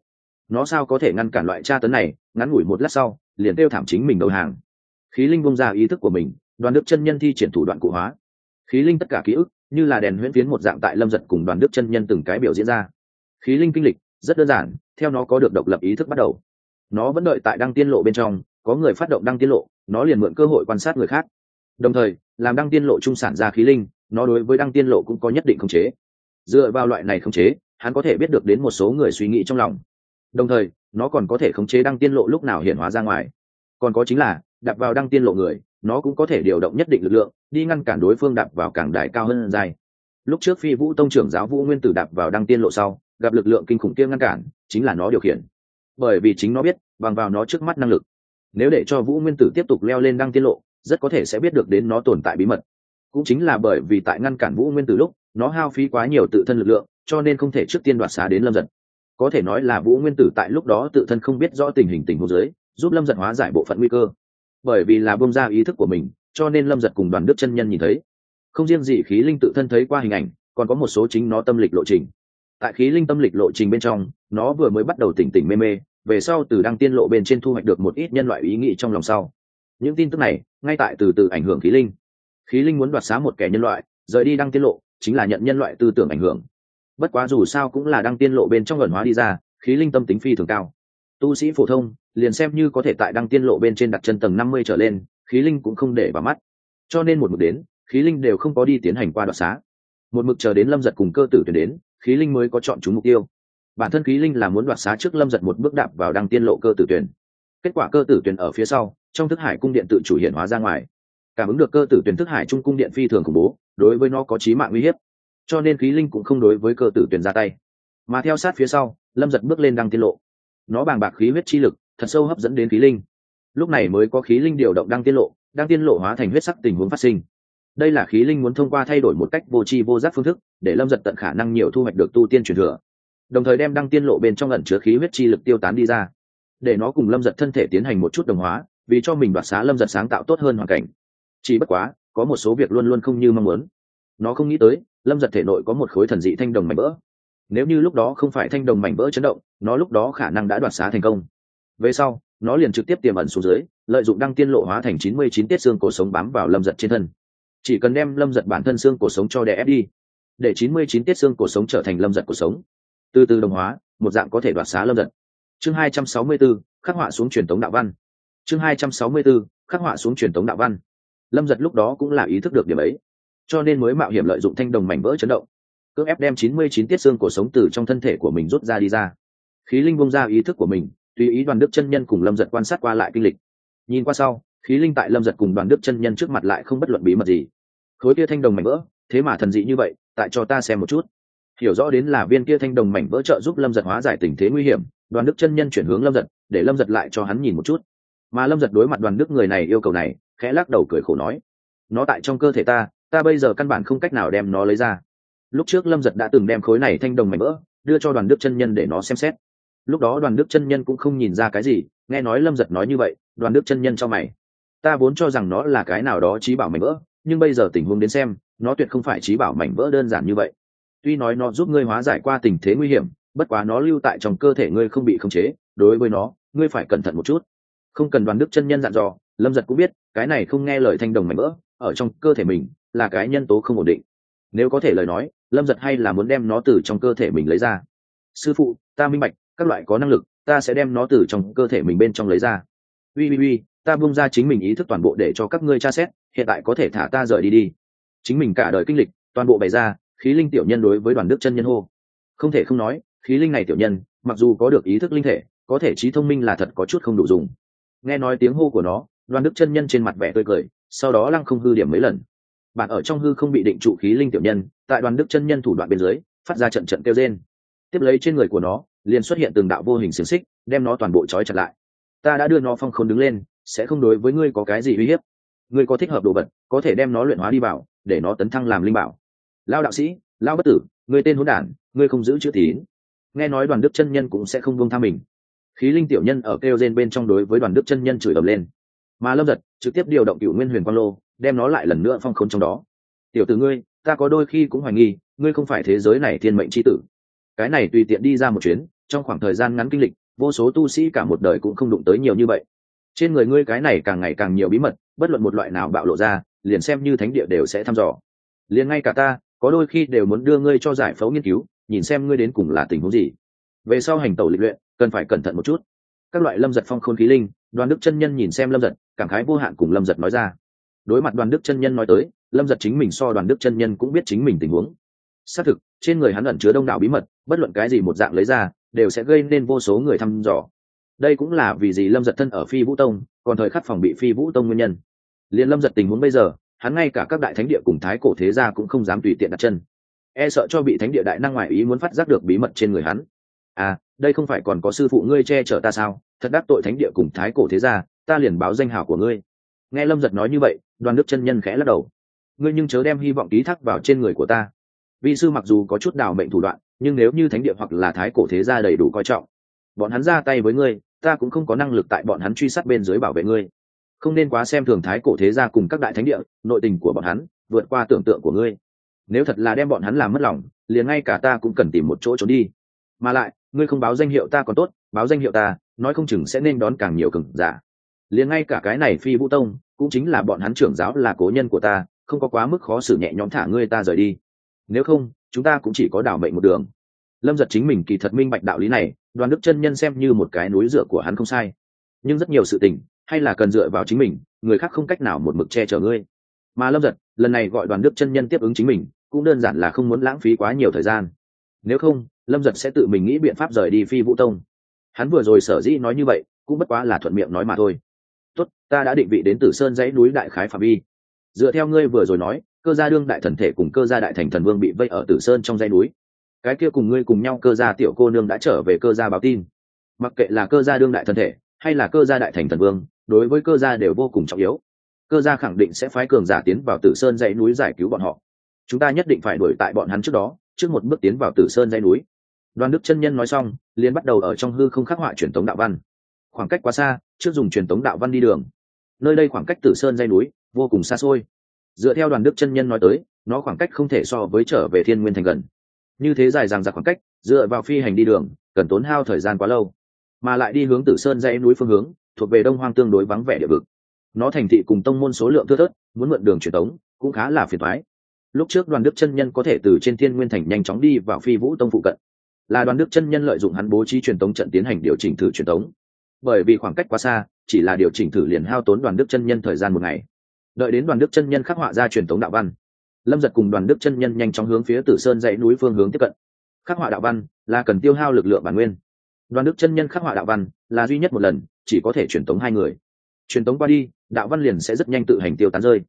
Nó sao có thể ngăn cản loại tra tấn này, ngắn ngủi một lát sau, liền kêu thảm chính mình đầu hàng. Khí linh bông ra ý thức của mình, đoàn đức chân nhân thi triển thủ đoạn cụ hóa. Khí linh tất cả ký ức, như là đèn huyễn phiến một dạng tại lâm giật cùng đoàn đức chân nhân từng cái biểu diễn ra. Khí linh kinh lịch, rất đơn giản, theo nó có được độc lập ý thức bắt đầu. Nó vẫn đợi tại đăng tiên lộ bên trong, có người phát động đăng tiên lộ, nó liền mượn cơ hội quan sát người khác. Đồng thời, làm đăng tiên lộ trung sản ra khí linh nó đối với đăng tiên lộ cũng có nhất định khống chế. Dựa vào loại này khống chế, hắn có thể biết được đến một số người suy nghĩ trong lòng. Đồng thời, nó còn có thể khống chế đăng tiên lộ lúc nào hiện hóa ra ngoài. Còn có chính là đặt vào đăng tiên lộ người, nó cũng có thể điều động nhất định lực lượng, đi ngăn cản đối phương đạp vào cảng đại cao hơn dài. Lúc trước phi vũ tông trưởng giáo vũ nguyên tử đạp vào đăng tiên lộ sau, gặp lực lượng kinh khủng kia ngăn cản, chính là nó điều khiển. Bởi vì chính nó biết, bằng vào nó trước mắt năng lực, nếu để cho vũ nguyên tử tiếp tục leo lên đăng tiên lộ, rất có thể sẽ biết được đến nó tồn tại bí mật cũng chính là bởi vì tại ngăn cản vũ nguyên tử lúc nó hao phí quá nhiều tự thân lực lượng cho nên không thể trước tiên đoạt xá đến lâm giật. Có thể nói là vũ nguyên tử tại lúc đó tự thân không biết rõ tình hình tình huống dưới, giúp lâm giật hóa giải bộ phận nguy cơ. Bởi vì là bông ra ý thức của mình cho nên lâm giật cùng đoàn đức chân nhân nhìn thấy. Không riêng gì khí linh tự thân thấy qua hình ảnh còn có một số chính nó tâm lịch lộ trình. Tại khí linh tâm lịch lộ trình bên trong nó vừa mới bắt đầu tỉnh tỉnh mê mê về sau từ đăng tiên lộ bên trên thu hoạch được một ít nhân loại ý nghĩ trong lòng sau. Những tin tức này ngay tại từ từ ảnh hưởng khí linh khí linh muốn đoạt xá một kẻ nhân loại, rời đi đăng tiên lộ, chính là nhận nhân loại tư tưởng ảnh hưởng. Bất quá dù sao cũng là đăng tiên lộ bên trong ẩn hóa đi ra, khí linh tâm tính phi thường cao. Tu sĩ phổ thông, liền xem như có thể tại đăng tiên lộ bên trên đặt chân tầng năm mươi trở lên, khí linh cũng không để vào mắt. Cho nên một mực đến, khí linh đều không có đi tiến hành qua đoạt xá. Một mực chờ đến lâm giật cùng cơ tử tuyển đến, khí linh mới có chọn chúng mục tiêu. Bản thân khí linh là muốn đoạt xá trước lâm giật một bước đạp vào đăng tiên lộ cơ tử tuyển. Kết quả cơ tử tuyển ở phía sau, trong thức hải cung điện tự chủ hiện hóa ra ngoài cảm ứng được cơ tử tuyển thức hải trung cung điện phi thường khủng bố, đối với nó có trí mạng uy hiếp. Cho nên khí linh cũng không đối với cơ tử tuyển ra tay. Mà theo sát phía sau, lâm giật bước lên đăng tiết lộ. Nó bàng bạc khí huyết chi lực, thật sâu hấp dẫn đến khí linh. Lúc này mới có khí linh điều động đăng tiết lộ, đăng tiên lộ hóa thành huyết sắc tình huống phát sinh. Đây là khí linh muốn thông qua thay đổi một cách vô tri vô giác phương thức, để lâm giật tận khả năng nhiều thu hoạch được tu tiên truyền thừa. Đồng thời đem đăng tiên lộ bên trong ẩn chứa khí huyết chi lực tiêu tán đi ra, để nó cùng lâm giật thân thể tiến hành một chút đồng hóa, vì cho mình đoạt xá lâm giật sáng tạo tốt hơn hoàn cảnh chỉ bất quá, có một số việc luôn luôn không như mong muốn. Nó không nghĩ tới, lâm giật thể nội có một khối thần dị thanh đồng mảnh vỡ. Nếu như lúc đó không phải thanh đồng mảnh vỡ chấn động, nó lúc đó khả năng đã đoạt xá thành công. Về sau, nó liền trực tiếp tiềm ẩn xuống dưới, lợi dụng đăng tiên lộ hóa thành chín mươi chín tiết xương cổ sống bám vào lâm giật trên thân. Chỉ cần đem lâm giật bản thân xương cổ sống cho đè ép đi, để chín mươi chín tiết xương cổ sống trở thành lâm giật cổ sống. Từ từ đồng hóa, một dạng có thể đoạt xá lâm giật. Chương hai trăm sáu mươi b ố khắc họa xuống truyền thống đạo văn. Chương hai trăm sáu mươi b ố khắc họa xuống truyền thống đạo văn lâm giật lúc đó cũng là ý thức được điểm ấy. Cho nên mới mạo hiểm lợi dụng thanh đồng mảnh vỡ chấn động, cưỡng ép đem chín mươi chín tiết xương cổ sống từ trong thân thể của mình rút ra đi ra. Khí linh bông ra ý thức của mình, tùy ý đoàn đức chân nhân cùng lâm giật quan sát qua lại kinh lịch. Nhìn qua sau, khí linh tại lâm giật cùng đoàn đức chân nhân trước mặt lại không bất luận bí mật gì. Khối kia thanh đồng mảnh vỡ, thế mà thần dị như vậy, tại cho ta xem một chút. Hiểu rõ đến là viên kia thanh đồng mảnh vỡ trợ giúp lâm giật hóa giải tình thế nguy hiểm, đoàn đức chân nhân chuyển hướng lâm giật, để lâm giật lại cho hắn nhìn một chút. Mà lâm giật đối mặt đoàn đức người này yêu cầu này khẽ lắc đầu cười khổ nói, nó tại trong cơ thể ta ta bây giờ căn bản không cách nào đem nó lấy ra. Lúc trước lâm giật đã từng đem khối này thanh đồng mảnh vỡ đưa cho đoàn đức chân nhân để nó xem xét. Lúc đó đoàn đức chân nhân cũng không nhìn ra cái gì, nghe nói lâm giật nói như vậy, đoàn đức chân nhân cho mày, ta vốn cho rằng nó là cái nào đó trí bảo mảnh vỡ, nhưng bây giờ tình huống đến xem, nó tuyệt không phải trí bảo mảnh vỡ đơn giản như vậy. Tuy nói nó giúp ngươi hóa giải qua tình thế nguy hiểm, bất quá nó lưu tại trong cơ thể ngươi không bị khống chế, đối với nó, ngươi phải cẩn thận một chút. Không cần đoàn đức chân nhân dặn dò lâm giật cũng biết, cái này không nghe lời thanh đồng mảnh mỡ ở trong cơ thể mình là cái nhân tố không ổn định. Nếu có thể lời nói, lâm giật hay là muốn đem nó từ trong cơ thể mình lấy ra. Sư phụ, ta minh bạch, các loại có năng lực, ta sẽ đem nó từ trong cơ thể mình bên trong lấy ra. Ui ui ui ta bung ra chính mình ý thức toàn bộ để cho các ngươi tra xét, hiện tại có thể thả ta rời đi đi. Chính mình cả đời kinh lịch, toàn bộ bày ra, khí linh tiểu nhân đối với đoàn đức chân nhân hô. Không thể không nói, khí linh này tiểu nhân, mặc dù có được ý thức linh thể, có thể trí thông minh là thật có chút không đủ dùng. Nghe nói tiếng hô của nó đoàn đức chân nhân trên mặt vẻ tươi cười, sau đó lăng không hư điểm mấy lần. Bạn ở trong hư không bị định trụ khí linh tiểu nhân, tại đoàn đức chân nhân thủ đoạn bên dưới, phát ra trận trận kêu trên tiếp lấy trên người của nó, liền xuất hiện từng đạo vô hình xiềng xích, đem nó toàn bộ trói chặt lại. Ta đã đưa nó phong khôn đứng lên, sẽ không đối với ngươi có cái gì uy hiếp. Ngươi có thích hợp đồ vật, có thể đem nó luyện hóa đi bảo để nó tấn thăng làm linh bảo. Lao đạo sĩ, lao bất tử, ngươi tên hỗn đản, ngươi không giữ chữ tín. Nghe nói đoàn đức chân nhân cũng sẽ không buông tha mình. Khí linh tiểu nhân ở kêu gen bên trong đối với đoàn đức chân nhân chửi ầm lên mà lâm giật trực tiếp điều động cựu nguyên huyền quang lô, đem nó lại lần nữa phong khốn trong đó. Tiểu t ử ngươi, ta có đôi khi cũng hoài nghi, ngươi không phải thế giới này thiên mệnh c h i tử. Cái này tùy tiện đi ra một chuyến, trong khoảng thời gian ngắn kinh lịch, vô số tu sĩ cả một đời cũng không đụng tới nhiều như vậy. Trên người ngươi cái này càng ngày càng nhiều bí mật, bất luận một loại nào bạo lộ ra, liền xem như thánh địa đều sẽ thăm dò. Liền ngay cả ta, có đôi khi đều muốn đưa ngươi cho giải phẫu nghiên cứu, nhìn xem ngươi đến cùng là tình huống gì. Về sau hành tẩu lịch luyện, cần phải cẩn thận một chút. Các loại lâm giật phong khôn khí linh đoàn đức chân nhân nhìn xem lâm giật, cảm khái vô hạn cùng lâm giật nói ra. Đối mặt đoàn đức chân nhân nói tới, lâm giật chính mình so đoàn đức chân nhân cũng biết chính mình tình huống. Xác thực, trên người hắn ẩn chứa đông đảo bí mật, bất luận cái gì một dạng lấy ra, đều sẽ gây nên vô số người thăm dò. Đây cũng là vì gì lâm giật thân ở phi vũ tông, còn thời khắc phòng bị phi vũ tông nguyên nhân. Liền lâm giật tình huống bây giờ, hắn ngay cả các đại thánh địa cùng thái cổ thế gia cũng không dám tùy tiện đặt chân. E sợ cho bị thánh địa đại năng ngoại ý muốn phát giác được bí mật trên người hắn. À đây không phải còn có sư phụ ngươi che chở ta sao? Thật đắc tội thánh địa cùng thái cổ thế gia, ta liền báo danh hảo của ngươi. Nghe lâm giật nói như vậy, đoàn đức chân nhân khẽ lắc đầu. Ngươi nhưng chớ đem hy vọng ký thác vào trên người của ta. Vị sư mặc dù có chút đào mệnh thủ đoạn, nhưng nếu như thánh địa hoặc là thái cổ thế gia đầy đủ coi trọng, bọn hắn ra tay với ngươi, ta cũng không có năng lực tại bọn hắn truy sát bên dưới bảo vệ ngươi. Không nên quá xem thường thái cổ thế gia cùng các đại thánh địa, nội tình của bọn hắn, vượt qua tưởng tượng của ngươi. Nếu thật là đem bọn hắn làm mất lòng, liền ngay cả ta cũng cần tìm một chỗ trốn đi. Mà lại ngươi không báo danh hiệu ta còn tốt, báo danh hiệu ta, nói không chừng sẽ nên đón càng nhiều cừng giả. Liền ngay cả cái này phi vũ tông, cũng chính là bọn hắn trưởng giáo là cố nhân của ta, không có quá mức khó xử nhẹ nhõm thả ngươi ta rời đi. Nếu không, chúng ta cũng chỉ có đảo mệnh một đường. Lâm giật chính mình kỳ thật minh bạch đạo lý này, đoàn đức chân nhân xem như một cái núi dựa của hắn không sai. Nhưng rất nhiều sự tình, hay là cần dựa vào chính mình, người khác không cách nào một mực che chở ngươi. Mà lâm giật, lần này gọi đoàn đức chân nhân tiếp ứng chính mình, cũng đơn giản là không muốn lãng phí quá nhiều thời gian. Nếu không lâm giật sẽ tự mình nghĩ biện pháp rời đi phi vũ tông. Hắn vừa rồi sở dĩ nói như vậy, cũng bất quá là thuận miệng nói mà thôi. Tốt, ta đã định vị đến tử sơn dãy núi đại khái phạm vi. Dựa theo ngươi vừa rồi nói, cơ gia đương đại thần thể cùng cơ gia đại thành thần vương bị vây ở tử sơn trong dãy núi. Cái kia cùng ngươi cùng nhau cơ gia tiểu cô nương đã trở về cơ gia báo tin. Mặc kệ là cơ gia đương đại thần thể, hay là cơ gia đại thành thần vương, đối với cơ gia đều vô cùng trọng yếu. Cơ gia khẳng định sẽ phái cường giả tiến vào tử sơn dãy núi giải cứu bọn họ. Chúng ta nhất định phải đuổi tại bọn hắn trước đó, trước một bước tiến vào tử sơn dãy núi đoàn đức chân nhân nói xong, liền bắt đầu ở trong hư không khắc họa truyền tống đạo văn. Khoảng cách quá xa, trước dùng truyền tống đạo văn đi đường. Nơi đây khoảng cách tử sơn Dây núi, vô cùng xa xôi. Dựa theo đoàn đức chân nhân nói tới, nó khoảng cách không thể so với trở về thiên nguyên thành gần. Như thế dài dằng dặc khoảng cách, dựa vào phi hành đi đường, cần tốn hao thời gian quá lâu. Mà lại đi hướng tử sơn dãy núi phương hướng, thuộc về đông hoang tương đối vắng vẻ địa vực. Nó thành thị cùng tông môn số lượng thưa thớt, muốn mượn đường truyền tống, cũng khá là phiền thoái lúc trước đoàn đức chân nhân có thể từ trên thiên nguyên thành nhanh chóng đi vào phi vũ tông phụ cận là đoàn đức chân nhân lợi dụng hắn bố trí truyền tống trận tiến hành điều chỉnh thử truyền tống. Bởi vì khoảng cách quá xa, chỉ là điều chỉnh thử liền hao tốn đoàn đức chân nhân thời gian một ngày. Đợi đến đoàn đức chân nhân khắc họa ra truyền tống đạo văn, lâm giật cùng đoàn đức chân nhân nhanh chóng hướng phía tử sơn dãy núi phương hướng tiếp cận. Khắc họa đạo văn là cần tiêu hao lực lượng bản nguyên. Đoàn đức chân nhân khắc họa đạo văn là duy nhất một lần, chỉ có thể truyền tống hai người. Truyền tống qua đi, đạo văn liền sẽ rất nhanh tự hành tiêu tán rơi.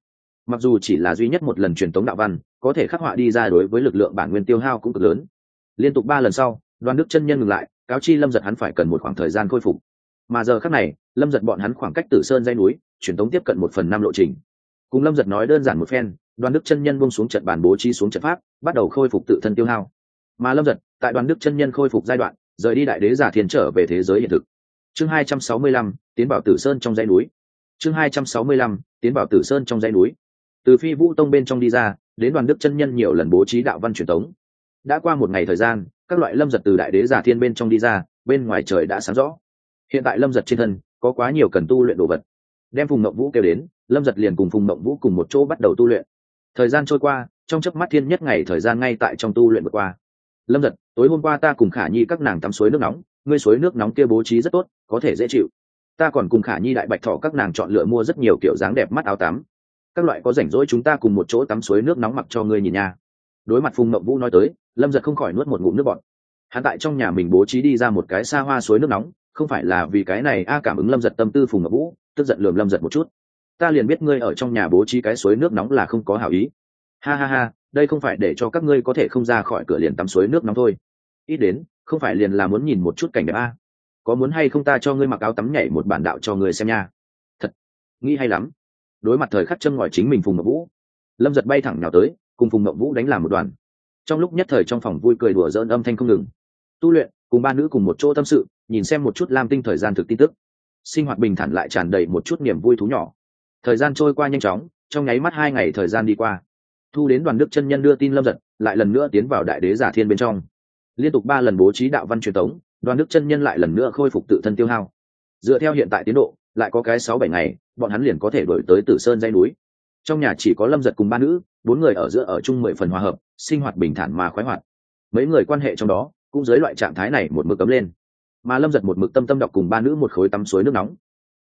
Mặc dù chỉ là duy nhất một lần truyền tống đạo văn, có thể khắc họa đi ra đối với lực lượng bản nguyên tiêu hao cũng cực lớn liên tục ba lần sau đoàn đức chân nhân ngừng lại, cáo chi lâm giật hắn phải cần một khoảng thời gian khôi phục. Mà giờ khác này, lâm giật bọn hắn khoảng cách tử sơn dây núi, truyền tống tiếp cận một phần năm lộ trình. Cùng lâm giật nói đơn giản một phen đoàn đức chân nhân bông xuống trận bàn bố trí xuống trận pháp, bắt đầu khôi phục tự thân tiêu hao. Mà lâm giật, tại đoàn đức chân nhân khôi phục giai đoạn, rời đi đại đế giả thiên trở về thế giới hiện thực. Chương hai trăm sáu mươi lăm, tiến bảo tử sơn trong dãy núi. Chương hai trăm sáu mươi lăm, tiến bảo tử sơn trong dãy núi. Từ phi vũ tông bên trong đi ra, đến đoàn đức chân nhân nhiều lần bố trí đạo văn truyền tống đã qua một ngày thời gian, các loại lâm giật từ đại đế giả thiên bên trong đi ra, bên ngoài trời đã sáng rõ. Hiện tại lâm giật trên thân, có quá nhiều cần tu luyện đồ vật. Đem phùng mộng vũ kêu đến, lâm giật liền cùng phùng mộng vũ cùng một chỗ bắt đầu tu luyện. Thời gian trôi qua, trong chớp mắt thiên nhất ngày thời gian ngay tại trong tu luyện vừa qua. Lâm giật, tối hôm qua ta cùng khả nhi các nàng tắm suối nước nóng, ngươi suối nước nóng kia bố trí rất tốt, có thể dễ chịu. Ta còn cùng khả nhi đại bạch thọ các nàng chọn lựa mua rất nhiều kiểu dáng đẹp mắt áo tắm. Các loại có rảnh rỗi chúng ta cùng một chỗ tắm suối nước nóng mặc cho ngươi nhìn nha. Đối mặt phùng mộng vũ nói tới lâm giật không khỏi nuốt một ngụm nước bọt. Hắn tại trong nhà mình bố trí đi ra một cái xa hoa suối nước nóng, không phải là vì cái này a cảm ứng lâm giật tâm tư phùng ngọc vũ, tức giận lườm lâm giật một chút. Ta liền biết ngươi ở trong nhà bố trí cái suối nước nóng là không có hảo ý. Ha ha ha, đây không phải để cho các ngươi có thể không ra khỏi cửa liền tắm suối nước nóng thôi. Ít đến, không phải liền là muốn nhìn một chút cảnh đẹp a. Có muốn hay không ta cho ngươi mặc áo tắm nhảy một bản đạo cho ngươi xem nha. Thật, nghĩ hay lắm. Đối mặt thời khắc châm ngòi chính mình phùng ngọc vũ, lâm giật bay thẳng nào tới, cùng phùng ngọc vũ đánh làm một đoàn trong lúc nhất thời trong phòng vui cười đùa dỡn âm thanh không ngừng. Tu luyện, cùng ba nữ cùng một chỗ tâm sự, nhìn xem một chút lam tinh thời gian thực tin tức. Sinh hoạt bình thản lại tràn đầy một chút niềm vui thú nhỏ. Thời gian trôi qua nhanh chóng, trong nháy mắt hai ngày thời gian đi qua. Thu đến đoàn đức chân nhân đưa tin lâm giật, lại lần nữa tiến vào đại đế giả thiên bên trong. Liên tục ba lần bố trí đạo văn truyền tống, đoàn đức chân nhân lại lần nữa khôi phục tự thân tiêu hao. Dựa theo hiện tại tiến độ, lại có cái sáu bảy ngày, bọn hắn liền có thể đổi tới tử sơn dây núi trong nhà chỉ có lâm giật cùng ba nữ, bốn người ở giữa ở chung mười phần hòa hợp, sinh hoạt bình thản mà khoái hoạt. Mấy người quan hệ trong đó cũng dưới loại trạng thái này một mực cấm lên. Mà lâm giật một mực tâm tâm đọc cùng ba nữ một khối tắm suối nước nóng.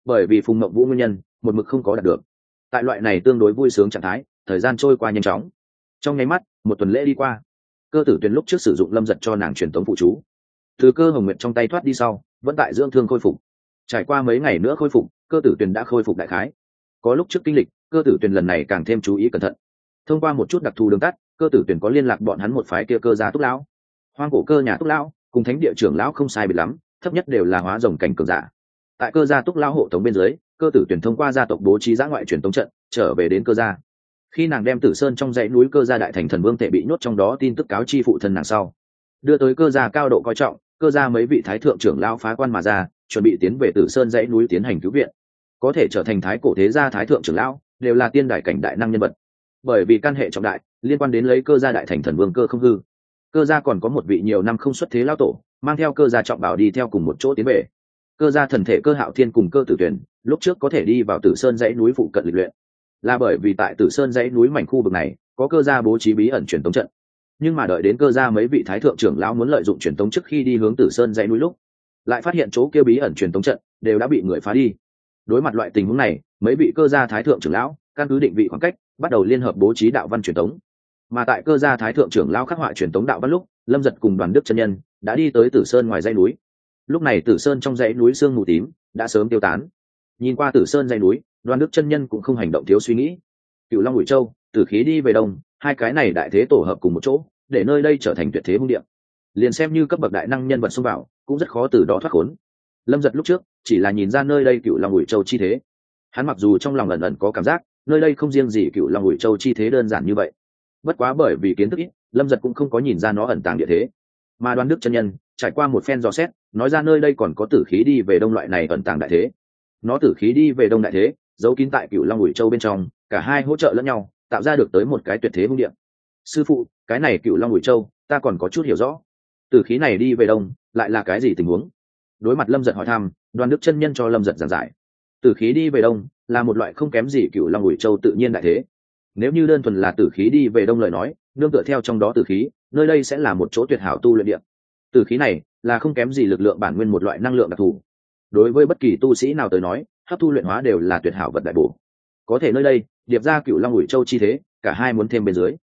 Bởi vì phùng mộng vũ nguyên nhân, một mực không có đạt được. Tại loại này tương đối vui sướng trạng thái, thời gian trôi qua nhanh chóng. Trong nháy mắt, một tuần lễ đi qua. Cơ tử tuyền lúc trước sử dụng lâm giật cho nàng truyền tống phụ chú. Từ cơ hồng nguyện trong tay thoát đi sau, vẫn tại dưỡng thương khôi phục. Trải qua mấy ngày nữa khôi phục, cơ tử tuyền đã khôi phục đại khái có lúc trước kinh lịch, cơ tử tuyển lần này càng thêm chú ý cẩn thận. Thông qua một chút đặc thù đường tắt, cơ tử tuyển có liên lạc bọn hắn một phái kia cơ gia túc lão. Hoang cổ cơ nhà túc lão, cùng thánh địa trưởng lão không sai biệt lắm, thấp nhất đều là hóa rồng cảnh cường giả. Tại cơ gia túc lão hộ tống bên dưới, cơ tử tuyển thông qua gia tộc bố trí giã ngoại truyền tống trận, trở về đến cơ gia. Khi nàng đem tử sơn trong dãy núi cơ gia đại thành thần vương tệ bị nhốt trong đó tin tức cáo chi phụ thân nàng sau, đưa tới cơ gia cao độ coi trọng, cơ gia mấy vị thái thượng trưởng lão phá quan mà ra, chuẩn bị tiến về tử sơn dãy núi tiến hành cứu viện có thể trở thành thái cổ thế gia thái thượng trưởng lão, đều là tiên đại cảnh đại năng nhân vật. Bởi vì căn hệ trọng đại, liên quan đến lấy cơ gia đại thành thần vương cơ không hư. Cơ gia còn có một vị nhiều năm không xuất thế lao tổ, mang theo cơ gia trọng bảo đi theo cùng một chỗ tiến về. Cơ gia thần thể cơ hạo thiên cùng cơ tử tuyển, lúc trước có thể đi vào tử sơn dãy núi phụ cận lịch luyện. Là bởi vì tại tử sơn dãy núi mảnh khu vực này, có cơ gia bố trí bí ẩn truyền tống trận. Nhưng mà đợi đến cơ gia mấy vị thái thượng trưởng lão muốn lợi dụng truyền tống trước khi đi hướng tử sơn dãy núi lúc, lại phát hiện chỗ kêu bí ẩn truyền tống trận đều đã bị người phá đi đối mặt loại tình huống này, mấy vị cơ gia thái thượng trưởng lão, căn cứ định vị khoảng cách, bắt đầu liên hợp bố trí đạo văn truyền tống. Mà tại cơ gia thái thượng trưởng lão khắc họa truyền tống đạo văn lúc, lâm giật cùng đoàn đức chân nhân đã đi tới tử sơn ngoài dãy núi. Lúc này tử sơn trong dãy núi sương mù tím đã sớm tiêu tán. Nhìn qua tử sơn dãy núi, đoàn đức chân nhân cũng không hành động thiếu suy nghĩ. Cựu long bụi châu, tử khí đi về đông, hai cái này đại thế tổ hợp cùng một chỗ, để nơi đây trở thành tuyệt thế hung điệm liền xem như cấp bậc đại năng nhân vật xông vào, cũng rất khó từ đó thoát khốn. Lâm giật lúc trước chỉ là nhìn ra nơi đây cựu long bụi châu chi thế. Hắn mặc dù trong lòng ẩn ẩn có cảm giác, nơi đây không riêng gì cựu long bụi châu chi thế đơn giản như vậy. Bất quá bởi vì kiến thức ít, lâm giật cũng không có nhìn ra nó ẩn tàng địa thế. Mà đoan đức chân nhân, trải qua một phen dò xét, nói ra nơi đây còn có tử khí đi về đông loại này ẩn tàng đại thế. Nó tử khí đi về đông đại thế, giấu kín tại cựu long ủi châu bên trong, cả hai hỗ trợ lẫn nhau, tạo ra được tới một cái tuyệt thế hung điện sư phụ, cái này cựu long ủi châu, ta còn có chút hiểu rõ. Tử khí này đi về đông, lại là cái gì tình huống? Đối mặt lâm giật hỏi thăm đoàn đức chân nhân cho lâm giật giảng giải. Tử khí đi về đông là một loại không kém gì cựu long ủi châu tự nhiên đại thế. Nếu như đơn thuần là tử khí đi về đông lời nói, nương tựa theo trong đó tử khí, nơi đây sẽ là một chỗ tuyệt hảo tu luyện điện tử khí này là không kém gì lực lượng bản nguyên một loại năng lượng đặc thù. Đối với bất kỳ tu sĩ nào tới nói, hấp thu luyện hóa đều là tuyệt hảo vật đại bổ. Có thể nơi đây, điệp ra cựu long ủi châu chi thế, cả hai muốn thêm bên dưới.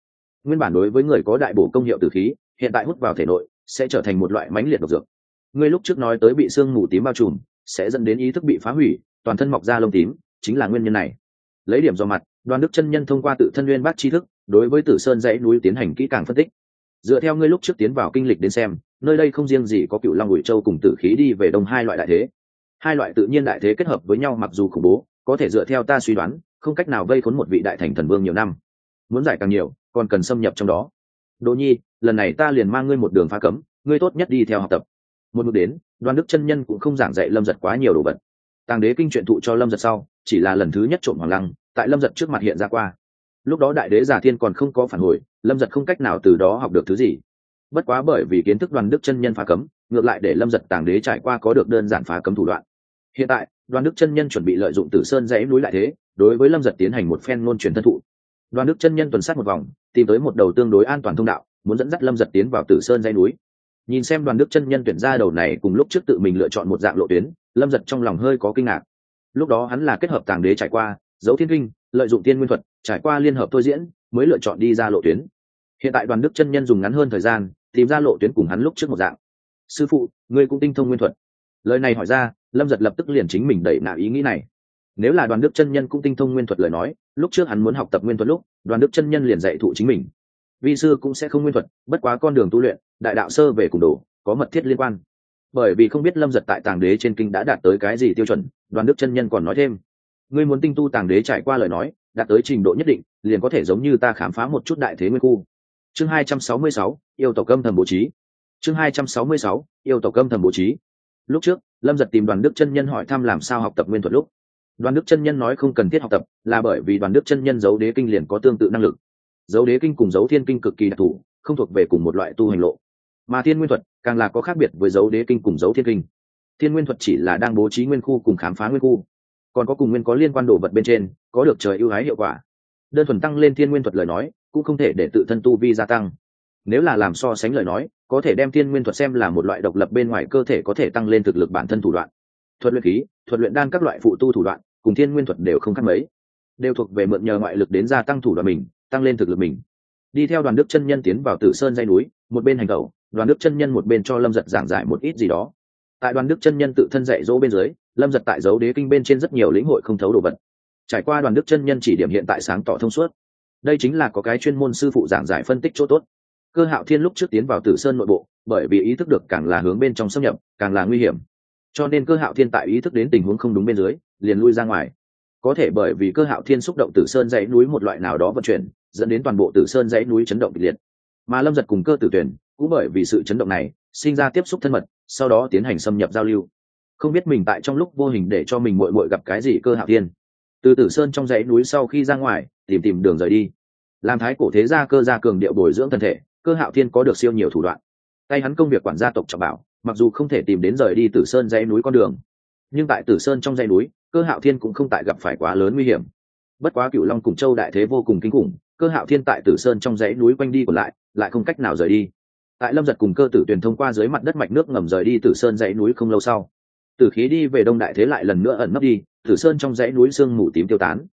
Nguyên bản đối với người có đại bổ công hiệu tử khí, hiện tại hút vào thể nội, sẽ trở thành một loại mãnh liệt độc dược. Ngươi lúc trước nói tới bị sương mù tím bao trùm sẽ dẫn đến ý thức bị phá hủy, toàn thân mọc ra lông tím, chính là nguyên nhân này. Lấy điểm do mặt, đoàn đức chân nhân thông qua tự thân nguyên bát tri thức, đối với tử sơn dãy núi tiến hành kỹ càng phân tích. Dựa theo ngươi lúc trước tiến vào kinh lịch đến xem, nơi đây không riêng gì có cựu long ủi châu cùng tử khí đi về đông hai loại đại thế. Hai loại tự nhiên đại thế kết hợp với nhau mặc dù khủng bố, có thể dựa theo ta suy đoán, không cách nào vây khốn một vị đại thành thần vương nhiều năm. Muốn giải càng nhiều, còn cần xâm nhập trong đó. Đỗ nhi, lần này ta liền mang ngươi một đường phá cấm, ngươi tốt nhất đi theo học tập một bước đến đoàn đức chân nhân cũng không giảng dạy lâm giật quá nhiều đồ vật. Tàng đế kinh truyện thụ cho lâm giật sau, chỉ là lần thứ nhất trộm hoàng lăng, tại lâm giật trước mặt hiện ra qua. Lúc đó đại đế giả thiên còn không có phản hồi, lâm giật không cách nào từ đó học được thứ gì. Bất quá bởi vì kiến thức đoàn đức chân nhân phá cấm, ngược lại để lâm giật tàng đế trải qua có được đơn giản phá cấm thủ đoạn. Hiện tại đoàn đức chân nhân chuẩn bị lợi dụng tử sơn dãy núi lại thế, đối với lâm giật tiến hành một phen ngôn truyền thân thụ. Đoàn đức chân nhân tuần sát một vòng, tìm tới một đầu tương đối an toàn thông đạo, muốn dẫn dắt lâm giật tiến vào tử sơn dãy núi nhìn xem đoàn đức chân nhân tuyển ra đầu này cùng lúc trước tự mình lựa chọn một dạng lộ tuyến, lâm giật trong lòng hơi có kinh ngạc. Lúc đó hắn là kết hợp tàng đế trải qua, dấu thiên kinh, lợi dụng tiên nguyên thuật, trải qua liên hợp thôi diễn, mới lựa chọn đi ra lộ tuyến. Hiện tại đoàn đức chân nhân dùng ngắn hơn thời gian, tìm ra lộ tuyến cùng hắn lúc trước một dạng. Sư phụ, ngươi cũng tinh thông nguyên thuật. Lời này hỏi ra, lâm giật lập tức liền chính mình đẩy nạo ý nghĩ này. Nếu là đoàn đức chân nhân cũng tinh thông nguyên thuật lời nói, lúc trước hắn muốn học tập nguyên thuật lúc, đoàn đức chân nhân liền dạy thụ chính mình vi sư cũng sẽ không nguyên thuật, bất quá con đường tu luyện, đại đạo sơ về cùng đồ, có mật thiết liên quan. Bởi vì không biết lâm giật tại tàng đế trên kinh đã đạt tới cái gì tiêu chuẩn, đoàn đức chân nhân còn nói thêm. Ngươi muốn tinh tu tàng đế trải qua lời nói, đạt tới trình độ nhất định, liền có thể giống như ta khám phá một chút đại thế nguyên khu. Chương hai trăm sáu mươi sáu, yêu tổ âm thầm bố trí. Chương hai trăm sáu mươi sáu, yêu tổ âm thầm bố trí. Lúc trước, lâm giật tìm đoàn đức chân nhân hỏi thăm làm sao học tập nguyên thuật lúc. Đoàn đức chân nhân nói không cần thiết học tập, là bởi vì đoàn đức chân nhân giấu đế kinh liền có tương tự năng lực dấu đế kinh cùng dấu thiên kinh cực kỳ đặc thù, không thuộc về cùng một loại tu hành lộ. Mà thiên nguyên thuật, càng là có khác biệt với dấu đế kinh cùng dấu thiên kinh. Thiên nguyên thuật chỉ là đang bố trí nguyên khu cùng khám phá nguyên khu, còn có cùng nguyên có liên quan đồ vật bên trên, có được trời ưu ái hiệu quả. Đơn thuần tăng lên thiên nguyên thuật lời nói, cũng không thể để tự thân tu vi gia tăng. Nếu là làm so sánh lời nói, có thể đem thiên nguyên thuật xem là một loại độc lập bên ngoài cơ thể có thể tăng lên thực lực bản thân thủ đoạn. Thuật luyện khí, thuật luyện đan các loại phụ tu thủ đoạn, cùng thiên nguyên thuật đều không khác mấy. Đều thuộc về mượn nhờ ngoại lực đến gia tăng thủ đoạn mình tăng lên thực lực mình. Đi theo đoàn đức chân nhân tiến vào tử sơn dây núi một bên hành động, đoàn đức chân nhân một bên cho lâm giật giảng giải một ít gì đó. Tại đoàn đức chân nhân tự thân dạy dỗ bên dưới lâm giật tại dấu đế kinh bên trên rất nhiều lĩnh hội không thấu đồ vật. Trải qua đoàn đức chân nhân chỉ điểm hiện tại sáng tỏ thông suốt. Đây chính là có cái chuyên môn sư phụ giảng giải phân tích chỗ tốt. Cơ hạo thiên lúc trước tiến vào tử sơn nội bộ bởi vì ý thức được càng là hướng bên trong xâm nhập càng là nguy hiểm. Cho nên cơ hạo thiên tại ý thức đến tình huống không đúng bên dưới liền lui ra ngoài. Có thể bởi vì cơ hạo thiên xúc động tử sơn dãy núi một loại nào đó vận chuyển dẫn đến toàn bộ tử sơn dãy núi chấn động kịch liệt. Mà lâm giật cùng cơ tử tuyển cũng bởi vì sự chấn động này, sinh ra tiếp xúc thân mật, sau đó tiến hành xâm nhập giao lưu. Không biết mình tại trong lúc vô hình để cho mình mội mội gặp cái gì cơ hạo thiên. Từ tử sơn trong dãy núi sau khi ra ngoài, tìm tìm đường rời đi. Làm thái cổ thế gia cơ gia cường điệu bồi dưỡng thân thể, cơ hạo thiên có được siêu nhiều thủ đoạn. Tay hắn công việc quản gia tộc trọng bảo, mặc dù không thể tìm đến rời đi tử sơn dãy núi con đường, nhưng tại tử sơn trong dãy núi, cơ hạo thiên cũng không tại gặp phải quá lớn nguy hiểm. Bất quá cựu long cùng châu đại thế vô cùng kinh khủng cơ hạo thiên tại tử sơn trong dãy núi quanh đi còn lại lại không cách nào rời đi. Tại lâm giật cùng cơ tử tuyển thông qua dưới mặt đất mạch nước ngầm rời đi tử sơn dãy núi không lâu sau, tử khí đi về đông đại thế lại lần nữa ẩn nấp đi, tử sơn trong dãy núi sương mù tím tiêu tán.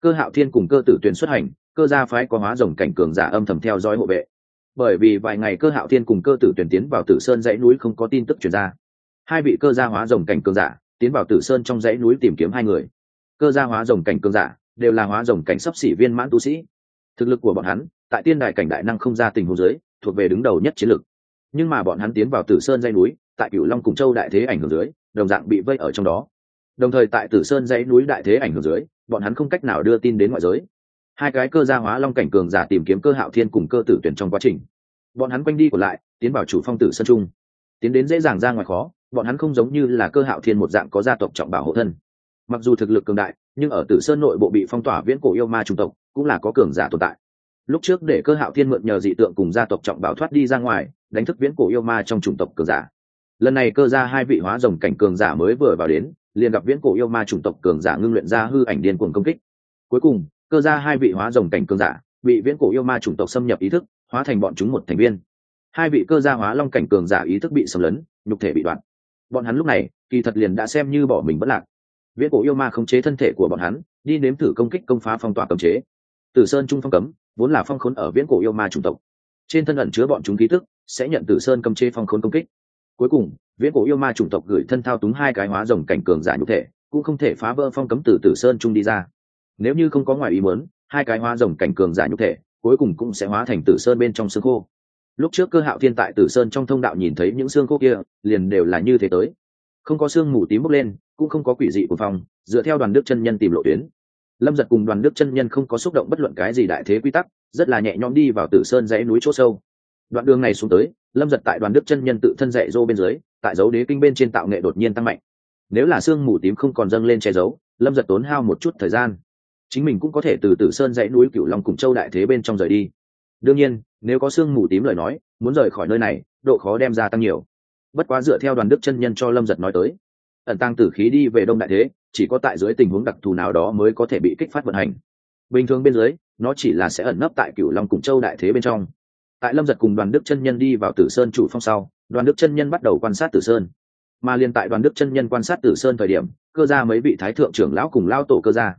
Cơ hạo thiên cùng cơ tử tuyển xuất hành, cơ gia phái có hóa rồng cảnh cường giả âm thầm theo dõi hộ vệ. Bởi vì vài ngày cơ hạo thiên cùng cơ tử tuyển tiến vào tử sơn dãy núi không có tin tức chuyển ra. Hai vị cơ gia hóa rồng cảnh cường giả tiến vào tử sơn trong dãy núi tìm kiếm hai người. Cơ gia hóa rồng cảnh cường giả đều là hóa rồng cảnh sấp xỉ viên mãn tu sĩ thực lực của bọn hắn, tại tiên Đài cảnh đại năng không ra tình hồ dưới, thuộc về đứng đầu nhất chiến lực nhưng mà bọn hắn tiến vào tử sơn dây núi, tại cửu long cùng châu đại thế ảnh hưởng dưới, đồng dạng bị vây ở trong đó. Đồng thời tại tử sơn dãy núi đại thế ảnh hưởng dưới, bọn hắn không cách nào đưa tin đến ngoại giới. Hai cái cơ gia hóa long cảnh cường giả tìm kiếm cơ hạo thiên cùng cơ tử tuyển trong quá trình. Bọn hắn quanh đi còn lại, tiến vào chủ phong tử sơn trung. Tiến đến dễ dàng ra ngoài khó, bọn hắn không giống như là cơ hạo thiên một dạng có gia tộc trọng bảo hộ thân. Mặc dù thực lực cường đại, nhưng ở tử sơn nội bộ bị phong tỏa viễn cổ yêu ma trung tộc cũng là có cường giả tồn tại. Lúc trước để cơ hạo thiên mượn nhờ dị tượng cùng gia tộc trọng bảo thoát đi ra ngoài, đánh thức viễn cổ yêu ma trong chủng tộc cường giả. Lần này cơ ra hai vị hóa rồng cảnh cường giả mới vừa vào đến, liền gặp viễn cổ yêu ma chủng tộc cường giả ngưng luyện ra hư ảnh điên cuồng công kích. Cuối cùng, cơ ra hai vị hóa rồng cảnh cường giả bị viễn cổ yêu ma chủng tộc xâm nhập ý thức, hóa thành bọn chúng một thành viên. Hai vị cơ gia hóa long cảnh cường giả ý thức bị xâm lấn, nhục thể bị đoạn. Bọn hắn lúc này, kỳ thật liền đã xem như bỏ mình bất lạc. Viễn cổ yêu ma khống chế thân thể của bọn hắn, đi nếm thử công kích công phá phong tỏa cấm chế tử sơn trung phong cấm, vốn là phong khốn ở viễn cổ yêu ma chủng tộc. Trên thân ẩn chứa bọn chúng ký thức sẽ nhận tử sơn cấm chế phong khốn công kích. Cuối cùng, viễn cổ yêu ma chủng tộc gửi thân thao túng hai cái hóa rồng cảnh cường giả nhục thể, cũng không thể phá vỡ phong cấm từ tử sơn trung đi ra. Nếu như không có ngoài ý muốn, hai cái hóa rồng cảnh cường giả nhục thể, cuối cùng cũng sẽ hóa thành tử sơn bên trong xương khô. Lúc trước cơ hạo thiên tại tử sơn trong thông đạo nhìn thấy những xương khô kia, liền đều là như thế tới. Không có xương mù tím bốc lên, cũng không có quỷ dị của phòng, dựa theo đoàn đức chân nhân tìm lộ tuyến lâm giật cùng đoàn đức chân nhân không có xúc động bất luận cái gì đại thế quy tắc, rất là nhẹ nhõm đi vào tử sơn dãy núi chỗ sâu. Đoạn đường này xuống tới, lâm giật tại đoàn đức chân nhân tự thân dạy dô bên dưới, tại dấu đế kinh bên trên tạo nghệ đột nhiên tăng mạnh. Nếu là xương mù tím không còn dâng lên che giấu, lâm giật tốn hao một chút thời gian. Chính mình cũng có thể từ tử sơn dãy núi cửu long cùng châu đại thế bên trong rời đi. Đương nhiên, nếu có xương mù tím lời nói, muốn rời khỏi nơi này, độ khó đem ra tăng nhiều. Bất quá dựa theo đoàn đức chân nhân cho lâm giật nói tới ẩn tăng tử khí đi về đông đại thế, chỉ có tại dưới tình huống đặc thù nào đó mới có thể bị kích phát vận hành. Bình thường bên dưới, nó chỉ là sẽ ẩn nấp tại cửu long cùng châu đại thế bên trong. Tại lâm giật cùng đoàn đức chân nhân đi vào tử sơn chủ phong sau, đoàn đức chân nhân bắt đầu quan sát tử sơn. Mà liên tại đoàn đức chân nhân quan sát tử sơn thời điểm, cơ ra mấy vị thái thượng trưởng lão cùng lao tổ cơ gia,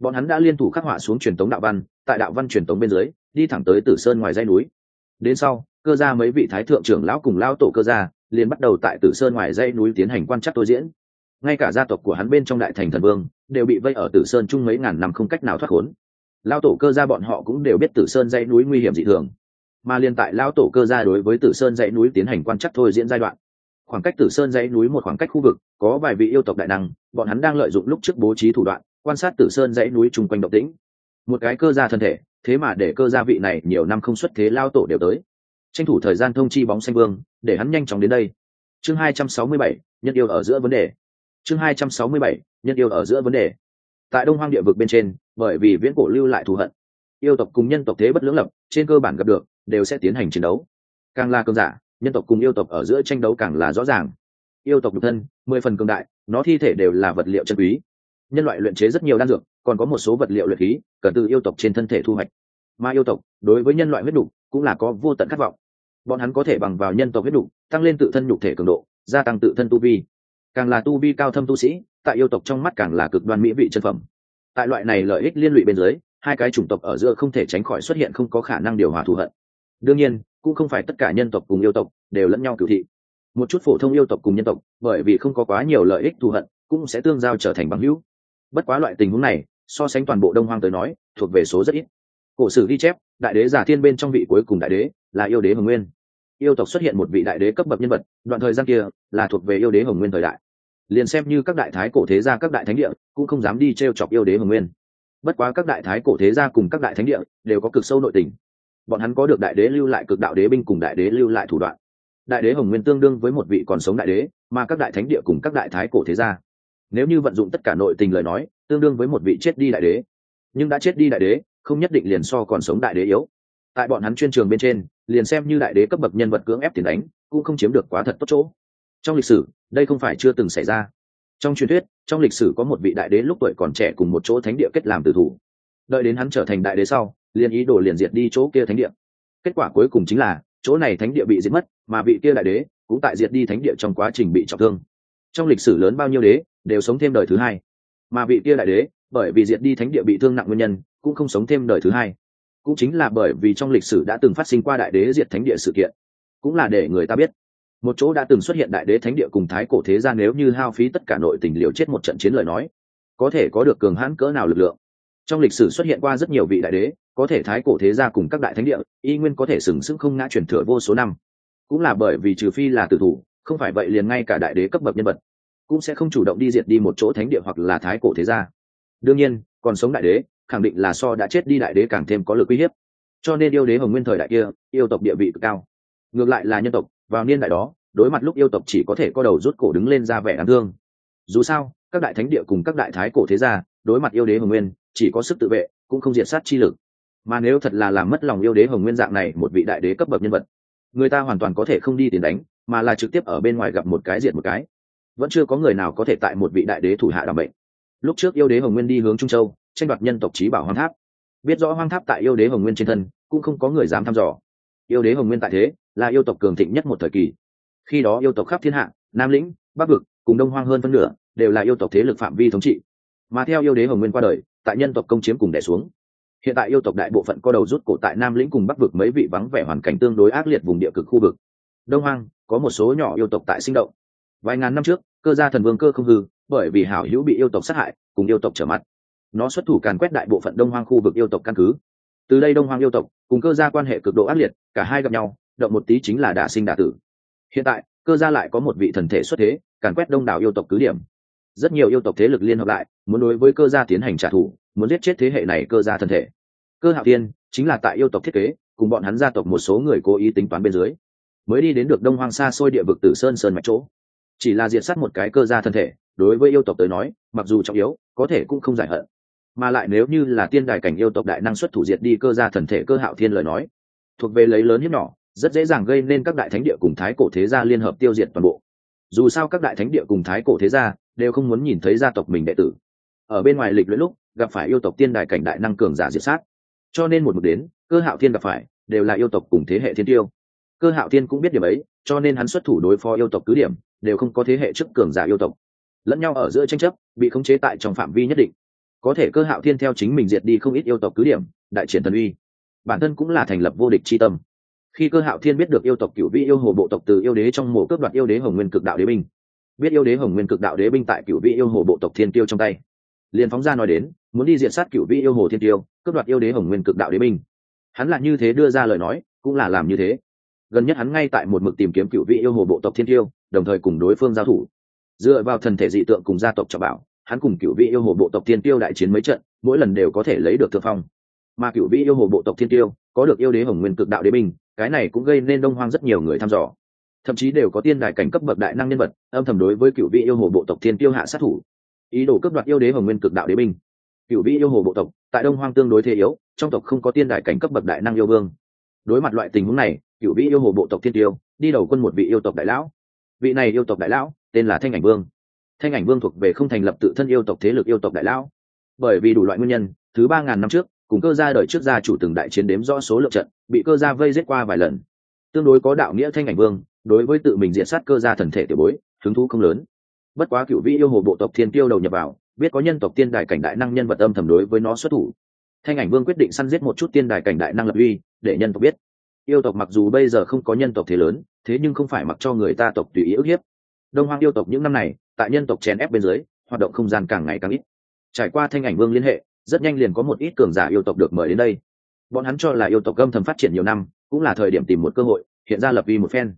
bọn hắn đã liên thủ khắc họa xuống truyền tống đạo văn, tại đạo văn truyền tống bên dưới, đi thẳng tới tử sơn ngoài dây núi. Đến sau, cơ gia mấy vị thái thượng trưởng lão cùng lao tổ cơ gia, liền bắt đầu tại tử sơn ngoài dây núi tiến hành quan trắc tôi diễn ngay cả gia tộc của hắn bên trong đại thành thần vương đều bị vây ở tử sơn chung mấy ngàn năm không cách nào thoát khốn. Lao tổ cơ gia bọn họ cũng đều biết tử sơn dãy núi nguy hiểm dị thường, mà liên tại lao tổ cơ gia đối với tử sơn dãy núi tiến hành quan chắc thôi diễn giai đoạn. Khoảng cách tử sơn dãy núi một khoảng cách khu vực, có vài vị yêu tộc đại năng, bọn hắn đang lợi dụng lúc trước bố trí thủ đoạn, quan sát tử sơn dãy núi chung quanh động tĩnh. Một cái cơ gia thân thể, thế mà để cơ gia vị này nhiều năm không xuất thế lao tổ đều tới. Tranh thủ thời gian thông chi bóng xanh vương, để hắn nhanh chóng đến đây. Chương hai trăm sáu mươi bảy, nhân yêu ở giữa vấn đề chương hai trăm sáu mươi bảy, nhân yêu ở giữa vấn đề. Tại đông hoang địa vực bên trên, bởi vì viễn cổ lưu lại thù hận, yêu tộc cùng nhân tộc thế bất lưỡng lập, trên cơ bản gặp được, đều sẽ tiến hành chiến đấu. Càng là cường giả, nhân tộc cùng yêu tộc ở giữa tranh đấu càng là rõ ràng. Yêu tộc nhục thân, mười phần cường đại, nó thi thể đều là vật liệu chân quý. Nhân loại luyện chế rất nhiều đan dược, còn có một số vật liệu luyện khí, cần từ yêu tộc trên thân thể thu hoạch. Mà yêu tộc, đối với nhân loại huyết đủ, cũng là có vô tận khát vọng. Bọn hắn có thể bằng vào nhân tộc huyết đủ, tăng lên tự thân nhục thể cường độ, gia tăng tự thân tu vi càng là tu vi cao thâm tu sĩ, tại yêu tộc trong mắt càng là cực đoan mỹ vị chân phẩm. Tại loại này lợi ích liên lụy bên dưới, hai cái chủng tộc ở giữa không thể tránh khỏi xuất hiện không có khả năng điều hòa thù hận. Đương nhiên, cũng không phải tất cả nhân tộc cùng yêu tộc đều lẫn nhau cựu thị. Một chút phổ thông yêu tộc cùng nhân tộc, bởi vì không có quá nhiều lợi ích thù hận, cũng sẽ tương giao trở thành bằng hữu. Bất quá loại tình huống này, so sánh toàn bộ đông hoang tới nói, thuộc về số rất ít. Cổ sử ghi chép, đại đế giả thiên bên trong vị cuối cùng đại đế, là yêu đế hồng nguyên yêu tộc xuất hiện một vị đại đế cấp bậc nhân vật, đoạn thời gian kia là thuộc về yêu đế hồng nguyên thời đại. Liền xem như các đại thái cổ thế gia, các đại thánh địa cũng không dám đi t r e o chọc yêu đế hồng nguyên. Bất quá các đại thái cổ thế gia cùng các đại thánh địa đều có cực sâu nội tình. Bọn hắn có được đại đế lưu lại cực đạo đế binh cùng đại đế lưu lại thủ đoạn. Đại đế hồng nguyên tương đương với một vị còn sống đại đế, mà các đại thánh địa cùng các đại thái cổ thế gia, nếu như vận dụng tất cả nội tình lời nói, tương đương với một vị chết đi đại đế. Nhưng đã chết đi đại đế, không nhất định liền so còn sống đại đế yếu. Tại bọn hắn chuyên trường bên trên liền xem như đại đế cấp bậc nhân vật cưỡng ép tiền đánh, cũng không chiếm được quá thật tốt chỗ. Trong lịch sử, đây không phải chưa từng xảy ra. Trong truyền thuyết, trong lịch sử có một vị đại đế lúc tuổi còn trẻ cùng một chỗ thánh địa kết làm từ thủ. Đợi đến hắn trở thành đại đế sau, liền ý đồ liền diệt đi chỗ kia thánh địa. Kết quả cuối cùng chính là, chỗ này thánh địa bị diệt mất, mà vị kia đại đế cũng tại diệt đi thánh địa trong quá trình bị trọng thương. Trong lịch sử lớn bao nhiêu đế đều sống thêm đời thứ hai, mà vị kia đại đế bởi vì diệt đi thánh địa bị thương nặng nguyên nhân, cũng không sống thêm đời thứ hai cũng chính là bởi vì trong lịch sử đã từng phát sinh qua đại đế diệt thánh địa sự kiện. Cũng là để người ta biết, một chỗ đã từng xuất hiện đại đế thánh địa cùng thái cổ thế gian nếu như hao phí tất cả nội tình liều chết một trận chiến lời nói, có thể có được cường hãn cỡ nào lực lượng. Trong lịch sử xuất hiện qua rất nhiều vị đại đế, có thể thái cổ thế gia cùng các đại thánh địa, y nguyên có thể sừng sững không ngã truyền thừa vô số năm. Cũng là bởi vì trừ phi là tử thủ, không phải vậy liền ngay cả đại đế cấp bậc nhân vật, cũng sẽ không chủ động đi diệt đi một chỗ thánh địa hoặc là thái cổ thế gia. Đương nhiên, còn sống đại đế khẳng định là so đã chết đi đại đế càng thêm có lực uy hiếp. Cho nên yêu đế hồng nguyên thời đại kia, yêu tộc địa vị cực cao. Ngược lại là nhân tộc, vào niên đại đó, đối mặt lúc yêu tộc chỉ có thể có đầu rút cổ đứng lên ra vẻ đáng thương. Dù sao, các đại thánh địa cùng các đại thái cổ thế gia, đối mặt yêu đế hồng nguyên, chỉ có sức tự vệ, cũng không diệt sát chi lực. Mà nếu thật là làm mất lòng yêu đế hồng nguyên dạng này một vị đại đế cấp bậc nhân vật, người ta hoàn toàn có thể không đi tiền đánh, mà là trực tiếp ở bên ngoài gặp một cái diệt một cái. Vẫn chưa có người nào có thể tại một vị đại đế thủ hạ đảm bệnh. Lúc trước yêu đế hồng nguyên đi hướng trung châu tranh đoạt nhân tộc trí bảo hoang tháp. Biết rõ hoang tháp tại yêu đế hồng nguyên trên thân, cũng không có người dám thăm dò. Yêu đế hồng nguyên tại thế, là yêu tộc cường thịnh nhất một thời kỳ. Khi đó yêu tộc khắp thiên hạ, nam lĩnh, bắc vực cùng đông hoang hơn phân nửa đều là yêu tộc thế lực phạm vi thống trị. Mà theo yêu đế hồng nguyên qua đời, tại nhân tộc công chiếm cùng đẻ xuống. Hiện tại yêu tộc đại bộ phận có đầu rút cổ tại nam lĩnh cùng bắc vực mấy vị vắng vẻ hoàn cảnh tương đối ác liệt vùng địa cực khu vực. Đông hoang, có một số nhỏ yêu tộc tại sinh động. Vài ngàn năm trước, cơ gia thần vương cơ không hư, bởi vì hảo hữu bị yêu tộc sát hại, cùng yêu tộc trở mặt nó xuất thủ càn quét đại bộ phận đông hoang khu vực yêu tộc căn cứ. Từ đây đông hoang yêu tộc cùng cơ gia quan hệ cực độ ác liệt, cả hai gặp nhau, động một tí chính là đả sinh đả tử. Hiện tại, cơ gia lại có một vị thần thể xuất thế, càn quét đông đảo yêu tộc cứ điểm. Rất nhiều yêu tộc thế lực liên hợp lại, muốn đối với cơ gia tiến hành trả thù, muốn giết chết thế hệ này cơ gia thần thể. Cơ hạo tiên chính là tại yêu tộc thiết kế, cùng bọn hắn gia tộc một số người cố ý tính toán bên dưới, mới đi đến được đông hoang xa xôi địa vực tử sơn sơn mạch chỗ. Chỉ là diệt sát một cái cơ gia thân thể, đối với yêu tộc tới nói, mặc dù trọng yếu, có thể cũng không giải hận mà lại nếu như là tiên đài cảnh yêu tộc đại năng xuất thủ diệt đi cơ gia thần thể cơ hạo thiên lời nói, thuộc về lấy lớn hiếp nhỏ, rất dễ dàng gây nên các đại thánh địa cùng thái cổ thế gia liên hợp tiêu diệt toàn bộ. Dù sao các đại thánh địa cùng thái cổ thế gia đều không muốn nhìn thấy gia tộc mình đệ tử. Ở bên ngoài lịch luyện lúc, gặp phải yêu tộc tiên đài cảnh đại năng cường giả diệt sát. Cho nên một mực đến, cơ hạo thiên gặp phải, đều là yêu tộc cùng thế hệ thiên tiêu. Cơ hạo thiên cũng biết điểm ấy, cho nên hắn xuất thủ đối phó yêu tộc cứ điểm, đều không có thế hệ trước cường giả yêu tộc. Lẫn nhau ở giữa tranh chấp, bị khống chế tại trong phạm vi nhất định có thể cơ hạo thiên theo chính mình diệt đi không ít yêu tộc cứ điểm, đại triển thần uy. Bản thân cũng là thành lập vô địch c tâm. Khi cơ hạo thiên biết được yêu tộc cựu vĩ yêu hồ bộ tộc từ yêu đế trong mộ cướp đoạt yêu đế hồng nguyên cực đạo đế binh. Biết yêu đế hồng nguyên cực đạo đế binh tại cựu vĩ yêu hồ bộ tộc thiên tiêu trong tay. Liền phóng ra nói đến, muốn đi diện sát cựu vĩ yêu hồ thiên tiêu cướp đoạt yêu đế hồng nguyên cực đạo đế binh. Hắn là như thế đưa ra lời nói, cũng là làm như thế. Gần nhất hắn ngay tại một mực tìm kiếm cựu vị yêu hồ bộ tộc thiên tiêu đồng thời cùng đối phương giao thủ. Dựa vào thần thể dị tượng cùng gia tộc cho bảo hắn cùng cựu vị yêu hồ bộ tộc thiên tiêu đại chiến mấy trận, mỗi lần đều có thể lấy được thượng phong. Mà cựu vị yêu hồ bộ tộc thiên tiêu, có được yêu đế hồng nguyên cực đạo đế binh, cái này cũng gây nên đông hoang rất nhiều người thăm dò. Thậm chí đều có tiên đại cảnh cấp bậc đại năng nhân vật, âm thầm đối với cựu vị yêu hồ bộ tộc thiên tiêu hạ sát thủ. Ý đồ cấp đoạt yêu đế hồng nguyên cực đạo đế binh. Cựu vị yêu hồ bộ tộc, tại đông hoang tương đối thế yếu, trong tộc không có tiên đại cảnh cấp bậc đại năng yêu vương. Đối mặt loại tình huống này, cựu vị yêu hồ bộ tộc thiên tiêu, đi đầu quân một vị yêu tộc đại lão. Vị này yêu tộc đại lão, tên là thanh ảnh vương thanh ảnh vương thuộc về không thành lập tự thân yêu tộc thế lực yêu tộc đại lão. Bởi vì đủ loại nguyên nhân, thứ ba ngàn năm trước, cùng cơ gia đời trước gia chủ từng đại chiến đếm rõ số lượng trận, bị cơ gia vây giết qua vài lần. Tương đối có đạo nghĩa thanh ảnh vương, đối với tự mình diện sát cơ gia thần thể tiểu bối, hứng thú không lớn. Bất quá cựu vị yêu hồ bộ tộc thiên tiêu đầu nhập vào, biết có nhân tộc tiên đài cảnh đại năng nhân vật âm thầm đối với nó xuất thủ. Thanh ảnh vương quyết định săn giết một chút tiên đài cảnh đại năng lập uy, để nhân tộc biết. Yêu tộc mặc dù bây giờ không có nhân tộc thế lớn, thế nhưng không phải mặc cho người ta tộc tùy ý ức hiếp. Đông hoang yêu tộc những năm này tại nhân tộc chèn ép bên dưới, hoạt động không gian càng ngày càng ít. Trải qua thanh ảnh vương liên hệ, rất nhanh liền có một ít cường giả yêu tộc được mời đến đây. Bọn hắn cho là yêu tộc âm thầm phát triển nhiều năm, cũng là thời điểm tìm một cơ hội, hiện ra lập vi một phen.